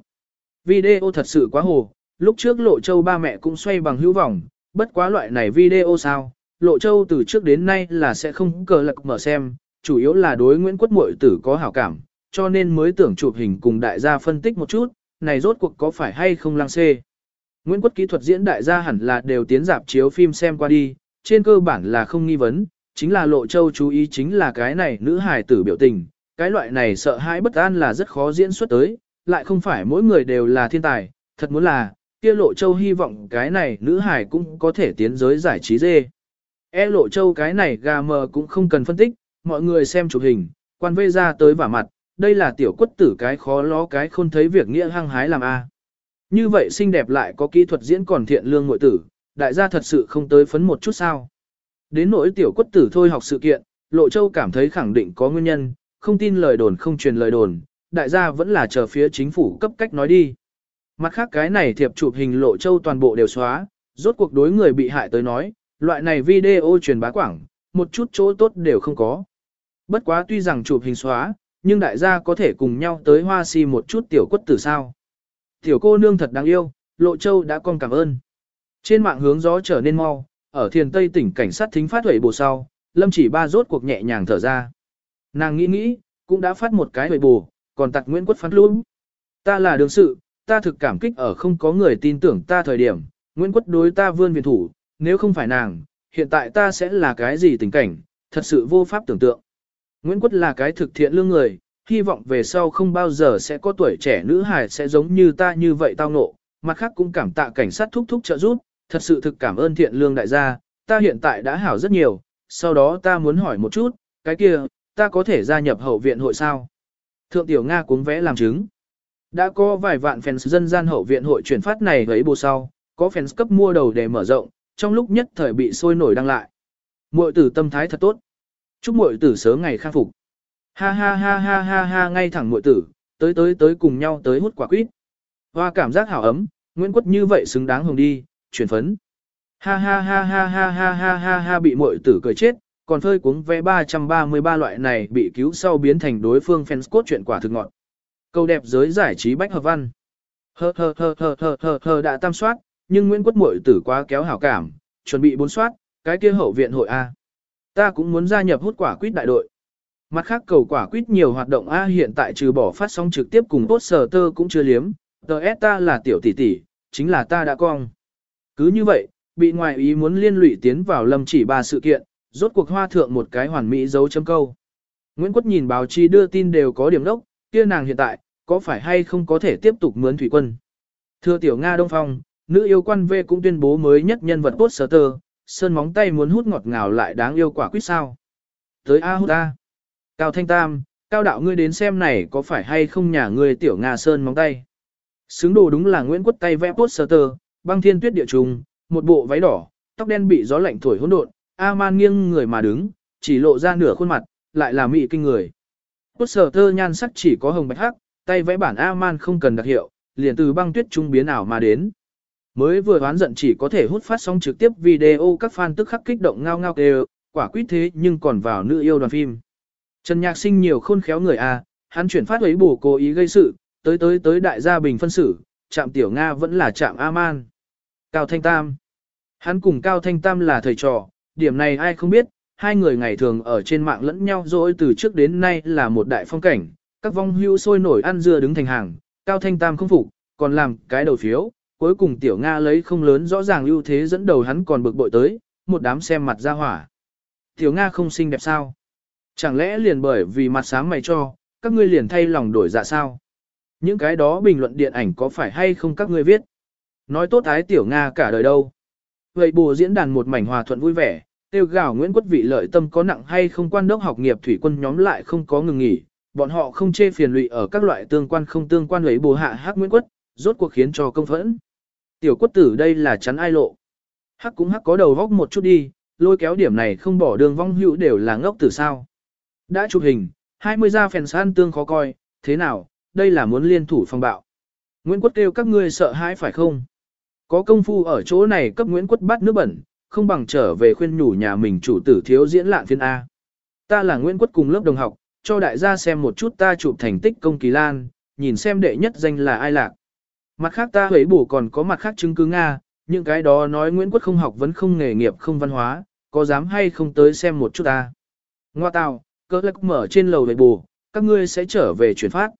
Speaker 1: Video thật sự quá hồ, lúc trước Lộ Châu ba mẹ cũng xoay bằng hữu vọng, bất quá loại này video sao, Lộ Châu từ trước đến nay là sẽ không cờ lật mở xem, chủ yếu là đối Nguyễn Quất Mội tử có hảo cảm, cho nên mới tưởng chụp hình cùng đại gia phân tích một chút, này rốt cuộc có phải hay không lăng xê. Nguyễn Quất kỹ thuật diễn đại gia hẳn là đều tiến dạp chiếu phim xem qua đi, trên cơ bản là không nghi vấn, chính là Lộ Châu chú ý chính là cái này nữ hài tử biểu tình, cái loại này sợ hãi bất an là rất khó diễn xuất tới, lại không phải mỗi người đều là thiên tài, thật muốn là, kia Lộ Châu hy vọng cái này nữ Hải cũng có thể tiến giới giải trí dê. E Lộ Châu cái này gà mờ cũng không cần phân tích, mọi người xem chụp hình, quan vê ra tới vả mặt, đây là tiểu quất tử cái khó ló cái không thấy việc nghĩa hăng hái làm a. À. Như vậy xinh đẹp lại có kỹ thuật diễn còn thiện lương ngội tử, đại gia thật sự không tới phấn một chút sao. Đến nỗi tiểu quất tử thôi học sự kiện, Lộ Châu cảm thấy khẳng định có nguyên nhân, không tin lời đồn không truyền lời đồn, đại gia vẫn là chờ phía chính phủ cấp cách nói đi. Mặt khác cái này thiệp chụp hình Lộ Châu toàn bộ đều xóa, rốt cuộc đối người bị hại tới nói, loại này video truyền bá quảng, một chút chỗ tốt đều không có. Bất quá tuy rằng chụp hình xóa, nhưng đại gia có thể cùng nhau tới hoa si một chút tiểu quất tử sao. Tiểu cô nương thật đáng yêu, Lộ Châu đã con cảm ơn. Trên mạng hướng gió trở nên mau, ở thiền Tây tỉnh cảnh sát thính phát huệ bồ sau, Lâm chỉ ba rốt cuộc nhẹ nhàng thở ra. Nàng nghĩ nghĩ, cũng đã phát một cái hồi bù, còn tặc Nguyễn Quất phán luôn. Ta là đường sự, ta thực cảm kích ở không có người tin tưởng ta thời điểm, Nguyễn Quất đối ta vươn viện thủ, nếu không phải nàng, hiện tại ta sẽ là cái gì tình cảnh, thật sự vô pháp tưởng tượng. Nguyễn Quất là cái thực thiện lương người, hy vọng về sau không bao giờ sẽ có tuổi trẻ nữ hài sẽ giống như ta như vậy tao ngộ, mặt khác cũng cảm tạ cảnh sát thúc thúc trợ giúp, thật sự thực cảm ơn thiện lương đại gia, ta hiện tại đã hảo rất nhiều, sau đó ta muốn hỏi một chút, cái kia, ta có thể gia nhập hậu viện hội sao? Thượng tiểu Nga cuống vẽ làm chứng. Đã có vài vạn fans dân gian hậu viện hội chuyển phát này với bù sau, có fans cấp mua đầu để mở rộng, trong lúc nhất thời bị sôi nổi đăng lại. Muội tử tâm thái thật tốt. Chúc muội tử sớm ngày khang phục. Ha ha ha ha ha ha ngay thẳng muội tử, tới tới tới cùng nhau tới hút quả quýt. Hoa cảm giác hảo ấm, Nguyễn Quất như vậy xứng đáng hồng đi, chuyển phấn. Ha ha ha ha ha ha ha ha ha bị muội tử cười chết, còn phơi cuống vé 333 loại này bị cứu sau biến thành đối phương fans cốt chuyện quả thực ngọn. Câu đẹp giới giải trí bách hợp văn. Hơ hơ hơ hơ hơ hơ hơ đã tam soát, nhưng Nguyễn Quất muội tử quá kéo hảo cảm, chuẩn bị bốn soát, cái kia hậu viện hội A. Ta cũng muốn gia nhập hút quả quýt đại đội. Mặt khác cầu quả quýt nhiều hoạt động A hiện tại trừ bỏ phát sóng trực tiếp cùng poster tơ cũng chưa liếm, tờ S ta là tiểu tỷ tỷ, chính là ta đã cong. Cứ như vậy, bị ngoại ý muốn liên lụy tiến vào lâm chỉ ba sự kiện, rốt cuộc hoa thượng một cái hoàn mỹ dấu chấm câu. Nguyễn Quất nhìn báo chí đưa tin đều có điểm đốc, kia nàng hiện tại, có phải hay không có thể tiếp tục mướn thủy quân. Thưa tiểu Nga Đông Phong, nữ yêu quan V cũng tuyên bố mới nhất nhân vật poster, sơn móng tay muốn hút ngọt ngào lại đáng yêu quả quyết sao. Tới A hút A. Cao Thanh Tam, Cao Đạo ngươi đến xem này có phải hay không nhà ngươi tiểu Nga sơn móng tay. Xứng đồ đúng là Nguyễn Quất tay vẽ poster, băng thiên tuyết địa trùng, một bộ váy đỏ, tóc đen bị gió lạnh thổi hỗn độn, A-man nghiêng người mà đứng, chỉ lộ ra nửa khuôn mặt, lại là mị kinh người. Bút sở thơ nhan sắc chỉ có hồng bạch hắc, tay vẽ bản A-man không cần đặc hiệu, liền từ băng tuyết trung biến ảo mà đến. Mới vừa đoán giận chỉ có thể hút phát sóng trực tiếp video các fan tức khắc kích động ngao ngao kêu, quả quyết thế nhưng còn vào nữ yêu đoàn phim. Trần Nhạc Sinh nhiều khôn khéo người A, hắn chuyển phát ấy bổ cố ý gây sự, tới tới tới đại gia bình phân xử, chạm tiểu Nga vẫn là chạm A-man. Cao Thanh Tam Hắn cùng Cao Thanh Tam là thầy trò, điểm này ai không biết, hai người ngày thường ở trên mạng lẫn nhau dỗi từ trước đến nay là một đại phong cảnh, các vong hưu sôi nổi ăn dưa đứng thành hàng, Cao Thanh Tam không phục, còn làm cái đầu phiếu, cuối cùng Tiểu Nga lấy không lớn rõ ràng ưu thế dẫn đầu hắn còn bực bội tới, một đám xem mặt ra hỏa. Tiểu Nga không xinh đẹp sao? Chẳng lẽ liền bởi vì mặt sáng mày cho, các ngươi liền thay lòng đổi dạ sao? Những cái đó bình luận điện ảnh có phải hay không các ngươi viết? Nói tốt ái Tiểu Nga cả đời đâu? Vậy bù diễn đàn một mảnh hòa thuận vui vẻ, tiêu gào Nguyễn Quốc vị lợi tâm có nặng hay không quan đốc học nghiệp thủy quân nhóm lại không có ngừng nghỉ, bọn họ không chê phiền lụy ở các loại tương quan không tương quan ấy bù hạ hắc Nguyễn Quốc, rốt cuộc khiến cho công phẫn. Tiểu quất tử đây là chắn ai lộ. Hắc cũng hắc có đầu vóc một chút đi, lôi kéo điểm này không bỏ đường vong hữu đều là ngốc tử sao. Đã chụp hình, 20 gia phèn san tương khó coi, thế nào, đây là muốn liên thủ phong bạo. Nguyễn Quốc kêu các ngươi sợ hãi phải không? Có công phu ở chỗ này cấp Nguyễn Quất bắt nước bẩn, không bằng trở về khuyên nhủ nhà mình chủ tử thiếu diễn lạn phiên A. Ta là Nguyễn Quất cùng lớp đồng học, cho đại gia xem một chút ta chụp thành tích công kỳ lan, nhìn xem đệ nhất danh là ai lạc. Mặt khác ta hấy bổ còn có mặt khác chứng cứ Nga, những cái đó nói Nguyễn Quất không học vẫn không nghề nghiệp không văn hóa, có dám hay không tới xem một chút ta. Ngoa tào, cỡ lắc mở trên lầu hấy bổ, các ngươi sẽ trở về chuyển phát.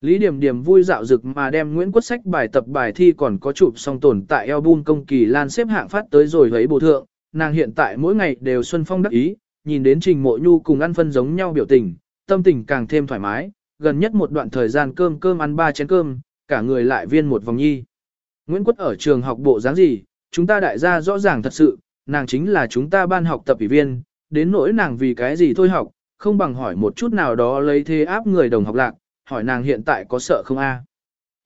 Speaker 1: Lý Điểm Điểm vui dạo dực mà đem Nguyễn Quốc Sách bài tập bài thi còn có chụp song tồn tại album công kỳ lan xếp hạng phát tới rồi thấy bộ thượng, nàng hiện tại mỗi ngày đều xuân phong đắc ý, nhìn đến Trình Mộ Nhu cùng ăn phân giống nhau biểu tình, tâm tình càng thêm thoải mái, gần nhất một đoạn thời gian cơm cơm ăn ba chén cơm, cả người lại viên một vòng nhi. Nguyễn Quốc ở trường học bộ dáng gì, chúng ta đại gia rõ ràng thật sự, nàng chính là chúng ta ban học tập ủy viên, đến nỗi nàng vì cái gì thôi học, không bằng hỏi một chút nào đó lấy thế áp người đồng học lạc, hỏi nàng hiện tại có sợ không a?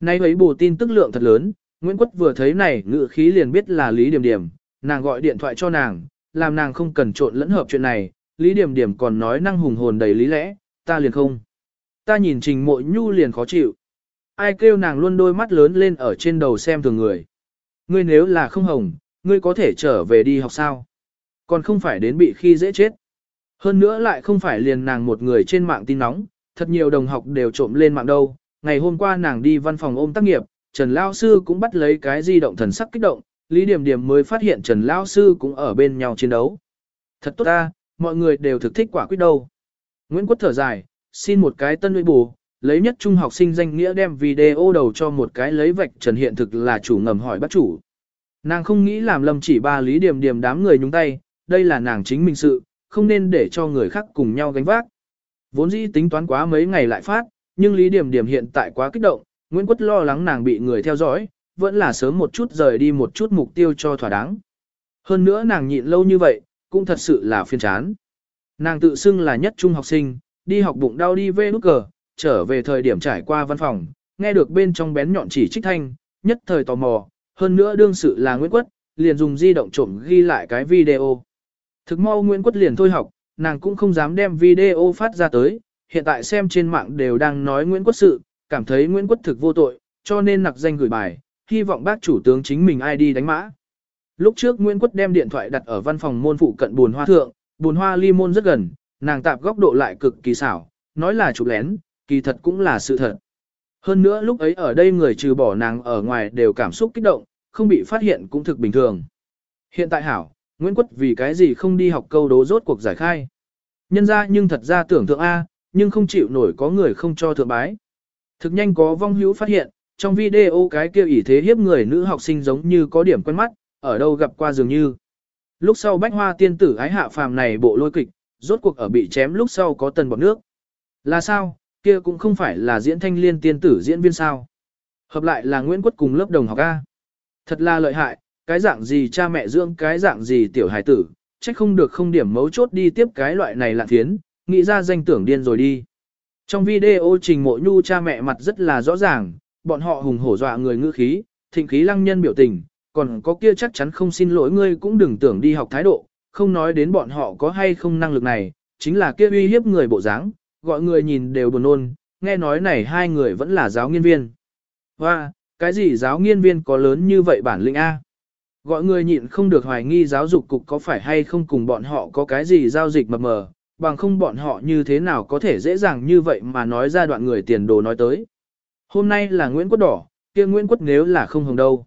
Speaker 1: Nay ấy bù tin tức lượng thật lớn, Nguyễn Quất vừa thấy này ngự khí liền biết là Lý Điểm Điểm, nàng gọi điện thoại cho nàng, làm nàng không cần trộn lẫn hợp chuyện này, Lý Điểm Điểm còn nói năng hùng hồn đầy lý lẽ, ta liền không. Ta nhìn trình mội nhu liền khó chịu. Ai kêu nàng luôn đôi mắt lớn lên ở trên đầu xem thường người. Ngươi nếu là không hồng, ngươi có thể trở về đi học sao? Còn không phải đến bị khi dễ chết. Hơn nữa lại không phải liền nàng một người trên mạng tin nóng, Thật nhiều đồng học đều trộm lên mạng đâu, ngày hôm qua nàng đi văn phòng ôm tác nghiệp, Trần Lao Sư cũng bắt lấy cái di động thần sắc kích động, Lý Điểm Điểm mới phát hiện Trần Lao Sư cũng ở bên nhau chiến đấu. Thật tốt ta, mọi người đều thực thích quả quyết đâu. Nguyễn Quốc thở dài, xin một cái tân nội bù, lấy nhất trung học sinh danh nghĩa đem video đầu cho một cái lấy vạch Trần hiện thực là chủ ngầm hỏi bắt chủ. Nàng không nghĩ làm lâm chỉ ba Lý Điểm Điểm đám người nhúng tay, đây là nàng chính mình sự, không nên để cho người khác cùng nhau gánh vác. Vốn dĩ tính toán quá mấy ngày lại phát, nhưng Lý Điểm Điểm hiện tại quá kích động, Nguyễn Quất lo lắng nàng bị người theo dõi, vẫn là sớm một chút rời đi một chút mục tiêu cho thỏa đáng. Hơn nữa nàng nhịn lâu như vậy, cũng thật sự là phiền chán. Nàng tự xưng là nhất trung học sinh, đi học bụng đau đi về nút cờ, trở về thời điểm trải qua văn phòng, nghe được bên trong bén nhọn chỉ trích thanh, nhất thời tò mò, hơn nữa đương sự là Nguyễn Quất, liền dùng di động trộm ghi lại cái video. Thực mau Nguyễn Quất liền thôi học, nàng cũng không dám đem video phát ra tới, hiện tại xem trên mạng đều đang nói Nguyễn quốc sự, cảm thấy Nguyễn quốc thực vô tội, cho nên nặc danh gửi bài, hy vọng bác chủ tướng chính mình ai đi đánh mã. Lúc trước Nguyễn quốc đem điện thoại đặt ở văn phòng môn phụ cận buồn hoa thượng, buồn hoa ly môn rất gần, nàng tạp góc độ lại cực kỳ xảo, nói là chụp lén, kỳ thật cũng là sự thật. Hơn nữa lúc ấy ở đây người trừ bỏ nàng ở ngoài đều cảm xúc kích động, không bị phát hiện cũng thực bình thường. Hiện tại hảo, Nguyễn Quất vì cái gì không đi học câu đố rốt cuộc giải khai. Nhân ra nhưng thật ra tưởng thượng A, nhưng không chịu nổi có người không cho thượng bái. Thực nhanh có vong hữu phát hiện, trong video cái kia ỷ thế hiếp người nữ học sinh giống như có điểm quen mắt, ở đâu gặp qua dường như. Lúc sau bách hoa tiên tử ái hạ phàm này bộ lôi kịch, rốt cuộc ở bị chém lúc sau có tần bọt nước. Là sao, kia cũng không phải là diễn thanh liên tiên tử diễn viên sao. Hợp lại là Nguyễn Quất cùng lớp đồng học A. Thật là lợi hại, cái dạng gì cha mẹ dưỡng cái dạng gì tiểu hài tử, trách không được không điểm mấu chốt đi tiếp cái loại này lạ thiến, nghĩ ra danh tưởng điên rồi đi. Trong video trình mộ nhu cha mẹ mặt rất là rõ ràng, bọn họ hùng hổ dọa người ngữ khí, thịnh khí lăng nhân biểu tình, còn có kia chắc chắn không xin lỗi ngươi cũng đừng tưởng đi học thái độ, không nói đến bọn họ có hay không năng lực này, chính là kia uy hiếp người bộ dáng, gọi người nhìn đều buồn nôn, nghe nói này hai người vẫn là giáo nghiên viên. Và, cái gì giáo nghiên viên có lớn như vậy bản lĩnh A? Gọi người nhịn không được hoài nghi giáo dục cục có phải hay không cùng bọn họ có cái gì giao dịch mập mờ, bằng không bọn họ như thế nào có thể dễ dàng như vậy mà nói ra đoạn người tiền đồ nói tới. Hôm nay là Nguyễn Quốc Đỏ, kia Nguyễn Quốc nếu là không hồng đâu.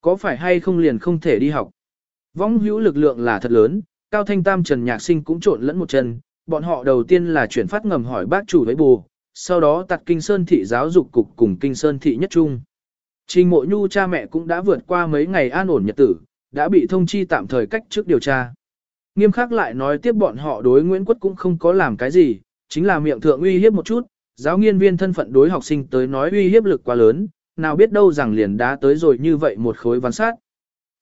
Speaker 1: Có phải hay không liền không thể đi học. Vong hữu lực lượng là thật lớn, Cao Thanh Tam Trần Nhạc Sinh cũng trộn lẫn một chân, bọn họ đầu tiên là chuyển phát ngầm hỏi bác chủ với bù, sau đó tặt Kinh Sơn Thị giáo dục cục cùng Kinh Sơn Thị nhất trung. Trình mộ nhu cha mẹ cũng đã vượt qua mấy ngày an ổn nhật tử, đã bị thông chi tạm thời cách trước điều tra. Nghiêm khắc lại nói tiếp bọn họ đối Nguyễn Quất cũng không có làm cái gì, chính là miệng thượng uy hiếp một chút, giáo nghiên viên thân phận đối học sinh tới nói uy hiếp lực quá lớn, nào biết đâu rằng liền đá tới rồi như vậy một khối văn sát.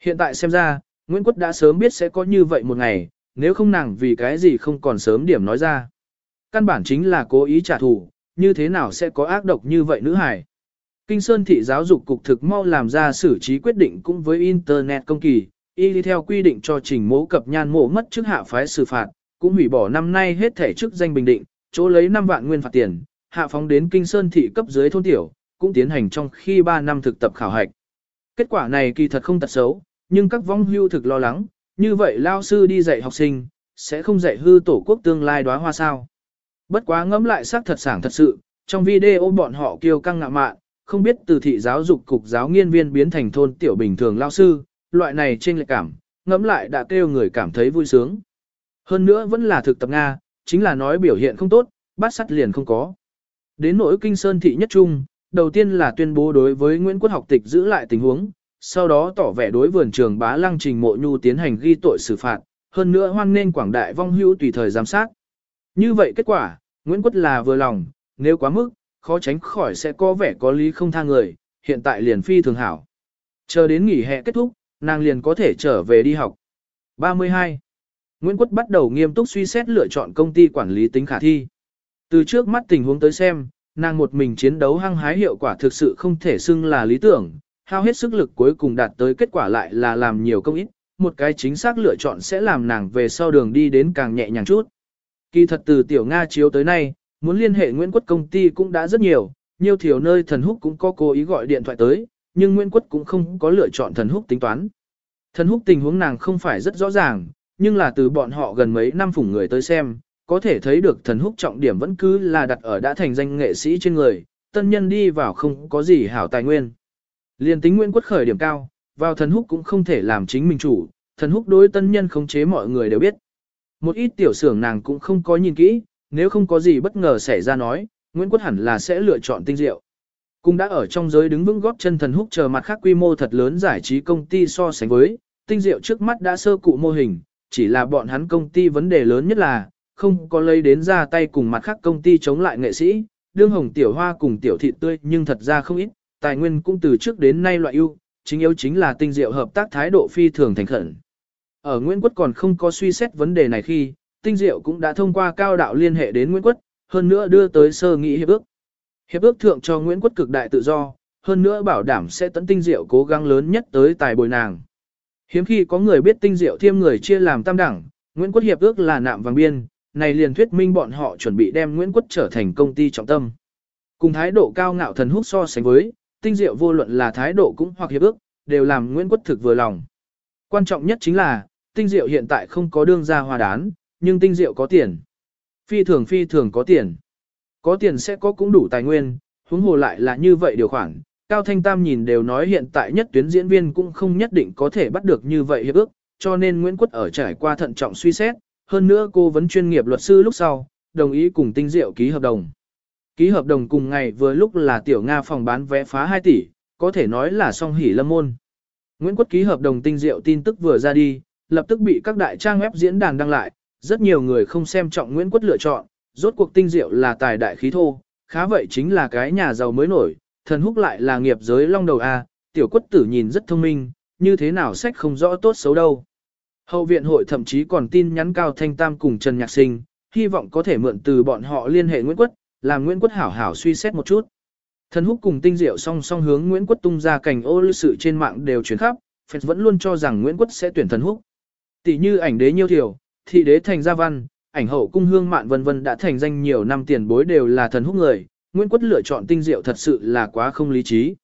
Speaker 1: Hiện tại xem ra, Nguyễn Quất đã sớm biết sẽ có như vậy một ngày, nếu không nàng vì cái gì không còn sớm điểm nói ra. Căn bản chính là cố ý trả thù, như thế nào sẽ có ác độc như vậy nữ hải. Kinh Sơn thị giáo dục cục thực mau làm ra xử trí quyết định cũng với Internet công kỳ, y theo quy định cho trình mẫu cập nhan mộ mất chức hạ phái xử phạt, cũng hủy bỏ năm nay hết thể chức danh bình định, chỗ lấy 5 vạn nguyên phạt tiền, hạ phóng đến Kinh Sơn thị cấp dưới thôn tiểu, cũng tiến hành trong khi 3 năm thực tập khảo hạch. Kết quả này kỳ thật không tật xấu, nhưng các vong hưu thực lo lắng, như vậy lao sư đi dạy học sinh, sẽ không dạy hư tổ quốc tương lai đóa hoa sao. Bất quá ngẫm lại xác thật sảng thật sự, trong video bọn họ kêu căng ngạ mạn, không biết từ thị giáo dục cục giáo nghiên viên biến thành thôn tiểu bình thường lao sư, loại này trên lệ cảm, ngẫm lại đã kêu người cảm thấy vui sướng. Hơn nữa vẫn là thực tập Nga, chính là nói biểu hiện không tốt, bắt sắt liền không có. Đến nỗi kinh sơn thị nhất trung, đầu tiên là tuyên bố đối với Nguyễn Quốc học tịch giữ lại tình huống, sau đó tỏ vẻ đối vườn trường bá lăng trình mộ nhu tiến hành ghi tội xử phạt, hơn nữa hoan nên quảng đại vong hữu tùy thời giám sát. Như vậy kết quả, Nguyễn Quốc là vừa lòng, nếu quá mức, khó tránh khỏi sẽ có vẻ có lý không tha người, hiện tại liền phi thường hảo. Chờ đến nghỉ hè kết thúc, nàng liền có thể trở về đi học. 32. Nguyễn Quốc bắt đầu nghiêm túc suy xét lựa chọn công ty quản lý tính khả thi. Từ trước mắt tình huống tới xem, nàng một mình chiến đấu hăng hái hiệu quả thực sự không thể xưng là lý tưởng, hao hết sức lực cuối cùng đạt tới kết quả lại là làm nhiều công ít, một cái chính xác lựa chọn sẽ làm nàng về sau đường đi đến càng nhẹ nhàng chút. Kỳ thật từ tiểu Nga chiếu tới nay, muốn liên hệ Nguyễn Quất công ty cũng đã rất nhiều, nhiều thiểu nơi thần húc cũng có cố ý gọi điện thoại tới, nhưng Nguyễn Quất cũng không có lựa chọn thần húc tính toán. Thần húc tình huống nàng không phải rất rõ ràng, nhưng là từ bọn họ gần mấy năm phủng người tới xem, có thể thấy được thần húc trọng điểm vẫn cứ là đặt ở đã thành danh nghệ sĩ trên người, tân nhân đi vào không có gì hảo tài nguyên. Liên tính Nguyễn Quất khởi điểm cao, vào thần húc cũng không thể làm chính mình chủ, thần húc đối tân nhân khống chế mọi người đều biết. Một ít tiểu xưởng nàng cũng không có nhìn kỹ, nếu không có gì bất ngờ xảy ra nói, Nguyễn Quất hẳn là sẽ lựa chọn tinh diệu. Cũng đã ở trong giới đứng vững góp chân thần húc chờ mặt khác quy mô thật lớn giải trí công ty so sánh với, tinh diệu trước mắt đã sơ cụ mô hình, chỉ là bọn hắn công ty vấn đề lớn nhất là, không có lấy đến ra tay cùng mặt khác công ty chống lại nghệ sĩ, đương hồng tiểu hoa cùng tiểu thị tươi nhưng thật ra không ít, tài nguyên cũng từ trước đến nay loại ưu, chính yếu chính là tinh diệu hợp tác thái độ phi thường thành khẩn. Ở Nguyễn Quốc còn không có suy xét vấn đề này khi, tinh diệu cũng đã thông qua cao đạo liên hệ đến Nguyễn Quốc, hơn nữa đưa tới sơ nghị hiệp ước. Hiệp ước thượng cho Nguyễn Quốc cực đại tự do, hơn nữa bảo đảm sẽ tấn tinh diệu cố gắng lớn nhất tới tài bồi nàng. Hiếm khi có người biết tinh diệu thiêm người chia làm tam đẳng, Nguyễn Quốc hiệp ước là nạm vàng biên, này liền thuyết minh bọn họ chuẩn bị đem Nguyễn Quốc trở thành công ty trọng tâm. Cùng thái độ cao ngạo thần húc so sánh với, tinh diệu vô luận là thái độ cũng hoặc hiệp ước, đều làm Nguyễn Quốc thực vừa lòng. Quan trọng nhất chính là, tinh diệu hiện tại không có đương ra hòa đán, nhưng tinh diệu có tiền. Phi thường phi thường có tiền. Có tiền sẽ có cũng đủ tài nguyên, huống hồ lại là như vậy điều khoản. Cao Thanh Tam nhìn đều nói hiện tại nhất tuyến diễn viên cũng không nhất định có thể bắt được như vậy hiệp ước, cho nên Nguyễn Quất ở trải qua thận trọng suy xét, hơn nữa cô vấn chuyên nghiệp luật sư lúc sau, đồng ý cùng tinh diệu ký hợp đồng. Ký hợp đồng cùng ngày vừa lúc là tiểu Nga phòng bán vé phá 2 tỷ, có thể nói là song hỉ lâm môn. Nguyễn Quất ký hợp đồng tinh diệu tin tức vừa ra đi, lập tức bị các đại trang web diễn đàn đăng lại, rất nhiều người không xem trọng Nguyễn Quất lựa chọn, rốt cuộc tinh diệu là tài đại khí thô, khá vậy chính là cái nhà giàu mới nổi, thần húc lại là nghiệp giới long đầu A, tiểu quất tử nhìn rất thông minh, như thế nào sách không rõ tốt xấu đâu. Hậu viện hội thậm chí còn tin nhắn Cao Thanh Tam cùng Trần Nhạc Sinh, hy vọng có thể mượn từ bọn họ liên hệ Nguyễn Quất, làm Nguyễn Quất hảo hảo suy xét một chút. Thần húc cùng tinh diệu song song hướng Nguyễn Quất tung ra cảnh ô lưu sự trên mạng đều chuyển khắp, fans vẫn luôn cho rằng Nguyễn Quất sẽ tuyển thần húc. Tỷ như ảnh đế nhiêu thiểu, thị đế thành gia văn, ảnh hậu cung hương mạn vân vân đã thành danh nhiều năm tiền bối đều là thần húc người, Nguyễn Quất lựa chọn tinh diệu thật sự là quá không lý trí.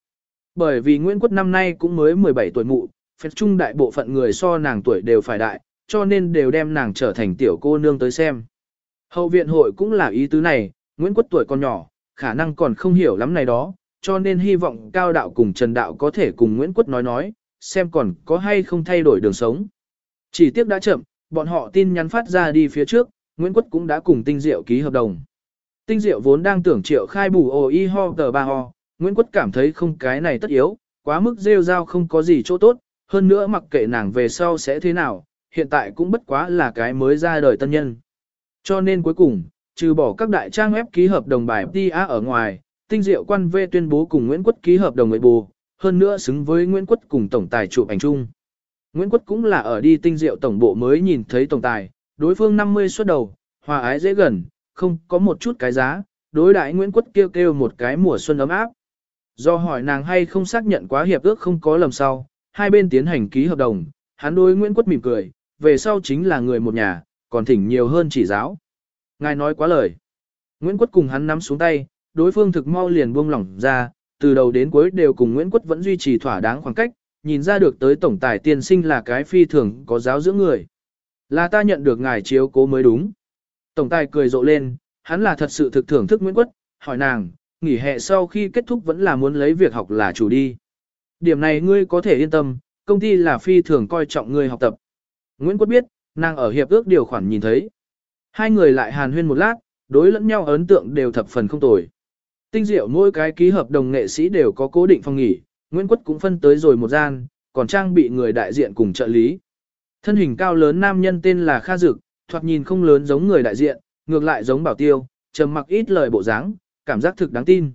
Speaker 1: Bởi vì Nguyễn Quất năm nay cũng mới 17 tuổi mụ, phép trung đại bộ phận người so nàng tuổi đều phải đại, cho nên đều đem nàng trở thành tiểu cô nương tới xem. Hậu viện hội cũng là ý tứ này, Nguyễn Quất tuổi còn nhỏ, khả năng còn không hiểu lắm này đó, cho nên hy vọng Cao Đạo cùng Trần Đạo có thể cùng Nguyễn Quất nói nói, xem còn có hay không thay đổi đường sống. Chỉ tiếc đã chậm, bọn họ tin nhắn phát ra đi phía trước, Nguyễn Quất cũng đã cùng Tinh Diệu ký hợp đồng. Tinh Diệu vốn đang tưởng triệu khai bù ồ y ho tờ ba ho, Nguyễn Quất cảm thấy không cái này tất yếu, quá mức rêu rao không có gì chỗ tốt, hơn nữa mặc kệ nàng về sau sẽ thế nào, hiện tại cũng bất quá là cái mới ra đời tân nhân. Cho nên cuối cùng, trừ bỏ các đại trang web ký hợp đồng bài PA ở ngoài, Tinh Diệu quan V tuyên bố cùng Nguyễn Quất ký hợp đồng người bù, hơn nữa xứng với Nguyễn Quất cùng tổng tài chụp ảnh chung. Nguyễn Quất cũng là ở đi Tinh Diệu tổng bộ mới nhìn thấy tổng tài, đối phương 50 xuất đầu, hòa ái dễ gần, không có một chút cái giá, đối đại Nguyễn Quất kêu kêu một cái mùa xuân ấm áp. Do hỏi nàng hay không xác nhận quá hiệp ước không có lầm sau, hai bên tiến hành ký hợp đồng, hắn đối Nguyễn Quất mỉm cười, về sau chính là người một nhà, còn thỉnh nhiều hơn chỉ giáo. Ngài nói quá lời. Nguyễn Quất cùng hắn nắm xuống tay, đối phương thực mau liền buông lỏng ra, từ đầu đến cuối đều cùng Nguyễn Quất vẫn duy trì thỏa đáng khoảng cách, nhìn ra được tới tổng tài tiên sinh là cái phi thường có giáo dưỡng người. Là ta nhận được ngài chiếu cố mới đúng. Tổng tài cười rộ lên, hắn là thật sự thực thưởng thức Nguyễn Quất, hỏi nàng, nghỉ hè sau khi kết thúc vẫn là muốn lấy việc học là chủ đi. Điểm này ngươi có thể yên tâm, công ty là phi thường coi trọng ngươi học tập. Nguyễn Quất biết, nàng ở hiệp ước điều khoản nhìn thấy. Hai người lại hàn huyên một lát, đối lẫn nhau ấn tượng đều thập phần không tồi. Tinh diệu mỗi cái ký hợp đồng nghệ sĩ đều có cố định phòng nghỉ, Nguyễn Quất cũng phân tới rồi một gian, còn trang bị người đại diện cùng trợ lý. Thân hình cao lớn nam nhân tên là Kha Dực, thoạt nhìn không lớn giống người đại diện, ngược lại giống bảo tiêu, trầm mặc ít lời bộ dáng, cảm giác thực đáng tin.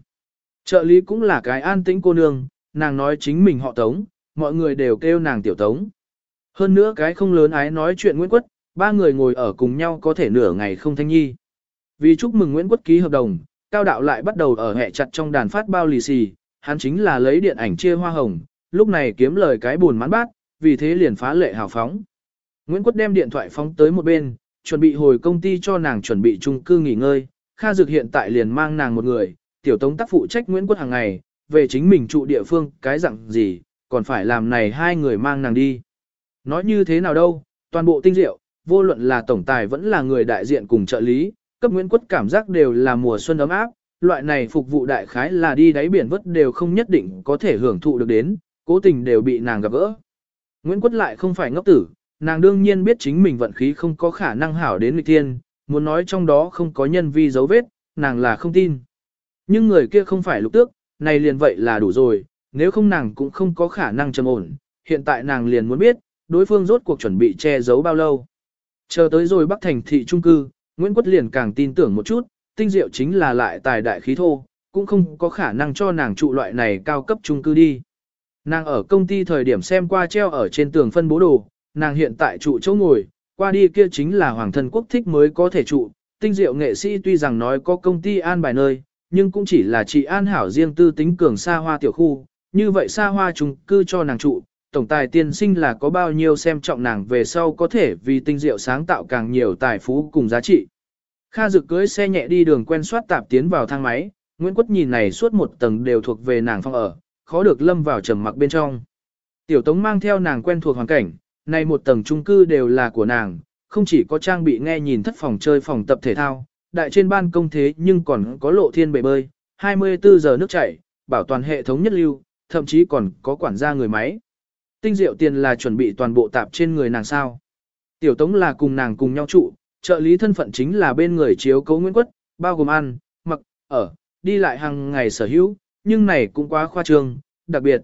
Speaker 1: Trợ lý cũng là cái an tĩnh cô nương, nàng nói chính mình họ Tống, mọi người đều kêu nàng tiểu Tống. Hơn nữa cái không lớn ái nói chuyện Nguyễn Quất, ba người ngồi ở cùng nhau có thể nửa ngày không thanh nhi. Vì chúc mừng Nguyễn Quất ký hợp đồng, Cao Đạo lại bắt đầu ở hẹ chặt trong đàn phát bao lì xì, hắn chính là lấy điện ảnh chia hoa hồng, lúc này kiếm lời cái buồn mãn bát, vì thế liền phá lệ hào phóng. Nguyễn Quất đem điện thoại phóng tới một bên, chuẩn bị hồi công ty cho nàng chuẩn bị chung cư nghỉ ngơi, Kha Dực hiện tại liền mang nàng một người, tiểu tống tác phụ trách Nguyễn Quất hàng ngày, về chính mình trụ địa phương, cái dạng gì, còn phải làm này hai người mang nàng đi. Nói như thế nào đâu, toàn bộ tinh diệu, vô luận là tổng tài vẫn là người đại diện cùng trợ lý, cấp Nguyễn Quất cảm giác đều là mùa xuân ấm áp, loại này phục vụ đại khái là đi đáy biển vất đều không nhất định có thể hưởng thụ được đến, cố tình đều bị nàng gặp gỡ. Nguyễn Quất lại không phải ngốc tử, nàng đương nhiên biết chính mình vận khí không có khả năng hảo đến nghịch thiên, muốn nói trong đó không có nhân vi dấu vết, nàng là không tin. Nhưng người kia không phải lục tước, này liền vậy là đủ rồi, nếu không nàng cũng không có khả năng trầm ổn, hiện tại nàng liền muốn biết, đối phương rốt cuộc chuẩn bị che giấu bao lâu. Chờ tới rồi Bắc Thành thị trung cư, Nguyễn Quất liền càng tin tưởng một chút, tinh diệu chính là lại tài đại khí thô, cũng không có khả năng cho nàng trụ loại này cao cấp chung cư đi. Nàng ở công ty thời điểm xem qua treo ở trên tường phân bố đồ, nàng hiện tại trụ chỗ ngồi, qua đi kia chính là hoàng thân quốc thích mới có thể trụ. Tinh diệu nghệ sĩ tuy rằng nói có công ty an bài nơi, nhưng cũng chỉ là chị an hảo riêng tư tính cường xa hoa tiểu khu, như vậy xa hoa chung cư cho nàng trụ, tổng tài tiên sinh là có bao nhiêu xem trọng nàng về sau có thể vì tinh diệu sáng tạo càng nhiều tài phú cùng giá trị. Kha Dực cưới xe nhẹ đi đường quen soát tạp tiến vào thang máy, Nguyễn Quất nhìn này suốt một tầng đều thuộc về nàng phòng ở, khó được lâm vào trầm mặc bên trong. Tiểu Tống mang theo nàng quen thuộc hoàn cảnh, này một tầng chung cư đều là của nàng, không chỉ có trang bị nghe nhìn thất phòng chơi phòng tập thể thao, đại trên ban công thế nhưng còn có lộ thiên bể bơi, 24 giờ nước chảy, bảo toàn hệ thống nhất lưu, thậm chí còn có quản gia người máy. Tinh diệu tiền là chuẩn bị toàn bộ tạp trên người nàng sao. Tiểu Tống là cùng nàng cùng nhau trụ, trợ lý thân phận chính là bên người chiếu cấu Nguyễn Quất, bao gồm ăn, mặc, ở, đi lại hàng ngày sở hữu, nhưng này cũng quá khoa trương, đặc biệt.